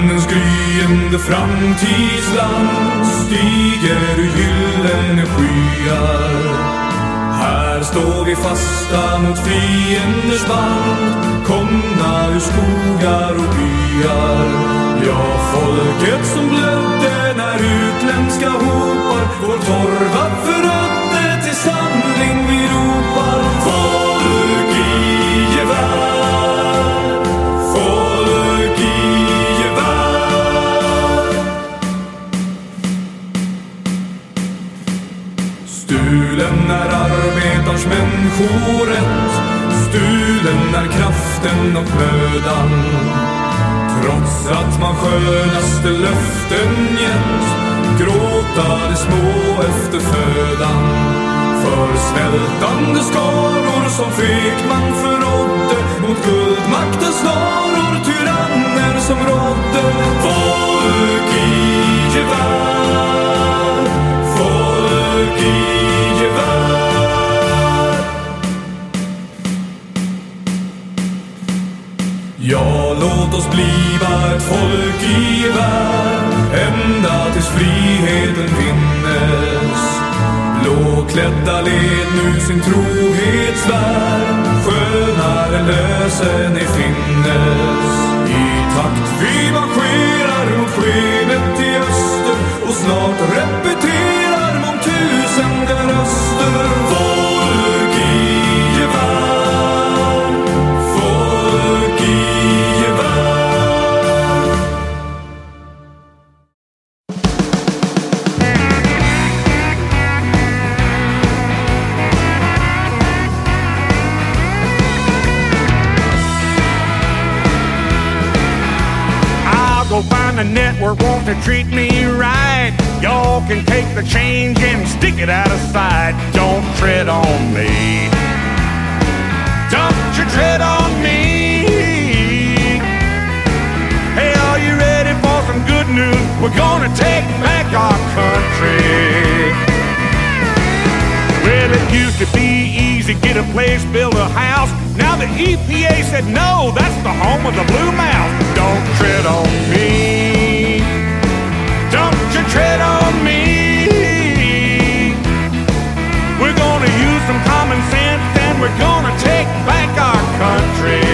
Norrmännens gryende framtidsland stiger ur gyllene skyar. Här står vi fasta mot fienders band komna ur skogar och byar. Ja, folket som blödde när utländska hopar vår torva förödde koret. Stulen är kraften och mödan. Trots att man skönaste löften gett Gråta de små efter födan. För svältande skaror som fekman förrådde Mot guldmaktens snaror tyranner som rådde. Folk i gevär Folk i gevär. Ja, låt oss bliva ett folk i värld ända tills friheten vinnes. Blåklädda led nu sin trohetsvärld skönare lösen i finnes. I takt vi marscherar mot skenet i öster och snart repeterar mångtusende röster. Folk i to treat me right. Y'all can take the change and stick it out of sight. Don't tread on me. Don't you tread on me. Hey, are you ready for some good news? We're gonna take back our country. Well, it used to be easy, get a place, build a house. Now the EPA said no, that's the home of the blue mouse. Don't tread on me. Tread on me. We're gonna use some common sense and we're gonna take back our country.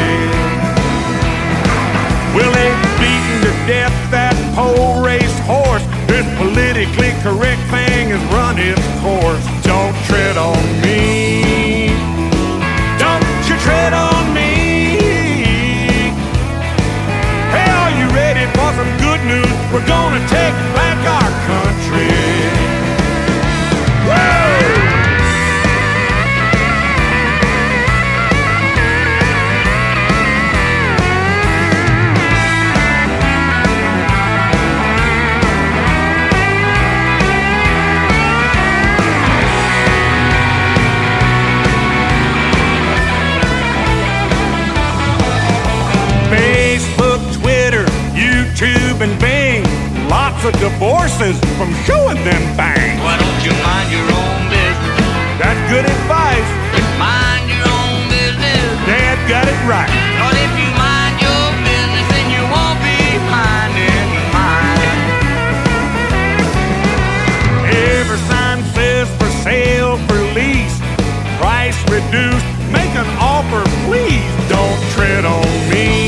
Will they beaten to death that pole race horse? This politically correct thing has run its course. Don't tread on me. Don't you tread on me. Hey, are you ready for some good news? We're gonna take back Lots of divorces from showing them bang. Why don't you mind your own business? That's good advice. Mind your own business. Dad got it right. Cause if you mind your business, then you won't be minding mine. Every sign says for sale, for lease. Price reduced. Make an offer, please. Don't tread on me.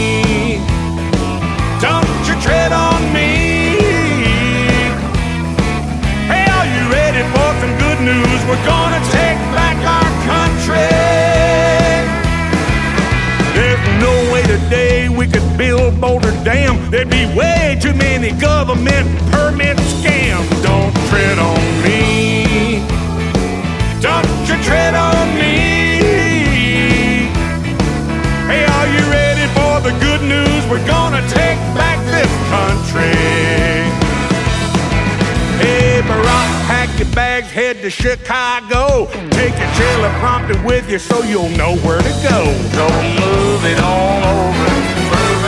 Build Boulder Dam. There'd be way too many government permit scams. Don't tread on me. Don't you tread on me. Hey, are you ready for the good news? We're gonna take back this country. Hey, Barack, pack your bags, head to Chicago. Take your teleprompter with you so you'll know where to go. So move it on over.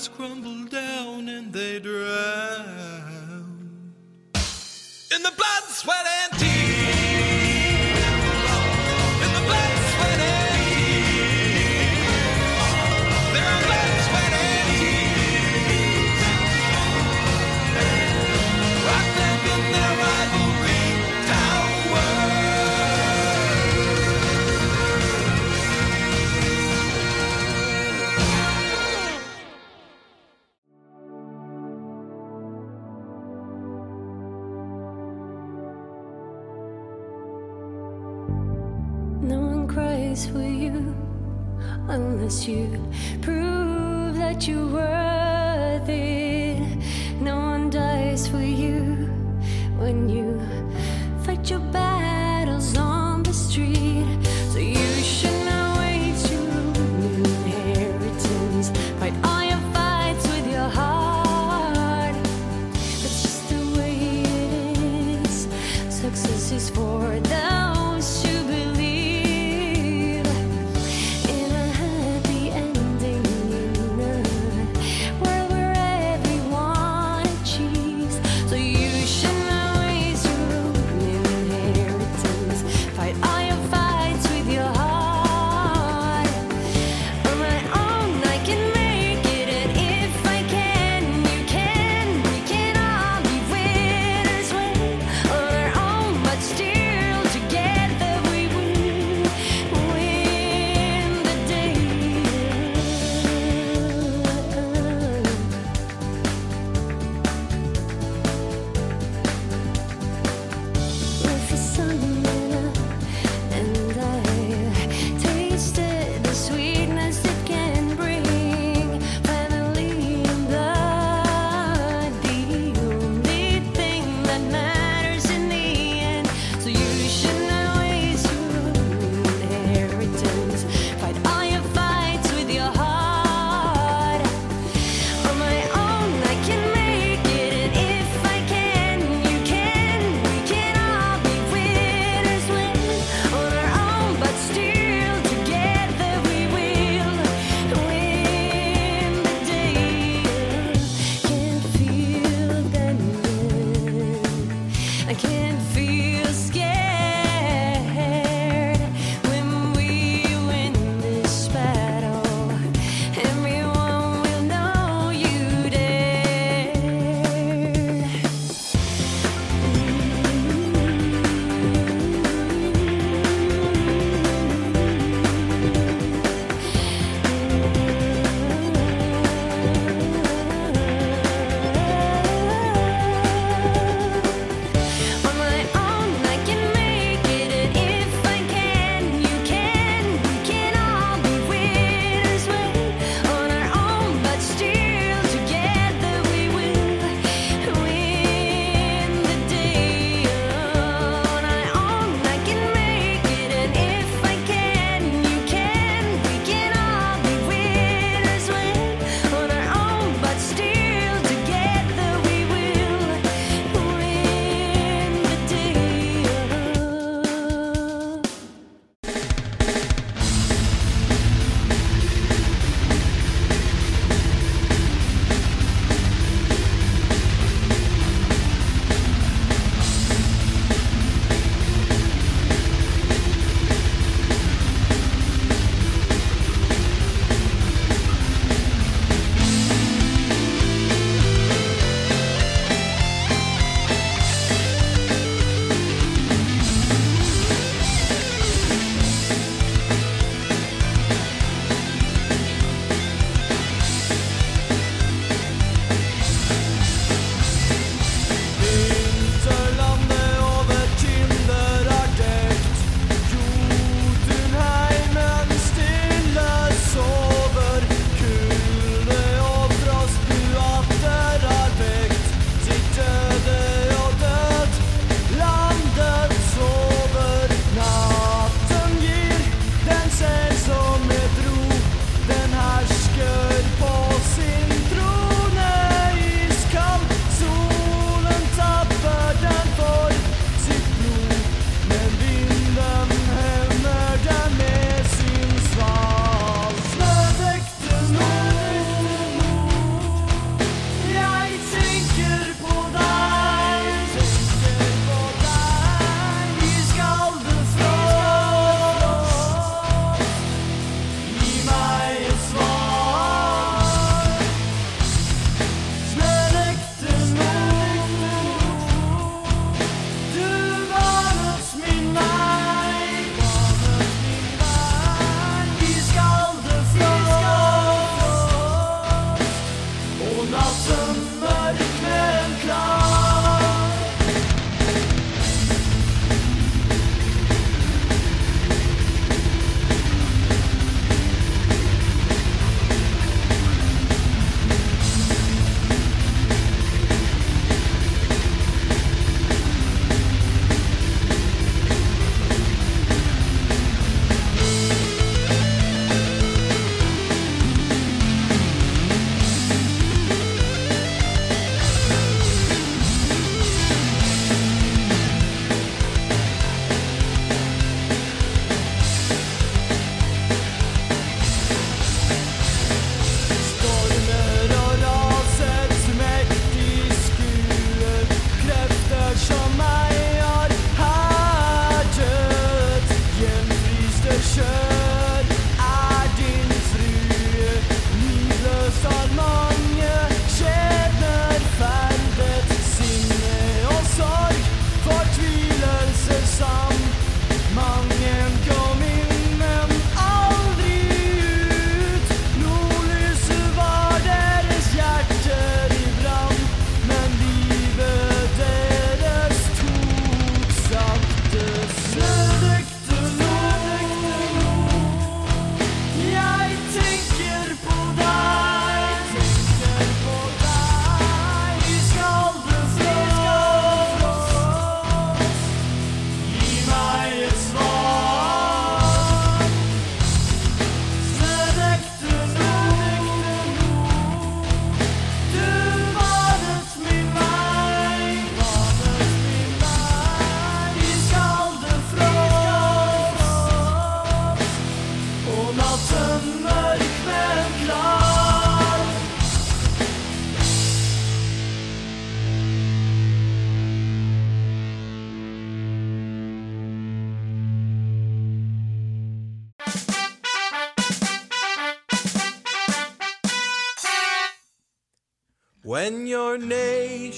the towers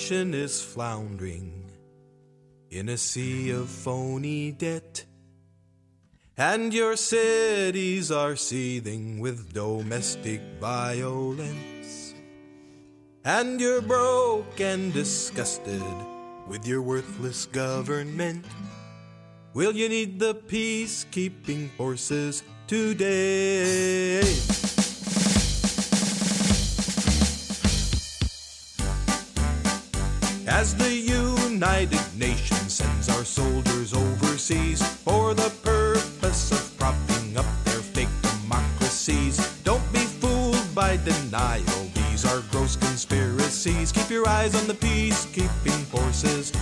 nation is floundering in a sea of phony debt. And your cities are seething with domestic violence. And you're broke and disgusted with your worthless government. Will you need the peacekeeping forces today? United Nations sends our soldiers overseas for the purpose of propping up their fake democracies. Don't be fooled by denial, these are gross conspiracies. Keep your eyes on the peacekeeping forces.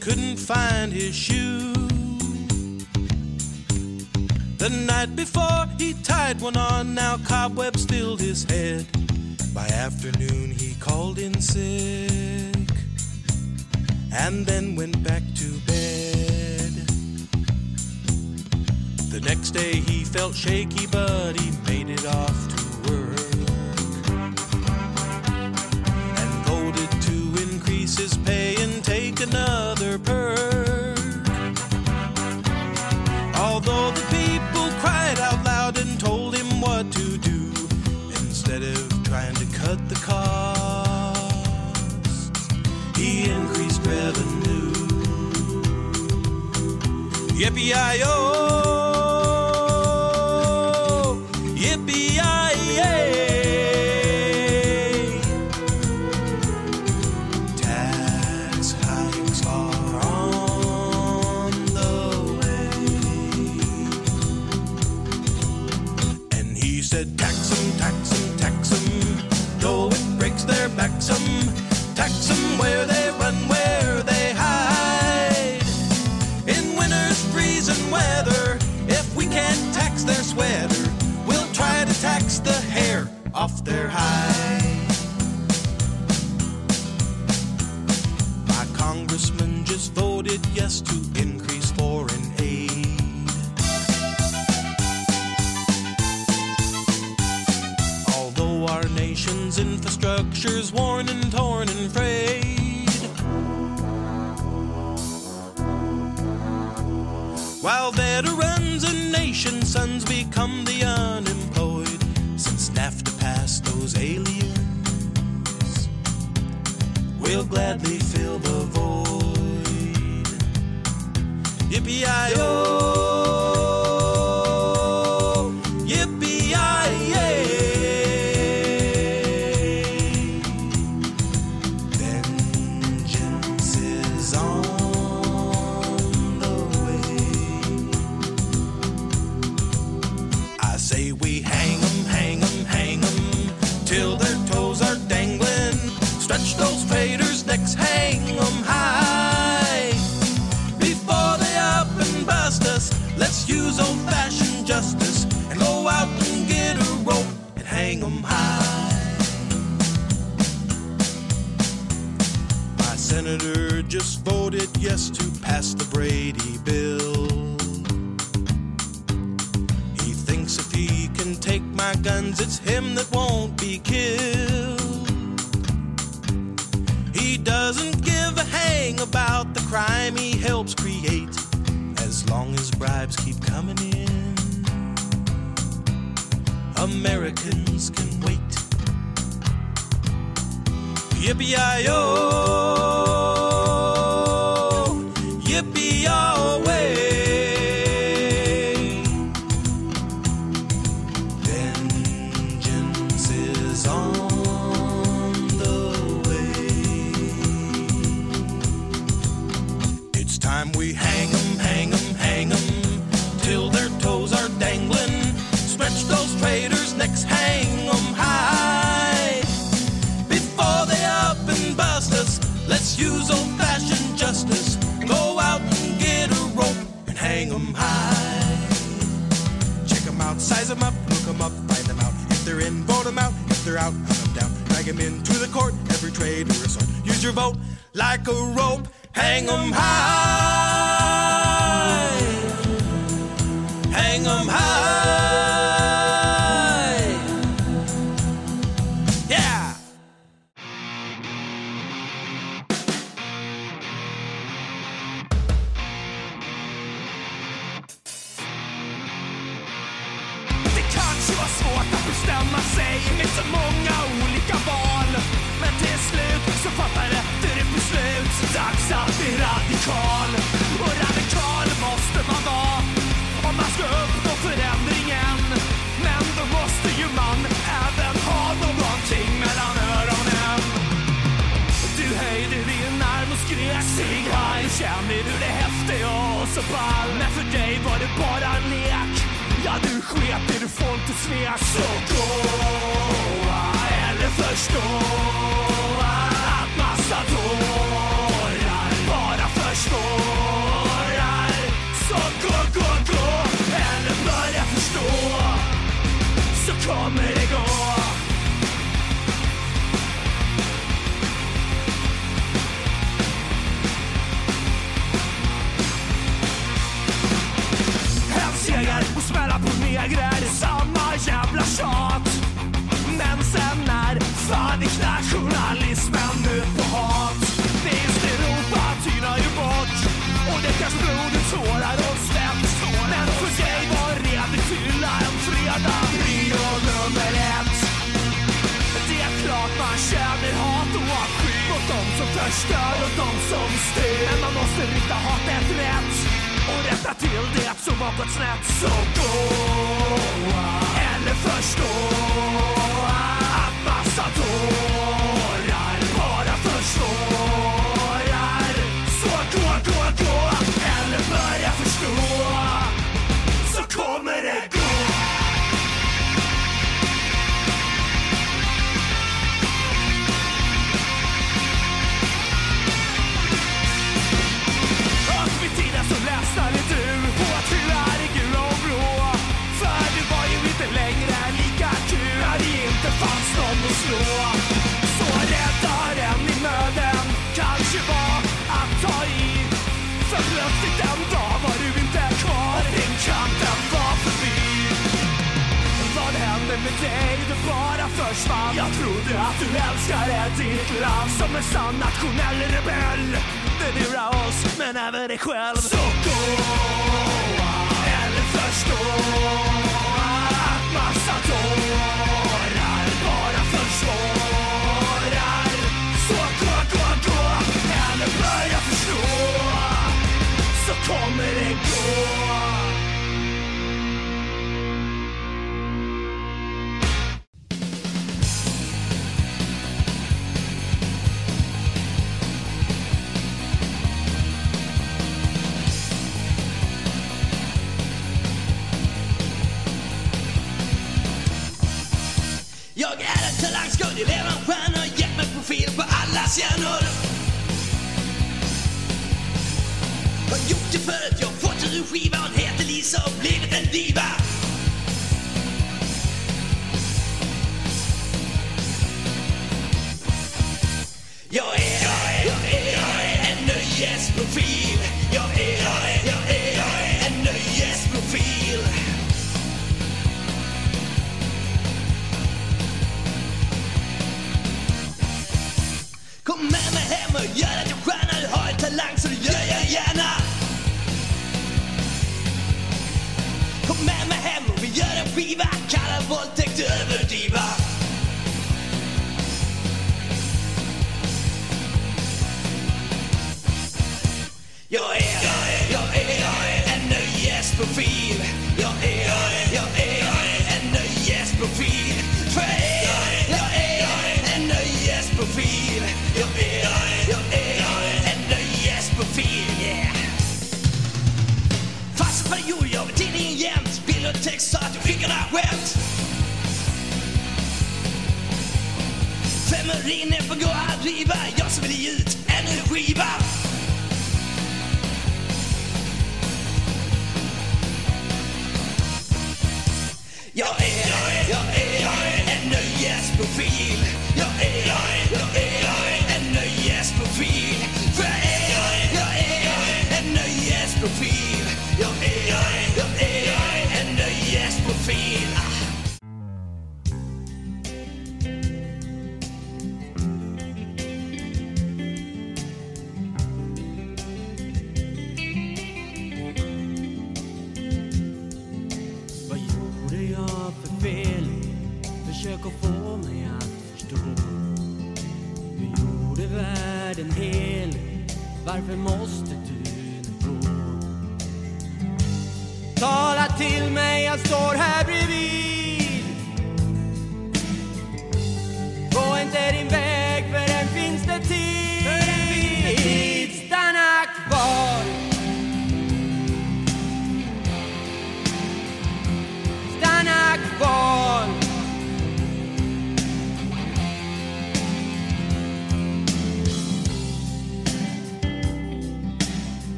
couldn't find his shoe. The night before he tied one on, now cobwebs filled his head. By afternoon he called in sick and then went back to bed. The next day he felt shaky, but he made it off. Dig själv.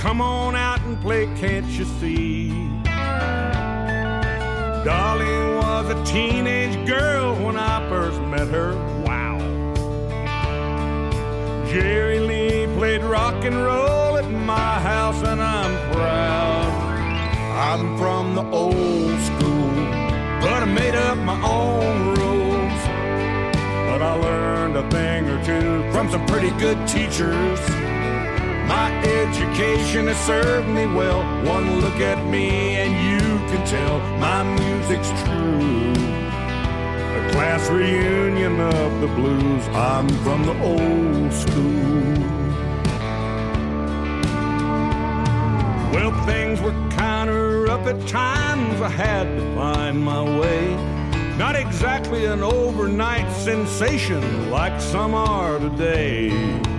Come on out and play, can't you see? Dolly was a teenage girl when I first met her. Wow. Jerry Lee played rock and roll at my house, and I'm proud. I'm from the old school, but I made up my own rules. But I learned a thing or two from some pretty good teachers. Education has served me well. One look at me and you can tell my music's true. A class reunion of the blues. I'm from the old school. Well, things were kinda rough at times. I had to find my way. Not exactly an overnight sensation like some are today.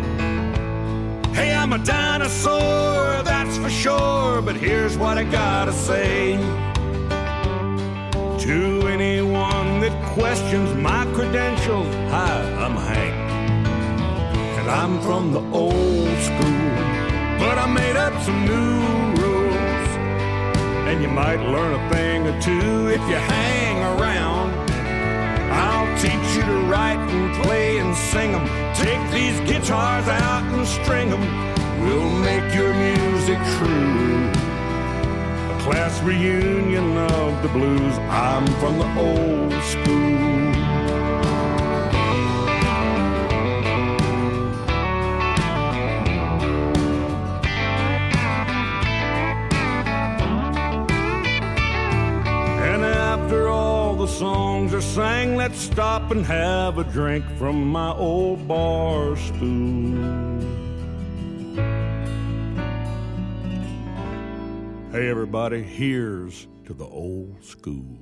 I'm a dinosaur, that's for sure. But here's what I gotta say to anyone that questions my credentials. Hi, I'm Hank, and I'm from the old school. But I made up some new rules, and you might learn a thing or two if you hang around. I'll teach you to write and play and sing 'em. Take these guitars out and string 'em. We'll make your music true. A class reunion of the blues. I'm from the old school. And after all the songs are sang, let's stop and have a drink from my old bar stool. Hey, everybody, here's to the old school.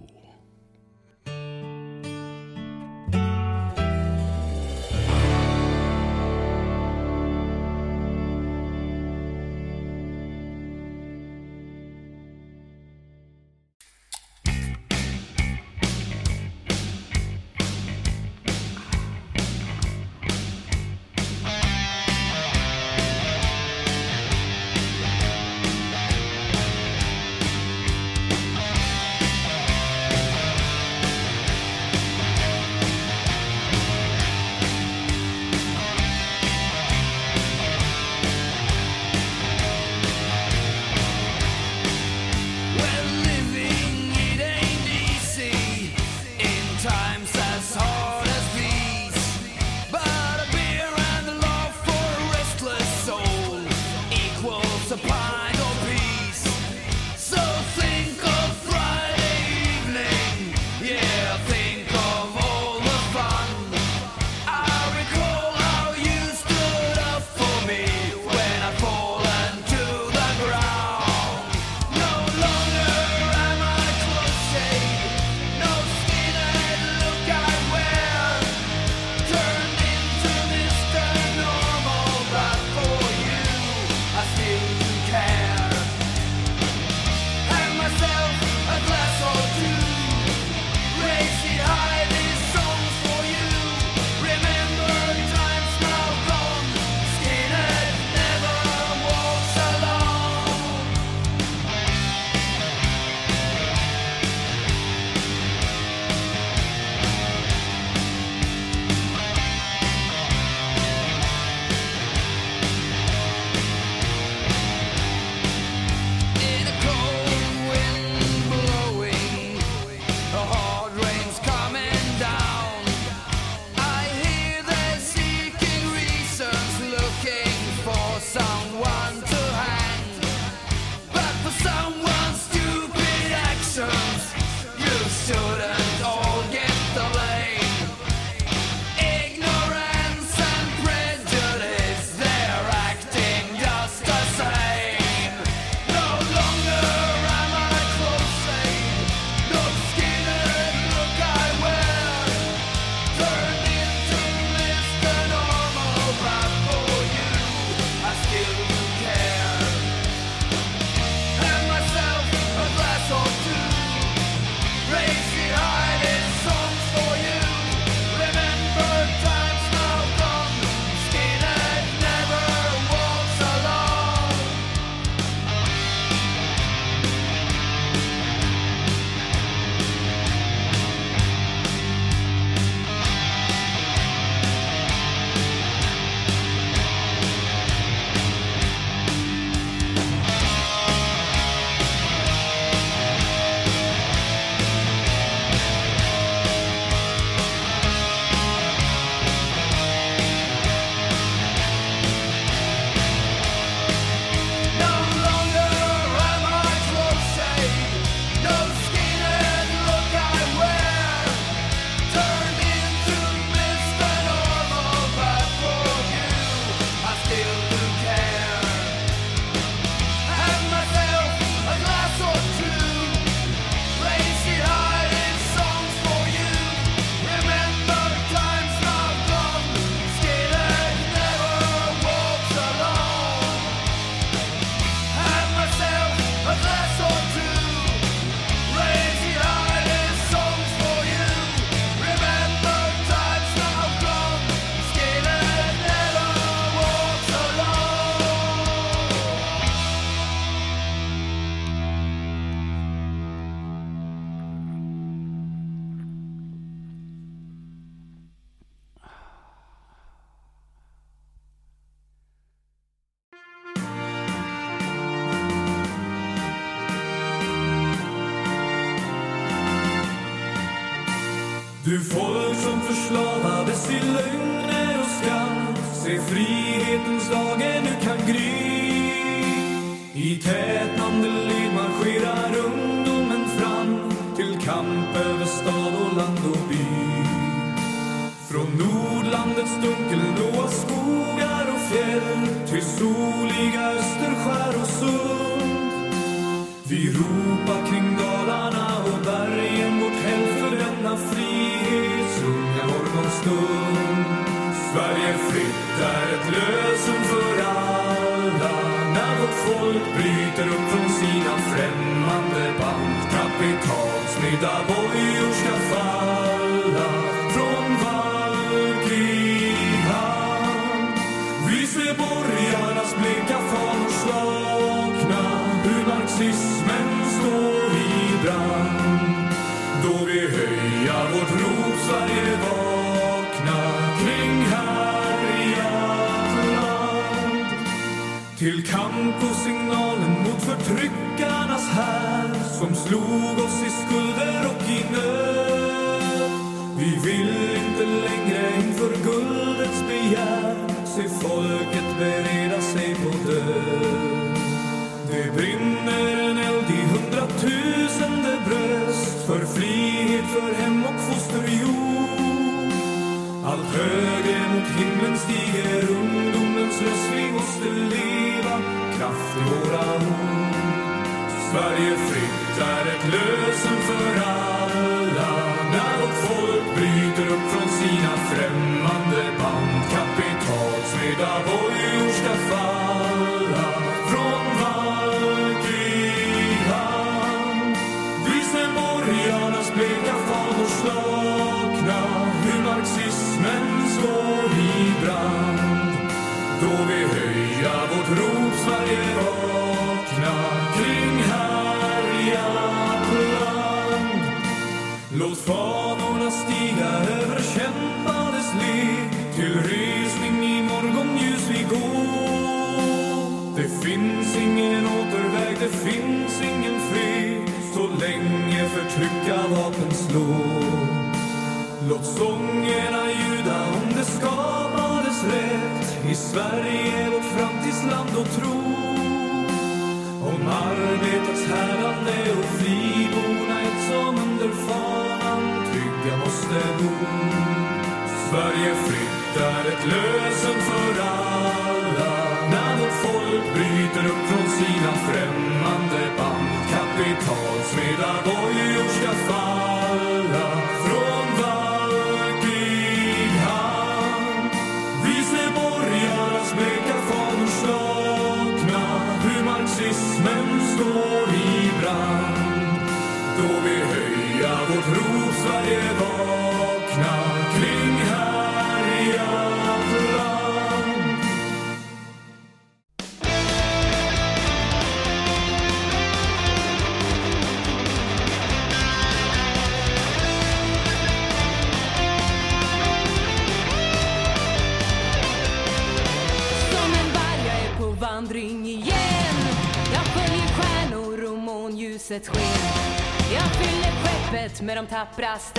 Skeppet med de tappraste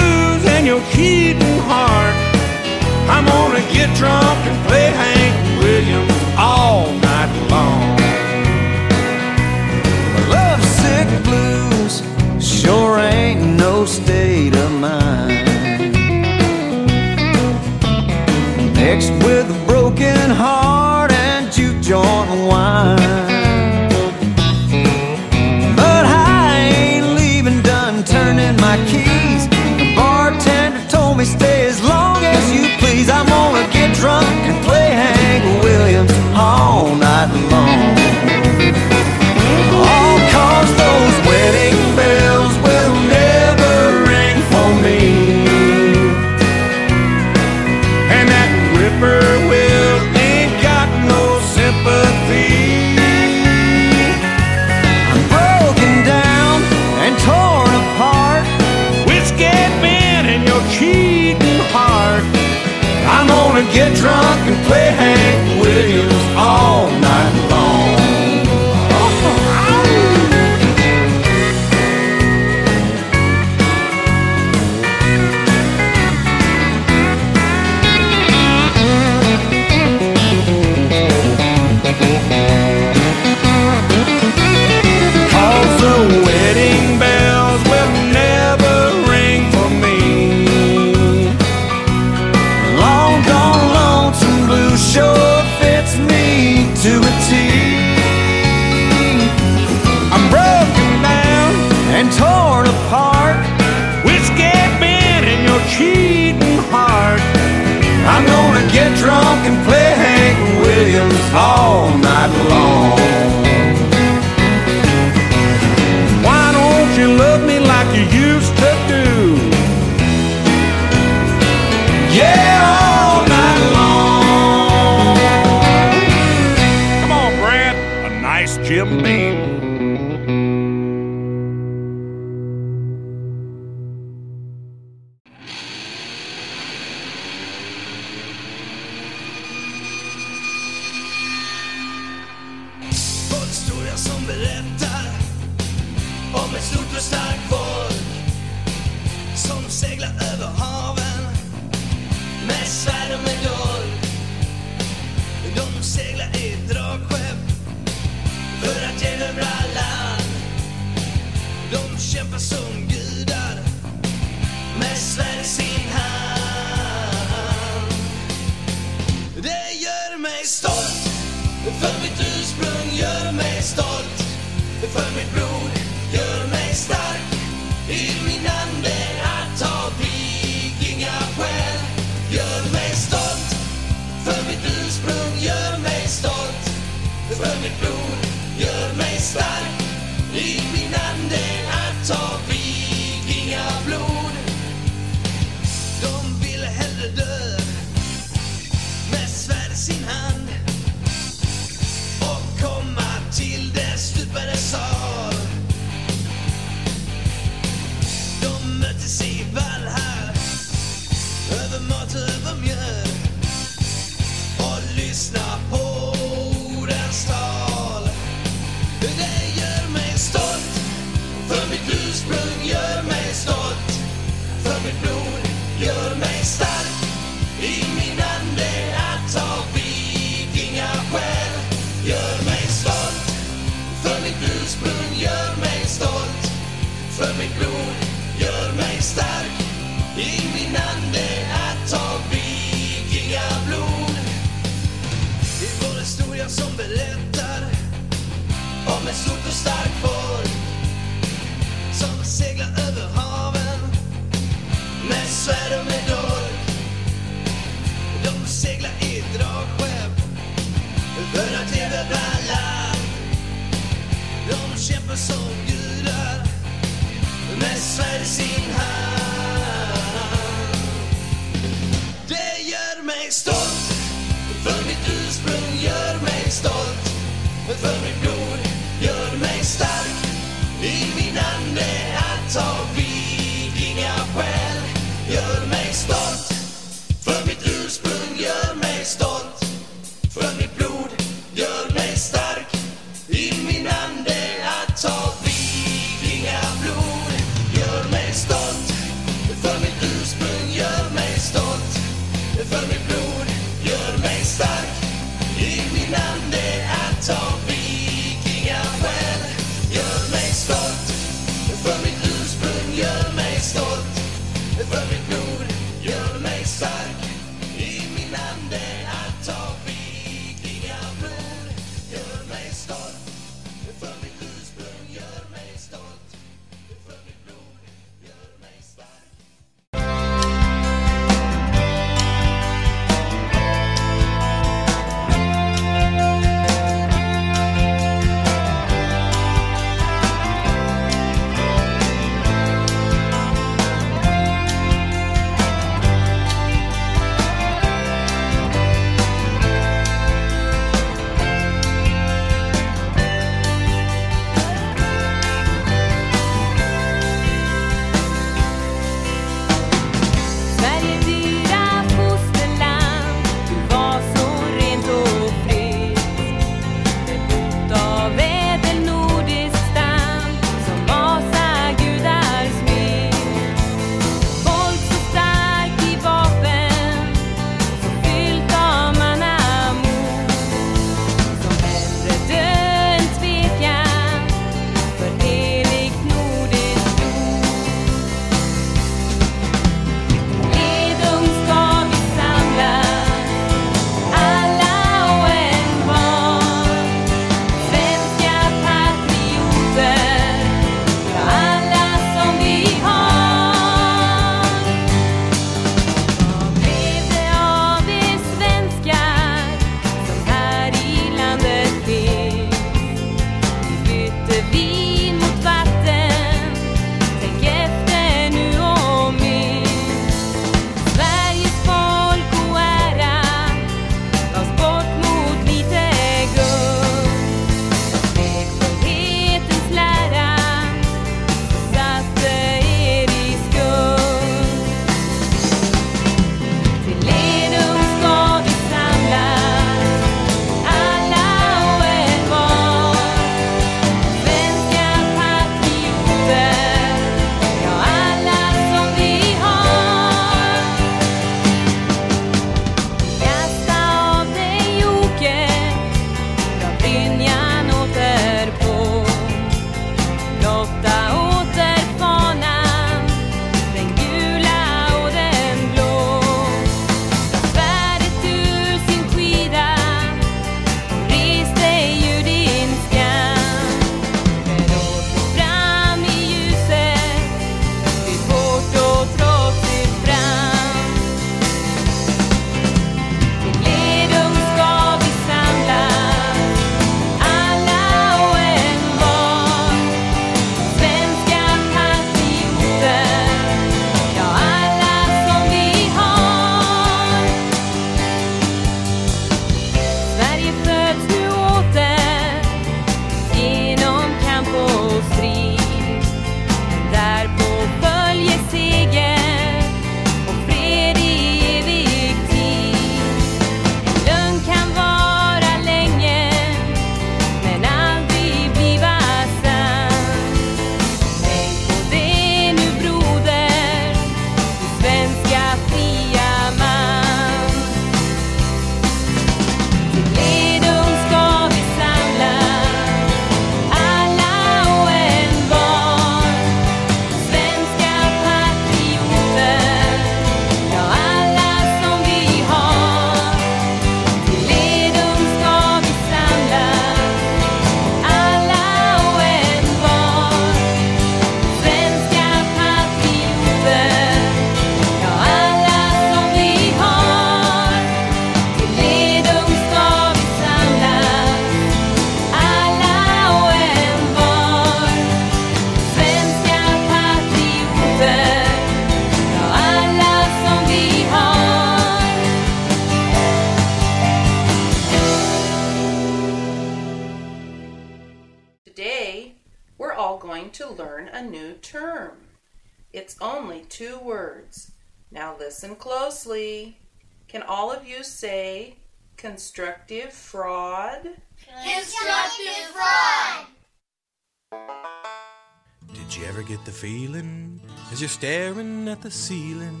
at the ceiling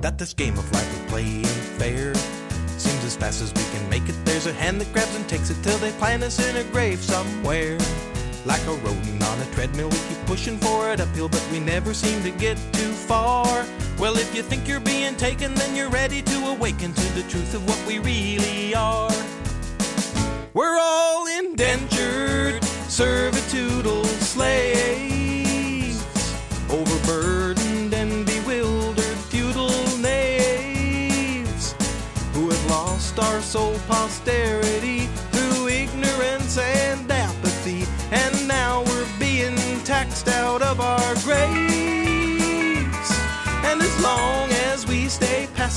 that this game of life we play ain't fair? Seems as fast as we can make it, there's a hand that grabs and takes it till they plant us in a grave somewhere. Like a rodent on a treadmill, we keep pushing for it uphill, but we never seem to get too far. Well, if you think you're being taken, then you're ready to awaken to the truth of what we really are. We're all indentured,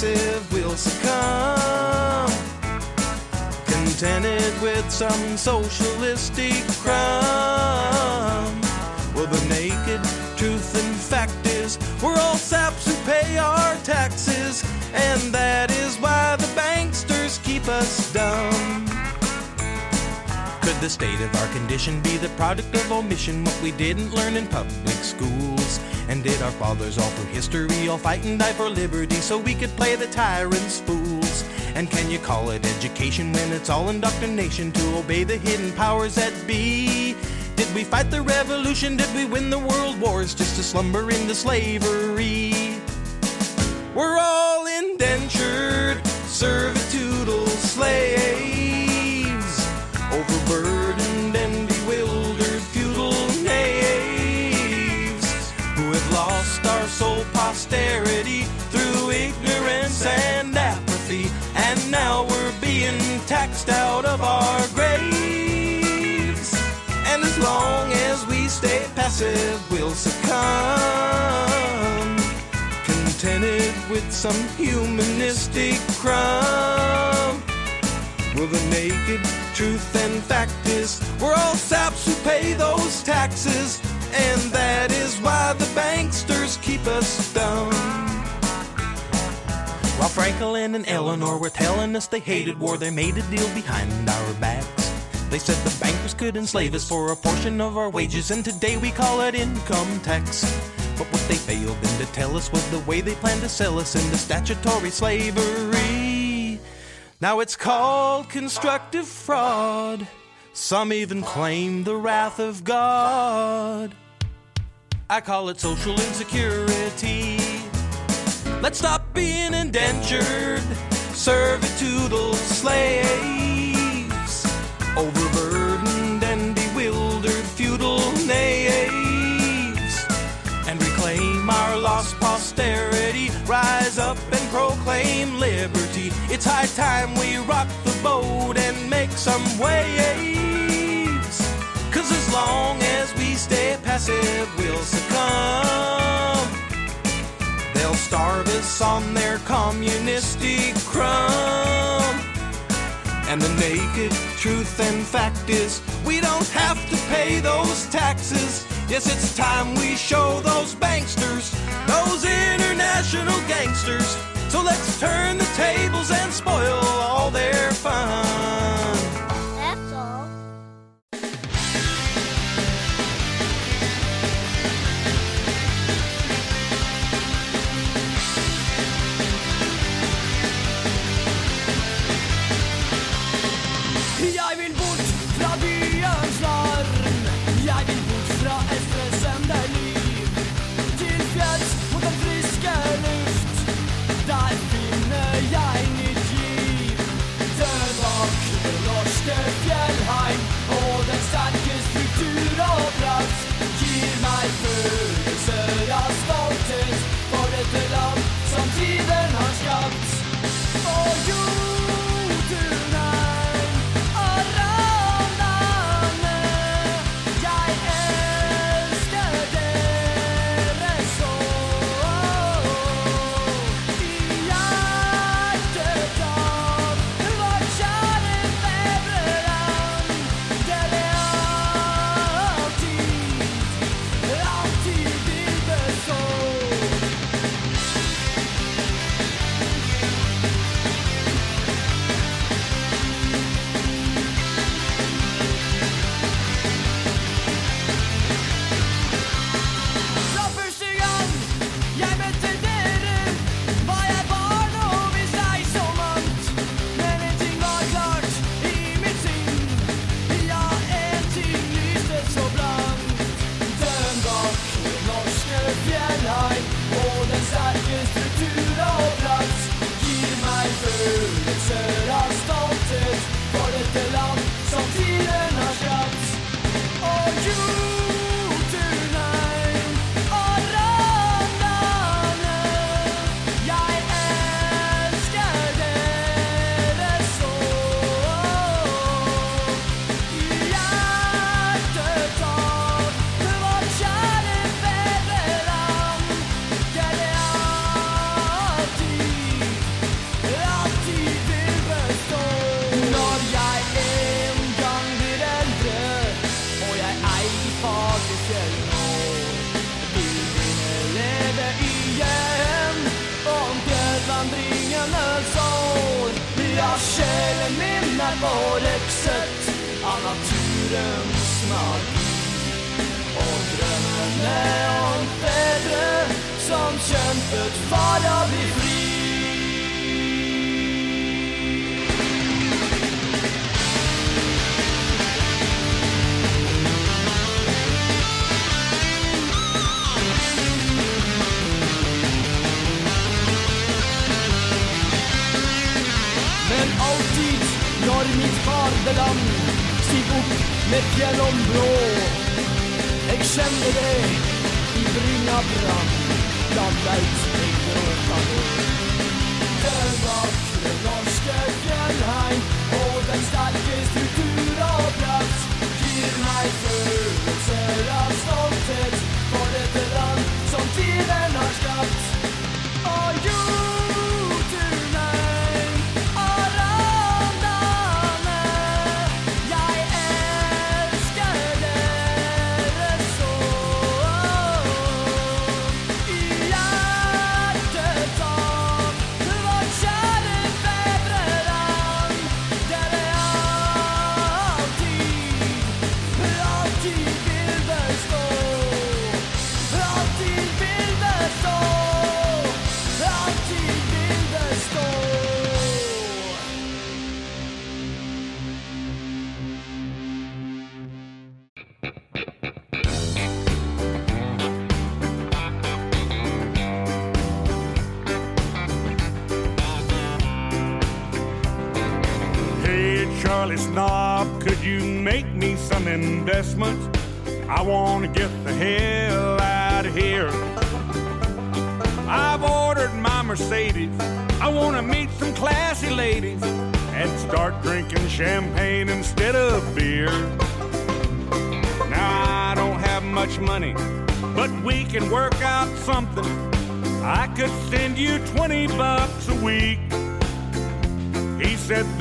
passive, we'll succumb contented with some socialistic crumb. Well, the naked truth and fact is, we're all saps who pay our taxes, and that is why the banksters keep us dumb. Could the state of our condition be the product of omission, what we didn't learn in public? And did our fathers all through history all fight and die for liberty so we could play the tyrants fools? And can you call it education when it's all indoctrination to obey the hidden powers that be? Did we fight the revolution? Did we win the world wars just to slumber into slavery? Taxed out of our graves. And as long as we stay passive, we'll succumb contented with some humanistic crumb. Well, the naked truth and fact is, we're all saps who pay those taxes, and that is why the banksters keep us dumb. While Franklin and Eleanor were telling us they hated war, they made a deal behind our backs. They said the bankers could enslave us for a portion of our wages, and today we call it income tax. But what they failed then to tell us was the way they planned to sell us into statutory slavery. Now it's called constructive fraud. Some even claim the wrath of God. I call it social insecurity. Let's stop being indentured, servitudal slaves, overburdened and bewildered feudal knaves, and reclaim our lost posterity. Rise up and proclaim liberty. It's high time we rock the boat and make some waves. Cause as long as we stay passive, we'll succumb. Starve us on their communistic crumb. And the naked truth and fact is, we don't have to pay those taxes. Yes, it's time we show those banksters, those international gangsters. So let's turn the tables and spoil all their fun. Mina av naturens magi och drömmer om fäder som kämpet för att opp med fjellom blå. Jeg kjenner det i brynja brann, blant veit jeg gråta nå. Den vakre norske fjellheim og den sterke struktur og plass gir meg følelser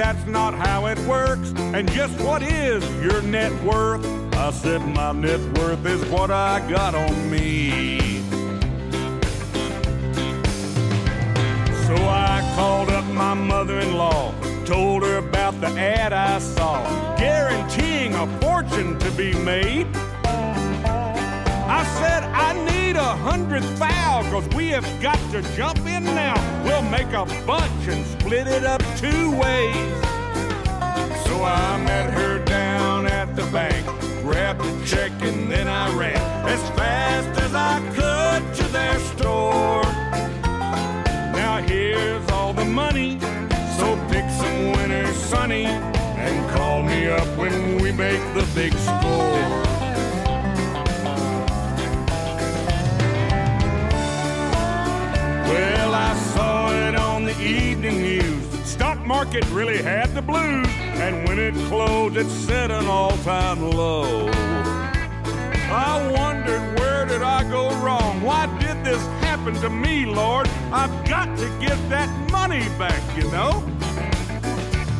that's not how it works. And just what is your net worth? I said my net worth is what I got on me. So I called up my mother-in-law, told her about the ad I saw, guaranteeing a fortune to be made. I said I need a hundred thou, cause we have got to jump in now. We'll make a bunch and split it up two ways. So I met her down at the bank, grabbed a check and then I ran as fast as I could to their store. Now here's all the money, so pick some winners, Sonny, and call me up when we make the big market really had the blues, and when it closed, it set an all-time low. I wondered where did I go wrong? Why did this happen to me, Lord? I've got to get that money back, you know.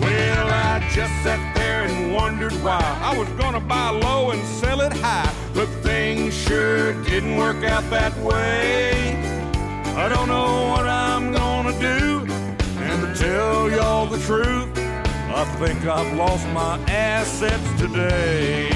Well, I just sat there and wondered why I was gonna buy low and sell it high, but things sure didn't work out that way. I don't know what I'm tell y'all the truth, I think I've lost my assets today.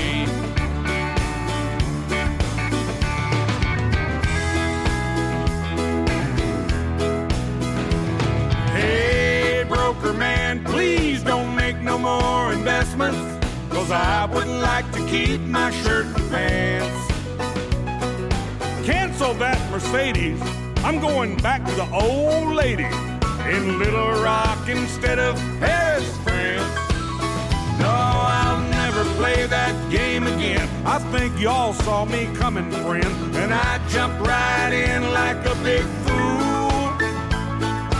Hey, broker man, please don't make no more investments, cause I wouldn't like to keep my shirt and pants. Cancel that Mercedes. I'm going back to the old lady in Little Rock instead of Paris, France. No, I'll never play that game again. I think y'all saw me coming, friend, and I jumped right in like a big fool.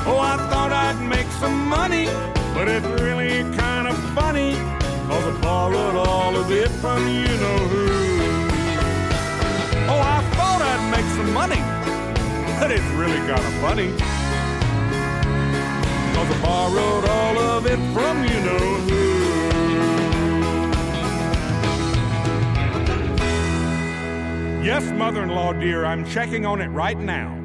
Oh, I thought I'd make some money, but it's really kind of funny, cause I borrowed all of it from you know who. Oh, I thought I'd make some money, but it's really kind of funny. Cause I borrowed all of it from you know who. Yes, mother in law, dear, I'm checking on it right now.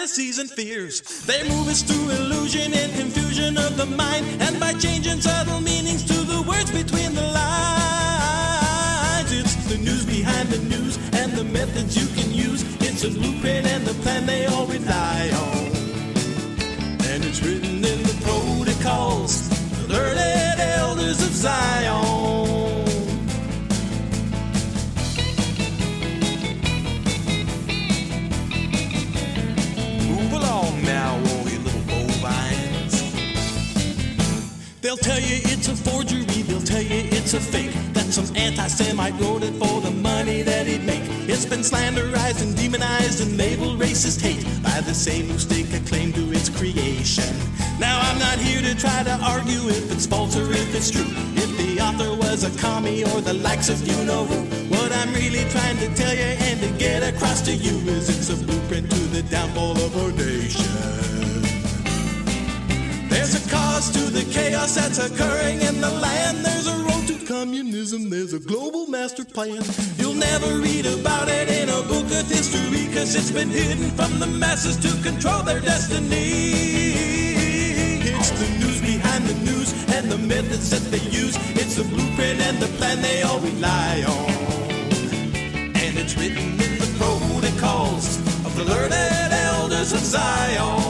fantasies and fears. commie or the likes of you know who. What I'm really trying to tell you and to get across to you is it's a blueprint to the downfall of our nation. There's a cause to the chaos that's occurring in the land. There's a road to communism. There's a global master plan. You'll never read about it in a book of history, cause it's been hidden from the masses to control their destiny. It's the news behind the news and the methods that they use. It's the blueprint and they all rely on. And it's written in the protocols of the learned elders of Zion.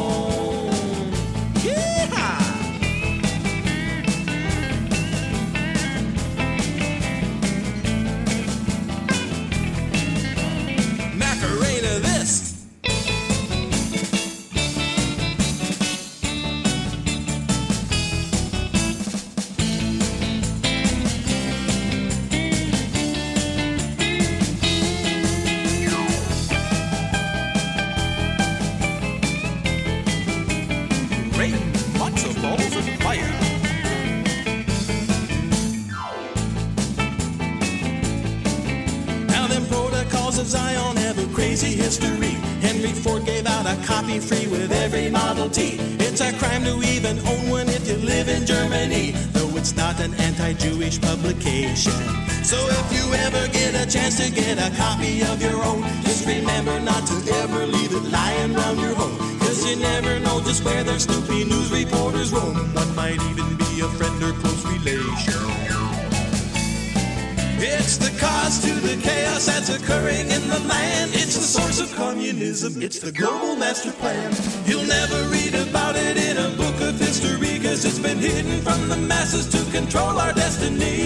it's the global master plan. You'll never read about it in a book of history, cause it's been hidden from the masses to control our destiny.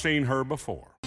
Seen her before.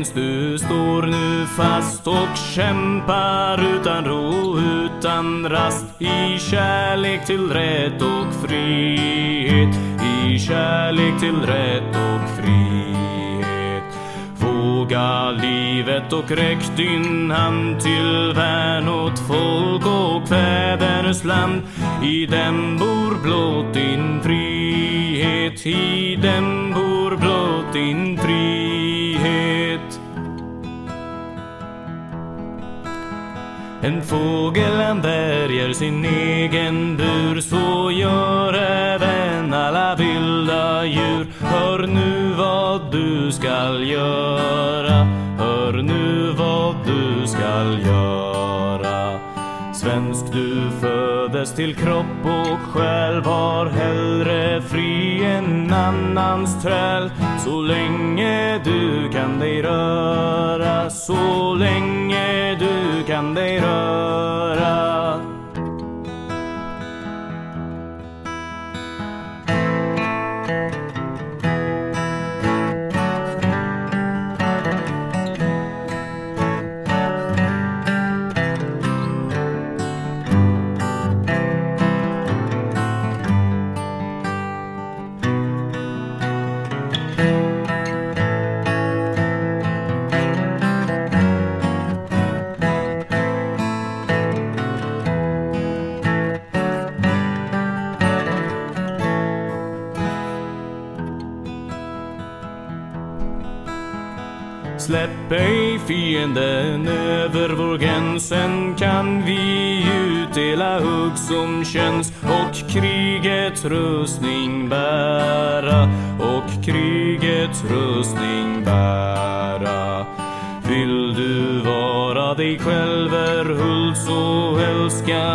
känns du står nu fast och kämpar utan ro, utan rast i kärlek till rätt och frihet, i kärlek till rätt och frihet. Våga livet och räck din hand till värn åt folk och fäders land. I den bor blott din frihet, Fågeln bärger sin egen bur Så gör även alla vilda djur. Hör nu vad du skall göra Hör nu vad du skall göra. Svensk du födes till kropp och själ Var hellre fri än annans träl. Så länge du kan dig röra Så länge du kan dig röra.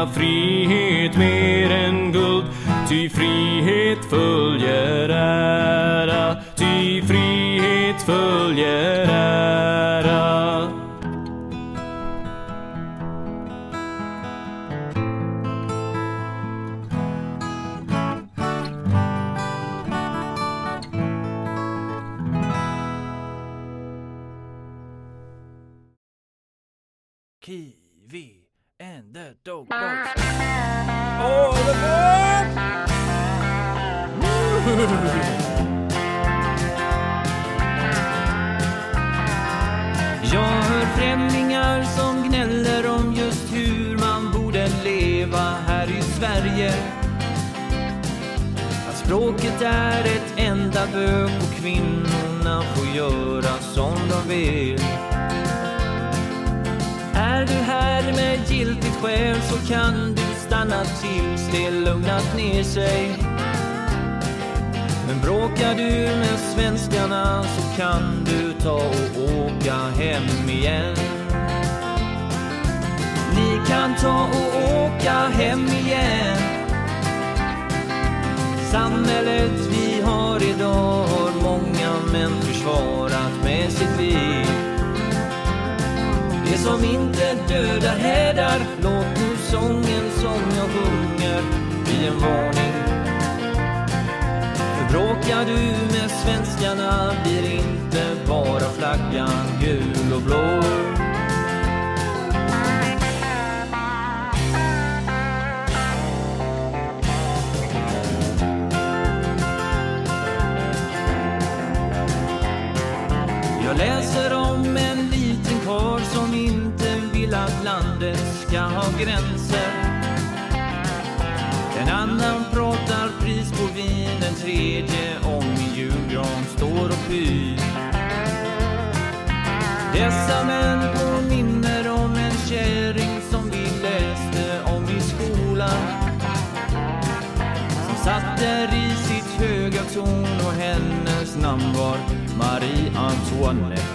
free. Gränser. En annan pratar pris på vin, en tredje om min julgran står och pyr. Dessa män påminner om en kärring som vi läste om i skolan. Som satt där i sitt höga torn och hennes namn var Marie Antoinette.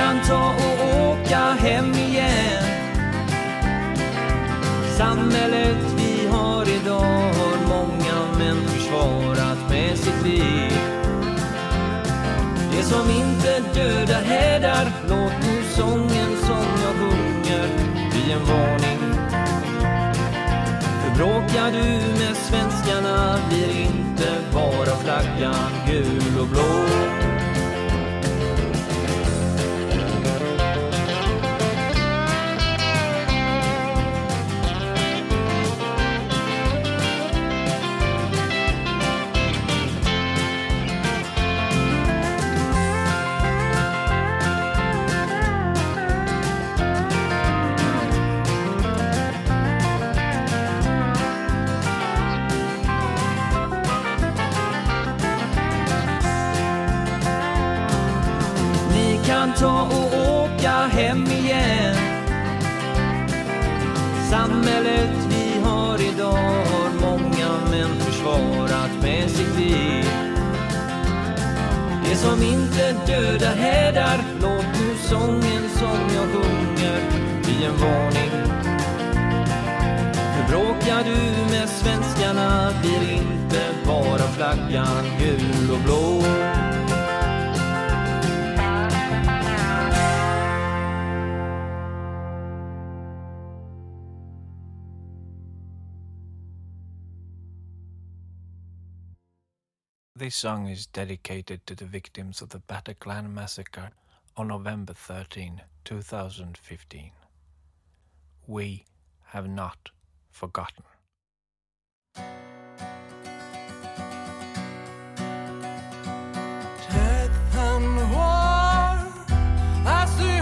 Kan ta och åka hem igen. Samhället vi har idag har många män försvarat med sitt liv. Det som inte dödar hädar, låt nu sången som jag sjunger bli en varning. För bråkar du med svenskarna blir inte bara flaggan gul och blå. Hem igen. Samhället vi har idag har många män försvarat med sitt liv. Det som inte dödar hädar, låt nu sången som jag sjunger bli en varning. För bråkar du med svenskarna blir inte bara flaggan gul och blå. This song is dedicated to the victims of the Bataclan massacre on November 13, 2015. We have not forgotten. Death and war. That's the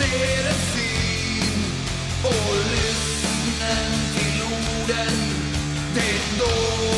ser en syn och lyssnen till orden. Det är då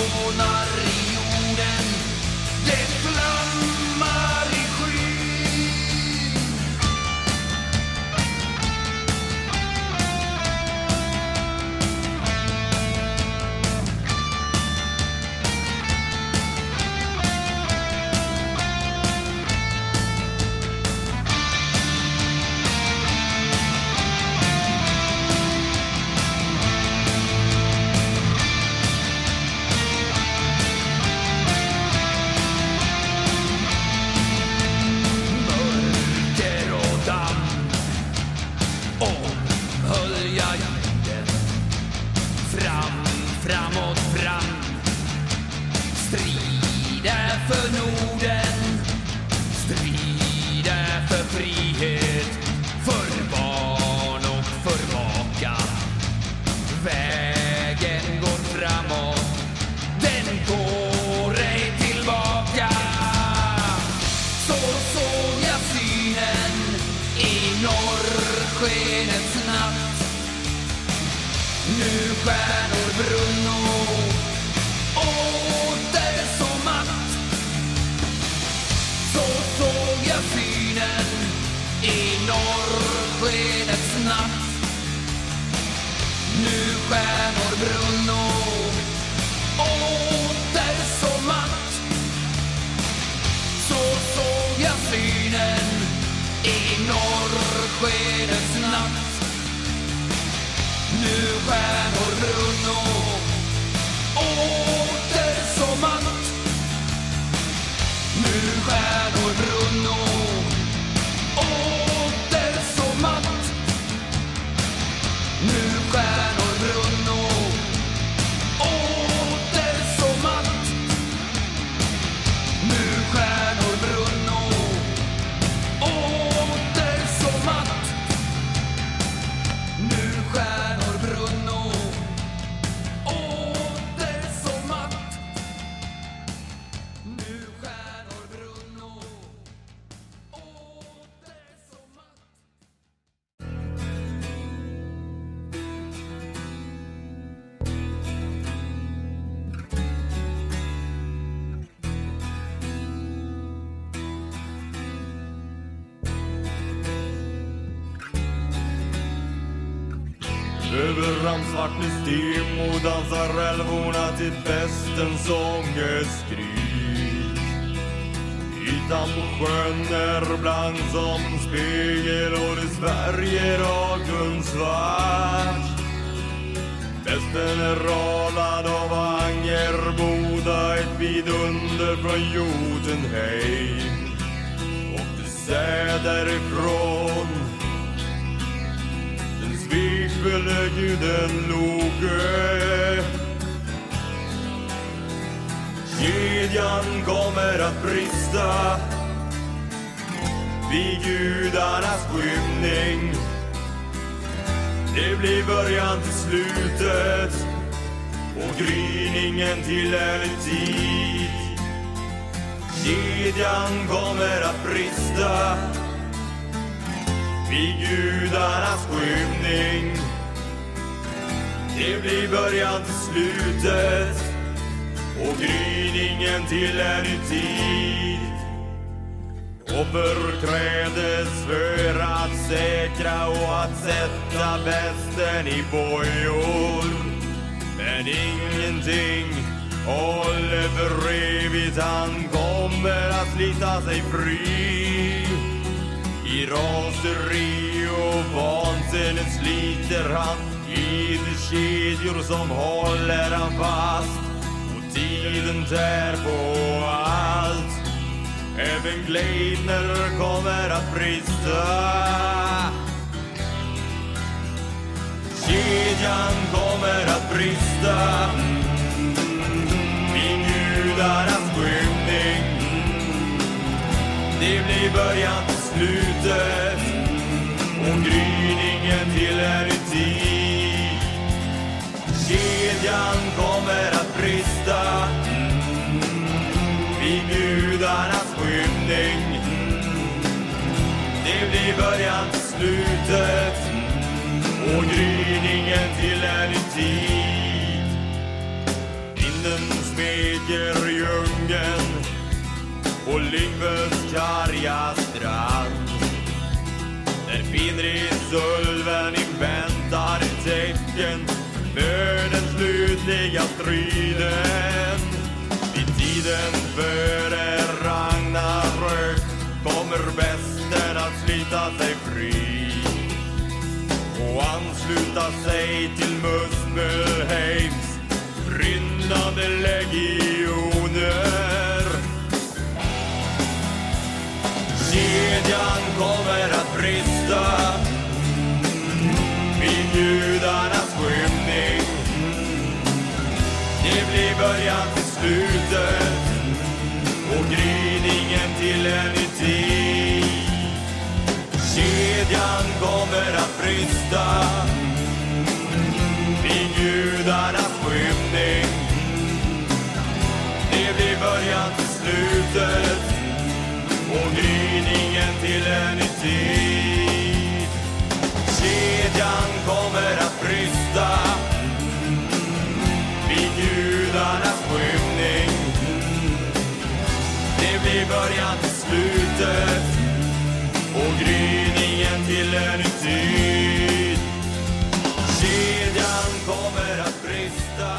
till festens ångestskrik. Brista vid gudarnas skymning. Det blir början till slutet och gryningen till ärlig tid. Kedjan kommer att brista vid gudarnas skymning. Det blir början till slutet och gryningen till en ny tid. Offer krävdes för att säkra och att sätta västen i bojor. Men ingenting håller för evigt, han kommer att slita sig fri. I raseri och vansinne sliter han i de kedjor som håller han fast. Tiden tär på allt. Även Gleidner kommer att brista. Kedjan kommer att brista. i gudarnas skymning. Det blir början till slutet och gryningen till en tid. Kedjan kommer att brista vid gudarnas skymning. Det blir början till slutet och gryningen till en ny tid. Vinden smeker djungeln på Lyngves karga strand. Där Finnridsulven inväntar tecken för den slutliga striden tiden före Ragnarök kommer västen att slita sig fri och ansluta sig till Muspelheims rynnande legioner. Kedjan kommer att brista vid judarnas skymning. Det blir början slutet och gryningen till en ny tid. Kedjan kommer att brista vid gudarnas skymning. Det blir början till slutet och gryningen till en ny tid. Kedjan kommer att brista vid gudarnas skymning blir början till slutet och gryningen till en tid. Kedjan kommer att brista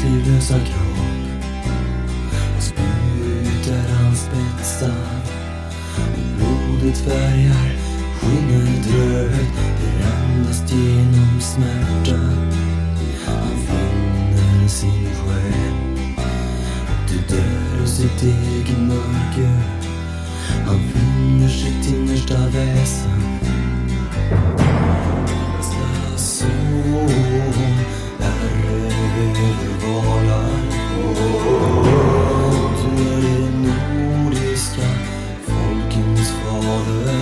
hans livlösa kropp. Och spjuter hans spetsar och blodet färgar skinnet rött. Det randas genom smärta. Han finner sin själ. Du dör i sitt eget mörker. Han finner sitt innersta väsen. Son fader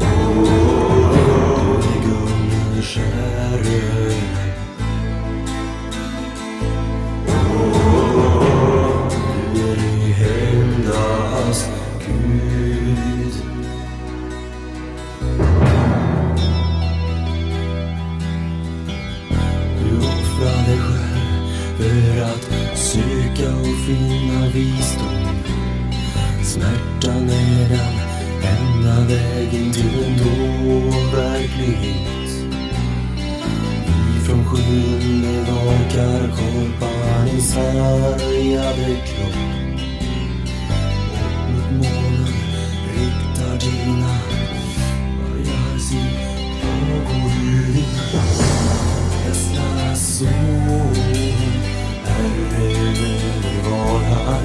Du är Gunners herre styrka och finna visdom. Smärtan är den enda vägen till en dold verklighet. Ifrån skyn vakar korparens din sargade kropp. Och mot månen riktar dina börjar sin ögonljus. Hästarnas son, Herre valar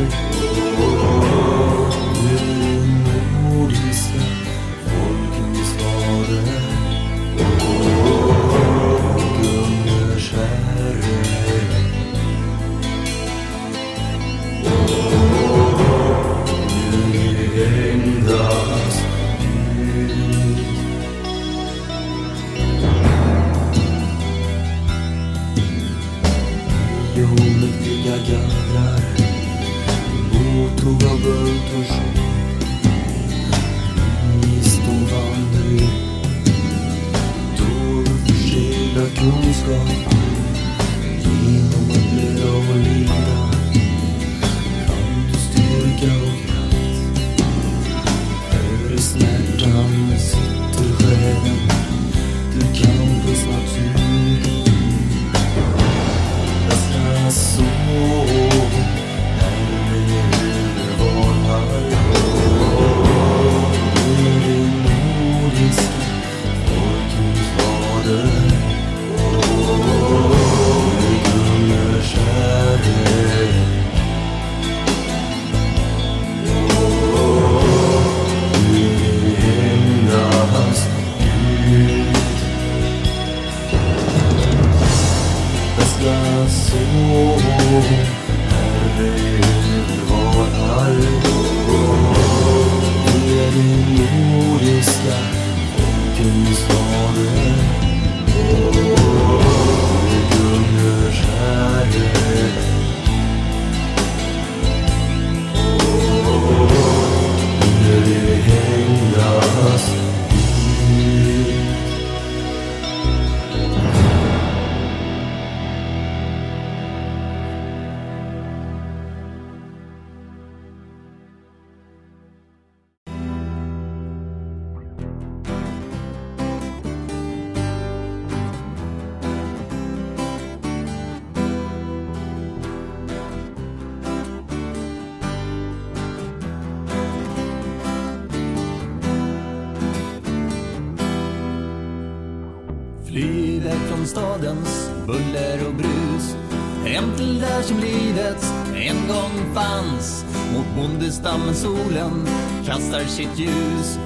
sitt ljus.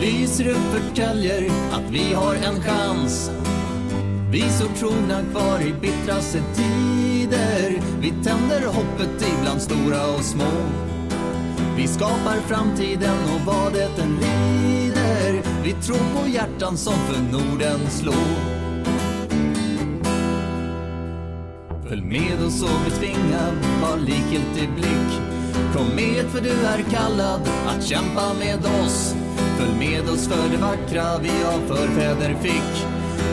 Lyser upp förtäljer att vi har en chans. Vi står trogna kvar i bittraste tider. Vi tänder hoppet ibland stora och små. Vi skapar framtiden och vad det än lider Vi tror på hjärtan som för Norden slår. Följ med oss och betvinga var likgiltig blick. Kom med för du är kallad att kämpa med oss. Följ med oss för det vackra vi av förfäder fick.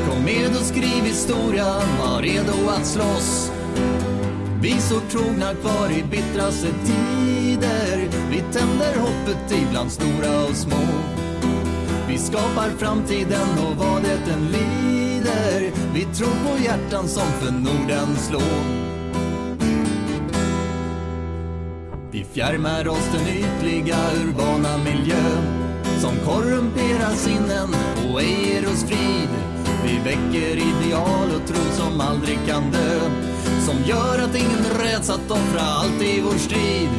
Kom med och skriv historia, var redo att slåss. Vi står trogna kvar i bittraste tider. Vi tänder hoppet ibland stora och små. Vi skapar framtiden och vad det än lider. Vi tror på hjärtan som för Norden slår. Fjärmar oss den ytliga urbana miljön som korrumperar sinnen och ej ger oss frid. Vi väcker ideal och tro som aldrig kan dö som gör att ingen räds att offra allt i vår strid.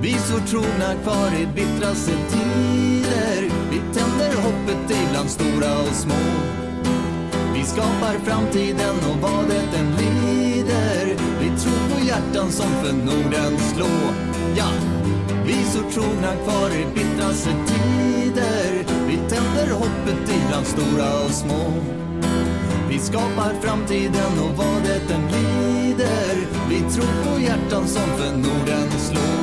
Vi står trogna kvar i bittraste tider Vi tänder hoppet ibland stora och små Vi skapar framtiden och vad det än lider tro på hjärtan som för Norden slå. Ja, vi så trogna kvar i bittraste tider. Vi tänder hoppet ibland stora och små. Vi skapar framtiden och vad det än lider. Vi tror på hjärtan som för Norden slår.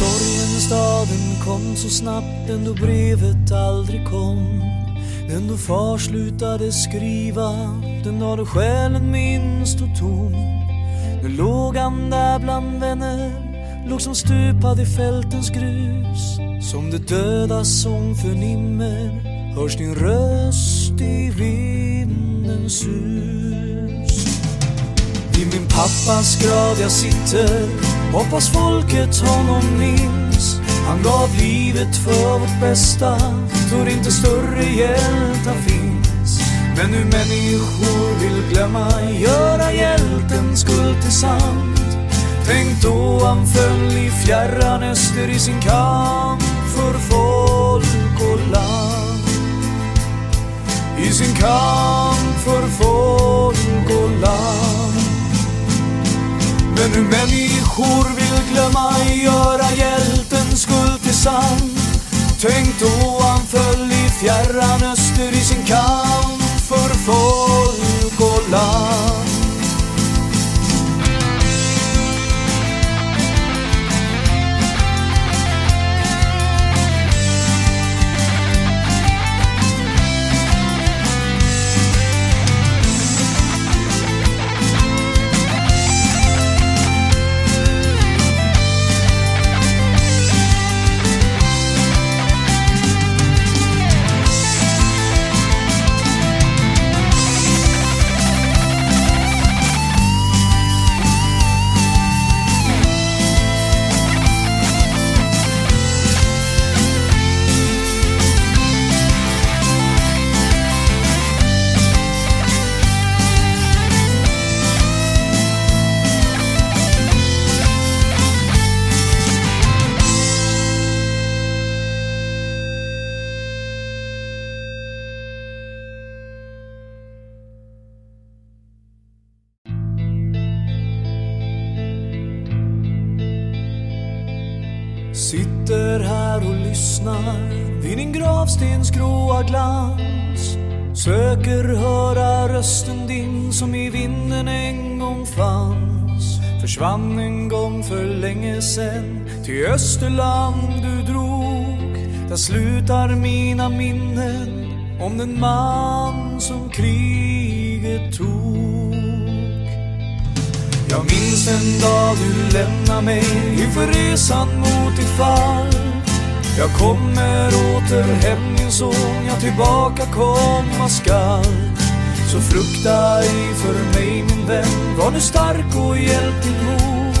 Sorgen i staden kom så snabbt den då brevet aldrig kom. Den då far slutade skriva, den dag då själen minst stod tom. Nu låg han där bland vänner, låg som stupad i fältens grus. Som det dödas sång förnimmer, hörs din röst i vindens sus. Vid min pappas grav jag sitter. Hoppas folket honom minns. Han gav livet för vårt bästa Tror inte större hjältar finns. Men nu människor vill glömma Göra hjältens skuld till sant. Tänk då han föll i fjärran öster i sin kamp för folk och land. I sin kamp för folk och land men hur människor vill glömma göra hjältens skuld till sann. Tänk då han föll i fjärran öster i sin kamp för folk och land. Rösten din som i vinden en gång fanns Försvann en gång för länge sen. Till Österland du drog Där slutar mina minnen om den man som kriget tog. Jag minns den dag du lämnade mig inför resan mot ditt fall. Jag kommer åter hem min son, jag tillbaka komma skall. Så frukta ej för mig min vän, var nu stark och hjälp din mor.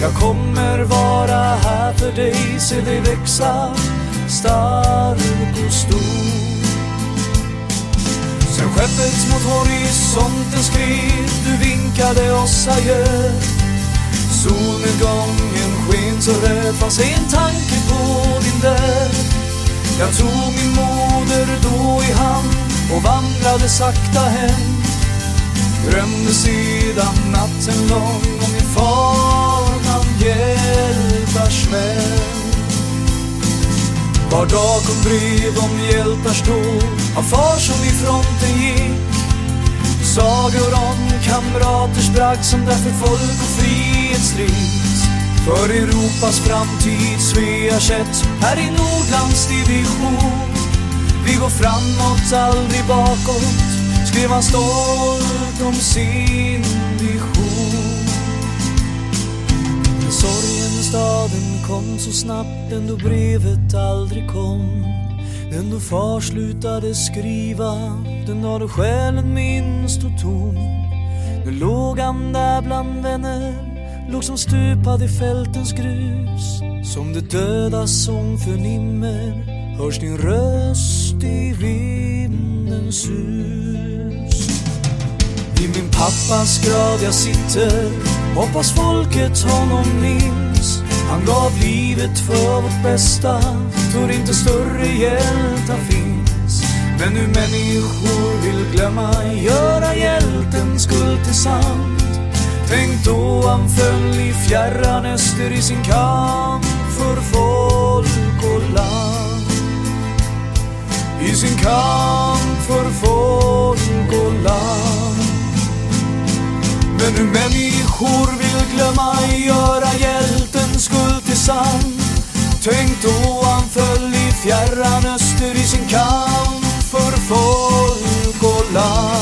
Jag kommer vara här för dig, se dig växa stark och stor. Sen skeppet mot horisonten skred Du vinkade oss adjö. Solnedgången sken så röd fanns en tanke på din död. Jag tog min moder då i hand och vandrade sakta hem. Drömde sedan natten lång om min far bland hjältars vän Var dag kom brev om hjältars då, av far som i fronten gick. Sagor om kamraters bragd som därför folk och frihet strids För Europas framtid Svea kätt här i Nordlands division. Vi går framåt, aldrig bakåt. Skrev han stolt om sin vision. Men sorgen i staden kom så snabbt den då brevet aldrig kom. Den då far slutade skriva Den dag då själen minst stod tom Nu låg han där bland vänner Låg som stupad i fältens grus. Som det dödas sång förnimmer Hörs din röst i vindens sus. Vid min pappas grav jag sitter Hoppas folket honom minns. Han gav livet för vårt bästa Tror inte större hjältar finns. Men nu människor vill glömma Göra hjältens skuld till sant. Tänk då han föll i fjärran öster i sin kamp för folk och land. I sin kamp för folk och land Men nu människor vill glömma Göra hjältens skuld till sand. Tänk då han föll i fjärran öster i sin kamp för folk och land